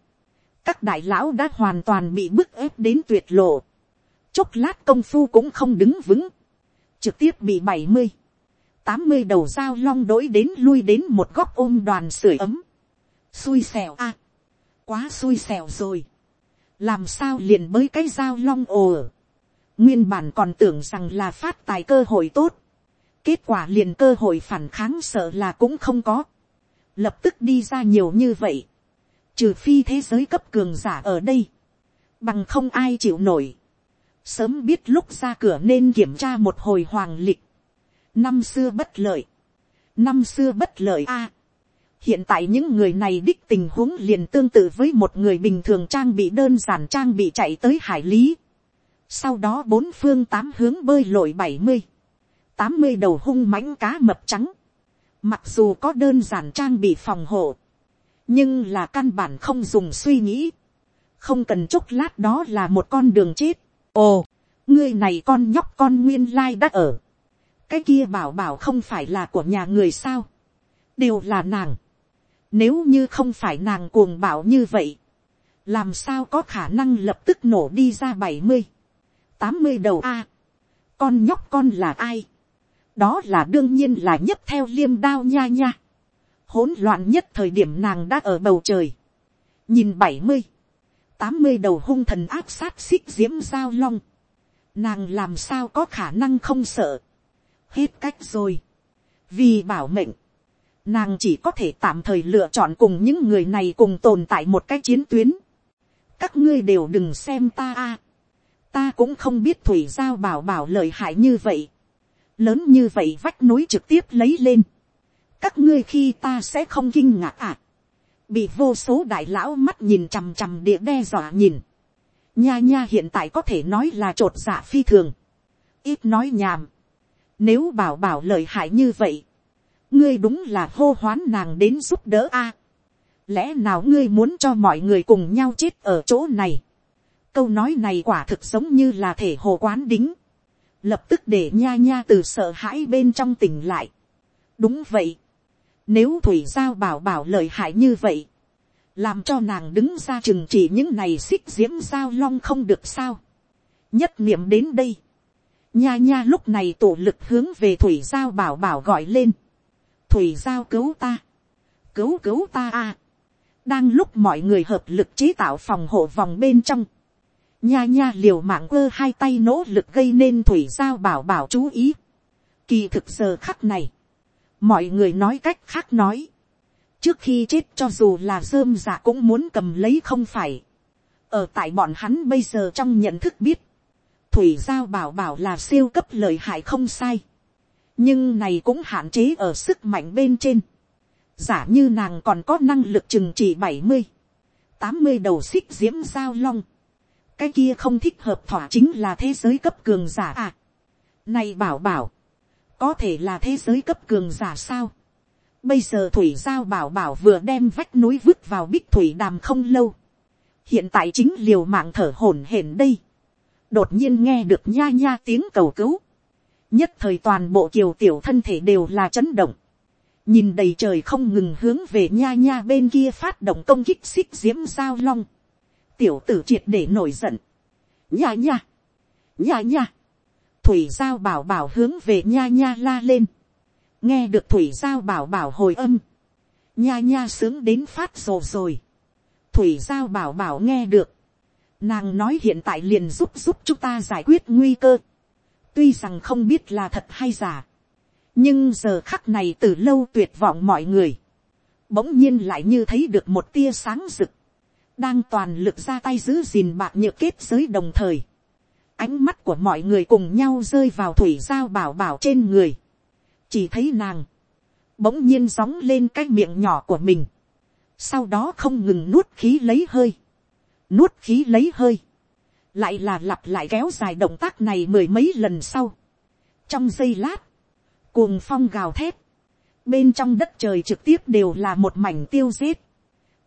các đại lão đã hoàn toàn bị bức ép đến tuyệt lộ, chốc lát công phu cũng không đứng vững, trực tiếp bị bảy mươi, tám mươi đầu dao long đỗi đến lui đến một góc ôm đoàn sưởi ấm, xui xẻo a, quá xui xẻo rồi, làm sao liền bới cái dao long ồ nguyên bản còn tưởng rằng là phát tài cơ hội tốt, kết quả liền cơ hội phản kháng sợ là cũng không có, lập tức đi ra nhiều như vậy, trừ phi thế giới cấp cường giả ở đây, bằng không ai chịu nổi, sớm biết lúc ra cửa nên kiểm tra một hồi hoàng lịch, năm xưa bất lợi, năm xưa bất lợi a, hiện tại những người này đích tình huống liền tương tự với một người bình thường trang bị đơn giản trang bị chạy tới hải lý, sau đó bốn phương tám hướng bơi lội bảy mươi, tám mươi đầu hung mãnh cá mập trắng, mặc dù có đơn giản trang bị phòng hộ, nhưng là căn bản không dùng suy nghĩ, không cần chốc lát đó là một con đường chết, ồ, ngươi này con nhóc con nguyên lai đã ở. cái kia bảo bảo không phải là của nhà người sao. đều là nàng. nếu như không phải nàng cuồng bảo như vậy, làm sao có khả năng lập tức nổ đi ra bảy mươi, tám mươi đầu a. con nhóc con là ai đó là đương nhiên là nhất theo liêm đao nha nha. hỗn loạn nhất thời điểm nàng đã ở bầu trời. nhìn bảy mươi, tám mươi đầu hung thần áp sát xích diễm giao long. Nàng làm sao có khả năng không sợ. Hết cách rồi. Vì bảo mệnh. Nàng chỉ có thể tạm thời lựa chọn cùng những người này cùng tồn tại một cái chiến tuyến. Các ngươi đều đừng xem ta a. Ta cũng không biết thủy giao bảo bảo lợi hại như vậy. Lớn như vậy vách núi trực tiếp lấy lên. Các ngươi khi ta sẽ không kinh ngạc à bị vô số đại lão mắt nhìn chằm chằm địa đe dọa nhìn. nha nha hiện tại có thể nói là t r ộ t dạ phi thường. ít nói nhàm. nếu bảo bảo lời hại như vậy, ngươi đúng là hô hoán nàng đến giúp đỡ a. lẽ nào ngươi muốn cho mọi người cùng nhau chết ở chỗ này. câu nói này quả thực giống như là thể hồ quán đính lập tức để nha nha từ sợ hãi bên trong tỉnh lại. đúng vậy nếu thủy giao bảo bảo lợi hại như vậy, làm cho nàng đứng ra chừng chỉ những này xích diễm giao long không được sao. nhất niệm đến đây, nha nha lúc này tổ lực hướng về thủy giao bảo bảo gọi lên. thủy giao cứu ta, cứu cứu ta a. đang lúc mọi người hợp lực chế tạo phòng hộ vòng bên trong, nha nha liều mạng ơ hai tay nỗ lực gây nên thủy giao bảo bảo chú ý. kỳ thực giờ khắc này, mọi người nói cách khác nói, trước khi chết cho dù là dơm giả cũng muốn cầm lấy không phải, ở tại bọn hắn bây giờ trong nhận thức biết, thủy giao bảo bảo là siêu cấp lợi hại không sai, nhưng này cũng hạn chế ở sức mạnh bên trên, giả như nàng còn có năng lực chừng chỉ bảy mươi, tám mươi đầu xích diễm giao long, cái kia không thích hợp thỏa chính là thế giới cấp cường giả à. Này bảo bảo, có thể là thế giới cấp cường giả sao. Bây giờ thủy giao bảo bảo vừa đem vách núi vứt vào bích thủy đàm không lâu. Hiện tại chính liều mạng thở hổn hển đây. Đột nhiên nghe được nha nha tiếng cầu cứu. Nhất thời toàn bộ kiều tiểu thân thể đều là chấn động. nhìn đầy trời không ngừng hướng về nha nha bên kia phát động công kích xích diễm giao long, tiểu tử triệt để nổi giận, nha nha, nha nha, thủy giao bảo bảo hướng về nha nha la lên, nghe được thủy giao bảo bảo hồi âm, nha nha sướng đến phát rồ rồi, thủy giao bảo bảo nghe được, nàng nói hiện tại liền giúp giúp chúng ta giải quyết nguy cơ, tuy rằng không biết là thật hay giả, nhưng giờ khắc này từ lâu tuyệt vọng mọi người, bỗng nhiên lại như thấy được một tia sáng rực, đang toàn lực ra tay giữ gìn bạc nhựa kết giới đồng thời, ánh mắt của mọi người cùng nhau rơi vào thủy giao bảo bảo trên người, chỉ thấy nàng, bỗng nhiên gióng lên cái miệng nhỏ của mình, sau đó không ngừng nuốt khí lấy hơi, nuốt khí lấy hơi, lại là lặp lại kéo dài động tác này mười mấy lần sau. trong giây lát, cuồng phong gào thét, bên trong đất trời trực tiếp đều là một mảnh tiêu giết.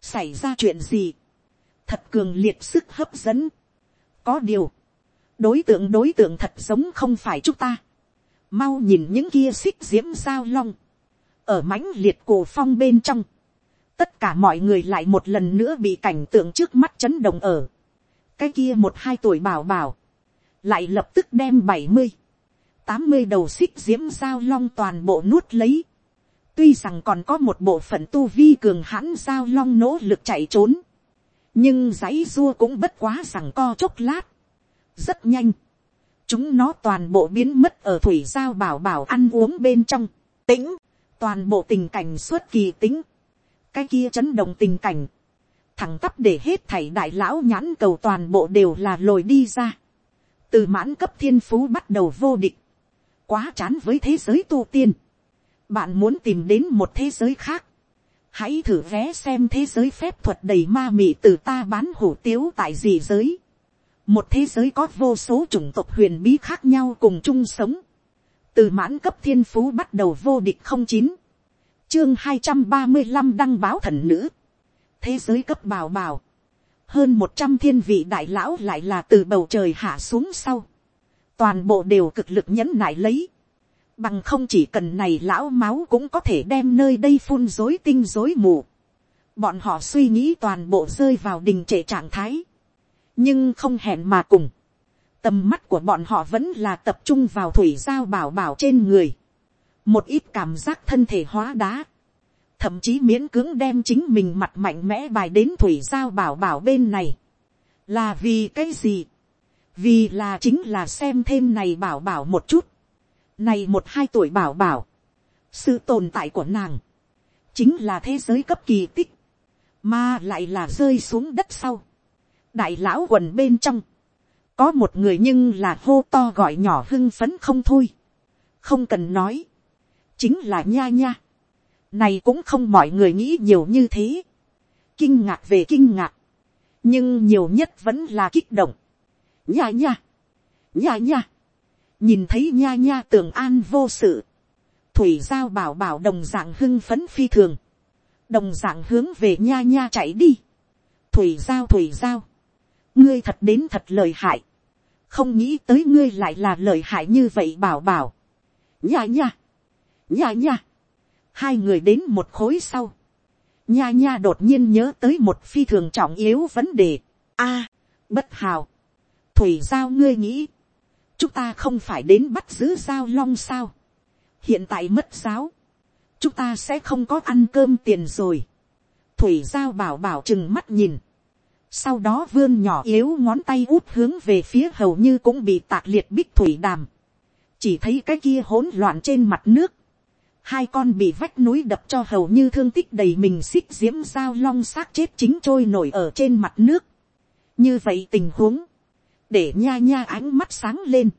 xảy ra chuyện gì, thật cường liệt sức hấp dẫn. có điều, đối tượng đối tượng thật giống không phải chúng ta. mau nhìn những kia xích diễm sao long, ở mãnh liệt cổ phong bên trong, tất cả mọi người lại một lần nữa bị cảnh tượng trước mắt chấn động ở. cái kia một hai tuổi bảo bảo, lại lập tức đem bảy mươi, tám mươi đầu xích diễm giao long toàn bộ nuốt lấy. tuy rằng còn có một bộ phận tu vi cường hãn giao long nỗ lực chạy trốn, nhưng dãy dua cũng bất quá rằng co chốc lát. rất nhanh, chúng nó toàn bộ biến mất ở thủy giao bảo bảo ăn uống bên trong, tĩnh, toàn bộ tình cảnh suốt kỳ tính cái kia chấn động tình cảnh, thẳng tắp để hết thảy đại lão nhãn cầu toàn bộ đều là lồi đi ra, từ mãn cấp thiên phú bắt đầu vô địch, quá chán với thế giới tu tiên, bạn muốn tìm đến một thế giới khác, hãy thử vé xem thế giới phép thuật đầy ma mị từ ta bán hủ tiếu tại gì giới, một thế giới có vô số chủng tộc huyền bí khác nhau cùng chung sống, từ mãn cấp thiên phú bắt đầu vô địch không chín, chương hai trăm ba mươi năm đăng báo thần nữ, thế giới cấp bào bào, hơn một trăm thiên vị đại lão lại là từ bầu trời hạ xuống sau, toàn bộ đều cực lực nhẫn nại lấy, bằng không chỉ cần này lão máu cũng có thể đem nơi đây phun dối tinh dối mù, bọn họ suy nghĩ toàn bộ rơi vào đình trệ trạng thái, nhưng không hẹn mà cùng, tầm mắt của bọn họ vẫn là tập trung vào thủy giao bảo bảo trên người, một ít cảm giác thân thể hóa đá, thậm chí miễn cưỡng đem chính mình mặt mạnh mẽ bài đến thủy giao bảo bảo bên này, là vì cái gì, vì là chính là xem thêm này bảo bảo một chút, này một hai tuổi bảo bảo, sự tồn tại của nàng, chính là thế giới cấp kỳ tích, mà lại là rơi xuống đất sau, đại lão quần bên trong, có một người nhưng là hô to gọi nhỏ hưng phấn không thôi, không cần nói, chính là nha nha. Này cũng không mọi người nghĩ nhiều như thế. Kinh ngạc về kinh ngạc. Nhưng nhiều nhất vẫn là kích động. Nha nha. Nha nha. Nhìn thấy nha nha tường an vô sự. Thủy giao bảo bảo đồng dạng hưng phấn phi thường. Đồng dạng hướng về nha nha chạy đi. Thủy giao thủy giao. Ngươi thật đến thật lời hại. Không nghĩ tới ngươi lại là lời hại như vậy bảo bảo. Nha nha nha nha, hai người đến một khối sau, nha nha đột nhiên nhớ tới một phi thường trọng yếu vấn đề, a, bất hào, thủy giao ngươi nghĩ, chúng ta không phải đến bắt giữ giao long sao, hiện tại mất giáo, chúng ta sẽ không có ăn cơm tiền rồi, thủy giao bảo bảo chừng mắt nhìn, sau đó vươn nhỏ yếu ngón tay út hướng về phía hầu như cũng bị tạc liệt bích thủy đàm, chỉ thấy cái kia hỗn loạn trên mặt nước, hai con bị vách núi đập cho hầu như thương tích đầy mình xích diễm dao long xác chết chính trôi nổi ở trên mặt nước. như vậy tình huống, để nha nha ánh mắt sáng lên.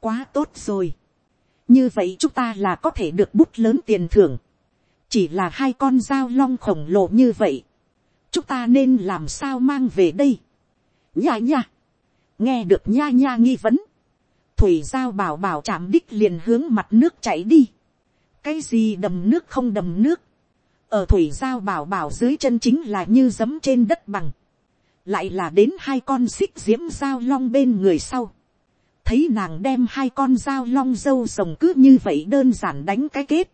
quá tốt rồi. như vậy chúng ta là có thể được bút lớn tiền thưởng. chỉ là hai con dao long khổng lồ như vậy. chúng ta nên làm sao mang về đây. nha nha. nghe được nha nha nghi vấn. thủy giao bảo bảo chạm đích liền hướng mặt nước chảy đi cái gì đầm nước không đầm nước, ở thủy giao bảo bảo dưới chân chính là như giấm trên đất bằng, lại là đến hai con xích diễm dao long bên người sau, thấy nàng đem hai con dao long dâu rồng cứ như vậy đơn giản đánh cái kết,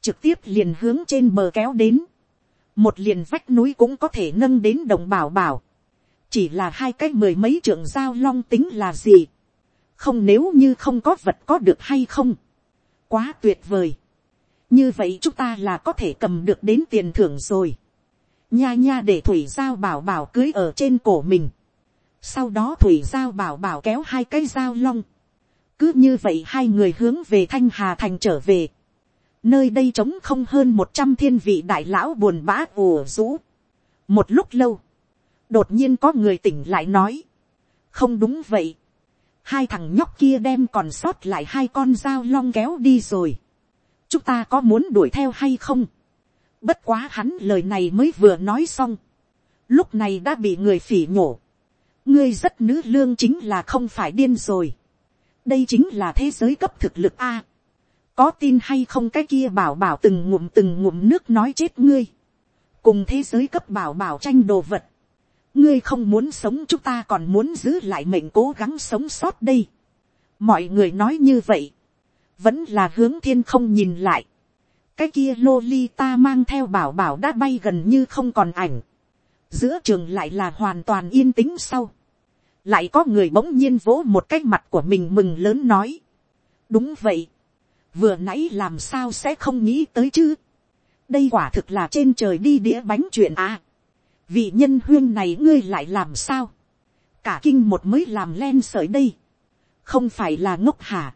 trực tiếp liền hướng trên bờ kéo đến, một liền vách núi cũng có thể nâng đến đồng bảo bảo, chỉ là hai cái mười mấy trưởng dao long tính là gì, không nếu như không có vật có được hay không, quá tuyệt vời, như vậy chúng ta là có thể cầm được đến tiền thưởng rồi, nha nha để thủy giao bảo bảo cưới ở trên cổ mình, sau đó thủy giao bảo bảo kéo hai cái dao long, cứ như vậy hai người hướng về thanh hà thành trở về, nơi đây trống không hơn một trăm thiên vị đại lão buồn bã ùa rũ. một lúc lâu, đột nhiên có người tỉnh lại nói, không đúng vậy, hai thằng nhóc kia đem còn sót lại hai con dao long kéo đi rồi, chúng ta có muốn đuổi theo hay không, bất quá hắn lời này mới vừa nói xong, lúc này đã bị người phỉ nhổ, ngươi rất nữ lương chính là không phải điên rồi, đây chính là thế giới cấp thực lực a, có tin hay không cái kia bảo bảo từng ngụm từng ngụm nước nói chết ngươi, cùng thế giới cấp bảo bảo tranh đồ vật, ngươi không muốn sống chúng ta còn muốn giữ lại mệnh cố gắng sống sót đây. mọi người nói như vậy, vẫn là hướng thiên không nhìn lại cái kia Lolita mang theo bảo bảo đã bay gần như không còn ảnh. giữa trường lại là hoàn toàn yên tĩnh sau. lại có người bỗng nhiên vỗ một cái mặt của mình mừng lớn nói. đúng vậy. vừa nãy làm sao sẽ không nghĩ tới chứ. đây quả thực là trên trời đi đĩa bánh chuyện à vị nhân huyên này ngươi lại làm sao, cả kinh một mới làm len sợi đây, không phải là ngốc hả,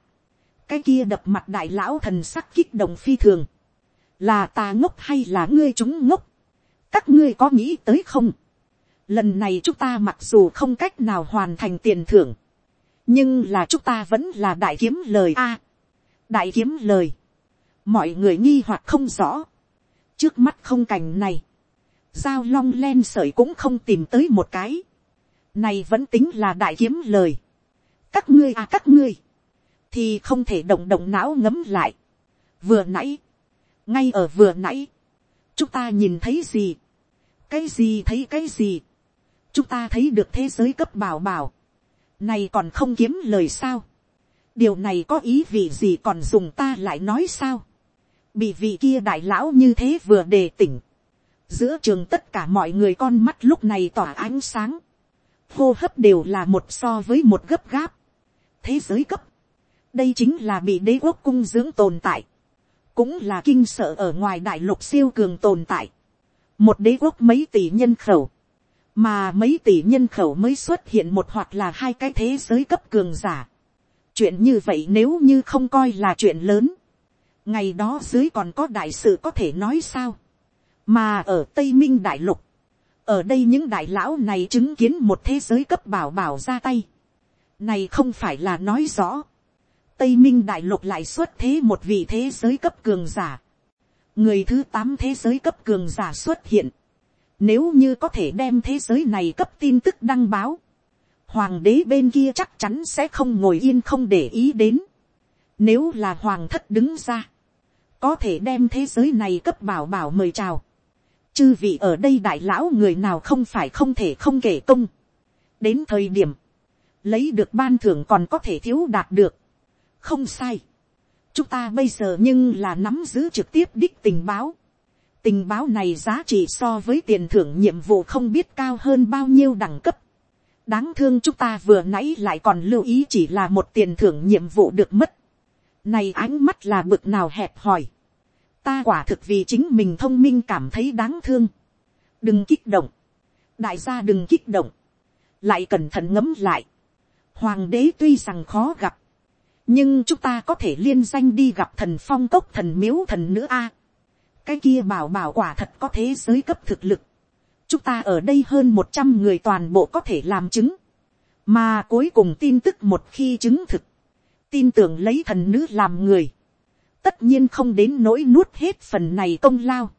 cái kia đập mặt đại lão thần sắc kích động phi thường, là ta ngốc hay là ngươi chúng ngốc, các ngươi có nghĩ tới không, lần này chúng ta mặc dù không cách nào hoàn thành tiền thưởng, nhưng là chúng ta vẫn là đại kiếm lời a, đại kiếm lời, mọi người nghi hoặc không rõ, trước mắt không cảnh này, Giao long len sợi cũng không tìm tới một cái. Này vẫn tính là đại kiếm lời. Các ngươi à các ngươi. Thì không thể động động não ngấm lại. Vừa nãy. Ngay ở vừa nãy. Chúng ta nhìn thấy gì. Cái gì thấy cái gì. Chúng ta thấy được thế giới cấp bảo bảo. Này còn không kiếm lời sao. Điều này có ý vị gì còn dùng ta lại nói sao. Bị vị kia đại lão như thế vừa đề tỉnh giữa trường tất cả mọi người con mắt lúc này tỏa ánh sáng, hô hấp đều là một so với một gấp gáp, thế giới cấp, đây chính là bị đế quốc cung dưỡng tồn tại, cũng là kinh sợ ở ngoài đại lục siêu cường tồn tại, một đế quốc mấy tỷ nhân khẩu, mà mấy tỷ nhân khẩu mới xuất hiện một hoặc là hai cái thế giới cấp cường giả. chuyện như vậy nếu như không coi là chuyện lớn, ngày đó dưới còn có đại sự có thể nói sao, mà ở tây minh đại lục, ở đây những đại lão này chứng kiến một thế giới cấp bảo bảo ra tay. này không phải là nói rõ, tây minh đại lục lại xuất thế một vị thế giới cấp cường giả. người thứ tám thế giới cấp cường giả xuất hiện. nếu như có thể đem thế giới này cấp tin tức đăng báo, hoàng đế bên kia chắc chắn sẽ không ngồi yên không để ý đến. nếu là hoàng thất đứng ra, có thể đem thế giới này cấp bảo bảo mời chào chư vị ở đây đại lão người nào không phải không thể không kể công. đến thời điểm, lấy được ban thưởng còn có thể thiếu đạt được không sai. chúng ta bây giờ nhưng là nắm giữ trực tiếp đích tình báo. tình báo này giá trị so với tiền thưởng nhiệm vụ không biết cao hơn bao nhiêu đẳng cấp. đáng thương chúng ta vừa nãy lại còn lưu ý chỉ là một tiền thưởng nhiệm vụ được mất. này ánh mắt là bực nào hẹp hòi ta quả thực vì chính mình thông minh cảm thấy đáng thương. đừng kích động, đại gia đừng kích động, lại cẩn thận ngấm lại. hoàng đế tuy rằng khó gặp, nhưng chúng ta có thể liên danh đi gặp thần phong cốc thần miếu thần nữa a. cái kia bảo bảo quả thật có thế giới cấp thực lực. chúng ta ở đây hơn một trăm người toàn bộ có thể làm chứng. mà cuối cùng tin tức một khi chứng thực, tin tưởng lấy thần nữ làm người tất nhiên không đến nỗi nuốt hết phần này công lao.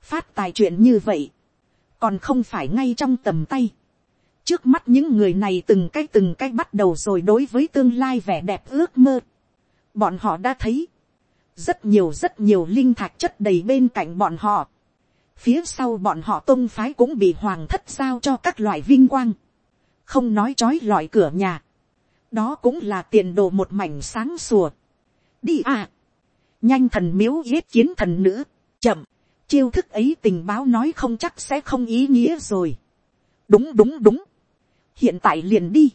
phát tài chuyện như vậy, còn không phải ngay trong tầm tay trước mắt những người này từng cái từng cái bắt đầu rồi đối với tương lai vẻ đẹp ước mơ. bọn họ đã thấy, rất nhiều rất nhiều linh thạch chất đầy bên cạnh bọn họ. phía sau bọn họ tôn phái cũng bị hoàng thất giao cho các loại vinh quang. không nói trói lọi cửa nhà. đó cũng là tiền đồ một mảnh sáng sủa đi à nhanh thần miếu yết kiến thần nữ, chậm, chiêu thức ấy tình báo nói không chắc sẽ không ý nghĩa rồi. đúng đúng đúng, hiện tại liền đi,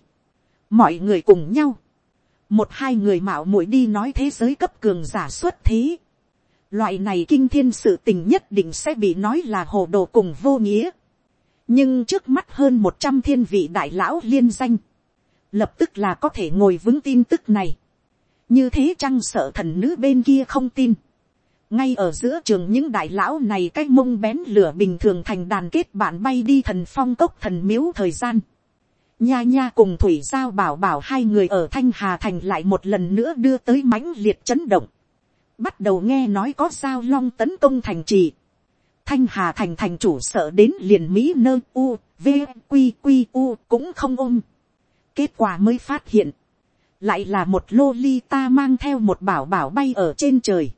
mọi người cùng nhau, một hai người mạo muội đi nói thế giới cấp cường giả xuất thế, loại này kinh thiên sự tình nhất định sẽ bị nói là hồ đồ cùng vô nghĩa, nhưng trước mắt hơn một trăm thiên vị đại lão liên danh, lập tức là có thể ngồi vững tin tức này, như thế chăng sợ thần nữ bên kia không tin, ngay ở giữa trường những đại lão này cái mông bén lửa bình thường thành đàn kết bạn bay đi thần phong cốc thần miếu thời gian. Nha nha cùng thủy giao bảo bảo hai người ở thanh hà thành lại một lần nữa đưa tới mãnh liệt chấn động. bắt đầu nghe nói có sao long tấn công thành trì. thanh hà thành thành chủ sợ đến liền mỹ nơ u v q q u cũng không ôm. kết quả mới phát hiện, lại là một lô ly ta mang theo một bảo bảo bay ở trên trời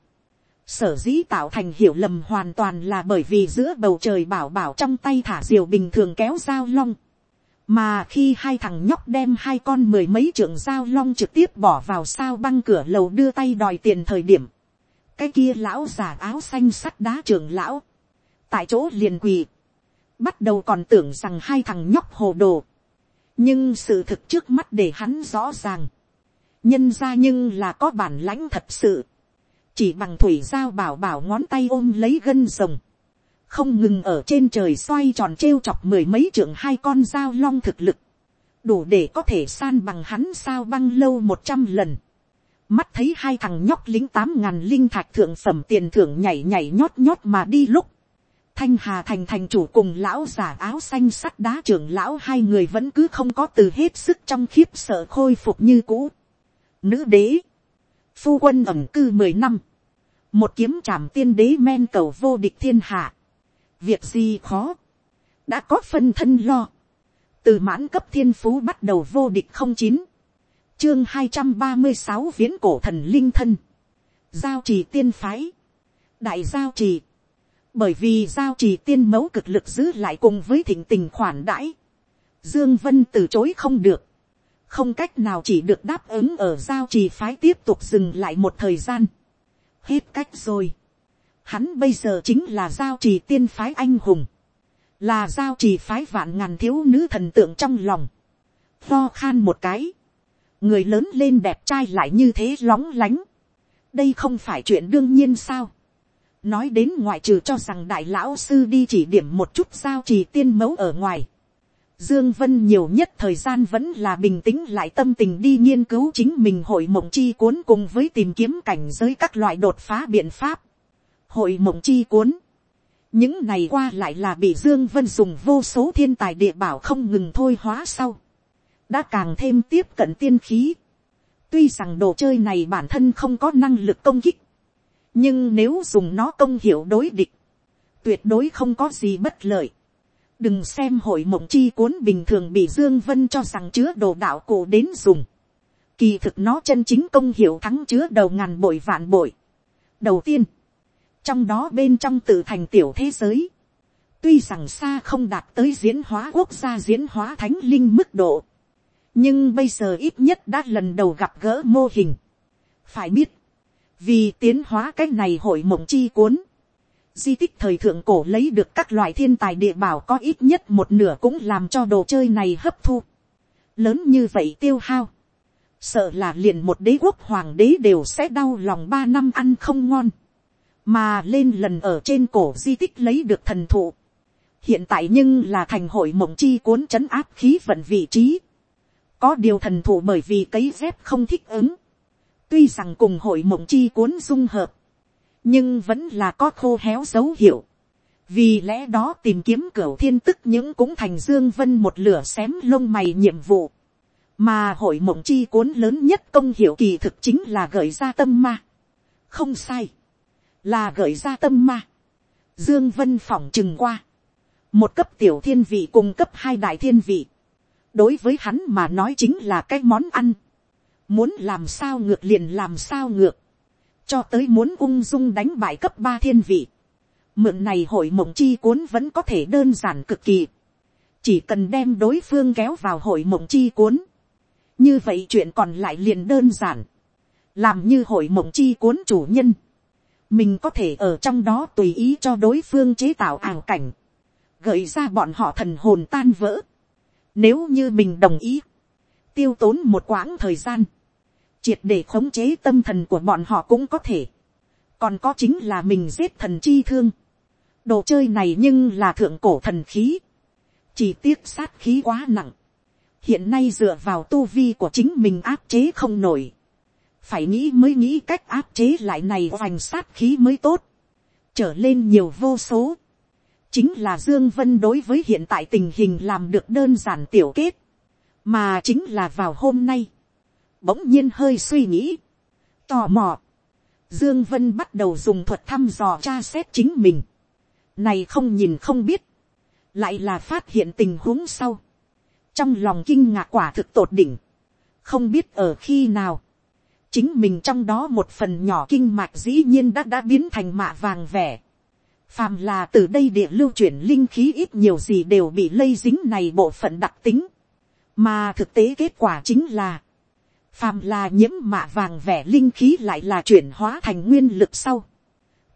Sở dĩ tạo thành hiểu lầm hoàn toàn là bởi vì giữa bầu trời bảo bảo trong tay thả diều bình thường kéo dao long. Mà khi hai thằng nhóc đem hai con mười mấy trưởng dao long trực tiếp bỏ vào sao băng cửa lầu đưa tay đòi tiền thời điểm. Cái kia lão giả áo xanh sắt đá trưởng lão. Tại chỗ liền quỳ. Bắt đầu còn tưởng rằng hai thằng nhóc hồ đồ. Nhưng sự thực trước mắt để hắn rõ ràng. Nhân ra nhưng là có bản lãnh thật sự chỉ bằng thủy giao bảo bảo ngón tay ôm lấy gân rồng, không ngừng ở trên trời xoay tròn trêu chọc mười mấy trưởng hai con dao long thực lực, đủ để có thể san bằng hắn sao băng lâu một trăm lần. Mắt thấy hai thằng nhóc lính tám ngàn linh thạch thượng phẩm tiền thưởng nhảy nhảy nhót nhót mà đi lúc. Thanh Hà thành thành chủ cùng lão giả áo xanh sắt đá trưởng lão hai người vẫn cứ không có từ hết sức trong khiếp sợ khôi phục như cũ. Nữ đế phu quân ẩm cư mười năm, một kiếm trảm tiên đế men cầu vô địch thiên hạ, việc gì khó, đã có phân thân lo, từ mãn cấp thiên phú bắt đầu vô địch không chín, chương hai trăm ba mươi sáu viễn cổ thần linh thân, giao trì tiên phái, đại giao trì, bởi vì giao trì tiên mẫu cực lực giữ lại cùng với thịnh tình khoản đãi, dương vân từ chối không được, không cách nào chỉ được đáp ứng ở giao trì phái tiếp tục dừng lại một thời gian. hết cách rồi hắn bây giờ chính là giao trì tiên phái anh hùng, là giao trì phái vạn ngàn thiếu nữ thần tượng trong lòng. lo khan một cái, người lớn lên đẹp trai lại như thế lóng lánh. đây không phải chuyện đương nhiên sao. nói đến ngoại trừ cho rằng đại lão sư đi chỉ điểm một chút giao trì tiên mẫu ở ngoài Dương Vân nhiều nhất thời gian vẫn là bình tĩnh lại tâm tình đi nghiên cứu chính mình hội mộng chi cuốn cùng với tìm kiếm cảnh giới các loại đột phá biện pháp. Hội mộng chi cuốn. Những này qua lại là bị Dương Vân dùng vô số thiên tài địa bảo không ngừng thôi hóa sau. Đã càng thêm tiếp cận tiên khí. Tuy rằng đồ chơi này bản thân không có năng lực công kích. Nhưng nếu dùng nó công hiệu đối địch. Tuyệt đối không có gì bất lợi đừng xem hội mộng chi cuốn bình thường bị dương vân cho rằng chứa đồ đạo cổ đến dùng kỳ thực nó chân chính công hiệu thắng chứa đầu ngàn bội vạn bội đầu tiên trong đó bên trong tự thành tiểu thế giới tuy rằng xa không đạt tới diễn hóa quốc gia, diễn hóa thánh linh mức độ nhưng bây giờ ít nhất đã lần đầu gặp gỡ mô hình phải biết, vì tiến hóa cách này hội mộng chi cuốn, di tích thời thượng cổ lấy được các loại thiên tài địa bảo có ít nhất một nửa cũng làm cho đồ chơi này hấp thu. Lớn như vậy tiêu hao. Sợ là liền một đế quốc hoàng đế đều sẽ đau lòng ba năm ăn không ngon. Mà lên lần ở trên cổ di tích lấy được thần thụ. Hiện tại nhưng là thành hội mộng chi cuốn chấn áp khí vận vị trí. Có điều thần thụ bởi vì cấy dép không thích ứng. Tuy rằng cùng hội mộng chi cuốn dung hợp nhưng vẫn là có khô héo dấu hiệu. vì lẽ đó tìm kiếm cửa thiên tức những cũng thành dương vân một lửa xém lông mày nhiệm vụ. mà hội mộng chi cuốn lớn nhất công hiệu kỳ thực chính là gợi ra tâm ma. không sai, là gợi ra tâm ma. dương vân phỏng chừng qua. một cấp tiểu thiên vị cùng cấp hai đại thiên vị. đối với hắn mà nói chính là cái món ăn. muốn làm sao ngược liền làm sao ngược cho tới muốn ung dung đánh bại cấp ba thiên vị. Mượn này hội mộng chi cuốn vẫn có thể đơn giản cực kỳ. Chỉ cần đem đối phương kéo vào hội mộng chi cuốn. Như vậy chuyện còn lại liền đơn giản. Làm như hội mộng chi cuốn chủ nhân mình có thể ở trong đó tùy ý cho đối phương chế tạo ảo cảnh, gợi ra bọn họ thần hồn tan vỡ. Nếu như mình đồng ý, tiêu tốn một quãng thời gian, triệt để khống chế tâm thần của bọn họ cũng có thể. còn có chính là mình giết thần chi thương. đồ chơi này nhưng là thượng cổ thần khí. chỉ tiếc sát khí quá nặng. hiện nay dựa vào tu vi của chính mình áp chế không nổi phải nghĩ mới nghĩ cách áp chế lại này hoành sát khí mới tốt. trở lên nhiều vô số. chính là dương vân đối với hiện tại tình hình làm được đơn giản tiểu kết. mà chính là vào hôm nay. Bỗng nhiên hơi suy nghĩ, tò mò, dương vân bắt đầu dùng thuật thăm dò tra xét chính mình, này không nhìn không biết, lại là phát hiện tình huống sau, trong lòng kinh ngạc quả thực tột đỉnh, không biết ở khi nào, chính mình trong đó một phần nhỏ kinh mạch dĩ nhiên đã đã biến thành mạ vàng vẻ, phàm là từ đây địa lưu chuyển linh khí ít nhiều gì đều bị lây dính này bộ phận đặc tính, mà thực tế kết quả chính là, phàm là nhiễm mạ vàng vẻ linh khí lại là chuyển hóa thành nguyên lực sau.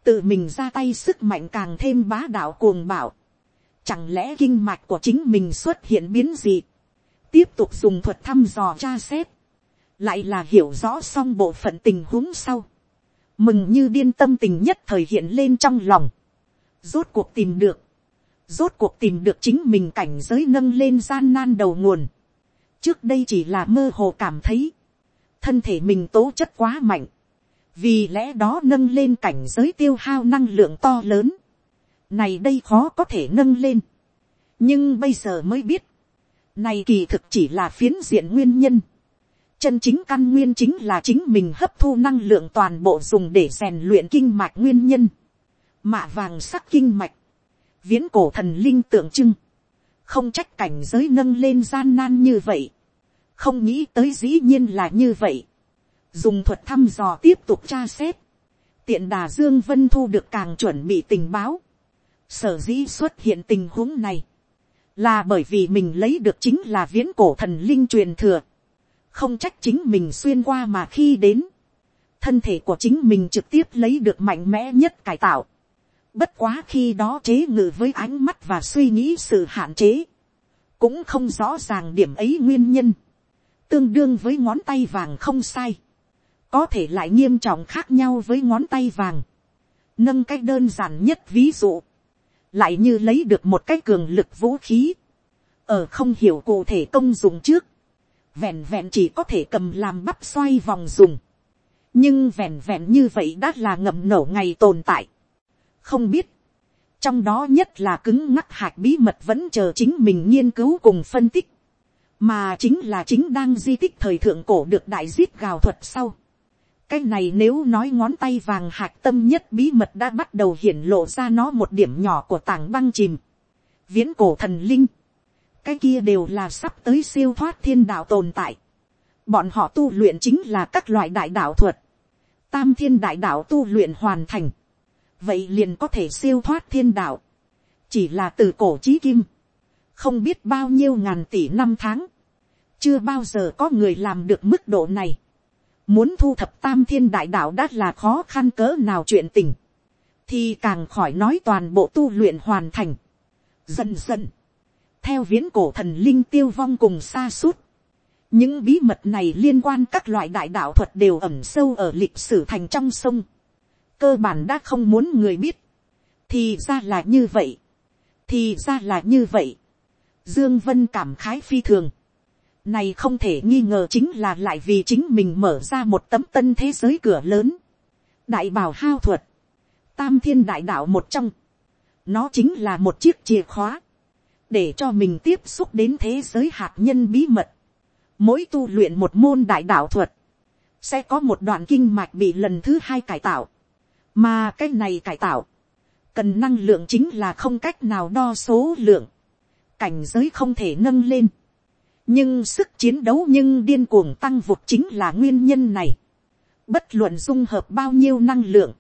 tự mình ra tay sức mạnh càng thêm bá đạo cuồng bạo. chẳng lẽ kinh mạch của chính mình xuất hiện biến gì. tiếp tục dùng thuật thăm dò tra xét lại là hiểu rõ xong bộ phận tình huống sau. mừng như điên tâm tình nhất thời hiện lên trong lòng. rốt cuộc tìm được. rốt cuộc tìm được chính mình cảnh giới nâng lên gian nan đầu nguồn. trước đây chỉ là mơ hồ cảm thấy thân thể mình tố chất quá mạnh, vì lẽ đó nâng lên cảnh giới tiêu hao năng lượng to lớn, này đây khó có thể nâng lên, nhưng bây giờ mới biết, này kỳ thực chỉ là phiến diện nguyên nhân, chân chính căn nguyên chính là chính mình hấp thu năng lượng toàn bộ dùng để rèn luyện kinh mạch nguyên nhân, mạ vàng sắc kinh mạch, viễn cổ thần linh tượng trưng, không trách cảnh giới nâng lên gian nan như vậy, không nghĩ tới dĩ nhiên là như vậy. dùng thuật thăm dò tiếp tục tra xét. tiện đà dương vân thu được càng chuẩn bị tình báo. sở dĩ xuất hiện tình huống này. là bởi vì mình lấy được chính là viễn cổ thần linh truyền thừa không trách chính mình xuyên qua mà khi đến. thân thể của chính mình trực tiếp lấy được mạnh mẽ nhất cải tạo. bất quá khi đó chế ngự với ánh mắt và suy nghĩ sự hạn chế. cũng không rõ ràng điểm ấy nguyên nhân tương đương với ngón tay vàng không sai, có thể lại nghiêm trọng khác nhau với ngón tay vàng, nâng cách đơn giản nhất ví dụ, lại như lấy được một cái cường lực vũ khí, ở không hiểu cụ thể công dụng trước, vẹn vẹn chỉ có thể cầm làm bắp xoay vòng dùng, nhưng vẹn vẹn như vậy đã là ngậm nổ ngày tồn tại, không biết, trong đó nhất là cứng ngắc hạt bí mật vẫn chờ chính mình nghiên cứu cùng phân tích, mà chính là chính đang di tích thời thượng cổ được đại giết gào thuật sau. cái này nếu nói ngón tay vàng hạt tâm nhất bí mật đã bắt đầu hiển lộ ra nó một điểm nhỏ của tảng băng chìm. viễn cổ thần linh cái kia đều là sắp tới siêu thoát thiên đạo tồn tại. bọn họ tu luyện chính là các loại đại đạo thuật. tam thiên đại đạo tu luyện hoàn thành. vậy liền có thể siêu thoát thiên đạo. chỉ là từ cổ chí kim không biết bao nhiêu ngàn tỷ năm tháng, chưa bao giờ có người làm được mức độ này. Muốn thu thập tam thiên đại đạo đã là khó khăn cỡ nào chuyện tình, thì càng khỏi nói toàn bộ tu luyện hoàn thành. Dần dần, theo viễn cổ thần linh tiêu vong cùng xa suốt, những bí mật này liên quan các loại đại đạo thuật đều ẩm sâu ở lịch sử thành trong sông. cơ bản đã không muốn người biết. thì ra là như vậy. thì ra là như vậy. Dương Vân cảm khái phi thường. Này không thể nghi ngờ chính là lại vì chính mình mở ra một tấm tân thế giới cửa lớn. Đại bảo hao thuật. Tam thiên đại đạo một trong. Nó chính là một chiếc chìa khóa. Để cho mình tiếp xúc đến thế giới hạt nhân bí mật. Mỗi tu luyện một môn đại đạo thuật. Sẽ có một đoạn kinh mạch bị lần thứ hai cải tạo. Mà cái này cải tạo. Cần năng lượng chính là không cách nào đo số lượng cảnh giới không thể nâng lên. nhưng sức chiến đấu nhưng điên cuồng tăng vụt chính là nguyên nhân này. bất luận dung hợp bao nhiêu năng lượng,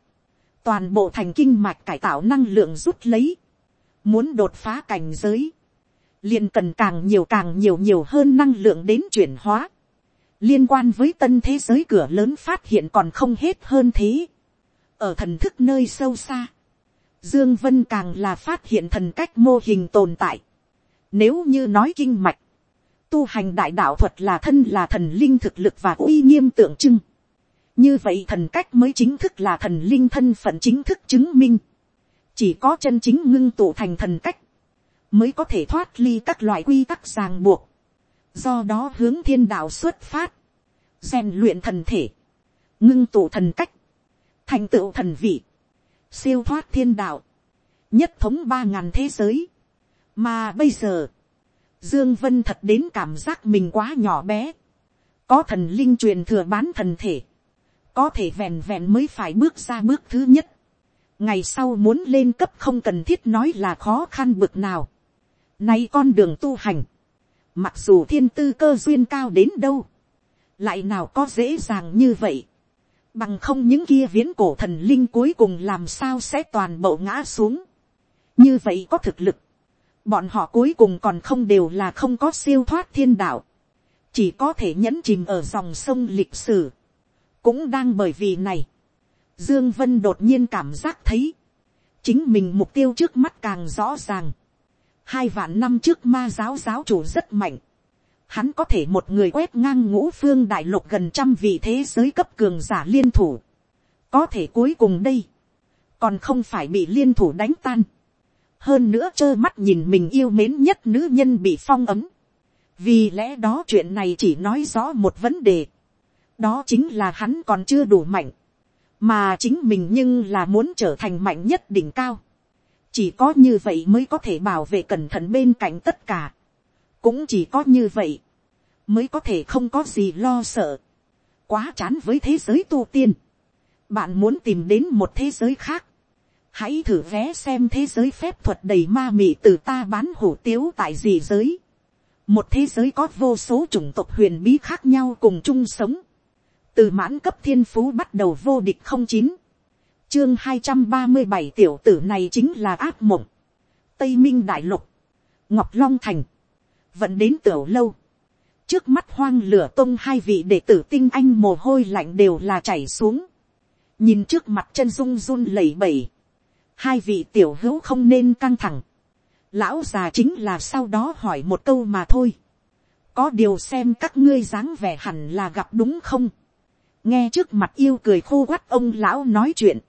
toàn bộ thành kinh mạch cải tạo năng lượng rút lấy. muốn đột phá cảnh giới, liền cần càng nhiều càng nhiều nhiều hơn năng lượng đến chuyển hóa. liên quan với tân thế giới cửa lớn phát hiện còn không hết hơn thế. ở thần thức nơi sâu xa, dương vân càng là phát hiện thần cách mô hình tồn tại. Nếu như nói kinh mạch, tu hành đại đạo thuật là thân là thần linh thực lực và uy nghiêm tượng trưng. Như vậy thần cách mới chính thức là thần linh thân phận chính thức chứng minh. Chỉ có chân chính ngưng tụ thành thần cách, mới có thể thoát ly các loại quy tắc ràng buộc. Do đó hướng thiên đạo xuất phát, rèn luyện thần thể, ngưng tụ thần cách, thành tựu thần vị, siêu thoát thiên đạo, nhất thống ba ngàn thế giới. Mà bây giờ, Dương Vân thật đến cảm giác mình quá nhỏ bé. Có thần linh truyền thừa bán thần thể. Có thể vẹn vẹn mới phải bước ra bước thứ nhất. Ngày sau muốn lên cấp không cần thiết nói là khó khăn bực nào. Nay con đường tu hành. Mặc dù thiên tư cơ duyên cao đến đâu. Lại nào có dễ dàng như vậy. Bằng không những kia viễn cổ thần linh cuối cùng làm sao sẽ toàn bộ ngã xuống. Như vậy có thực lực bọn họ cuối cùng còn không đều là không có siêu thoát thiên đạo, chỉ có thể nhẫn chìm ở dòng sông lịch sử. cũng đang bởi vì này, dương vân đột nhiên cảm giác thấy, chính mình mục tiêu trước mắt càng rõ ràng hai vạn năm trước ma giáo giáo chủ rất mạnh, hắn có thể một người quét ngang ngũ phương đại lục gần trăm vị thế giới cấp cường giả liên thủ, có thể cuối cùng đây, còn không phải bị liên thủ đánh tan hơn nữa trơ mắt nhìn mình yêu mến nhất nữ nhân bị phong ấm. vì lẽ đó chuyện này chỉ nói rõ một vấn đề. đó chính là hắn còn chưa đủ mạnh. mà chính mình nhưng là muốn trở thành mạnh nhất đỉnh cao chỉ có như vậy mới có thể bảo vệ cẩn thận bên cạnh tất cả. cũng chỉ có như vậy mới có thể không có gì lo sợ. quá chán với thế giới tu tiên. bạn muốn tìm đến một thế giới khác hãy thử vé xem thế giới phép thuật đầy ma mị từ ta bán hủ tiếu tại gì giới. một thế giới có vô số chủng tộc huyền bí khác nhau cùng chung sống. từ mãn cấp thiên phú bắt đầu vô địch không chín chương hai trăm ba mươi bảy tiểu tử này chính là áp mộng. tây minh đại lục. ngọc long thành. vẫn đến tiểu lâu. trước mắt hoang lửa tông hai vị đệ tử tinh anh mồ hôi lạnh đều là chảy xuống. nhìn trước mặt chân dung run lẩy bẩy hai vị tiểu hữu không nên căng thẳng. lão già chính là sau đó hỏi một câu mà thôi. có điều xem các ngươi dáng vẻ hẳn là gặp đúng không. nghe trước mặt yêu cười khô quắt ông lão nói chuyện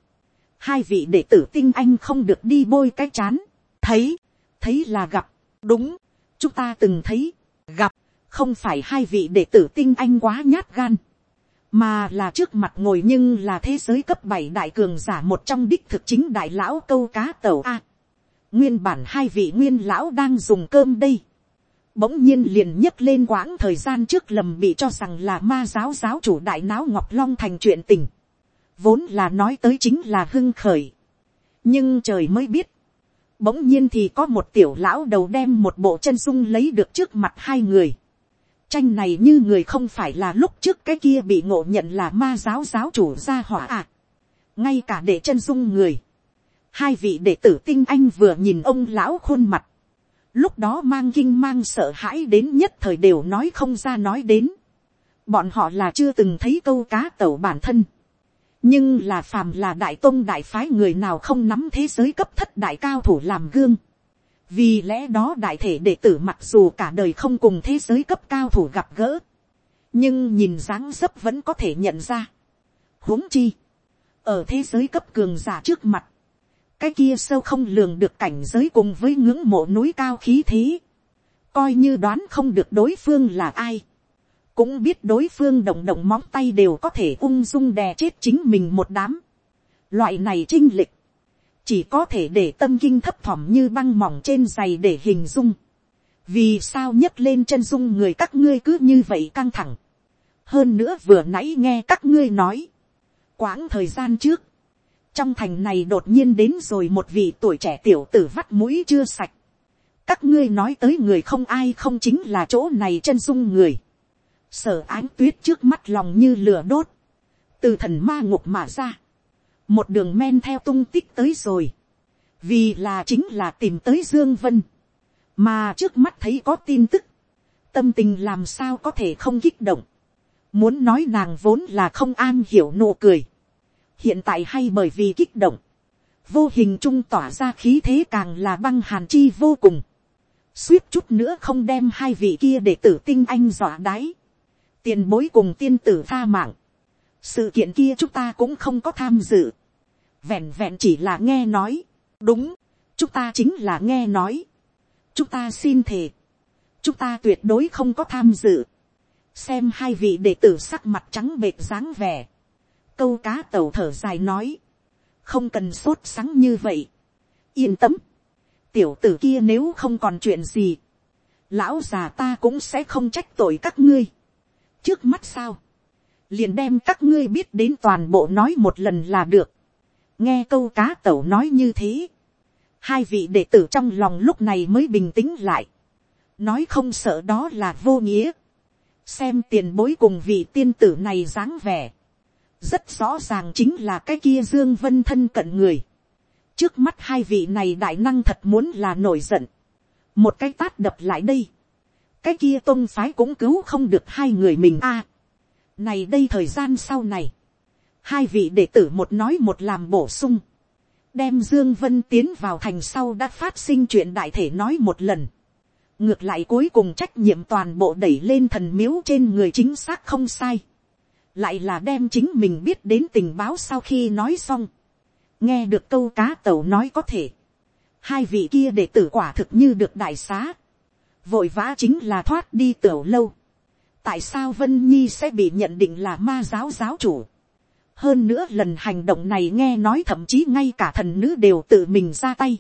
hai vị đệ tử tinh anh không được đi bôi cái chán. thấy, thấy là gặp, đúng, chúng ta từng thấy, gặp, không phải hai vị đệ tử tinh anh quá nhát gan mà là trước mặt ngồi nhưng là thế giới cấp bảy đại cường giả một trong đích thực chính đại lão câu cá tàu a. nguyên bản hai vị nguyên lão đang dùng cơm đây. bỗng nhiên liền nhấc lên quãng thời gian trước lầm bị cho rằng là ma giáo giáo chủ đại não ngọc long thành chuyện tình vốn là nói tới chính là hưng khởi. nhưng trời mới biết. bỗng nhiên thì có một tiểu lão đầu đem một bộ chân dung lấy được trước mặt hai người tranh này như người không phải là lúc trước cái kia bị ngộ nhận là ma giáo giáo chủ gia hỏa à. ngay cả để chân dung người. hai vị đệ tử tinh anh vừa nhìn ông lão khuôn mặt. lúc đó mang kinh mang sợ hãi đến nhất thời đều nói không ra nói đến. bọn họ là chưa từng thấy câu cá tẩu bản thân nhưng là phàm là đại tôn đại phái người nào không nắm thế giới cấp thất đại cao thủ làm gương. Vì lẽ đó đại thể đệ tử mặc dù cả đời không cùng thế giới cấp cao thủ gặp gỡ, nhưng nhìn dáng dấp vẫn có thể nhận ra. huống chi, ở thế giới cấp cường giả trước mặt, cái kia sâu không lường được cảnh giới cùng với ngưỡng mộ núi cao khí thế, coi như đoán không được đối phương là ai, cũng biết đối phương động động móng tay đều có thể ung dung đè chết chính mình một đám. Loại này trinh lịch, chỉ có thể để tâm kinh thấp thỏm như băng mỏng trên giày để hình dung. vì sao nhấc lên chân dung người các ngươi cứ như vậy căng thẳng. hơn nữa vừa nãy nghe các ngươi nói. quãng thời gian trước, trong thành này đột nhiên đến rồi một vị tuổi trẻ tiểu tử vắt mũi chưa sạch. các ngươi nói tới người không ai không chính là chỗ này chân dung người sở ánh tuyết trước mắt lòng như lửa đốt. từ thần ma ngục mà ra. Một đường men theo tung tích tới rồi, vì là chính là tìm tới dương vân, mà trước mắt thấy có tin tức, tâm tình làm sao có thể không kích động, muốn nói nàng vốn là không an hiểu nụ cười, hiện tại hay bởi vì kích động, vô hình trung tỏa ra khí thế càng là băng hàn chi vô cùng, suýt chút nữa không đem hai vị kia để tử tinh anh dọa đáy, tiền bối cùng tiên tử tha mạng, sự kiện kia chúng ta cũng không có tham dự, vẹn vẹn chỉ là nghe nói, đúng, chúng ta chính là nghe nói, chúng ta xin thề, chúng ta tuyệt đối không có tham dự, xem hai vị đệ tử sắc mặt trắng bệt dáng vẻ, câu cá tàu thở dài nói, không cần sốt sắng như vậy, yên tâm, tiểu tử kia nếu không còn chuyện gì, lão già ta cũng sẽ không trách tội các ngươi trước mắt sao, liền đem các ngươi biết đến toàn bộ nói một lần là được. nghe câu cá tẩu nói như thế, hai vị đệ tử trong lòng lúc này mới bình tĩnh lại, nói không sợ đó là vô nghĩa, xem tiền bối cùng vị tiên tử này dáng vẻ, rất rõ ràng chính là cái kia dương vân thân cận người. trước mắt hai vị này đại năng thật muốn là nổi giận, một cái tát đập lại đây, cái kia tôn phái cũng cứu không được hai người mình a. này đây thời gian sau này, hai vị đệ tử một nói một làm bổ sung, đem dương vân tiến vào thành sau đã phát sinh chuyện đại thể nói một lần. ngược lại cuối cùng trách nhiệm toàn bộ đẩy lên thần miếu trên người chính xác không sai. Lại là đem chính mình biết đến tình báo sau khi nói xong, nghe được câu cá tàu nói có thể, hai vị kia đệ tử quả thực như được đại xá, vội vã chính là thoát đi tiểu lâu, tại sao vân nhi sẽ bị nhận định là ma giáo giáo chủ, hơn nữa lần hành động này nghe nói thậm chí ngay cả thần nữ đều tự mình ra tay,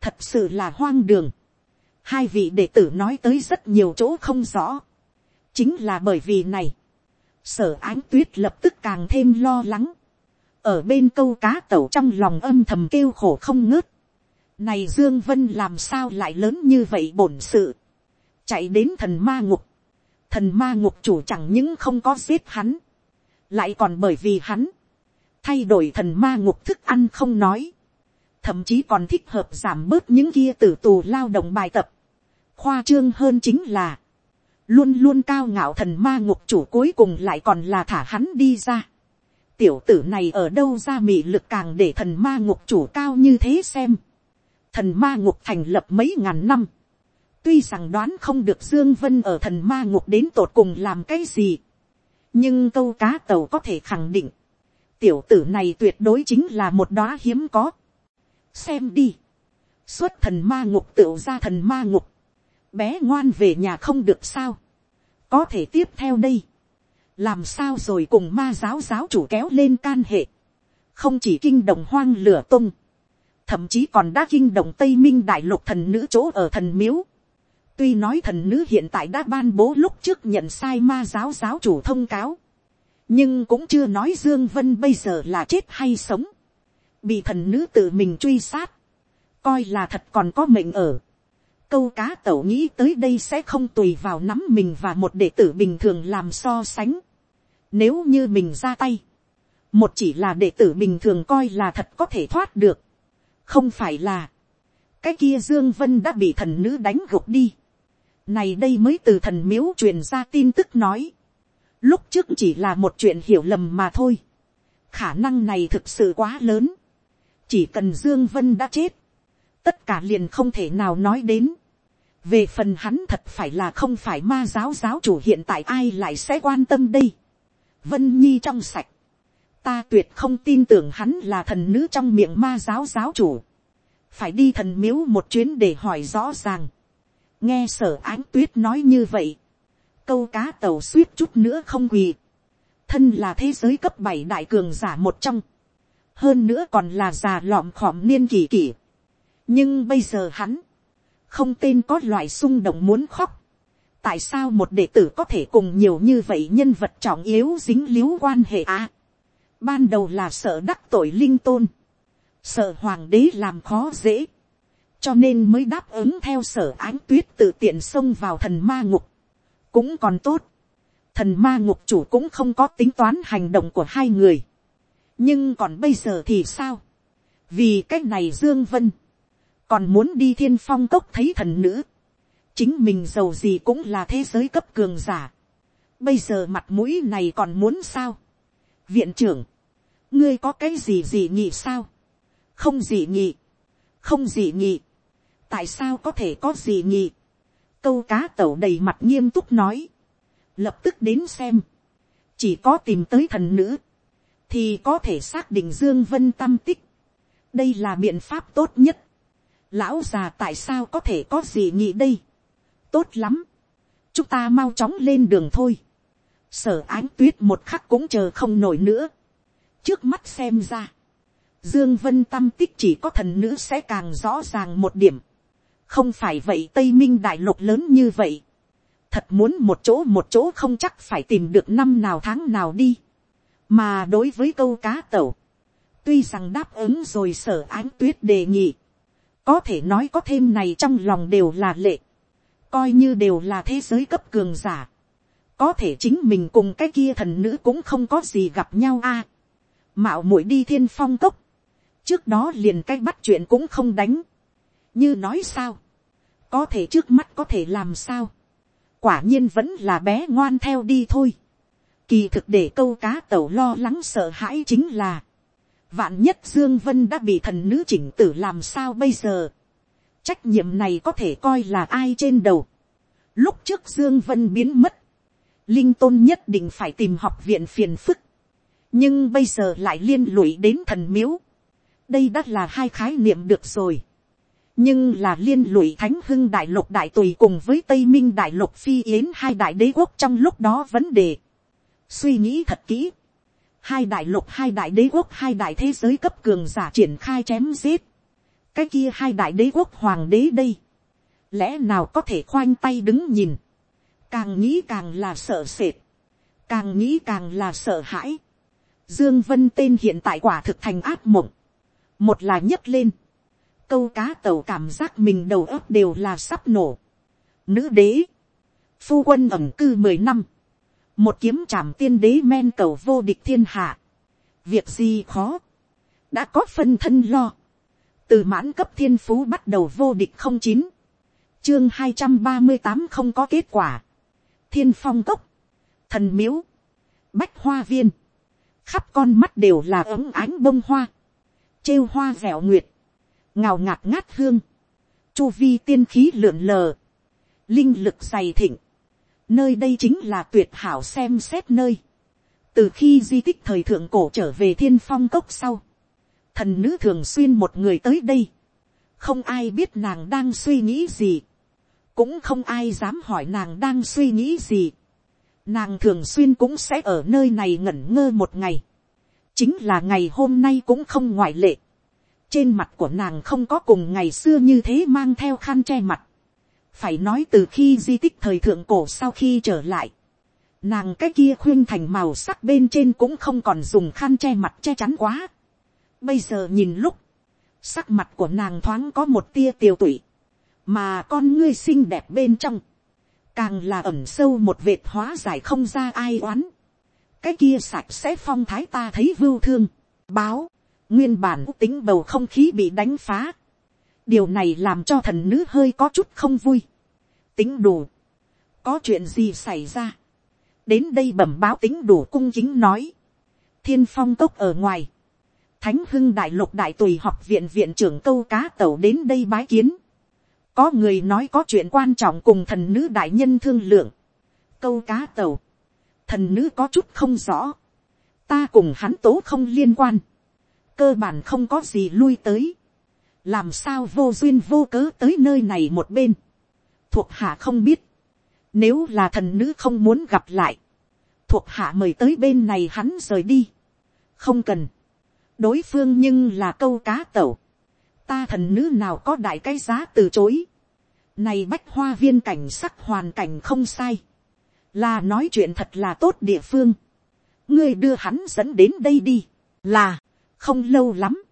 thật sự là hoang đường, hai vị đệ tử nói tới rất nhiều chỗ không rõ, chính là bởi vì này, sở ánh tuyết lập tức càng thêm lo lắng, ở bên câu cá tẩu trong lòng âm thầm kêu khổ không ngớt, này dương vân làm sao lại lớn như vậy bổn sự, chạy đến thần ma ngục, thần ma ngục chủ chẳng những không có giết hắn, lại còn bởi vì hắn, thay đổi thần ma ngục thức ăn không nói, thậm chí còn thích hợp giảm bớt những kia tử tù lao động bài tập, khoa trương hơn chính là, luôn luôn cao ngạo thần ma ngục chủ cuối cùng lại còn là thả hắn đi ra. tiểu tử này ở đâu ra mị lực càng để thần ma ngục chủ cao như thế xem. thần ma ngục thành lập mấy ngàn năm tuy rằng đoán không được dương vân ở thần ma ngục đến tột cùng làm cái gì. nhưng câu cá tàu có thể khẳng định. tiểu tử này tuyệt đối chính là một đóa hiếm có. xem đi. xuất thần ma ngục tựu ra thần ma ngục bé ngoan về nhà không được sao. có thể tiếp theo đây. làm sao rồi cùng ma giáo giáo chủ kéo lên can hệ. không chỉ kinh động hoang lửa tung. thậm chí còn đã kinh động tây minh đại lục thần nữ chỗ ở thần miếu tuy nói thần nữ hiện tại đã ban bố lúc trước nhận sai ma giáo giáo chủ thông cáo. nhưng cũng chưa nói dương vân bây giờ là chết hay sống. bị thần nữ tự mình truy sát. coi là thật còn có mệnh ở câu cá tẩu nghĩ tới đây sẽ không tùy vào nắm mình và một đệ tử bình thường làm so sánh. Nếu như mình ra tay, một chỉ là đệ tử bình thường coi là thật có thể thoát được. Không phải là, cái kia Dương Vân đã bị thần nữ đánh gục đi. Này đây mới từ thần miếu truyền ra tin tức nói. Lúc trước chỉ là một chuyện hiểu lầm mà thôi. Khả năng này thực sự quá lớn. Chỉ cần Dương Vân đã chết, tất cả liền không thể nào nói đến. về phần hắn thật phải là không phải ma giáo giáo chủ hiện tại ai lại sẽ quan tâm đây. vân nhi trong sạch. ta tuyệt không tin tưởng hắn là thần nữ trong miệng ma giáo giáo chủ. phải đi thần miếu một chuyến để hỏi rõ ràng nghe sở ánh tuyết nói như vậy. câu cá tàu suýt chút nữa không quỳ. thân là thế giới cấp bảy đại cường giả một trong. hơn nữa còn là già lọm khọm niên kỳ kỷ nhưng bây giờ hắn, không tên có loại xung động muốn khóc. tại sao một đệ tử có thể cùng nhiều như vậy nhân vật trọng yếu dính l i ế u quan hệ à? ban đầu là sợ đắc tội linh tôn, sợ hoàng đế làm khó dễ, cho nên mới đáp ứng theo sở ánh tuyết tự tiện xông vào thần ma ngục. cũng còn tốt, thần ma ngục chủ cũng không có tính toán hành động của hai người. nhưng còn bây giờ thì sao, vì cách này dương vân, còn muốn đi thiên phong cốc thấy thần nữ, chính mình giàu gì cũng là thế giới cấp cường giả, bây giờ mặt mũi này còn muốn sao, viện trưởng, ngươi có cái gì gì nhị sao, không gì nhị, không gì nhị, tại sao có thể có gì nhỉ? câu cá tẩu đầy mặt nghiêm túc nói, lập tức đến xem, chỉ có tìm tới thần nữ, thì có thể xác định dương vân tâm tích, đây là biện pháp tốt nhất, lão già tại sao có thể có gì nhỉ đây, tốt lắm, chúng ta mau chóng lên đường thôi, sở ánh tuyết một khắc cũng chờ không nổi nữa, trước mắt xem ra, dương vân tâm tích chỉ có thần nữ sẽ càng rõ ràng một điểm, không phải vậy tây minh đại lục lớn như vậy, thật muốn một chỗ một chỗ không chắc phải tìm được năm nào tháng nào đi, mà đối với câu cá tẩu, tuy rằng đáp ứng rồi sở ánh tuyết đề nghị, có thể nói có thêm này trong lòng đều là lệ, coi như đều là thế giới cấp cường giả, có thể chính mình cùng cái kia thần nữ cũng không có gì gặp nhau a, mạo muội đi thiên phong cốc, trước đó liền cái bắt chuyện cũng không đánh, như nói sao, có thể trước mắt có thể làm sao, quả nhiên vẫn là bé ngoan theo đi thôi. Kỳ thực để câu cá tẩu lo lắng sợ hãi chính là, vạn nhất Dương Vân đã bị thần nữ chỉnh tử làm sao bây giờ. Trách nhiệm này có thể coi là ai trên đầu. Lúc trước Dương Vân biến mất, Linh Tôn nhất định phải tìm học viện phiền phức. Nhưng bây giờ lại liên lụy đến thần miếu. Đây đã là hai khái niệm được rồi nhưng là liên lụy thánh hưng đại lục đại tùy cùng với tây minh đại lục phi yến hai đại đế quốc trong lúc đó vấn đề. suy nghĩ thật kỹ. hai đại lục, hai đại đế quốc, hai đại thế giới cấp cường giả triển khai chém giết. cái kia hai đại đế quốc hoàng đế đây. lẽ nào có thể khoanh tay đứng nhìn. càng nghĩ càng là sợ sệt. càng nghĩ càng là sợ hãi. dương vân tên hiện tại quả thực thành ác mộng. một là nhấc lên câu cá tàu cảm giác mình đầu óc đều là sắp nổ. Nữ đế, phu quân ẩm cư mười năm, một kiếm trảm tiên đế men cầu vô địch thiên hạ. Việc gì khó, đã có phân thân lo. Từ mãn cấp thiên phú bắt đầu vô địch không chín, chương hai trăm ba mươi tám không có kết quả. Thiên phong cốc, thần miếu, bách hoa viên, khắp con mắt đều là ấm ánh bông hoa, trêu hoa dẻo nguyệt, ngào ngạt ngát hương, chu vi tiên khí lượn lờ, linh lực dày thịnh, nơi đây chính là tuyệt hảo xem xét nơi, từ khi di tích thời thượng cổ trở về thiên phong cốc sau, thần nữ thường xuyên một người tới đây, không ai biết nàng đang suy nghĩ gì, cũng không ai dám hỏi nàng đang suy nghĩ gì, nàng thường xuyên cũng sẽ ở nơi này ngẩn ngơ một ngày, chính là ngày hôm nay cũng không ngoại lệ, trên mặt của nàng không có cùng ngày xưa như thế mang theo khăn che mặt. phải nói từ khi di tích thời thượng cổ sau khi trở lại, nàng cái kia khuyên thành màu sắc bên trên cũng không còn dùng khăn che mặt che chắn quá. bây giờ nhìn lúc, sắc mặt của nàng thoáng có một tia tiều tụy, mà con ngươi xinh đẹp bên trong, càng là ẩm sâu một vệt hóa giải không ra ai oán. cái kia sạch sẽ phong thái ta thấy vưu thương, báo, Nguyên bản tính bầu không khí bị đánh phá. Điều này làm cho thần nữ hơi có chút không vui. Tính đủ. Có chuyện gì xảy ra? Đến đây bẩm báo tính đủ cung chính nói. Thiên phong tốc ở ngoài. Thánh hưng đại lục đại tùy học viện viện trưởng câu cá tẩu đến đây bái kiến. Có người nói có chuyện quan trọng cùng thần nữ đại nhân thương lượng. Câu cá tẩu. Thần nữ có chút không rõ. Ta cùng hắn tố không liên quan cơ bản không có gì lui tới, làm sao vô duyên vô cớ tới nơi này một bên, thuộc hạ không biết, nếu là thần nữ không muốn gặp lại, thuộc hạ mời tới bên này hắn rời đi, không cần, đối phương nhưng là câu cá tẩu, ta thần nữ nào có đại cái giá từ chối, này bách hoa viên cảnh sắc hoàn cảnh không sai, là nói chuyện thật là tốt địa phương, ngươi đưa hắn dẫn đến đây đi, là, không lâu lắm,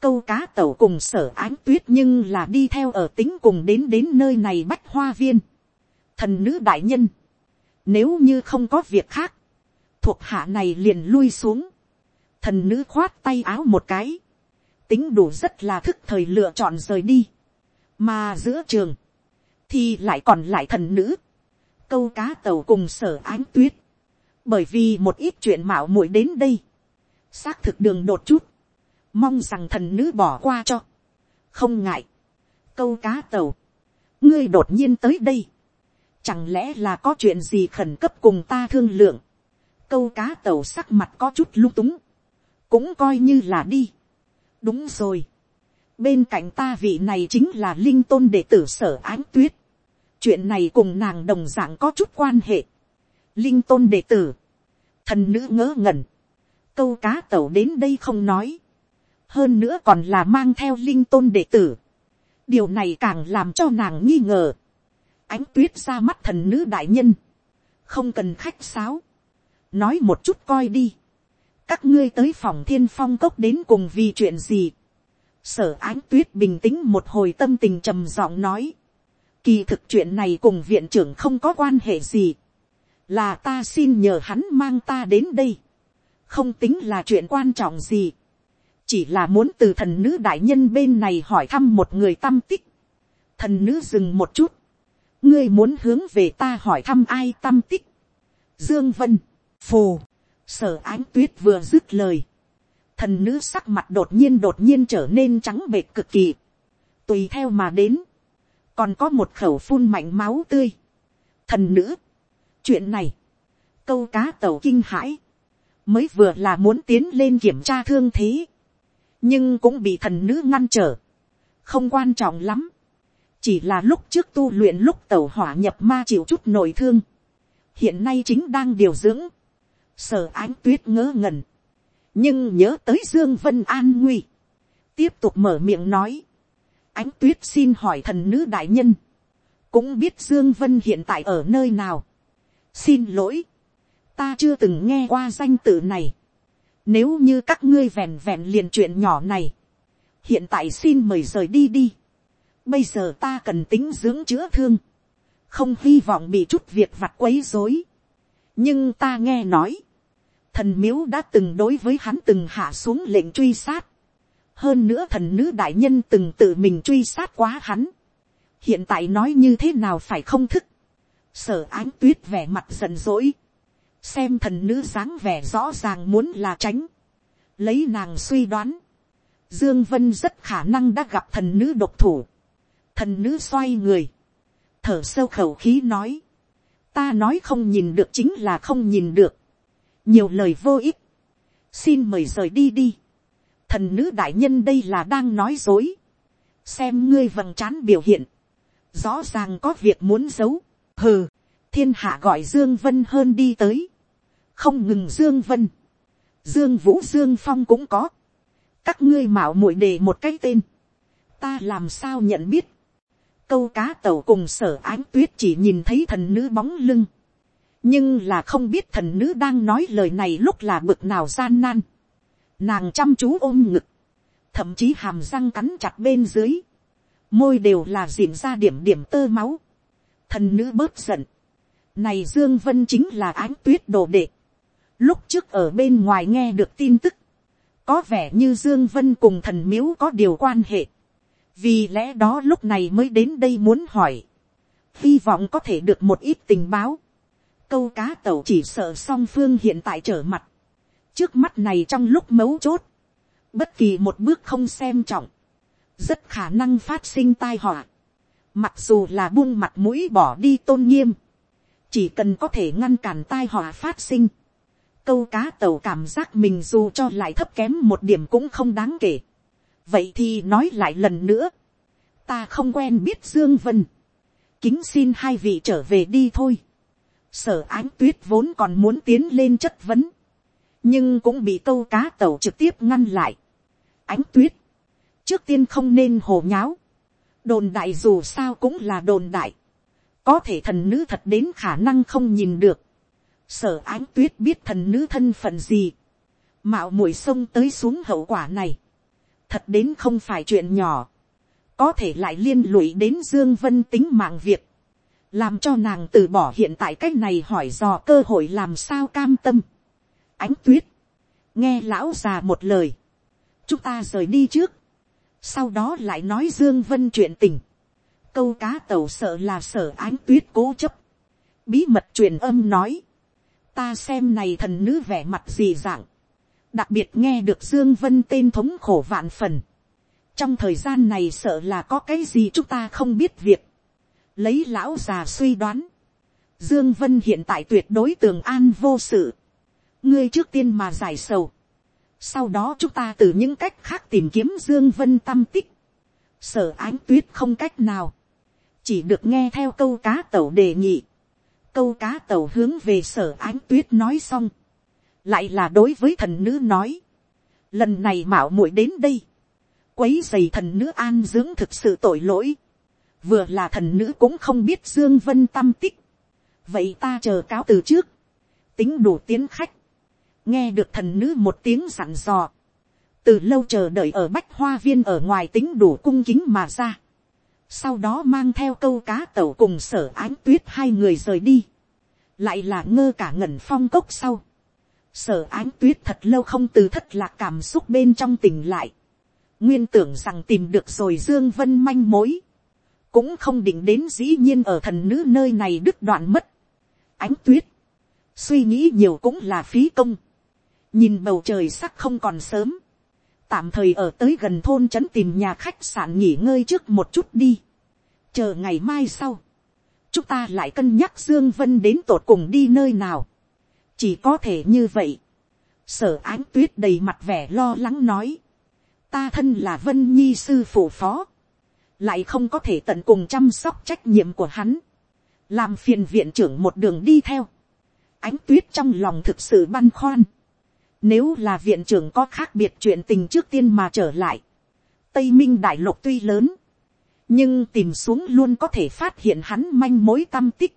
câu cá tẩu cùng sở ánh tuyết nhưng là đi theo ở tính cùng đến đến nơi này bách hoa viên. Thần nữ đại nhân, nếu như không có việc khác, thuộc hạ này liền lui xuống. Thần nữ khoát tay áo một cái, tính đủ rất là thức thời lựa chọn rời đi. Mà giữa trường, thì lại còn lại thần nữ, câu cá tàu cùng sở ánh tuyết. Bởi vì một ít chuyện mạo muội đến đây xác thực đường đột chút, mong rằng thần nữ bỏ qua cho, không ngại, câu cá tàu, ngươi đột nhiên tới đây, chẳng lẽ là có chuyện gì khẩn cấp cùng ta thương lượng, câu cá tàu sắc mặt có chút lung túng, cũng coi như là đi. đúng rồi, bên cạnh ta vị này chính là linh tôn đệ tử sở ánh tuyết, chuyện này cùng nàng đồng d ạ n g có chút quan hệ, linh tôn đệ tử, thần nữ ngớ ngẩn, câu cá tàu đến đây không nói, hơn nữa còn là mang theo linh tôn đệ tử, điều này càng làm cho nàng nghi ngờ, ánh tuyết ra mắt thần nữ đại nhân, không cần khách sáo, nói một chút coi đi, các ngươi tới phòng thiên phong cốc đến cùng vì chuyện gì, sở ánh tuyết bình tĩnh một hồi tâm tình trầm giọng nói, Kỳ thực chuyện này cùng viện trưởng không có quan hệ gì. Là ta xin nhờ hắn mang ta đến đây. Không tính là chuyện quan trọng gì. Chỉ là muốn từ thần nữ đại nhân bên này hỏi thăm một người tâm tích. Thần nữ dừng một chút. Ngươi muốn hướng về ta hỏi thăm ai tâm tích. Dương Vân, Phù, sở ánh tuyết vừa dứt lời. Thần nữ sắc mặt đột nhiên đột nhiên trở nên trắng bệt cực kỳ. Tùy theo mà đến còn có một khẩu phun mạnh máu tươi. thần nữ, chuyện này, câu cá tàu kinh hãi, mới vừa là muốn tiến lên kiểm tra thương thế, nhưng cũng bị thần nữ ngăn trở, không quan trọng lắm, chỉ là lúc trước tu luyện lúc tàu hỏa nhập ma chịu chút nội thương, hiện nay chính đang điều dưỡng, sở ánh tuyết ngớ ngẩn, nhưng nhớ tới dương vân an nguy, tiếp tục mở miệng nói, ánh tuyết xin hỏi thần nữ đại nhân, cũng biết dương vân hiện tại ở nơi nào. xin lỗi, ta chưa từng nghe qua danh tự này. nếu như các ngươi vẹn vẹn liền chuyện nhỏ này, hiện tại xin mời rời đi đi. bây giờ ta cần tính dưỡng chữa thương, không hy vọng bị chút việc vặt quấy rối. nhưng ta nghe nói, thần miếu đã từng đối với hắn từng hạ xuống lệnh truy sát, hơn nữa thần nữ đại nhân từng tự mình truy sát quá hắn. hiện tại nói như thế nào phải không thức. sở ánh tuyết vẻ mặt giận dỗi xem thần nữ dáng vẻ rõ ràng muốn là tránh. lấy nàng suy đoán. dương vân rất khả năng đã gặp thần nữ độc thủ. thần nữ xoay người. thở sâu khẩu khí nói. ta nói không nhìn được chính là không nhìn được. nhiều lời vô ích. xin mời rời đi đi thần nữ đại nhân đây là đang nói dối, xem ngươi vầng trán biểu hiện, rõ ràng có việc muốn giấu, hừ, thiên hạ gọi dương vân hơn đi tới, không ngừng dương vân, dương vũ dương phong cũng có, các ngươi mạo muội đề một cái tên, ta làm sao nhận biết, câu cá tàu cùng sở ánh tuyết chỉ nhìn thấy thần nữ bóng lưng, nhưng là không biết thần nữ đang nói lời này lúc là bực nào gian nan, Nàng chăm chú ôm ngực. Thậm chí hàm răng cắn chặt bên dưới. Môi đều là dìm ra điểm điểm tơ máu. Thần nữ bớt giận. Này Dương Vân chính là ánh tuyết đồ đệ. Lúc trước ở bên ngoài nghe được tin tức. Có vẻ như Dương Vân cùng thần miếu có điều quan hệ. Vì lẽ đó lúc này mới đến đây muốn hỏi. Hy vọng có thể được một ít tình báo. Câu cá tàu chỉ sợ song phương hiện tại trở mặt trước mắt này trong lúc mấu chốt, bất kỳ một bước không xem trọng, rất khả năng phát sinh tai họa, mặc dù là buông mặt mũi bỏ đi tôn nghiêm, chỉ cần có thể ngăn cản tai họa phát sinh, câu cá tàu cảm giác mình dù cho lại thấp kém một điểm cũng không đáng kể. vậy thì nói lại lần nữa, ta không quen biết dương vân, kính xin hai vị trở về đi thôi. sở ánh tuyết vốn còn muốn tiến lên chất vấn, nhưng cũng bị câu cá tàu trực tiếp ngăn lại. ánh tuyết, trước tiên không nên hồ nháo, đồn đại dù sao cũng là đồn đại, có thể thần nữ thật đến khả năng không nhìn được, sở ánh tuyết biết thần nữ thân phận gì, mạo muội sông tới xuống hậu quả này, thật đến không phải chuyện nhỏ, có thể lại liên lụy đến dương vân tính mạng việc, làm cho nàng từ bỏ hiện tại cách này hỏi dò cơ hội làm sao cam tâm. Ánh tuyết, nghe lão già một lời, chúng ta rời đi trước, sau đó lại nói dương vân chuyện tình, câu cá tàu sợ là sở ánh tuyết cố chấp, bí mật truyền âm nói, ta xem này thần nữ vẻ mặt gì dạng, đặc biệt nghe được dương vân tên thống khổ vạn phần. trong thời gian này sợ là có cái gì chúng ta không biết việc. lấy lão già suy đoán. dương vân hiện tại tuyệt đối tường an vô sự. ngươi trước tiên mà giải sầu. sau đó chúng ta từ những cách khác tìm kiếm dương vân tâm tích. sở ánh tuyết không cách nào. chỉ được nghe theo câu cá tẩu đề nghị câu cá tàu hướng về sở ánh tuyết nói xong. Lại là đối với thần nữ nói, lần này mạo muội đến đây, quấy dày thần nữ an dưỡng thực sự tội lỗi, vừa là thần nữ cũng không biết dương vân tâm tích, vậy ta chờ cáo từ trước, tính đủ tiến khách, nghe được thần nữ một tiếng sẵn dò, từ lâu chờ đợi ở bách hoa viên ở ngoài tính đủ cung kính mà ra, sau đó mang theo câu cá tẩu cùng sở ánh tuyết hai người rời đi, lại là ngơ cả ngẩn phong cốc sau, sở ánh tuyết thật lâu không từ thất lạc cảm xúc bên trong tỉnh lại. nguyên tưởng rằng tìm được rồi dương vân manh mối. cũng không định đến dĩ nhiên ở thần nữ nơi này đứt đoạn mất. ánh tuyết. suy nghĩ nhiều cũng là phí công. nhìn bầu trời sắc không còn sớm tạm thời ở tới gần thôn trấn tìm nhà khách sạn nghỉ ngơi trước một chút đi. chờ ngày mai sau. chúng ta lại cân nhắc dương vân đến tột cùng đi nơi nào chỉ có thể như vậy. sở ánh tuyết đầy mặt vẻ lo lắng nói. ta thân là vân nhi sư phụ phó. lại không có thể tận cùng chăm sóc trách nhiệm của hắn. làm phiền viện trưởng một đường đi theo. ánh tuyết trong lòng thực sự băn khoăn nếu là viện trưởng có khác biệt chuyện tình trước tiên mà trở lại. tây minh đại lục tuy lớn. nhưng tìm xuống luôn có thể phát hiện hắn manh mối tâm tích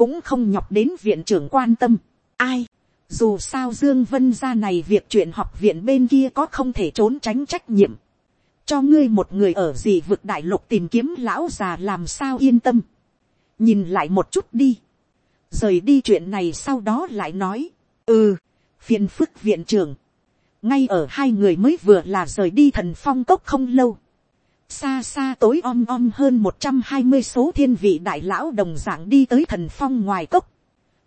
cũng không nhọc đến viện trưởng quan tâm. Ai? Dù sao Dương Vân ra này việc chuyện học viện bên kia có không thể trốn tránh trách nhiệm. Cho ngươi một người ở gì vực đại lục tìm kiếm lão già làm sao yên tâm. Nhìn lại một chút đi. Rời đi chuyện này sau đó lại nói. Ừ, phiền phức viện trưởng. Ngay ở hai người mới vừa là rời đi thần phong cốc không lâu. Xa xa tối om om hơn một trăm hai mươi số thiên vị đại lão đồng dạng đi tới thần phong ngoài cốc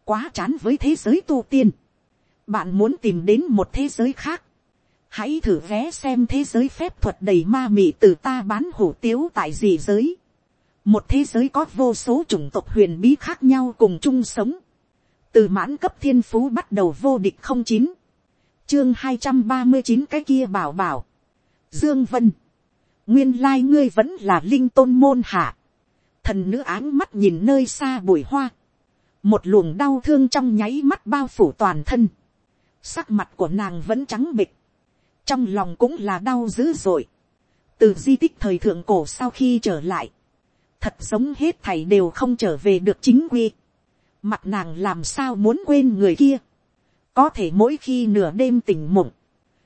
quá chán với thế giới tu tiên. bạn muốn tìm đến một thế giới khác. hãy thử ghé xem thế giới phép thuật đầy ma mị từ ta bán hủ tiếu tại gì giới. một thế giới có vô số chủng tộc huyền bí khác nhau cùng chung sống từ mãn cấp thiên phú bắt đầu vô địch không chín. chương hai trăm ba mươi chín cái kia bảo bảo. dương vân. nguyên lai ngươi vẫn là linh tôn môn hạ. thần nữ áng mắt nhìn nơi xa bụi hoa một luồng đau thương trong nháy mắt bao phủ toàn thân, sắc mặt của nàng vẫn trắng bịch, trong lòng cũng là đau dữ dội, từ di tích thời thượng cổ sau khi trở lại, thật sống hết thảy đều không trở về được chính quy, mặt nàng làm sao muốn quên người kia, có thể mỗi khi nửa đêm tỉnh mộng,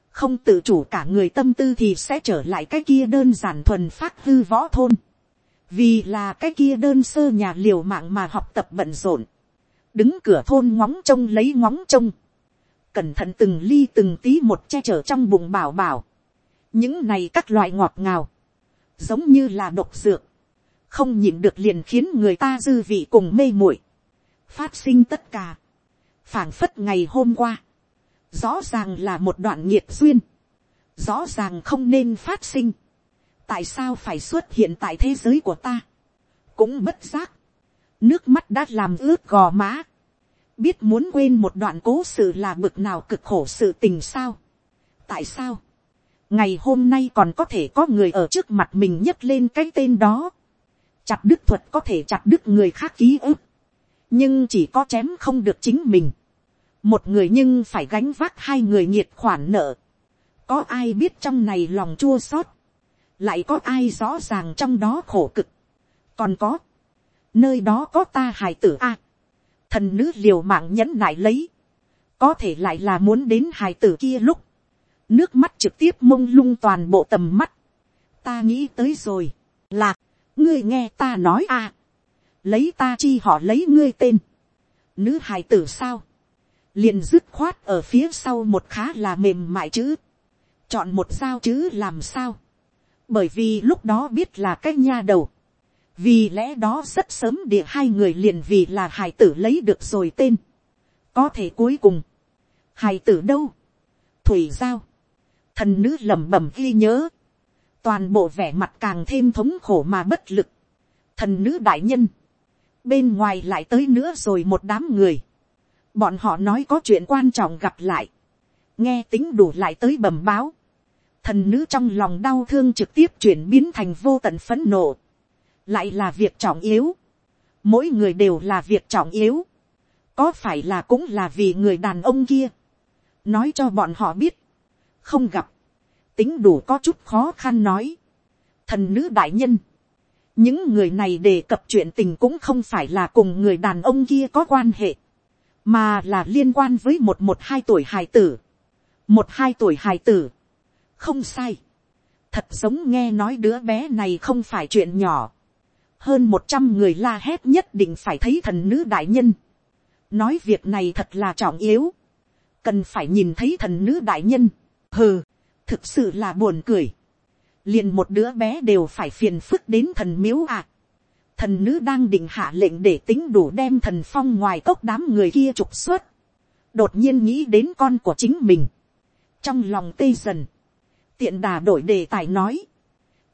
không tự chủ cả người tâm tư thì sẽ trở lại cái kia đơn giản thuần phát hư võ thôn, vì là cái kia đơn sơ nhà liều mạng mà học tập bận rộn, đứng cửa thôn ngóng trông lấy ngóng trông, cẩn thận từng ly từng tí một che chở trong bụng bảo bảo, những này các loại ngọt ngào, giống như là độc dược, không nhịn được liền khiến người ta dư vị cùng mê muội, phát sinh tất cả, phảng phất ngày hôm qua, rõ ràng là một đoạn nhiệt duyên, rõ ràng không nên phát sinh, tại sao phải xuất hiện tại thế giới của ta, cũng bất giác, nước mắt đã làm ướt gò má, biết muốn quên một đoạn cố sự là bực nào cực khổ sự tình sao. tại sao, ngày hôm nay còn có thể có người ở trước mặt mình nhấc lên cái tên đó, chặt đức thuật có thể chặt đức người khác ký ức, nhưng chỉ có chém không được chính mình, một người nhưng phải gánh vác hai người nhiệt khoản nợ, có ai biết trong này lòng chua xót, lại có ai rõ ràng trong đó khổ cực, còn có, nơi đó có ta hài tử a, thần nữ liều mạng nhẫn nại lấy, có thể lại là muốn đến hài tử kia lúc, nước mắt trực tiếp mông lung toàn bộ tầm mắt, ta nghĩ tới rồi, là, ngươi nghe ta nói a, lấy ta chi họ lấy ngươi tên, nữ hài tử sao, liền dứt khoát ở phía sau một khá là mềm mại chữ, chọn một sao chữ làm sao, bởi vì lúc đó biết là cái nha đầu, vì lẽ đó rất sớm địa hai người liền vì là hài tử lấy được rồi tên. có thể cuối cùng, hài tử đâu, thủy giao, thần nữ lẩm bẩm ghi nhớ, toàn bộ vẻ mặt càng thêm thống khổ mà bất lực, thần nữ đại nhân, bên ngoài lại tới nữa rồi một đám người, bọn họ nói có chuyện quan trọng gặp lại, nghe tính đủ lại tới bẩm báo, thần nữ trong lòng đau thương trực tiếp chuyển biến thành vô tận phấn nộ, lại là việc trọng yếu, mỗi người đều là việc trọng yếu, có phải là cũng là vì người đàn ông kia, nói cho bọn họ biết, không gặp, tính đủ có chút khó khăn nói, thần nữ đại nhân, những người này đề cập chuyện tình cũng không phải là cùng người đàn ông kia có quan hệ, mà là liên quan với một một hai tuổi hài tử, một hai tuổi hài tử, không sai, thật giống nghe nói đứa bé này không phải chuyện nhỏ, hơn một trăm người la hét nhất định phải thấy thần nữ đại nhân, nói việc này thật là trọng yếu, cần phải nhìn thấy thần nữ đại nhân, hừ, thực sự là buồn cười, liền một đứa bé đều phải phiền phức đến thần miếu à. thần nữ đang định hạ lệnh để tính đủ đem thần phong ngoài cốc đám người kia trục xuất, đột nhiên nghĩ đến con của chính mình, trong lòng tê dần, tiện đà đổi đề tài nói,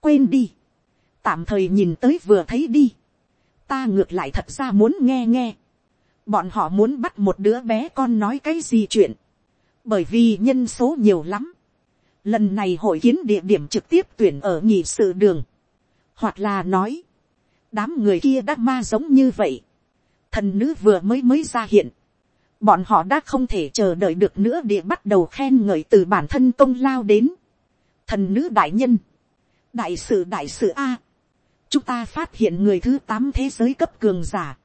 quên đi, tạm thời nhìn tới vừa thấy đi, ta ngược lại thật ra muốn nghe nghe, bọn họ muốn bắt một đứa bé con nói cái gì chuyện, bởi vì nhân số nhiều lắm, lần này hội kiến địa điểm trực tiếp tuyển ở nhị sự đường, hoặc là nói, đám người kia đã ma giống như vậy, thần nữ vừa mới mới ra hiện, bọn họ đã không thể chờ đợi được nữa địa bắt đầu khen ngợi từ bản thân công lao đến, thần nữ đại nhân, đại sự đại sự a, chúng ta phát hiện người thứ tám thế giới cấp cường giả,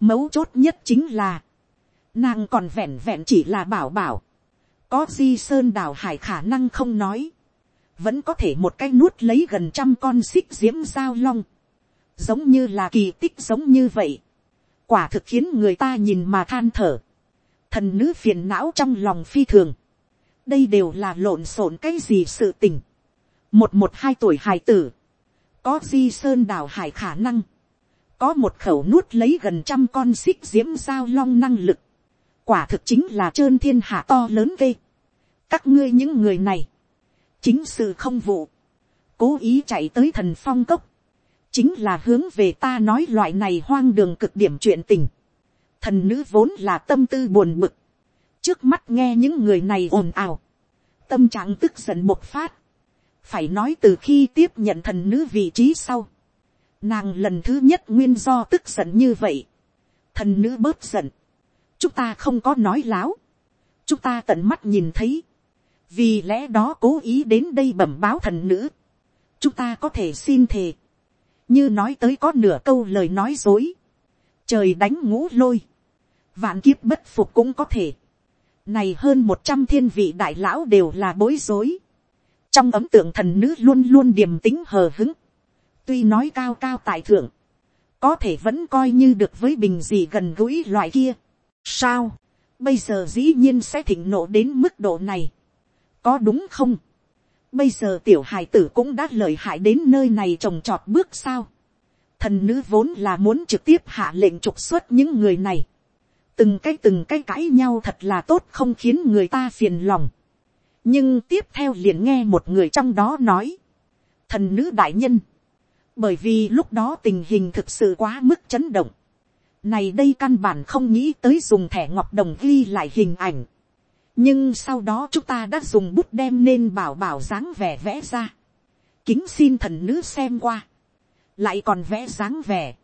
mấu chốt nhất chính là, nàng còn vẹn vẹn chỉ là bảo bảo, có di sơn đào hải khả năng không nói, vẫn có thể một cái nuốt lấy gần trăm con xích diễm giao long, giống như là kỳ tích giống như vậy, quả thực khiến người ta nhìn mà than thở, thần nữ phiền não trong lòng phi thường, đây đều là lộn xộn cái gì sự tình, một một hai tuổi hài tử, có di sơn đào hải khả năng, có một khẩu nuốt lấy gần trăm con xích diễm giao long năng lực, quả thực chính là trơn thiên hạ to lớn vê. các ngươi những người này, chính sự không vụ, cố ý chạy tới thần phong cốc, chính là hướng về ta nói loại này hoang đường cực điểm chuyện tình. thần nữ vốn là tâm tư buồn bực, trước mắt nghe những người này ồn ào, tâm trạng tức giận một phát, phải nói từ khi tiếp nhận thần nữ vị trí sau, nàng lần thứ nhất nguyên do tức giận như vậy, thần nữ bớt giận, chúng ta không có nói láo, chúng ta tận mắt nhìn thấy, vì lẽ đó cố ý đến đây bẩm báo thần nữ, chúng ta có thể xin thề, như nói tới có nửa câu lời nói dối, trời đánh ngũ lôi, vạn kiếp bất phục cũng có thể, này hơn một trăm thiên vị đại lão đều là bối rối, trong ấm tượng thần nữ luôn luôn điềm tính hờ hứng, tuy nói cao cao tại thượng, có thể vẫn coi như được với bình gì gần gũi loại kia sao, bây giờ dĩ nhiên sẽ thịnh nộ đến mức độ này, có đúng không, bây giờ tiểu hải tử cũng đã lời hại đến nơi này trồng trọt bước sao, thần nữ vốn là muốn trực tiếp hạ lệnh trục xuất những người này, từng cái từng cái cãi nhau thật là tốt không khiến người ta phiền lòng, nhưng tiếp theo liền nghe một người trong đó nói, thần nữ đại nhân, bởi vì lúc đó tình hình thực sự quá mức chấn động, này đây căn bản không nghĩ tới dùng thẻ ngọc đồng ghi lại hình ảnh, nhưng sau đó chúng ta đã dùng bút đem nên bảo bảo dáng vẻ vẽ ra, kính xin thần nữ xem qua, lại còn vẽ dáng vẻ,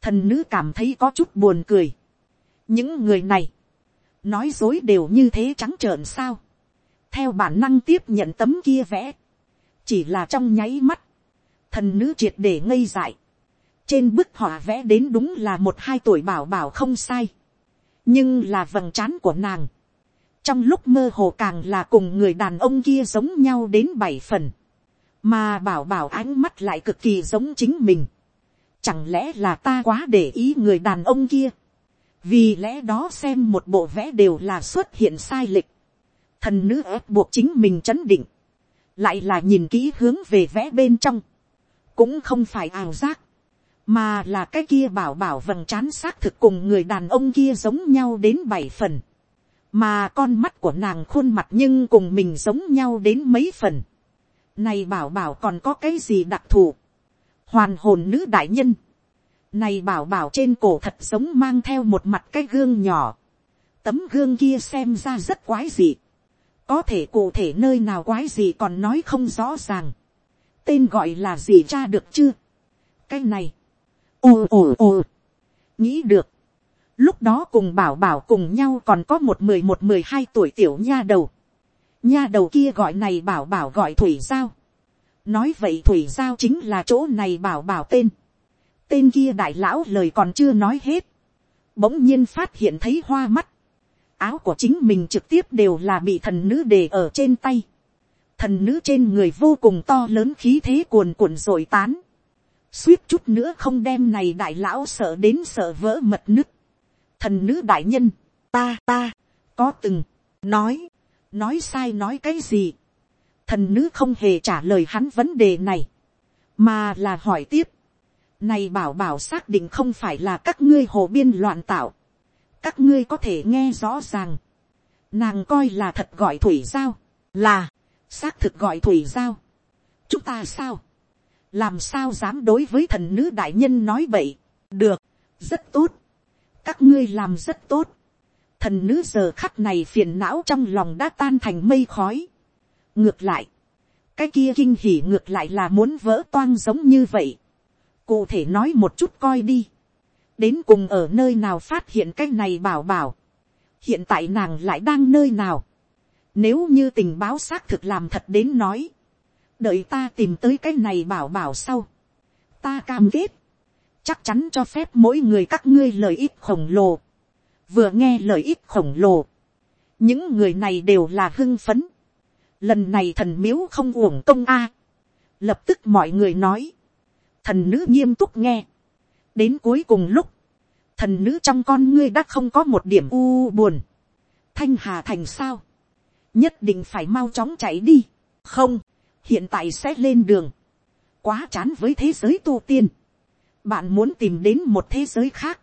thần nữ cảm thấy có chút buồn cười, những người này, nói dối đều như thế trắng trợn sao, theo bản năng tiếp nhận tấm kia vẽ, chỉ là trong nháy mắt, thần nữ triệt để ngây dại, trên bức họa vẽ đến đúng là một hai tuổi bảo bảo không sai, nhưng là vầng trán của nàng, trong lúc mơ hồ càng là cùng người đàn ông kia giống nhau đến bảy phần, mà bảo bảo ánh mắt lại cực kỳ giống chính mình, chẳng lẽ là ta quá để ý người đàn ông kia, vì lẽ đó xem một bộ vẽ đều là xuất hiện sai lệch, thần nữ ép buộc chính mình chấn định, lại là nhìn kỹ hướng về vẽ bên trong, cũng không phải ảo giác, mà là cái kia bảo bảo vầng trán xác thực cùng người đàn ông kia giống nhau đến bảy phần, mà con mắt của nàng khuôn mặt nhưng cùng mình giống nhau đến mấy phần. Này bảo bảo còn có cái gì đặc thù. Hoàn hồn nữ đại nhân. Này bảo bảo trên cổ thật giống mang theo một mặt cái gương nhỏ. Tấm gương kia xem ra rất quái dị. Có thể cụ thể nơi nào quái gì còn nói không rõ ràng. Tên gọi là gì cha được chưa? Cái này. Ồ ồ ồ. Nghĩ được. Lúc đó cùng bảo bảo cùng nhau còn có một mười một mười hai tuổi tiểu nha đầu. Nha đầu kia gọi này bảo bảo gọi thủy giao. Nói vậy thủy giao chính là chỗ này bảo bảo tên. Tên kia đại lão lời còn chưa nói hết. Bỗng nhiên phát hiện thấy hoa mắt. Áo của chính mình trực tiếp đều là bị thần nữ để ở trên tay. Thần nữ trên người vô cùng to lớn khí thế cuồn cuộn rồi tán. Suýt chút nữa không đem này đại lão sợ đến sợ vỡ mật nứt thần nữ đại nhân, ta ta, có từng, nói, nói sai nói cái gì. thần nữ không hề trả lời hắn vấn đề này, mà là hỏi tiếp. này bảo bảo xác định không phải là các ngươi hồ biên loạn tạo, các ngươi có thể nghe rõ ràng, nàng coi là thật gọi thủy giao, là, xác thực gọi thủy giao. chúng ta sao, làm sao dám đối với thần nữ đại nhân nói vậy, được, rất tốt, các ngươi làm rất tốt. thần nữ giờ khắc này phiền não trong lòng đã tan thành mây khói. ngược lại, cái kia kinh hỉ ngược lại là muốn vỡ toang giống như vậy. cụ thể nói một chút coi đi. đến cùng ở nơi nào phát hiện cái này bảo bảo. hiện tại nàng lại đang nơi nào. nếu như tình báo xác thực làm thật đến nói đợi ta tìm tới cái này bảo bảo sau. ta cam kết chắc chắn cho phép mỗi người các ngươi lợi ích khổng lồ. vừa nghe lợi ích khổng lồ, những người này đều là hưng phấn. lần này thần miếu không uổng công a. lập tức mọi người nói, thần nữ nghiêm túc nghe. đến cuối cùng lúc, thần nữ trong con ngươi đã không có một điểm u buồn. thanh hà thành sao, nhất định phải mau chóng chạy đi. không, hiện tại sẽ lên đường. quá chán với thế giới tu tiên bạn muốn tìm đến một thế giới khác,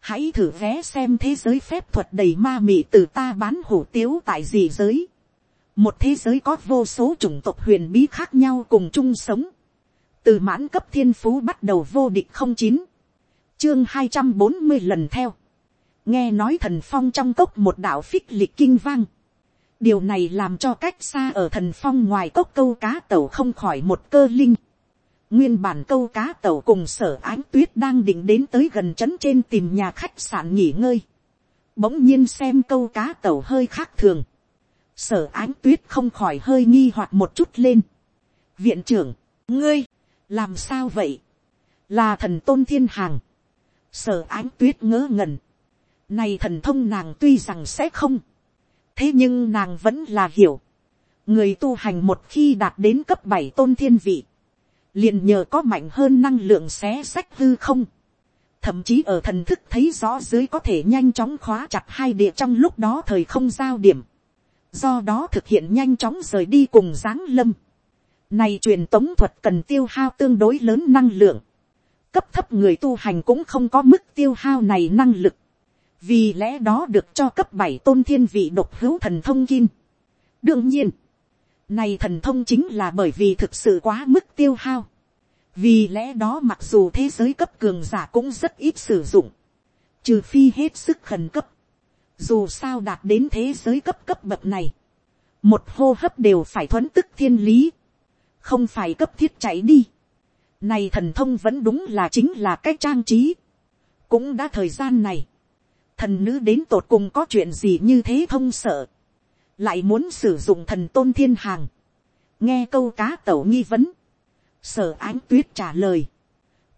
hãy thử vé xem thế giới phép thuật đầy ma mị từ ta bán hủ tiếu tại gì giới. một thế giới có vô số chủng tộc huyền bí khác nhau cùng chung sống. từ mãn cấp thiên phú bắt đầu vô địch không chín, chương hai trăm bốn mươi lần theo. nghe nói thần phong trong cốc một đạo phích lịch kinh vang điều này làm cho cách xa ở thần phong ngoài cốc câu cá tàu không khỏi một cơ linh Nguyên bản câu cá tàu cùng sở ánh tuyết đang định đến tới gần trấn trên tìm nhà khách sạn nghỉ ngơi. Bỗng nhiên xem câu cá tàu hơi khác thường. Sở ánh tuyết không khỏi hơi nghi hoặc một chút lên. Viện trưởng, ngươi, làm sao vậy? Là thần tôn thiên hàng. Sở ánh tuyết ngớ ngẩn. Này thần thông nàng tuy rằng sẽ không. Thế nhưng nàng vẫn là hiểu. Người tu hành một khi đạt đến cấp bảy tôn thiên vị liền nhờ có mạnh hơn năng lượng xé sách hư không, thậm chí ở thần thức thấy rõ dưới có thể nhanh chóng khóa chặt hai địa trong lúc đó thời không giao điểm, do đó thực hiện nhanh chóng rời đi cùng giáng lâm. Này truyền tống thuật cần tiêu hao tương đối lớn năng lượng, cấp thấp người tu hành cũng không có mức tiêu hao này năng lực, vì lẽ đó được cho cấp bảy tôn thiên vị độc hữu thần thông kim. đương nhiên, này thần thông chính là bởi vì thực sự quá mức tiêu hao. Vì lẽ đó mặc dù thế giới cấp cường giả cũng rất ít sử dụng. Trừ phi hết sức khẩn cấp. Dù sao đạt đến thế giới cấp cấp bậc này. Một hô hấp đều phải thuấn tức thiên lý. Không phải cấp thiết chạy đi. Này thần thông vẫn đúng là chính là cái trang trí. Cũng đã thời gian này. Thần nữ đến tột cùng có chuyện gì như thế thông sợ. Lại muốn sử dụng thần tôn thiên hàng, nghe câu cá tẩu nghi vấn, sở ánh tuyết trả lời,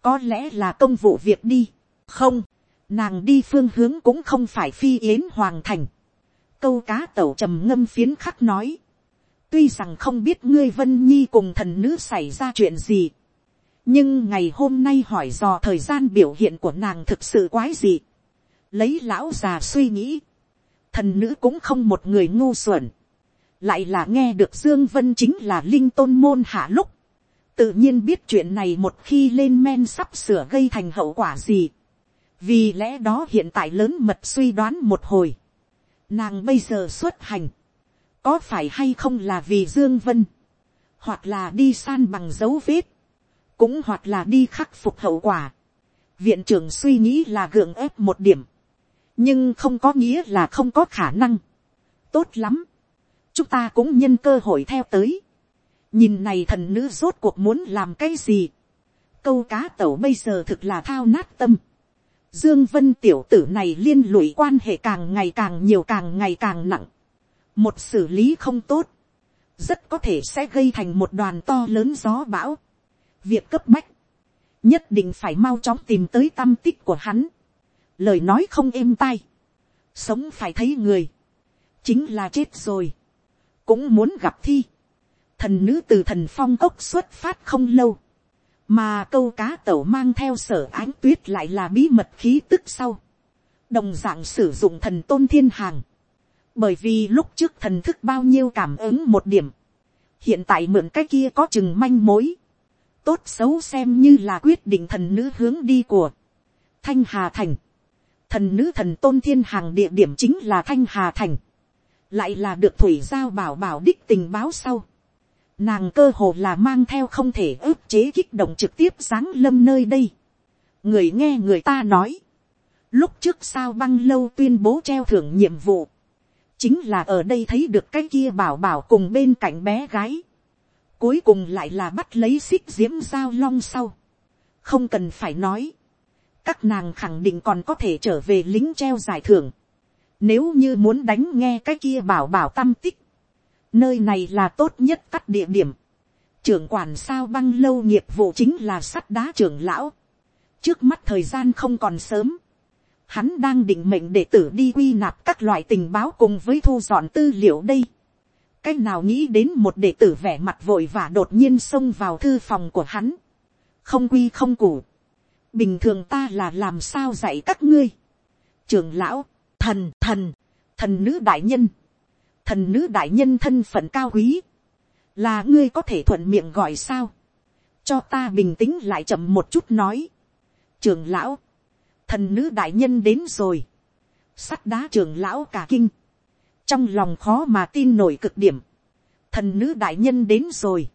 có lẽ là công vụ việc đi, không, nàng đi phương hướng cũng không phải phi yến hoàng thành, câu cá tẩu trầm ngâm phiến khắc nói, tuy rằng không biết ngươi vân nhi cùng thần nữ xảy ra chuyện gì, nhưng ngày hôm nay hỏi dò thời gian biểu hiện của nàng thực sự quái gì lấy lão già suy nghĩ, thần nữ cũng không một người ngu xuẩn, lại là nghe được dương vân chính là linh tôn môn hạ lúc, tự nhiên biết chuyện này một khi lên men sắp sửa gây thành hậu quả gì, vì lẽ đó hiện tại lớn mật suy đoán một hồi, Nàng bây giờ xuất hành. Có phải hay không là vì Dương Vân. Hoặc là đi san bằng dấu vết. Cũng hoặc là đi khắc phục hậu quả. Viện trưởng suy nghĩ là gượng ép một điểm. Nhưng không có nghĩa là không có khả năng. Tốt lắm. Chúng ta cũng nhân cơ hội theo tới. Nhìn này thần nữ rốt cuộc muốn làm cái gì. Câu cá tẩu bây giờ thực là thao nát tâm Dương Vân tiểu tử này liên lụy quan hệ càng ngày càng nhiều càng ngày càng nặng. Một xử lý không tốt. Rất có thể sẽ gây thành một đoàn to lớn gió bão. Việc cấp bách. Nhất định phải mau chóng tìm tới tâm tích của hắn. Lời nói không êm tai. Sống phải thấy người. Chính là chết rồi. Cũng muốn gặp thi. Thần nữ từ thần phong ốc xuất phát không lâu mà câu cá tẩu mang theo sở ánh tuyết lại là bí mật khí tức sau, đồng d ạ n g sử dụng thần tôn thiên hàng, bởi vì lúc trước thần thức bao nhiêu cảm ứng một điểm, hiện tại mượn cái kia có chừng manh mối, tốt xấu xem như là quyết định thần nữ hướng đi của thanh hà thành, thần nữ thần tôn thiên hàng địa điểm chính là thanh hà thành, lại là được thủy giao bảo bảo đích tình báo sau, Nàng cơ hồ là mang theo không thể ức chế kích động trực tiếp sáng lâm nơi đây. Người nghe người ta nói. Lúc trước sao băng lâu tuyên bố treo thưởng nhiệm vụ. Chính là ở đây thấy được cái kia bảo bảo cùng bên cạnh bé gái. Cuối cùng lại là bắt lấy xích diễm giao long sau. Không cần phải nói. Các nàng khẳng định còn có thể trở về lính treo giải thưởng. Nếu như muốn đánh nghe cái kia bảo bảo tâm tích, Nơi này là tốt nhất cắt địa điểm. Trưởng quản sao băng lâu nghiệp vụ chính là sắt đá trưởng lão. Trước mắt thời gian không còn sớm. Hắn đang định mệnh đệ tử đi quy nạp các loại tình báo cùng với thu dọn tư liệu đây. Cách nào nghĩ đến một đệ tử vẻ mặt vội và đột nhiên xông vào thư phòng của hắn. Không quy không củ. Bình thường ta là làm sao dạy các ngươi. Trưởng lão, thần, thần, thần nữ đại nhân. Thần nữ đại nhân thân phận cao quý, là ngươi có thể thuận miệng gọi sao, cho ta bình tĩnh lại chậm một chút nói, trường lão, thần nữ đại nhân đến rồi, sắt đá trường lão cả kinh, trong lòng khó mà tin nổi cực điểm, thần nữ đại nhân đến rồi,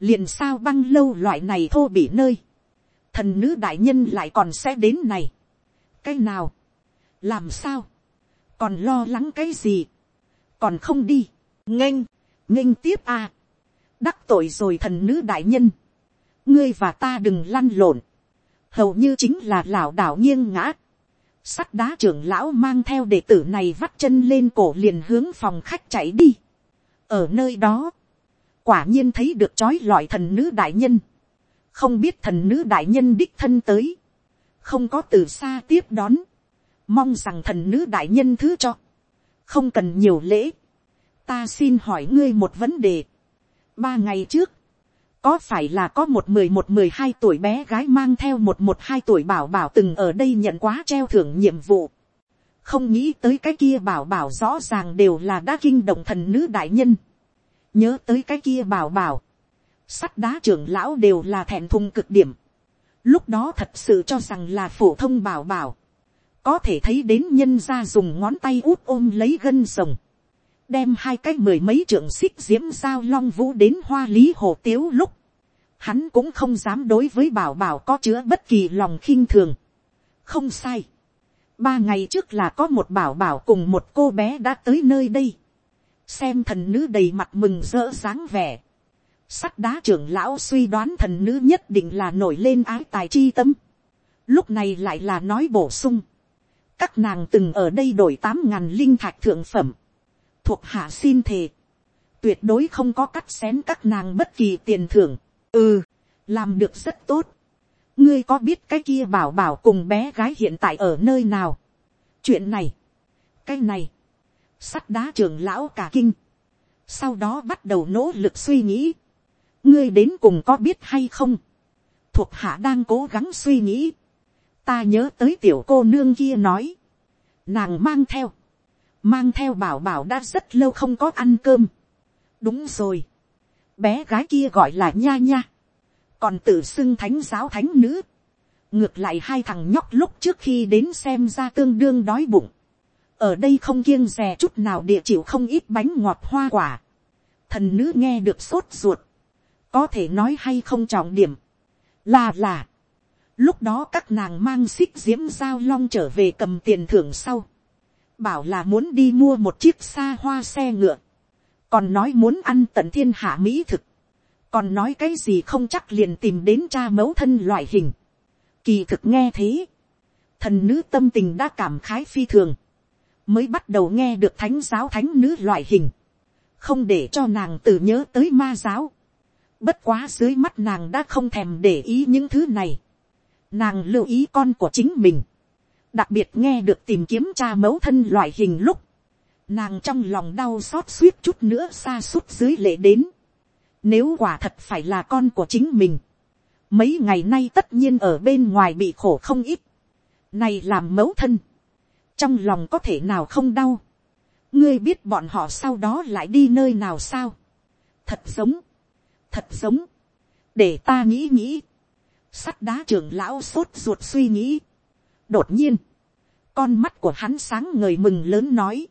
liền sao băng lâu loại này thô bị nơi, thần nữ đại nhân lại còn sẽ đến này, cái nào, làm sao, còn lo lắng cái gì, còn không đi, nghênh, nghênh tiếp a, à. đắc tội rồi thần nữ đại nhân, ngươi và ta đừng lăn lộn, hầu như chính là lảo đảo nghiêng ngã, sắt đá trưởng lão mang theo đệ tử này vắt chân lên cổ liền hướng phòng khách chạy đi, ở nơi đó, quả nhiên thấy được trói lọi thần nữ đại nhân, không biết thần nữ đại nhân đích thân tới, không có từ xa tiếp đón, mong rằng thần nữ đại nhân thứ cho, không cần nhiều lễ, ta xin hỏi ngươi một vấn đề. ba ngày trước, có phải là có một mười một mười hai tuổi bé gái mang theo một một hai tuổi bảo bảo từng ở đây nhận quá treo thưởng nhiệm vụ. không nghĩ tới cái kia bảo bảo rõ ràng đều là đã kinh động thần nữ đại nhân. nhớ tới cái kia bảo bảo sắt đá trưởng lão đều là thẹn thùng cực điểm. lúc đó thật sự cho rằng là phổ thông bảo bảo có thể thấy đến nhân ra dùng ngón tay út ôm lấy gân rồng, đem hai cái mười mấy trưởng xích diễm giao long vũ đến hoa lý hồ tiếu lúc, hắn cũng không dám đối với bảo bảo có chứa bất kỳ lòng khinh thường. không sai. ba ngày trước là có một bảo bảo cùng một cô bé đã tới nơi đây. xem thần nữ đầy mặt mừng rỡ dáng vẻ sắt đá trưởng lão suy đoán thần nữ nhất định là nổi lên ái tài chi tâm. lúc này lại là nói bổ sung. Các nàng từng ở đây đổi tám ngàn linh thạch thượng phẩm, thuộc hạ xin thề, tuyệt đối không có cắt xén các nàng bất kỳ tiền thưởng, ừ, làm được rất tốt, ngươi có biết cái kia bảo bảo cùng bé gái hiện tại ở nơi nào, chuyện này, cái này, sắt đá trưởng lão cả kinh, sau đó bắt đầu nỗ lực suy nghĩ, ngươi đến cùng có biết hay không, thuộc hạ đang cố gắng suy nghĩ, ta nhớ tới tiểu cô nương kia nói, nàng mang theo, mang theo bảo bảo đã rất lâu không có ăn cơm. đúng rồi, bé gái kia gọi là nha nha, còn tự xưng thánh giáo thánh nữ, ngược lại hai thằng nhóc lúc trước khi đến xem ra tương đương đói bụng, ở đây không kiêng rè chút nào địa chịu không ít bánh ngọt hoa quả, thần nữ nghe được sốt ruột, có thể nói hay không trọng điểm, là là, lúc đó các nàng mang xích diễm giao long trở về cầm tiền thưởng sau, bảo là muốn đi mua một chiếc xa hoa xe ngựa, còn nói muốn ăn tận thiên hạ mỹ thực, còn nói cái gì không chắc liền tìm đến cha mẫu thân loại hình, kỳ thực nghe thế, thần nữ tâm tình đã cảm khái phi thường, mới bắt đầu nghe được thánh giáo thánh nữ loại hình, không để cho nàng tự nhớ tới ma giáo. Bất quá dưới mắt nàng đã không thèm để ý những thứ này. Nàng lưu ý con của chính mình. Đặc biệt nghe được tìm kiếm cha mẫu thân loại hình lúc. Nàng trong lòng đau xót suýt chút nữa xa suốt dưới lệ đến. Nếu quả thật phải là con của chính mình. Mấy ngày nay tất nhiên ở bên ngoài bị khổ không ít. Này làm mẫu thân. Trong lòng có thể nào không đau ngươi biết bọn họ sau đó lại đi nơi nào sao. thật giống, thật giống, để ta nghĩ nghĩ. sắt đá trưởng lão sốt ruột suy nghĩ. đột nhiên, con mắt của hắn sáng ngời mừng lớn nói,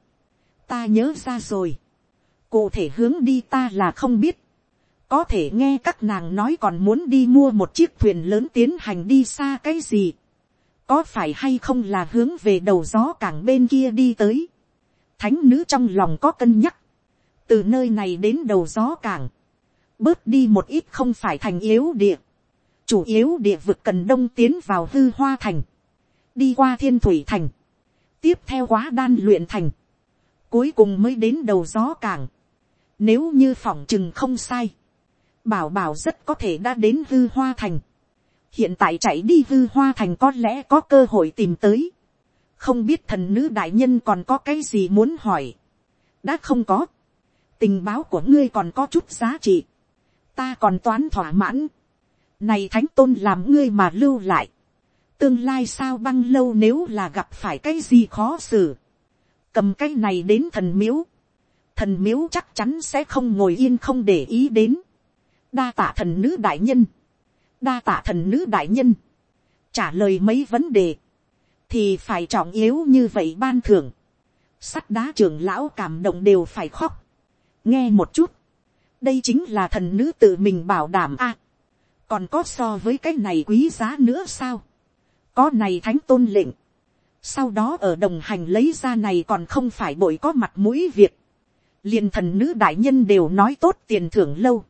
ta nhớ ra rồi, cụ thể hướng đi ta là không biết, có thể nghe các nàng nói còn muốn đi mua một chiếc thuyền lớn tiến hành đi xa cái gì, có phải hay không là hướng về đầu gió cảng bên kia đi tới, thánh nữ trong lòng có cân nhắc, từ nơi này đến đầu gió cảng, bớt đi một ít không phải thành yếu địa, chủ yếu địa vực cần đông tiến vào hư hoa thành, đi qua thiên thủy thành, tiếp theo quá đan luyện thành, cuối cùng mới đến đầu gió cảng, nếu như phỏng chừng không sai, bảo bảo rất có thể đã đến hư hoa thành, hiện tại chạy đi hư hoa thành có lẽ có cơ hội tìm tới, không biết thần nữ đại nhân còn có cái gì muốn hỏi, đã không có, tình báo của ngươi còn có chút giá trị, ta còn toán thỏa mãn, này thánh tôn làm ngươi mà lưu lại, tương lai sao băng lâu nếu là gặp phải cái gì khó xử, cầm cái này đến thần miếu, thần miếu chắc chắn sẽ không ngồi yên không để ý đến, đa tạ thần nữ đại nhân, đa tạ thần nữ đại nhân, trả lời mấy vấn đề, thì phải trọng yếu như vậy ban thưởng. Sắt đá trưởng lão cảm động đều phải khóc. nghe một chút, đây chính là thần nữ tự mình bảo đảm a. còn có so với cái này quý giá nữa sao. có này thánh tôn lệnh. sau đó ở đồng hành lấy ra này còn không phải bội có mặt mũi việc. liền thần nữ đại nhân đều nói tốt tiền thưởng lâu.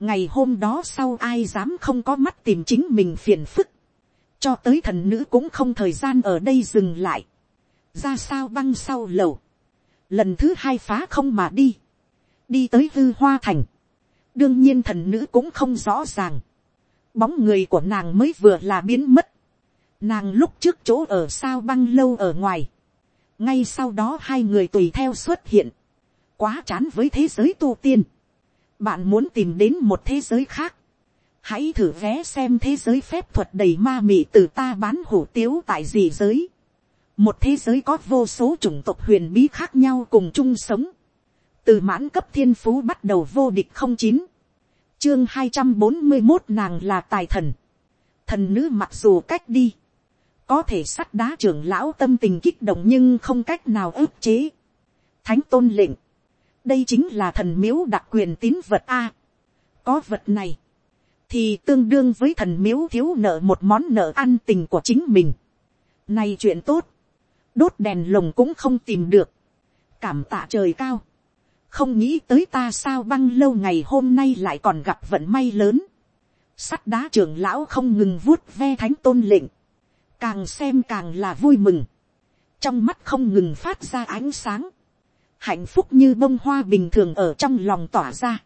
ngày hôm đó sau ai dám không có mắt tìm chính mình phiền phức cho tới thần nữ cũng không thời gian ở đây dừng lại, ra sao băng sau lầu, lần thứ hai phá không mà đi, đi tới hư hoa thành, đương nhiên thần nữ cũng không rõ ràng, bóng người của nàng mới vừa là biến mất, nàng lúc trước chỗ ở sao băng lâu ở ngoài, ngay sau đó hai người tùy theo xuất hiện, quá chán với thế giới tu tiên, bạn muốn tìm đến một thế giới khác, hãy thử vé xem thế giới phép thuật đầy ma mị từ ta bán hủ tiếu tại gì giới. một thế giới có vô số chủng tộc huyền bí khác nhau cùng chung sống từ mãn cấp thiên phú bắt đầu vô địch không chín. chương hai trăm bốn mươi một nàng là tài thần. thần nữ mặc dù cách đi. có thể sắt đá trưởng lão tâm tình kích động nhưng không cách nào ức chế. thánh tôn lệnh. đây chính là thần miếu đặc quyền tín vật a. có vật này thì tương đương với thần miếu thiếu nợ một món nợ ăn tình của chính mình. Này chuyện tốt, đốt đèn lồng cũng không tìm được, cảm tạ trời cao, không nghĩ tới ta sao băng lâu ngày hôm nay lại còn gặp vận may lớn. Sắt đá trưởng lão không ngừng vuốt ve thánh tôn lệnh, càng xem càng là vui mừng, trong mắt không ngừng phát ra ánh sáng, hạnh phúc như bông hoa bình thường ở trong lòng tỏa ra.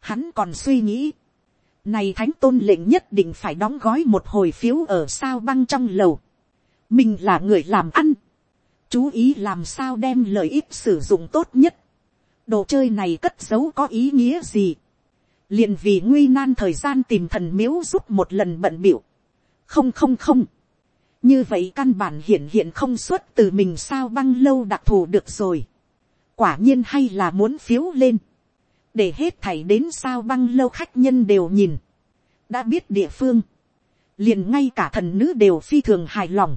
Hắn còn suy nghĩ, này thánh tôn lệnh nhất định phải đóng gói một hồi phiếu ở sao băng trong lầu. Mình là người làm ăn. Chú ý làm sao đem lợi ích sử dụng tốt nhất. Đồ chơi này cất giấu có ý nghĩa gì. liền vì nguy nan thời gian tìm thần miếu giúp một lần bận biểu. Không không không. Như vậy căn bản hiện hiện không xuất từ mình sao băng lâu đặc thù được rồi. Quả nhiên hay là muốn phiếu lên để hết thảy đến sao băng lâu khách nhân đều nhìn, đã biết địa phương, liền ngay cả thần nữ đều phi thường hài lòng,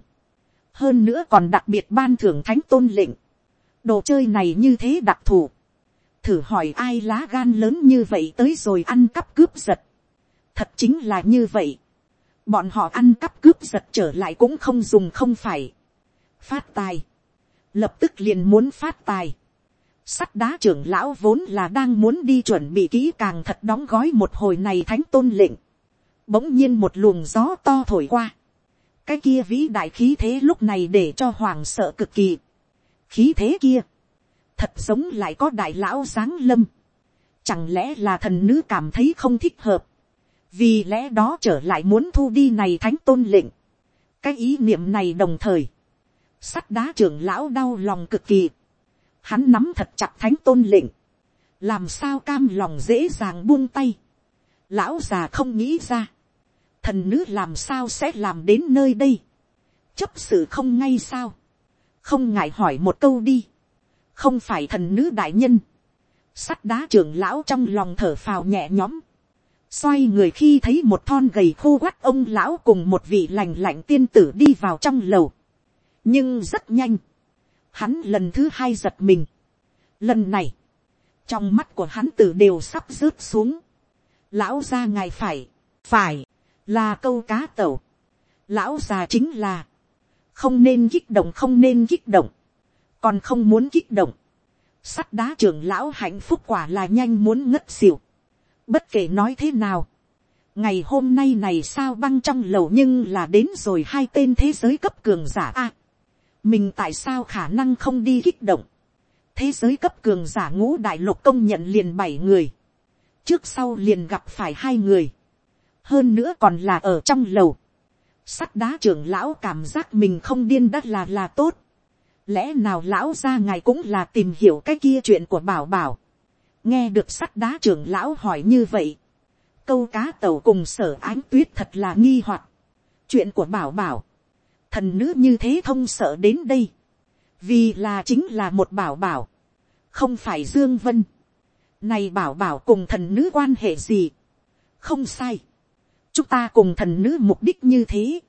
hơn nữa còn đặc biệt ban thưởng thánh tôn lệnh, đồ chơi này như thế đặc thù, thử hỏi ai lá gan lớn như vậy tới rồi ăn cắp cướp giật, thật chính là như vậy, bọn họ ăn cắp cướp giật trở lại cũng không dùng không phải, phát tài, lập tức liền muốn phát tài, sắt đá trưởng lão vốn là đang muốn đi chuẩn bị kỹ càng thật đóng gói một hồi này thánh tôn lệnh, bỗng nhiên một luồng gió to thổi qua, cái kia vĩ đại khí thế lúc này để cho hoàng sợ cực kỳ. khí thế kia, thật giống lại có đại lão giáng lâm. chẳng lẽ là thần nữ cảm thấy không thích hợp, vì lẽ đó trở lại muốn thu đi này thánh tôn lệnh. cái ý niệm này đồng thời, sắt đá trưởng lão đau lòng cực kỳ. hắn nắm thật chặt thánh tôn lệnh, làm sao cam lòng dễ dàng buông tay. lão già không nghĩ ra thần nữ làm sao sẽ làm đến nơi đây, chấp sự không ngay sao, không ngại hỏi một câu đi, không phải thần nữ đại nhân, sắt đá trưởng lão trong lòng thở phào nhẹ nhõm, xoay người khi thấy một thon gầy khô quắt ông lão cùng một vị lành lạnh tiên tử đi vào trong lầu, nhưng rất nhanh, hắn lần thứ hai giật mình, lần này, trong mắt của hắn tử đều sắp rớt xuống, lão ra ngài phải, phải, là câu cá tẩu, lão già chính là, không nên kích động không nên kích động, còn không muốn kích động, sắt đá trưởng lão hạnh phúc quả là nhanh muốn ngất xỉu, bất kể nói thế nào, ngày hôm nay này sao băng trong lầu nhưng là đến rồi hai tên thế giới cấp cường giả a, mình tại sao khả năng không đi kích động, thế giới cấp cường giả ngũ đại lục công nhận liền bảy người, trước sau liền gặp phải hai người, hơn nữa còn là ở trong lầu. sắt đá trưởng lão cảm giác mình không điên đ là là tốt lẽ nào lão ra ngài cũng là tìm hiểu cái kia chuyện của bảo bảo. nghe được sắt đá trưởng lão hỏi như vậy. câu cá tàu cùng sở ánh tuyết thật là nghi hoặc. chuyện của bảo bảo. thần nữ như thế thông sợ đến đây. vì là chính là một bảo bảo. không phải dương vân. này bảo bảo cùng thần nữ quan hệ gì. không sai chúng ta cùng thần nữ mục đích như thế,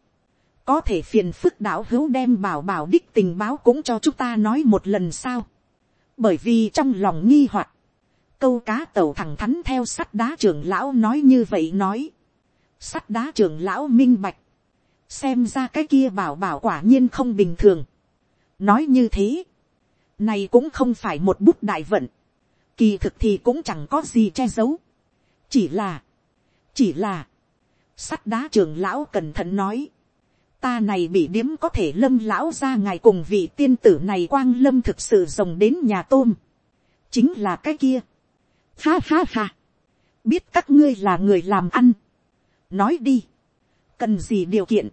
có thể phiền phức đạo hữu đem bảo bảo đích tình báo cũng cho chúng ta nói một lần sao, bởi vì trong lòng nghi hoặc, câu cá tàu thẳng thắn theo sắt đá trưởng lão nói như vậy nói, sắt đá trưởng lão minh bạch, xem ra cái kia bảo bảo quả nhiên không bình thường, nói như thế, này cũng không phải một bút đại vận, kỳ thực thì cũng chẳng có gì che giấu, chỉ là, chỉ là, sắt đá trưởng lão cẩn thận nói, ta này bị điếm có thể lâm lão ra ngài cùng vị tiên tử này quang lâm thực sự rồng đến nhà tôm, chính là cái kia, ha ha ha, biết các ngươi là người làm ăn, nói đi, cần gì điều kiện,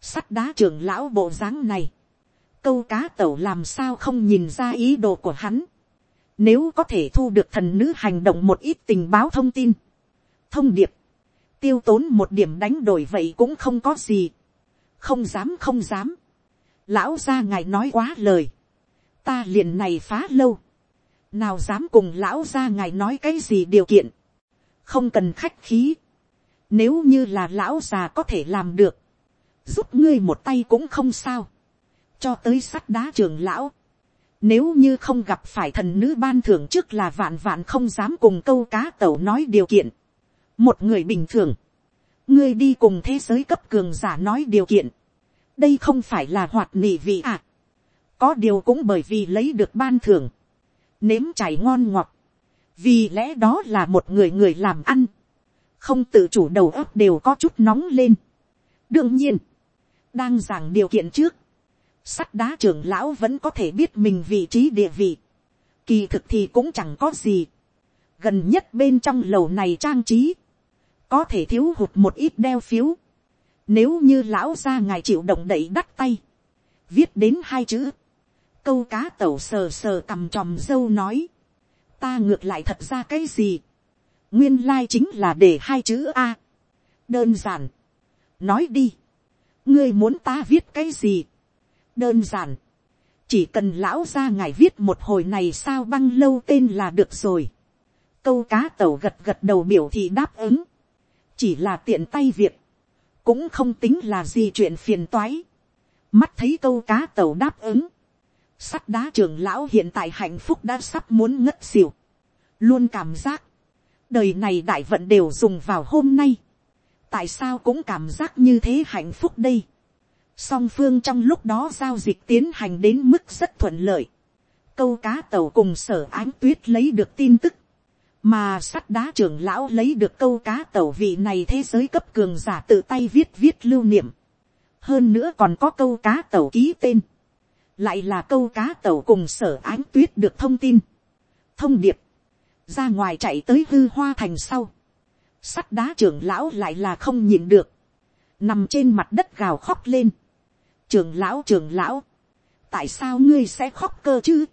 sắt đá trưởng lão bộ dáng này, câu cá tẩu làm sao không nhìn ra ý đồ của hắn, nếu có thể thu được thần nữ hành động một ít tình báo thông tin, thông điệp, tiêu tốn một điểm đánh đổi vậy cũng không có gì không dám không dám. lão gia ngài nói quá lời. ta liền này phá lâu. nào dám cùng lão gia ngài nói cái gì điều kiện. không cần khách khí. nếu như là lão già có thể làm được. giúp ngươi một tay cũng không sao. cho tới sắt đá trường lão. Nếu như không gặp phải thần nữ ban thưởng trước là vạn vạn không dám cùng câu cá tẩu nói điều kiện một người bình thường, ngươi đi cùng thế giới cấp cường giả nói điều kiện, đây không phải là hoạt nỉ vị à. có điều cũng bởi vì lấy được ban thưởng, nếm chảy ngon ngọt, vì lẽ đó là một người người làm ăn, không tự chủ đầu óc đều có chút nóng lên. đương nhiên, đang giảng điều kiện trước, sắt đá trưởng lão vẫn có thể biết mình vị trí địa vị, kỳ thực thì cũng chẳng có gì, gần nhất bên trong lầu này trang trí, có thể thiếu hụt một ít đeo phiếu. Nếu như lão gia ngài chịu động đẩy đắt tay, viết đến hai chữ, câu cá tẩu sờ sờ cầm tròm dâu nói, ta ngược lại thật ra cái gì, nguyên lai chính là để hai chữ a, đơn giản, nói đi, ngươi muốn ta viết cái gì, đơn giản, chỉ cần lão gia ngài viết một hồi này sao băng lâu tên là được rồi, câu cá tẩu gật gật đầu biểu thị đáp ứng, chỉ là tiện tay việc, cũng không tính là gì chuyện phiền toái. mắt thấy câu cá tàu đáp ứng, sắt đá trưởng lão hiện tại hạnh phúc đã sắp muốn ngất xỉu, luôn cảm giác, đời này đại vận đều dùng vào hôm nay, tại sao cũng cảm giác như thế hạnh phúc đây, song phương trong lúc đó giao dịch tiến hành đến mức rất thuận lợi, câu cá tàu cùng sở ánh tuyết lấy được tin tức, mà sắt đá trưởng lão lấy được câu cá tẩu vị này thế giới cấp cường giả tự tay viết viết lưu niệm, hơn nữa còn có câu cá tẩu ký tên, lại là câu cá tẩu cùng sở ánh tuyết được thông tin, thông điệp, ra ngoài chạy tới hư hoa thành sau, sắt đá trưởng lão lại là không nhìn được, nằm trên mặt đất gào khóc lên, trưởng lão trưởng lão, tại sao ngươi sẽ khóc cơ chứ,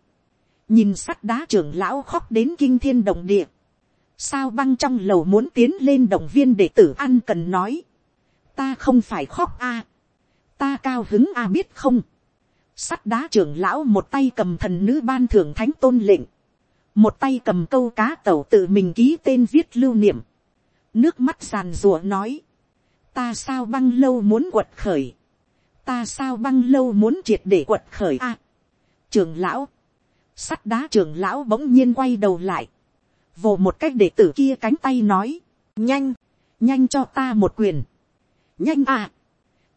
nhìn sắt đá trưởng lão khóc đến kinh thiên động địa, sao băng trong lầu muốn tiến lên động viên để tử ăn cần nói, ta không phải khóc a, ta cao hứng a biết không, sắt đá trưởng lão một tay cầm thần nữ ban thưởng thánh tôn lệnh, một tay cầm câu cá tẩu tự mình ký tên viết lưu niệm, nước mắt giàn rùa nói, ta sao băng lâu muốn quật khởi, ta sao băng lâu muốn triệt để quật khởi a, trưởng lão, sắt đá trưởng lão bỗng nhiên quay đầu lại, vồ một cách để tử kia cánh tay nói, nhanh, nhanh cho ta một quyền, nhanh à,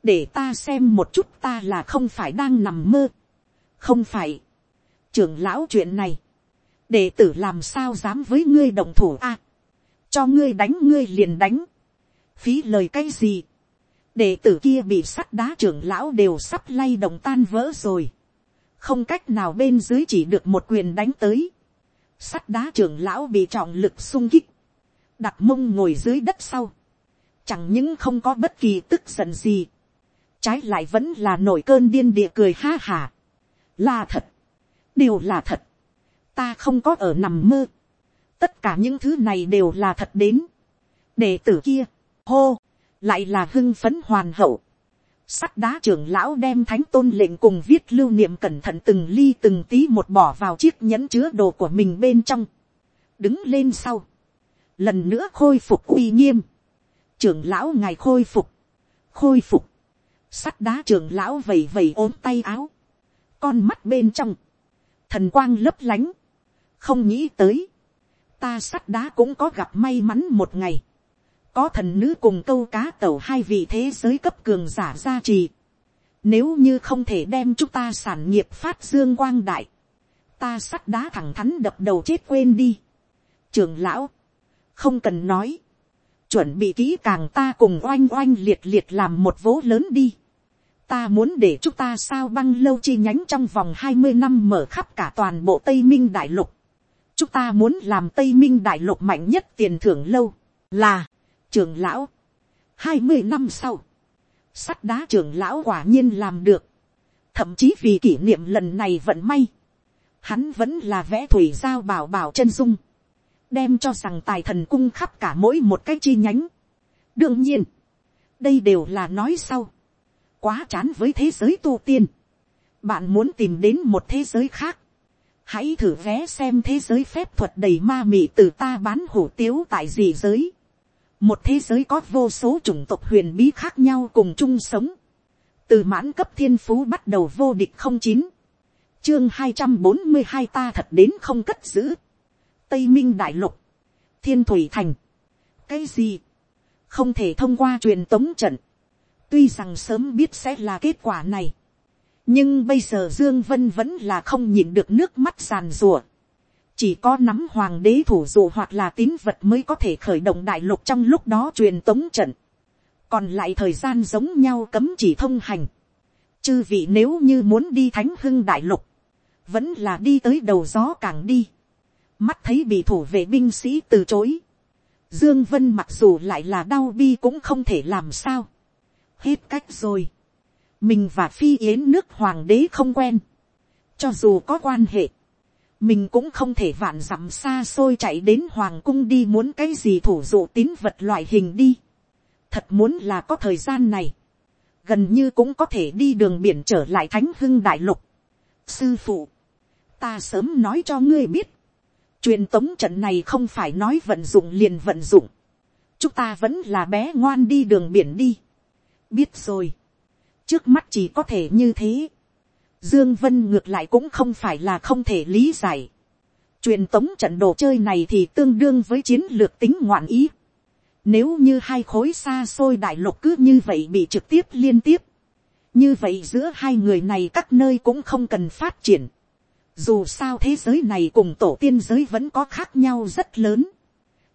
để ta xem một chút ta là không phải đang nằm mơ, không phải, trưởng lão chuyện này, đệ tử làm sao dám với ngươi đồng thủ a, cho ngươi đánh ngươi liền đánh, phí lời cái gì, đệ tử kia bị sắt đá trưởng lão đều sắp lay động tan vỡ rồi, không cách nào bên dưới chỉ được một quyền đánh tới, sắt đá trưởng lão bị trọng lực sung kích, đặt mông ngồi dưới đất sau, chẳng những không có bất kỳ tức giận gì, trái lại vẫn là nổi cơn điên địa cười ha hà, là thật, đều là thật, ta không có ở nằm mơ, tất cả những thứ này đều là thật đến, đệ tử kia, hô, lại là hưng phấn hoàn hậu, sắt đá trưởng lão đem thánh tôn lệnh cùng viết lưu niệm cẩn thận từng ly từng tí một bỏ vào chiếc nhẫn chứa đồ của mình bên trong, đứng lên sau, lần nữa khôi phục uy nghiêm, trưởng lão ngài khôi phục, khôi phục, sắt đá trưởng lão vầy vầy ốm tay áo, con mắt bên trong, thần quang lấp lánh, không nghĩ tới, ta sắt đá cũng có gặp may mắn một ngày, có thần nữ cùng câu cá tàu hai vị thế giới cấp cường giả gia trì, nếu như không thể đem chúng ta sản nghiệp phát dương quang đại, ta sắt đá thẳng thắn đập đầu chết quên đi. Trường lão, không cần nói, chuẩn bị kỹ càng ta cùng oanh oanh liệt liệt làm một vố lớn đi ta muốn để chúng ta sao băng lâu chi nhánh trong vòng hai mươi năm mở khắp cả toàn bộ tây minh đại lục. chúng ta muốn làm tây minh đại lục mạnh nhất tiền thưởng lâu, là, trưởng lão. hai mươi năm sau, sắt đá trưởng lão quả nhiên làm được. thậm chí vì kỷ niệm lần này vận may, hắn vẫn là vẽ thủy giao bảo bảo chân dung, đem cho rằng tài thần cung khắp cả mỗi một cái chi nhánh. đương nhiên, đây đều là nói sau quá chán với thế giới tu tiên. bạn muốn tìm đến một thế giới khác. hãy thử vé xem thế giới phép thuật đầy ma mị từ ta bán hủ tiếu tại gì giới một thế giới có vô số chủng tộc huyền bí khác nhau cùng chung sống. từ mãn cấp thiên phú bắt đầu vô địch không chín. chương hai trăm bốn mươi hai ta thật đến không cất giữ. tây minh đại lục. thiên thủy thành. cái gì. không thể thông qua truyền tống trận Tuy rằng sớm biết sẽ là kết quả này. Nhưng bây giờ Dương Vân vẫn là không nhịn được nước mắt sàn rùa. Chỉ có nắm hoàng đế thủ dụ hoặc là tín vật mới có thể khởi động đại lục trong lúc đó truyền tống trận. Còn lại thời gian giống nhau cấm chỉ thông hành. Chư vị nếu như muốn đi thánh hưng đại lục. Vẫn là đi tới đầu gió càng đi. Mắt thấy bị thủ vệ binh sĩ từ chối. Dương Vân mặc dù lại là đau bi cũng không thể làm sao hết cách rồi. mình và phi yến nước hoàng đế không quen. cho dù có quan hệ, mình cũng không thể vạn dặm xa xôi chạy đến hoàng cung đi muốn cái gì thủ dụ tín vật loại hình đi. thật muốn là có thời gian này, gần như cũng có thể đi đường biển trở lại thánh hưng đại lục. sư phụ, ta sớm nói cho ngươi biết, truyền tống trận này không phải nói vận dụng liền vận dụng, chúng ta vẫn là bé ngoan đi đường biển đi biết rồi. trước mắt chỉ có thể như thế. Dương Vân ngược lại cũng không phải là không thể lý giải. Truyền tống trận đồ chơi này thì tương đương với chiến lược tính ngoạn ý. Nếu như hai khối xa xôi đại lục cứ như vậy bị trực tiếp liên tiếp. Như vậy giữa hai người này các nơi cũng không cần phát triển. Dù sao thế giới này cùng tổ tiên giới vẫn có khác nhau rất lớn.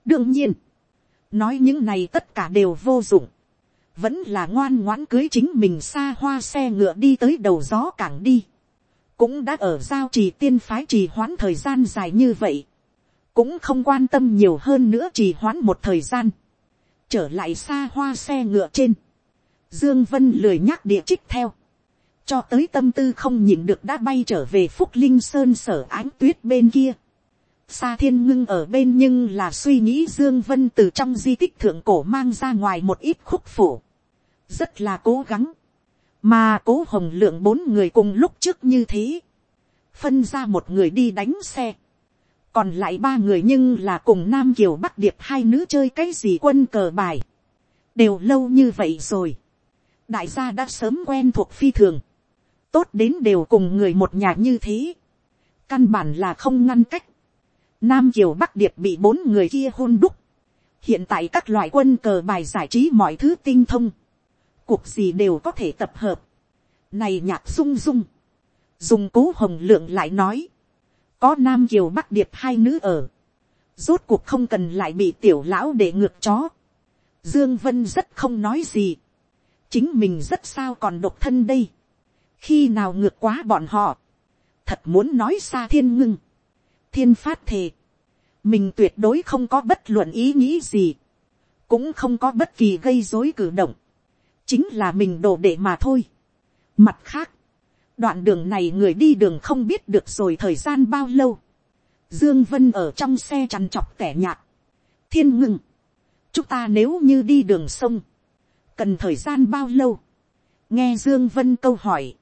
Đương nhiên, nói những này tất cả đều vô dụng. Vẫn là ngoan ngoãn cưới chính mình xa hoa xe ngựa đi tới đầu gió cảng đi. Cũng đã ở giao trì tiên phái trì hoãn thời gian dài như vậy. Cũng không quan tâm nhiều hơn nữa trì hoãn một thời gian. Trở lại xa hoa xe ngựa trên. Dương Vân lười nhắc địa trích theo cho tới tâm tư không nhịn được đã bay trở về phúc linh sơn sở ánh tuyết bên kia. Sa thiên ngưng ở bên nhưng là suy nghĩ Dương Vân từ trong di tích thượng cổ mang ra ngoài một ít khúc phủ. Rất là cố gắng. Mà cố hồng lượng bốn người cùng lúc trước như thế. Phân ra một người đi đánh xe. Còn lại ba người nhưng là cùng Nam Kiều Bắc Điệp hai nữ chơi cái gì quân cờ bài. Đều lâu như vậy rồi. Đại gia đã sớm quen thuộc phi thường tốt đến đều cùng người một nhà như thế. Căn bản là không ngăn cách. Nam Kiều Bắc Điệp bị bốn người kia hôn đúc. Hiện tại các loại quân cờ bài giải trí mọi thứ tinh thông. Cuộc gì đều có thể tập hợp. Này nhạc sung dung. Dùng cố hồng lượng lại nói. Có Nam Kiều Bắc Điệp hai nữ ở. Rốt cuộc không cần lại bị tiểu lão để ngược chó. Dương Vân rất không nói gì. Chính mình rất sao còn độc thân đây khi nào ngược quá bọn họ, thật muốn nói xa thiên ngưng, thiên phát thề, mình tuyệt đối không có bất luận ý nghĩ gì, cũng không có bất kỳ gây dối cử động, chính là mình đổ đệ mà thôi. Mặt khác, đoạn đường này người đi đường không biết được rồi thời gian bao lâu, dương vân ở trong xe chằn chọc tẻ nhạt, thiên ngưng, chúng ta nếu như đi đường sông, cần thời gian bao lâu, nghe dương vân câu hỏi,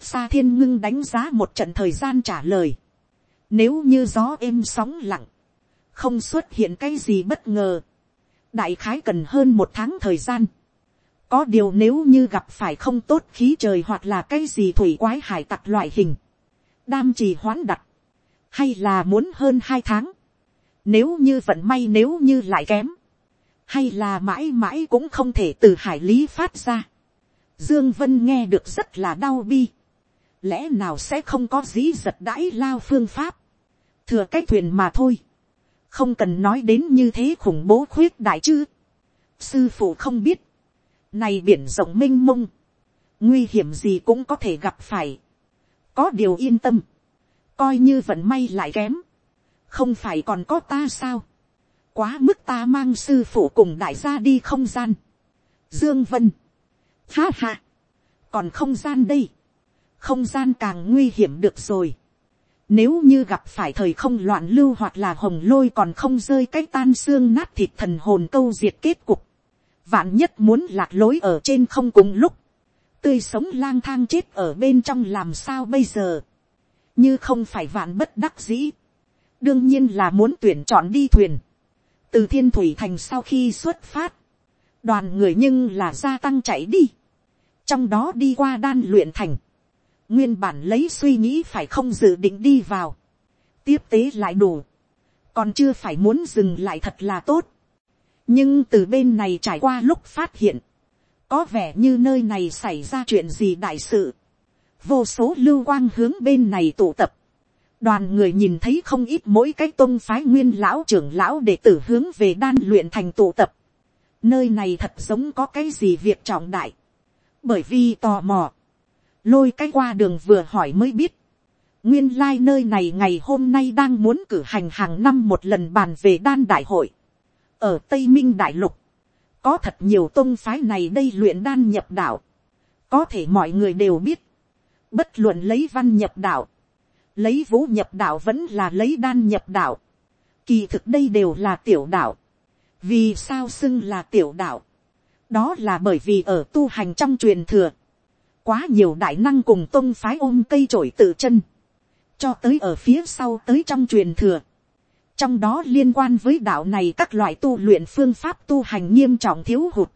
Sa thiên ngưng đánh giá một trận thời gian trả lời. Nếu như gió êm sóng lặng. Không xuất hiện cái gì bất ngờ. Đại khái cần hơn một tháng thời gian. Có điều nếu như gặp phải không tốt khí trời hoặc là cái gì thủy quái hải tặc loại hình. Đam trì hoãn đặt. Hay là muốn hơn hai tháng. Nếu như vận may nếu như lại kém. Hay là mãi mãi cũng không thể từ hải lý phát ra. Dương Vân nghe được rất là đau bi lẽ nào sẽ không có dĩ giật đãi lao phương pháp, thừa cái thuyền mà thôi, không cần nói đến như thế khủng bố khuyết đại chứ, sư phụ không biết, này biển rộng m i n h mông, nguy hiểm gì cũng có thể gặp phải, có điều yên tâm, coi như vận may lại kém, không phải còn có ta sao, quá mức ta mang sư phụ cùng đại gia đi không gian, dương vân, ha ha, còn không gian đây, không gian càng nguy hiểm được rồi. Nếu như gặp phải thời không loạn lưu hoặc là hồng lôi còn không rơi cái tan xương nát thịt thần hồn câu diệt kết cục. Vạn nhất muốn lạc lối ở trên không cùng lúc. Tươi sống lang thang chết ở bên trong làm sao bây giờ. Như không phải vạn bất đắc dĩ. Đương nhiên là muốn tuyển chọn đi thuyền. Từ thiên thủy thành sau khi xuất phát. Đoàn người nhưng là gia tăng chạy đi. Trong đó đi qua đan luyện thành nguyên bản lấy suy nghĩ phải không dự định đi vào, tiếp tế lại đủ, còn chưa phải muốn dừng lại thật là tốt, nhưng từ bên này trải qua lúc phát hiện, có vẻ như nơi này xảy ra chuyện gì đại sự, vô số lưu quang hướng bên này tụ tập, đoàn người nhìn thấy không ít mỗi cái tôn phái nguyên lão trưởng lão để tử hướng về đan luyện thành tụ tập, nơi này thật giống có cái gì việc trọng đại, bởi vì tò mò, lôi cái qua đường vừa hỏi mới biết, nguyên lai、like、nơi này ngày hôm nay đang muốn cử hành hàng năm một lần bàn về đan đại hội, ở tây minh đại lục, có thật nhiều tôn phái này đây luyện đan nhập đạo, có thể mọi người đều biết, bất luận lấy văn nhập đạo, lấy vũ nhập đạo vẫn là lấy đan nhập đạo, kỳ thực đây đều là tiểu đạo, vì sao xưng là tiểu đạo, đó là bởi vì ở tu hành trong truyền thừa, quá nhiều đại năng cùng tôn phái ôm cây trổi tự chân, cho tới ở phía sau tới trong truyền thừa. trong đó liên quan với đạo này các loại tu luyện phương pháp tu hành nghiêm trọng thiếu hụt,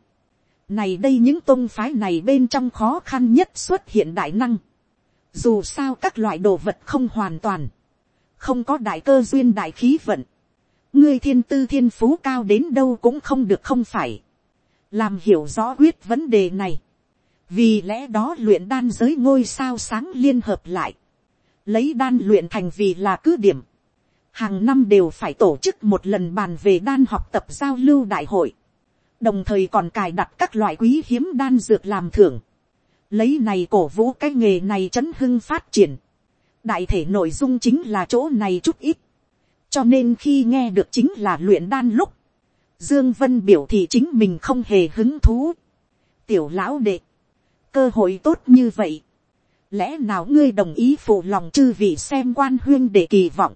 Này đây những tôn phái này bên trong khó khăn nhất xuất hiện đại năng. Dù sao các loại đồ vật không hoàn toàn. Không có đại cơ duyên đại khí vận. Ngươi thiên tư thiên phú cao đến đâu cũng không được không phải. Làm hiểu rõ quyết vấn đề này. Vì lẽ đó luyện đan giới ngôi sao sáng liên hợp lại. Lấy đan luyện thành vì là cứ điểm. Hàng năm đều phải tổ chức một lần bàn về đan học tập giao lưu đại hội. Đồng thời còn cài đặt các loại quý hiếm đan dược làm thưởng, lấy này cổ vũ cái nghề này chấn hưng phát triển, đại thể nội dung chính là chỗ này chút ít, cho nên khi nghe được chính là luyện đan lúc, dương vân biểu thị chính mình không hề hứng thú, tiểu lão đệ, cơ hội tốt như vậy, lẽ nào ngươi đồng ý phụ lòng chư vị xem quan huyên để kỳ vọng,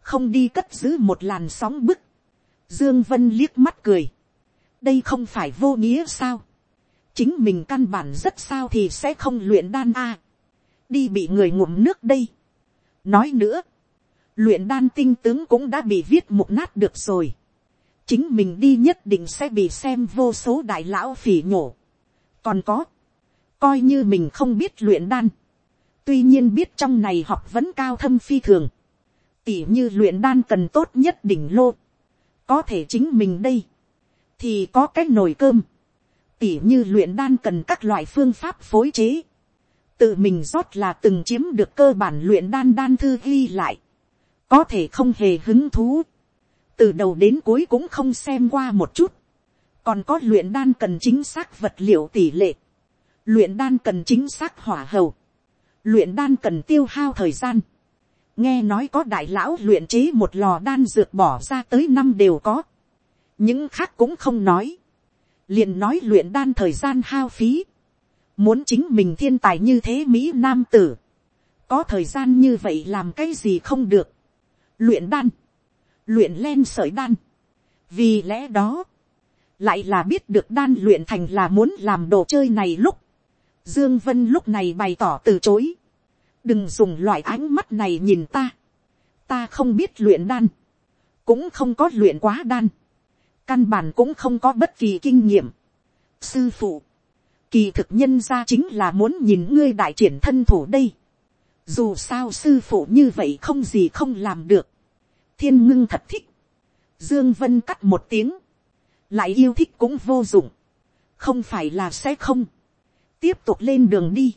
không đi cất giữ một làn sóng bức, dương vân liếc mắt cười, đây không phải vô nghĩa sao. chính mình căn bản rất sao thì sẽ không luyện đan a. đi bị người ngụm nước đây. nói nữa, luyện đan tinh tướng cũng đã bị viết mục nát được rồi. chính mình đi nhất định sẽ bị xem vô số đại lão phỉ nhổ. còn có, coi như mình không biết luyện đan. tuy nhiên biết trong này học vẫn cao thâm phi thường. tỉ như luyện đan cần tốt nhất đỉnh lô. có thể chính mình đây. Thì có cái nồi cơm, tỉ như luyện đan cần các loại phương pháp phối chế, tự mình rót là từng chiếm được cơ bản luyện đan đan thư ghi lại, có thể không hề hứng thú, từ đầu đến cuối cũng không xem qua một chút, còn có luyện đan cần chính xác vật liệu tỷ lệ, luyện đan cần chính xác hỏa hầu, luyện đan cần tiêu hao thời gian, nghe nói có đại lão luyện chế một lò đan dược bỏ ra tới năm đều có, những khác cũng không nói, liền nói luyện đan thời gian hao phí, muốn chính mình thiên tài như thế mỹ nam tử, có thời gian như vậy làm cái gì không được, luyện đan, luyện len sợi đan, vì lẽ đó, lại là biết được đan luyện thành là muốn làm đồ chơi này lúc, dương vân lúc này bày tỏ từ chối, đừng dùng loại ánh mắt này nhìn ta, ta không biết luyện đan, cũng không có luyện quá đan, căn bản cũng không có bất kỳ kinh nghiệm. sư phụ, kỳ thực nhân ra chính là muốn nhìn ngươi đại triển thân thủ đây. dù sao sư phụ như vậy không gì không làm được. thiên ngưng thật thích. dương vân cắt một tiếng, lại yêu thích cũng vô dụng. không phải là sẽ không tiếp tục lên đường đi.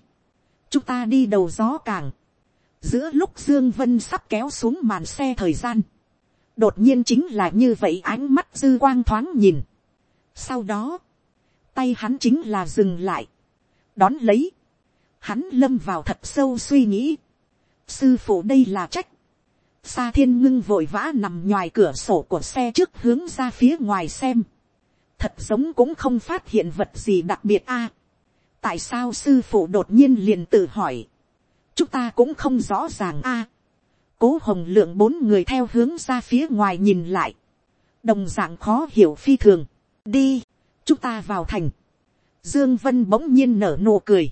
chúng ta đi đầu gió càng. giữa lúc dương vân sắp kéo xuống màn xe thời gian đột nhiên chính là như vậy ánh mắt dư quang thoáng nhìn. sau đó, tay hắn chính là dừng lại, đón lấy, hắn lâm vào thật sâu suy nghĩ, sư phụ đây là trách, Sa thiên ngưng vội vã nằm ngoài cửa sổ của xe trước hướng ra phía ngoài xem. Thật giống cũng không phát hiện vật gì đặc biệt a tại sao sư phụ đột nhiên liền tự hỏi. Chúng ta cũng không rõ ràng a. Cố hồng lượng bốn người theo hướng ra phía ngoài nhìn lại, đồng d ạ n g khó hiểu phi thường, đi, chúng ta vào thành, dương vân bỗng nhiên nở nụ cười,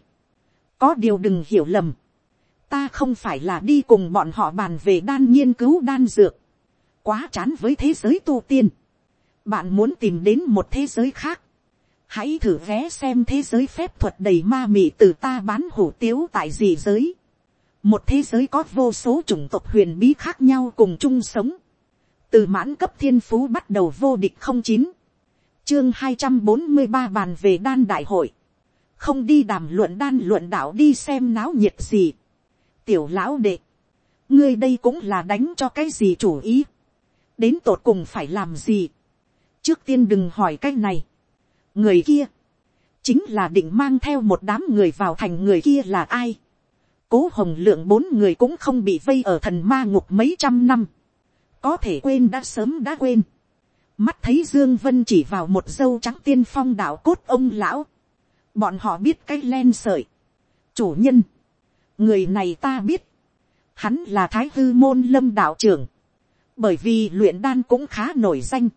có điều đừng hiểu lầm, ta không phải là đi cùng bọn họ bàn về đan nghiên cứu đan dược, quá chán với thế giới tu tiên, bạn muốn tìm đến một thế giới khác, hãy thử vé xem thế giới phép thuật đầy ma mị từ ta bán hủ tiếu tại gì giới. Một thế giới có vô số chủng tộc huyền bí khác nhau cùng chung sống, từ mãn cấp thiên phú bắt đầu vô địch không chín, chương hai trăm bốn mươi ba bàn về đan đại hội, không đi đàm luận đan luận đạo đi xem náo nhiệt gì, tiểu lão đệ, ngươi đây cũng là đánh cho cái gì chủ ý, đến tột cùng phải làm gì, trước tiên đừng hỏi cái này, người kia, chính là định mang theo một đám người vào thành người kia là ai, cố hồng lượng bốn người cũng không bị vây ở thần ma ngục mấy trăm năm. có thể quên đã sớm đã quên. mắt thấy dương vân chỉ vào một dâu trắng tiên phong đạo cốt ông lão. bọn họ biết cái len sợi. chủ nhân. người này ta biết. hắn là thái hư môn lâm đạo trưởng. bởi vì luyện đan cũng khá nổi danh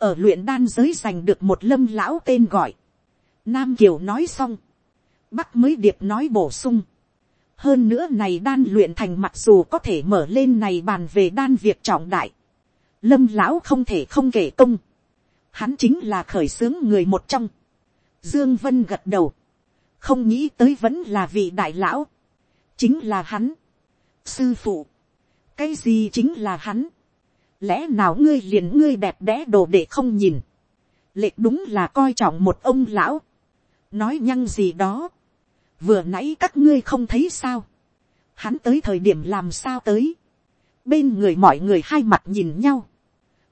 ở luyện đan giới giành được một lâm lão tên gọi. nam kiều nói xong. bắc mới điệp nói bổ sung hơn nữa này đan luyện thành mặc dù có thể mở lên này bàn về đan việc trọng đại, lâm lão không thể không kể công, hắn chính là khởi xướng người một trong, Dương Vân gật đầu. Không nghĩ tới vẫn là vị đại lão. Chính là hắn. Sư phụ. Cái gì chính là hắn? Lẽ nào ngươi liền ngươi đẹp đẽ đồ để không nhìn? Lệ đúng là coi trọng một ông lão. Nói nhăng gì đó. Vừa nãy các ngươi không thấy sao? Hắn tới thời điểm làm sao tới? Bên người mọi người hai mặt nhìn nhau.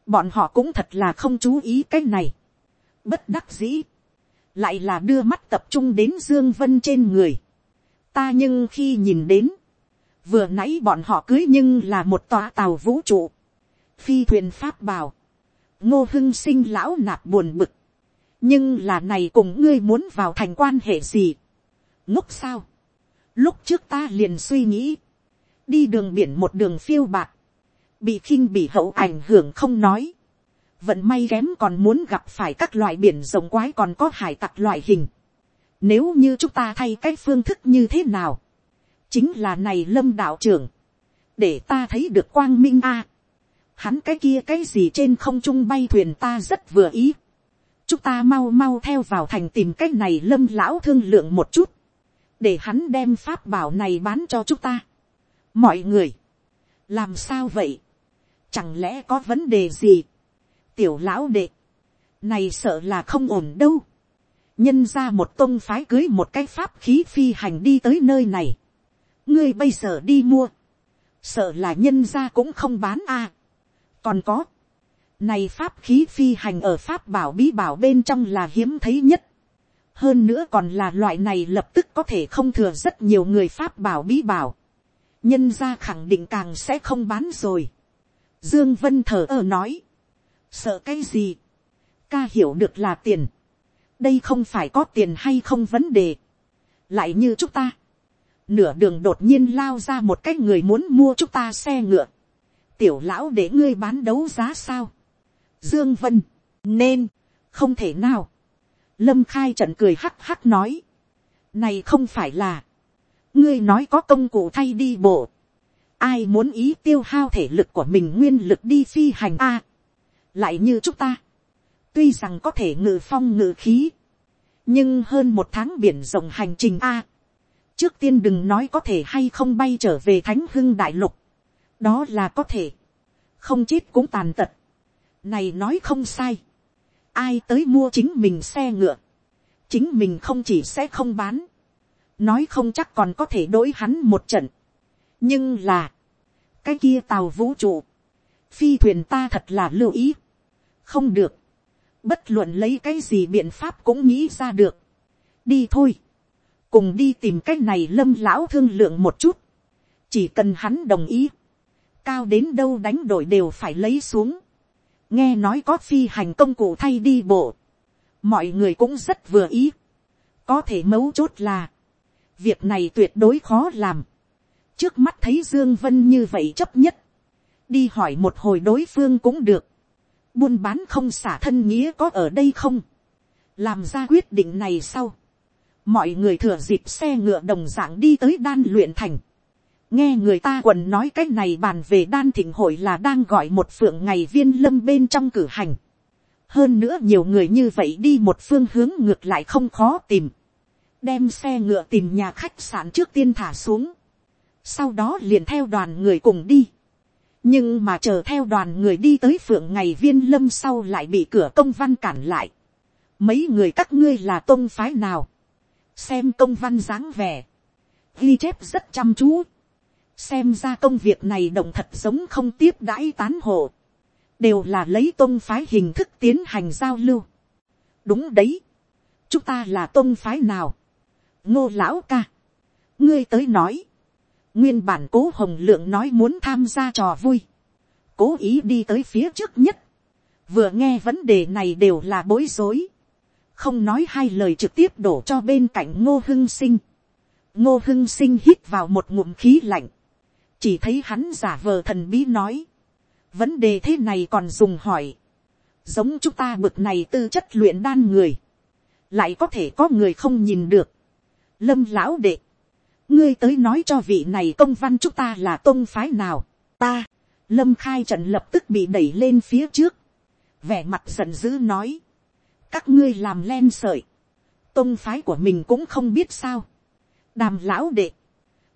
Bọn họ cũng thật là không chú ý cái này. Bất đắc dĩ lại là đưa mắt tập trung đến dương vân trên người. ta nhưng khi nhìn đến, vừa nãy bọn họ cưới nhưng là một tòa tàu vũ trụ, phi thuyền pháp bảo, ngô hưng sinh lão nạp buồn bực, nhưng là này cùng ngươi muốn vào thành quan hệ gì, ngốc sao, lúc trước ta liền suy nghĩ, đi đường biển một đường phiêu bạc, bị khinh bị hậu ảnh hưởng không nói, vận may kém còn muốn gặp phải các loại biển rồng quái còn có hải tặc loại hình. Nếu như chúng ta thay cái phương thức như thế nào, chính là này lâm đạo trưởng, để ta thấy được quang minh a hắn cái kia cái gì trên không trung bay thuyền ta rất vừa ý. chúng ta mau mau theo vào thành tìm cái này lâm lão thương lượng một chút, để hắn đem pháp bảo này bán cho chúng ta. mọi người, làm sao vậy, chẳng lẽ có vấn đề gì tiểu lão đệ, này sợ là không ổn đâu. nhân ra một tôn phái cưới một cái pháp khí phi hành đi tới nơi này. ngươi bây giờ đi mua, sợ là nhân ra cũng không bán a còn có, này pháp khí phi hành ở pháp bảo bí bảo bên trong là hiếm thấy nhất. hơn nữa còn là loại này lập tức có thể không thừa rất nhiều người pháp bảo bí bảo. nhân ra khẳng định càng sẽ không bán rồi. Dương Vân thở ở nói. Sợ cái gì, ca hiểu được là tiền, đây không phải có tiền hay không vấn đề, lại như chúng ta, nửa đường đột nhiên lao ra một cái người muốn mua chúng ta xe ngựa, tiểu lão để ngươi bán đấu giá sao, dương vân, nên, không thể nào, lâm khai trận cười hắc hắc nói, này không phải là, ngươi nói có công cụ thay đi bộ, ai muốn ý tiêu hao thể lực của mình nguyên lực đi phi hành a, lại như chúng ta, tuy rằng có thể ngự phong ngự khí, nhưng hơn một tháng biển rộng hành trình a, trước tiên đừng nói có thể hay không bay trở về thánh hưng đại lục, đó là có thể, không chết cũng tàn tật, này nói không sai, ai tới mua chính mình xe ngựa, chính mình không chỉ sẽ không bán, nói không chắc còn có thể đối hắn một trận, nhưng là, cái kia tàu vũ trụ, phi thuyền ta thật là lưu ý, không được, bất luận lấy cái gì biện pháp cũng nghĩ ra được, đi thôi, cùng đi tìm cái này lâm lão thương lượng một chút, chỉ cần hắn đồng ý, cao đến đâu đánh đổi đều phải lấy xuống, nghe nói có phi hành công cụ thay đi bộ, mọi người cũng rất vừa ý, có thể mấu chốt là, việc này tuyệt đối khó làm, trước mắt thấy dương vân như vậy chấp nhất, đi hỏi một hồi đối phương cũng được, buôn bán không xả thân nghĩa có ở đây không, làm ra quyết định này sau, mọi người thừa dịp xe ngựa đồng dạng đi tới đan luyện thành, nghe người ta quần nói cái này bàn về đan thịnh hội là đang gọi một phượng ngày viên lâm bên trong cử hành, hơn nữa nhiều người như vậy đi một phương hướng ngược lại không khó tìm, đem xe ngựa tìm nhà khách sạn trước tiên thả xuống, sau đó liền theo đoàn người cùng đi, nhưng mà chờ theo đoàn người đi tới phượng ngày viên lâm sau lại bị cửa công văn cản lại. mấy người các ngươi là tôn phái nào. xem công văn dáng vẻ. ghi chép rất chăm chú xem ra công việc này động thật giống không tiếp đãi tán hộ. đều là lấy tôn phái hình thức tiến hành giao lưu. đúng đấy. chúng ta là tôn phái nào. ngô lão ca. ngươi tới nói Nguyên bản cố hồng lượng nói muốn tham gia trò vui. Cố ý đi tới phía trước nhất. Vừa nghe vấn đề này đều là bối rối. Không nói hai lời trực tiếp đổ cho bên cạnh ngô hưng sinh. Ngô hưng sinh hít vào một ngụm khí lạnh. Chỉ thấy hắn giả vờ thần bí nói. Vấn đề thế này còn dùng hỏi. Giống chúng ta bực này tư chất luyện đan người. Lại có thể có người không nhìn được. Lâm lão đệ ngươi tới nói cho vị này công văn chúng ta là tôn phái nào, ta, lâm khai trận lập tức bị đẩy lên phía trước, vẻ mặt giận dữ nói, các ngươi làm len sợi, tôn phái của mình cũng không biết sao. đàm lão đệ,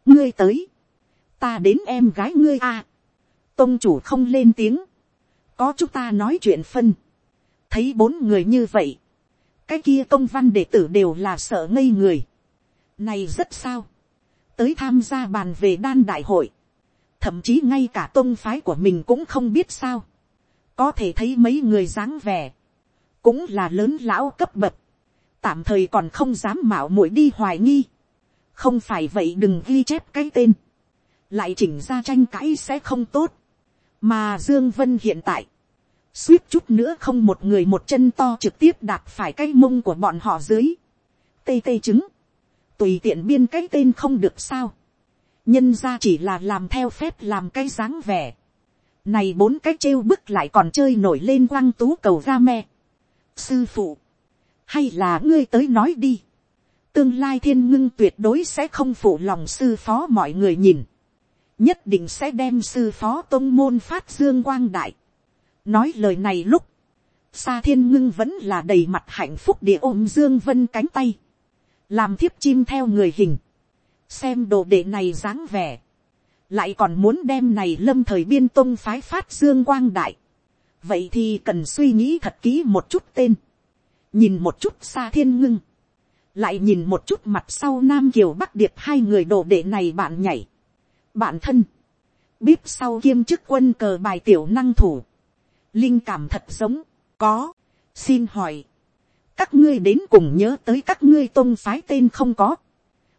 ngươi tới, ta đến em gái ngươi a. À. tôn chủ không lên tiếng, có chúng ta nói chuyện phân, thấy bốn người như vậy, cái kia công văn đệ tử đều là sợ ngây người, này rất sao, tới tham gia bàn về đan đại hội, thậm chí ngay cả tôn phái của mình cũng không biết sao, có thể thấy mấy người dáng vẻ, cũng là lớn lão cấp bậc, tạm thời còn không dám mạo muội đi hoài nghi, không phải vậy đừng ghi chép cái tên, lại chỉnh ra tranh cãi sẽ không tốt, mà dương vân hiện tại, suýt chút nữa không một người một chân to trực tiếp đạp phải cái mông của bọn họ dưới, tê tê chứng tùy tiện biên cái tên không được sao, nhân ra chỉ là làm theo phép làm cái dáng vẻ, này bốn cái trêu bức lại còn chơi nổi lên quăng tú cầu ra me. Sư phụ. Hay là ngươi tới nói đi. Tương lai thiên ngưng tuyệt đối sẽ không phụ lòng sư phó mọi người nhìn. Nhất định sẽ đem sư phó tôn môn phát dương quang đại. Nói lời này lúc. xa thiên ngưng vẫn là đầy mặt hạnh phúc địa ôm dương vân cánh tay. Làm thiếp chim theo người hình. Xem đồ đệ này dáng vẻ lại còn muốn đem này lâm thời biên tôn phái phát dương quang đại, vậy thì cần suy nghĩ thật kỹ một chút tên, nhìn một chút xa thiên ngưng, lại nhìn một chút mặt sau nam kiều bắc điệp hai người đồ đệ này bạn nhảy, bạn thân, bíp sau kiêm chức quân cờ bài tiểu năng thủ, linh cảm thật giống, có, xin hỏi, các ngươi đến cùng nhớ tới các ngươi tôn phái tên không có,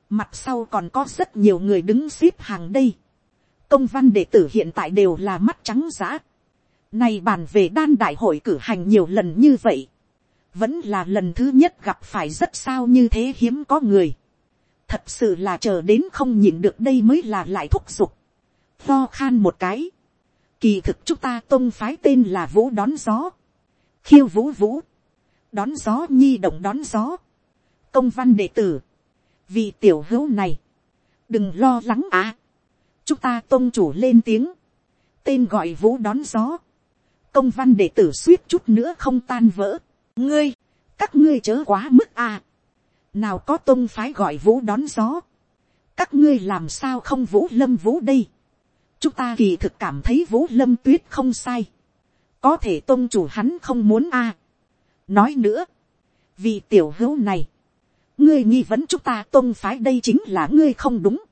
mặt sau còn có rất nhiều người đứng xếp hàng đây, công văn đệ tử hiện tại đều là mắt trắng giã. Này bàn về đan đại hội cử hành nhiều lần như vậy. Vẫn là lần thứ nhất gặp phải rất sao như thế hiếm có người. Thật sự là chờ đến không nhìn được đây mới là lại thúc giục. Tho khan một cái. Kỳ thực chúng ta tôn phái tên là vũ đón gió. Khiêu vũ vũ. Đón gió nhi động đón gió. Công văn đệ tử. Vì tiểu hữu này. Đừng lo lắng à chúng ta tôn chủ lên tiếng, tên gọi vũ đón gió, công văn đệ tử suýt chút nữa không tan vỡ, ngươi, các ngươi chớ quá mức à, nào có tôn phái gọi vũ đón gió, các ngươi làm sao không vũ lâm vũ đây, chúng ta kỳ thực cảm thấy vũ lâm tuyết không sai, có thể tôn chủ hắn không muốn à. nói nữa, vì tiểu hữu này, ngươi nghi vấn chúng ta tôn phái đây chính là ngươi không đúng,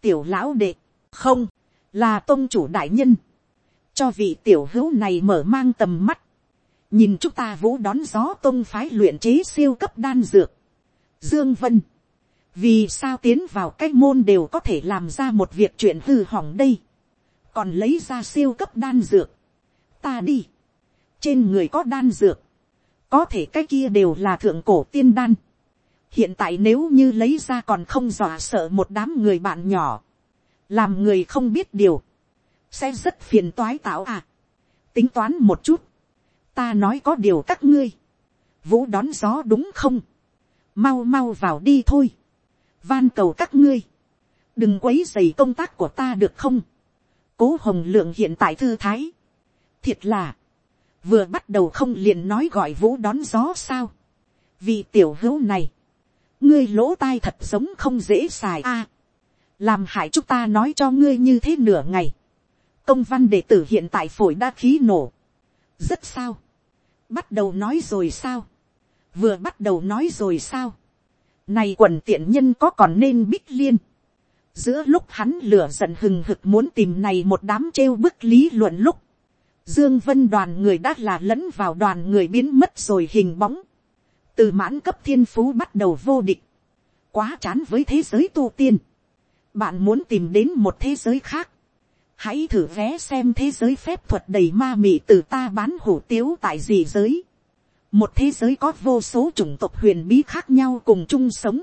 tiểu lão đệ, không, là tôn chủ đại nhân, cho vị tiểu hữu này mở mang tầm mắt, nhìn chúng ta vũ đón gió tôn phái luyện chế siêu cấp đan dược, dương vân, vì sao tiến vào cái môn đều có thể làm ra một việc chuyện hư hỏng đây, còn lấy ra siêu cấp đan dược, ta đi, trên người có đan dược, có thể cái kia đều là thượng cổ tiên đan, hiện tại nếu như lấy ra còn không dọa sợ một đám người bạn nhỏ, làm người không biết điều, sẽ rất phiền toái tạo à. tính toán một chút, ta nói có điều các ngươi, vũ đón gió đúng không, mau mau vào đi thôi, van cầu các ngươi, đừng quấy dày công tác của ta được không, cố hồng lượng hiện tại thư thái, thiệt là, vừa bắt đầu không liền nói gọi vũ đón gió sao, vì tiểu hữu này, ngươi lỗ tai thật sống không dễ xài a, làm hại chúng ta nói cho ngươi như thế nửa ngày. công văn đệ tử hiện tại phổi đã khí nổ. rất sao. bắt đầu nói rồi sao vừa bắt đầu nói rồi sao. này quần tiện nhân có còn nên bích liên. giữa lúc hắn lửa giận hừng hực muốn tìm này một đám trêu bức lý luận lúc. Dương Vân đoàn người đã là lẫn vào đoàn người biến mất rồi hình bóng. Từ mãn cấp thiên phú bắt đầu vô địch. Quá chán với thế giới tu tiên bạn muốn tìm đến một thế giới khác, hãy thử vé xem thế giới phép thuật đầy ma mị từ ta bán hủ tiếu tại gì giới một thế giới có vô số chủng tộc huyền bí khác nhau cùng chung sống.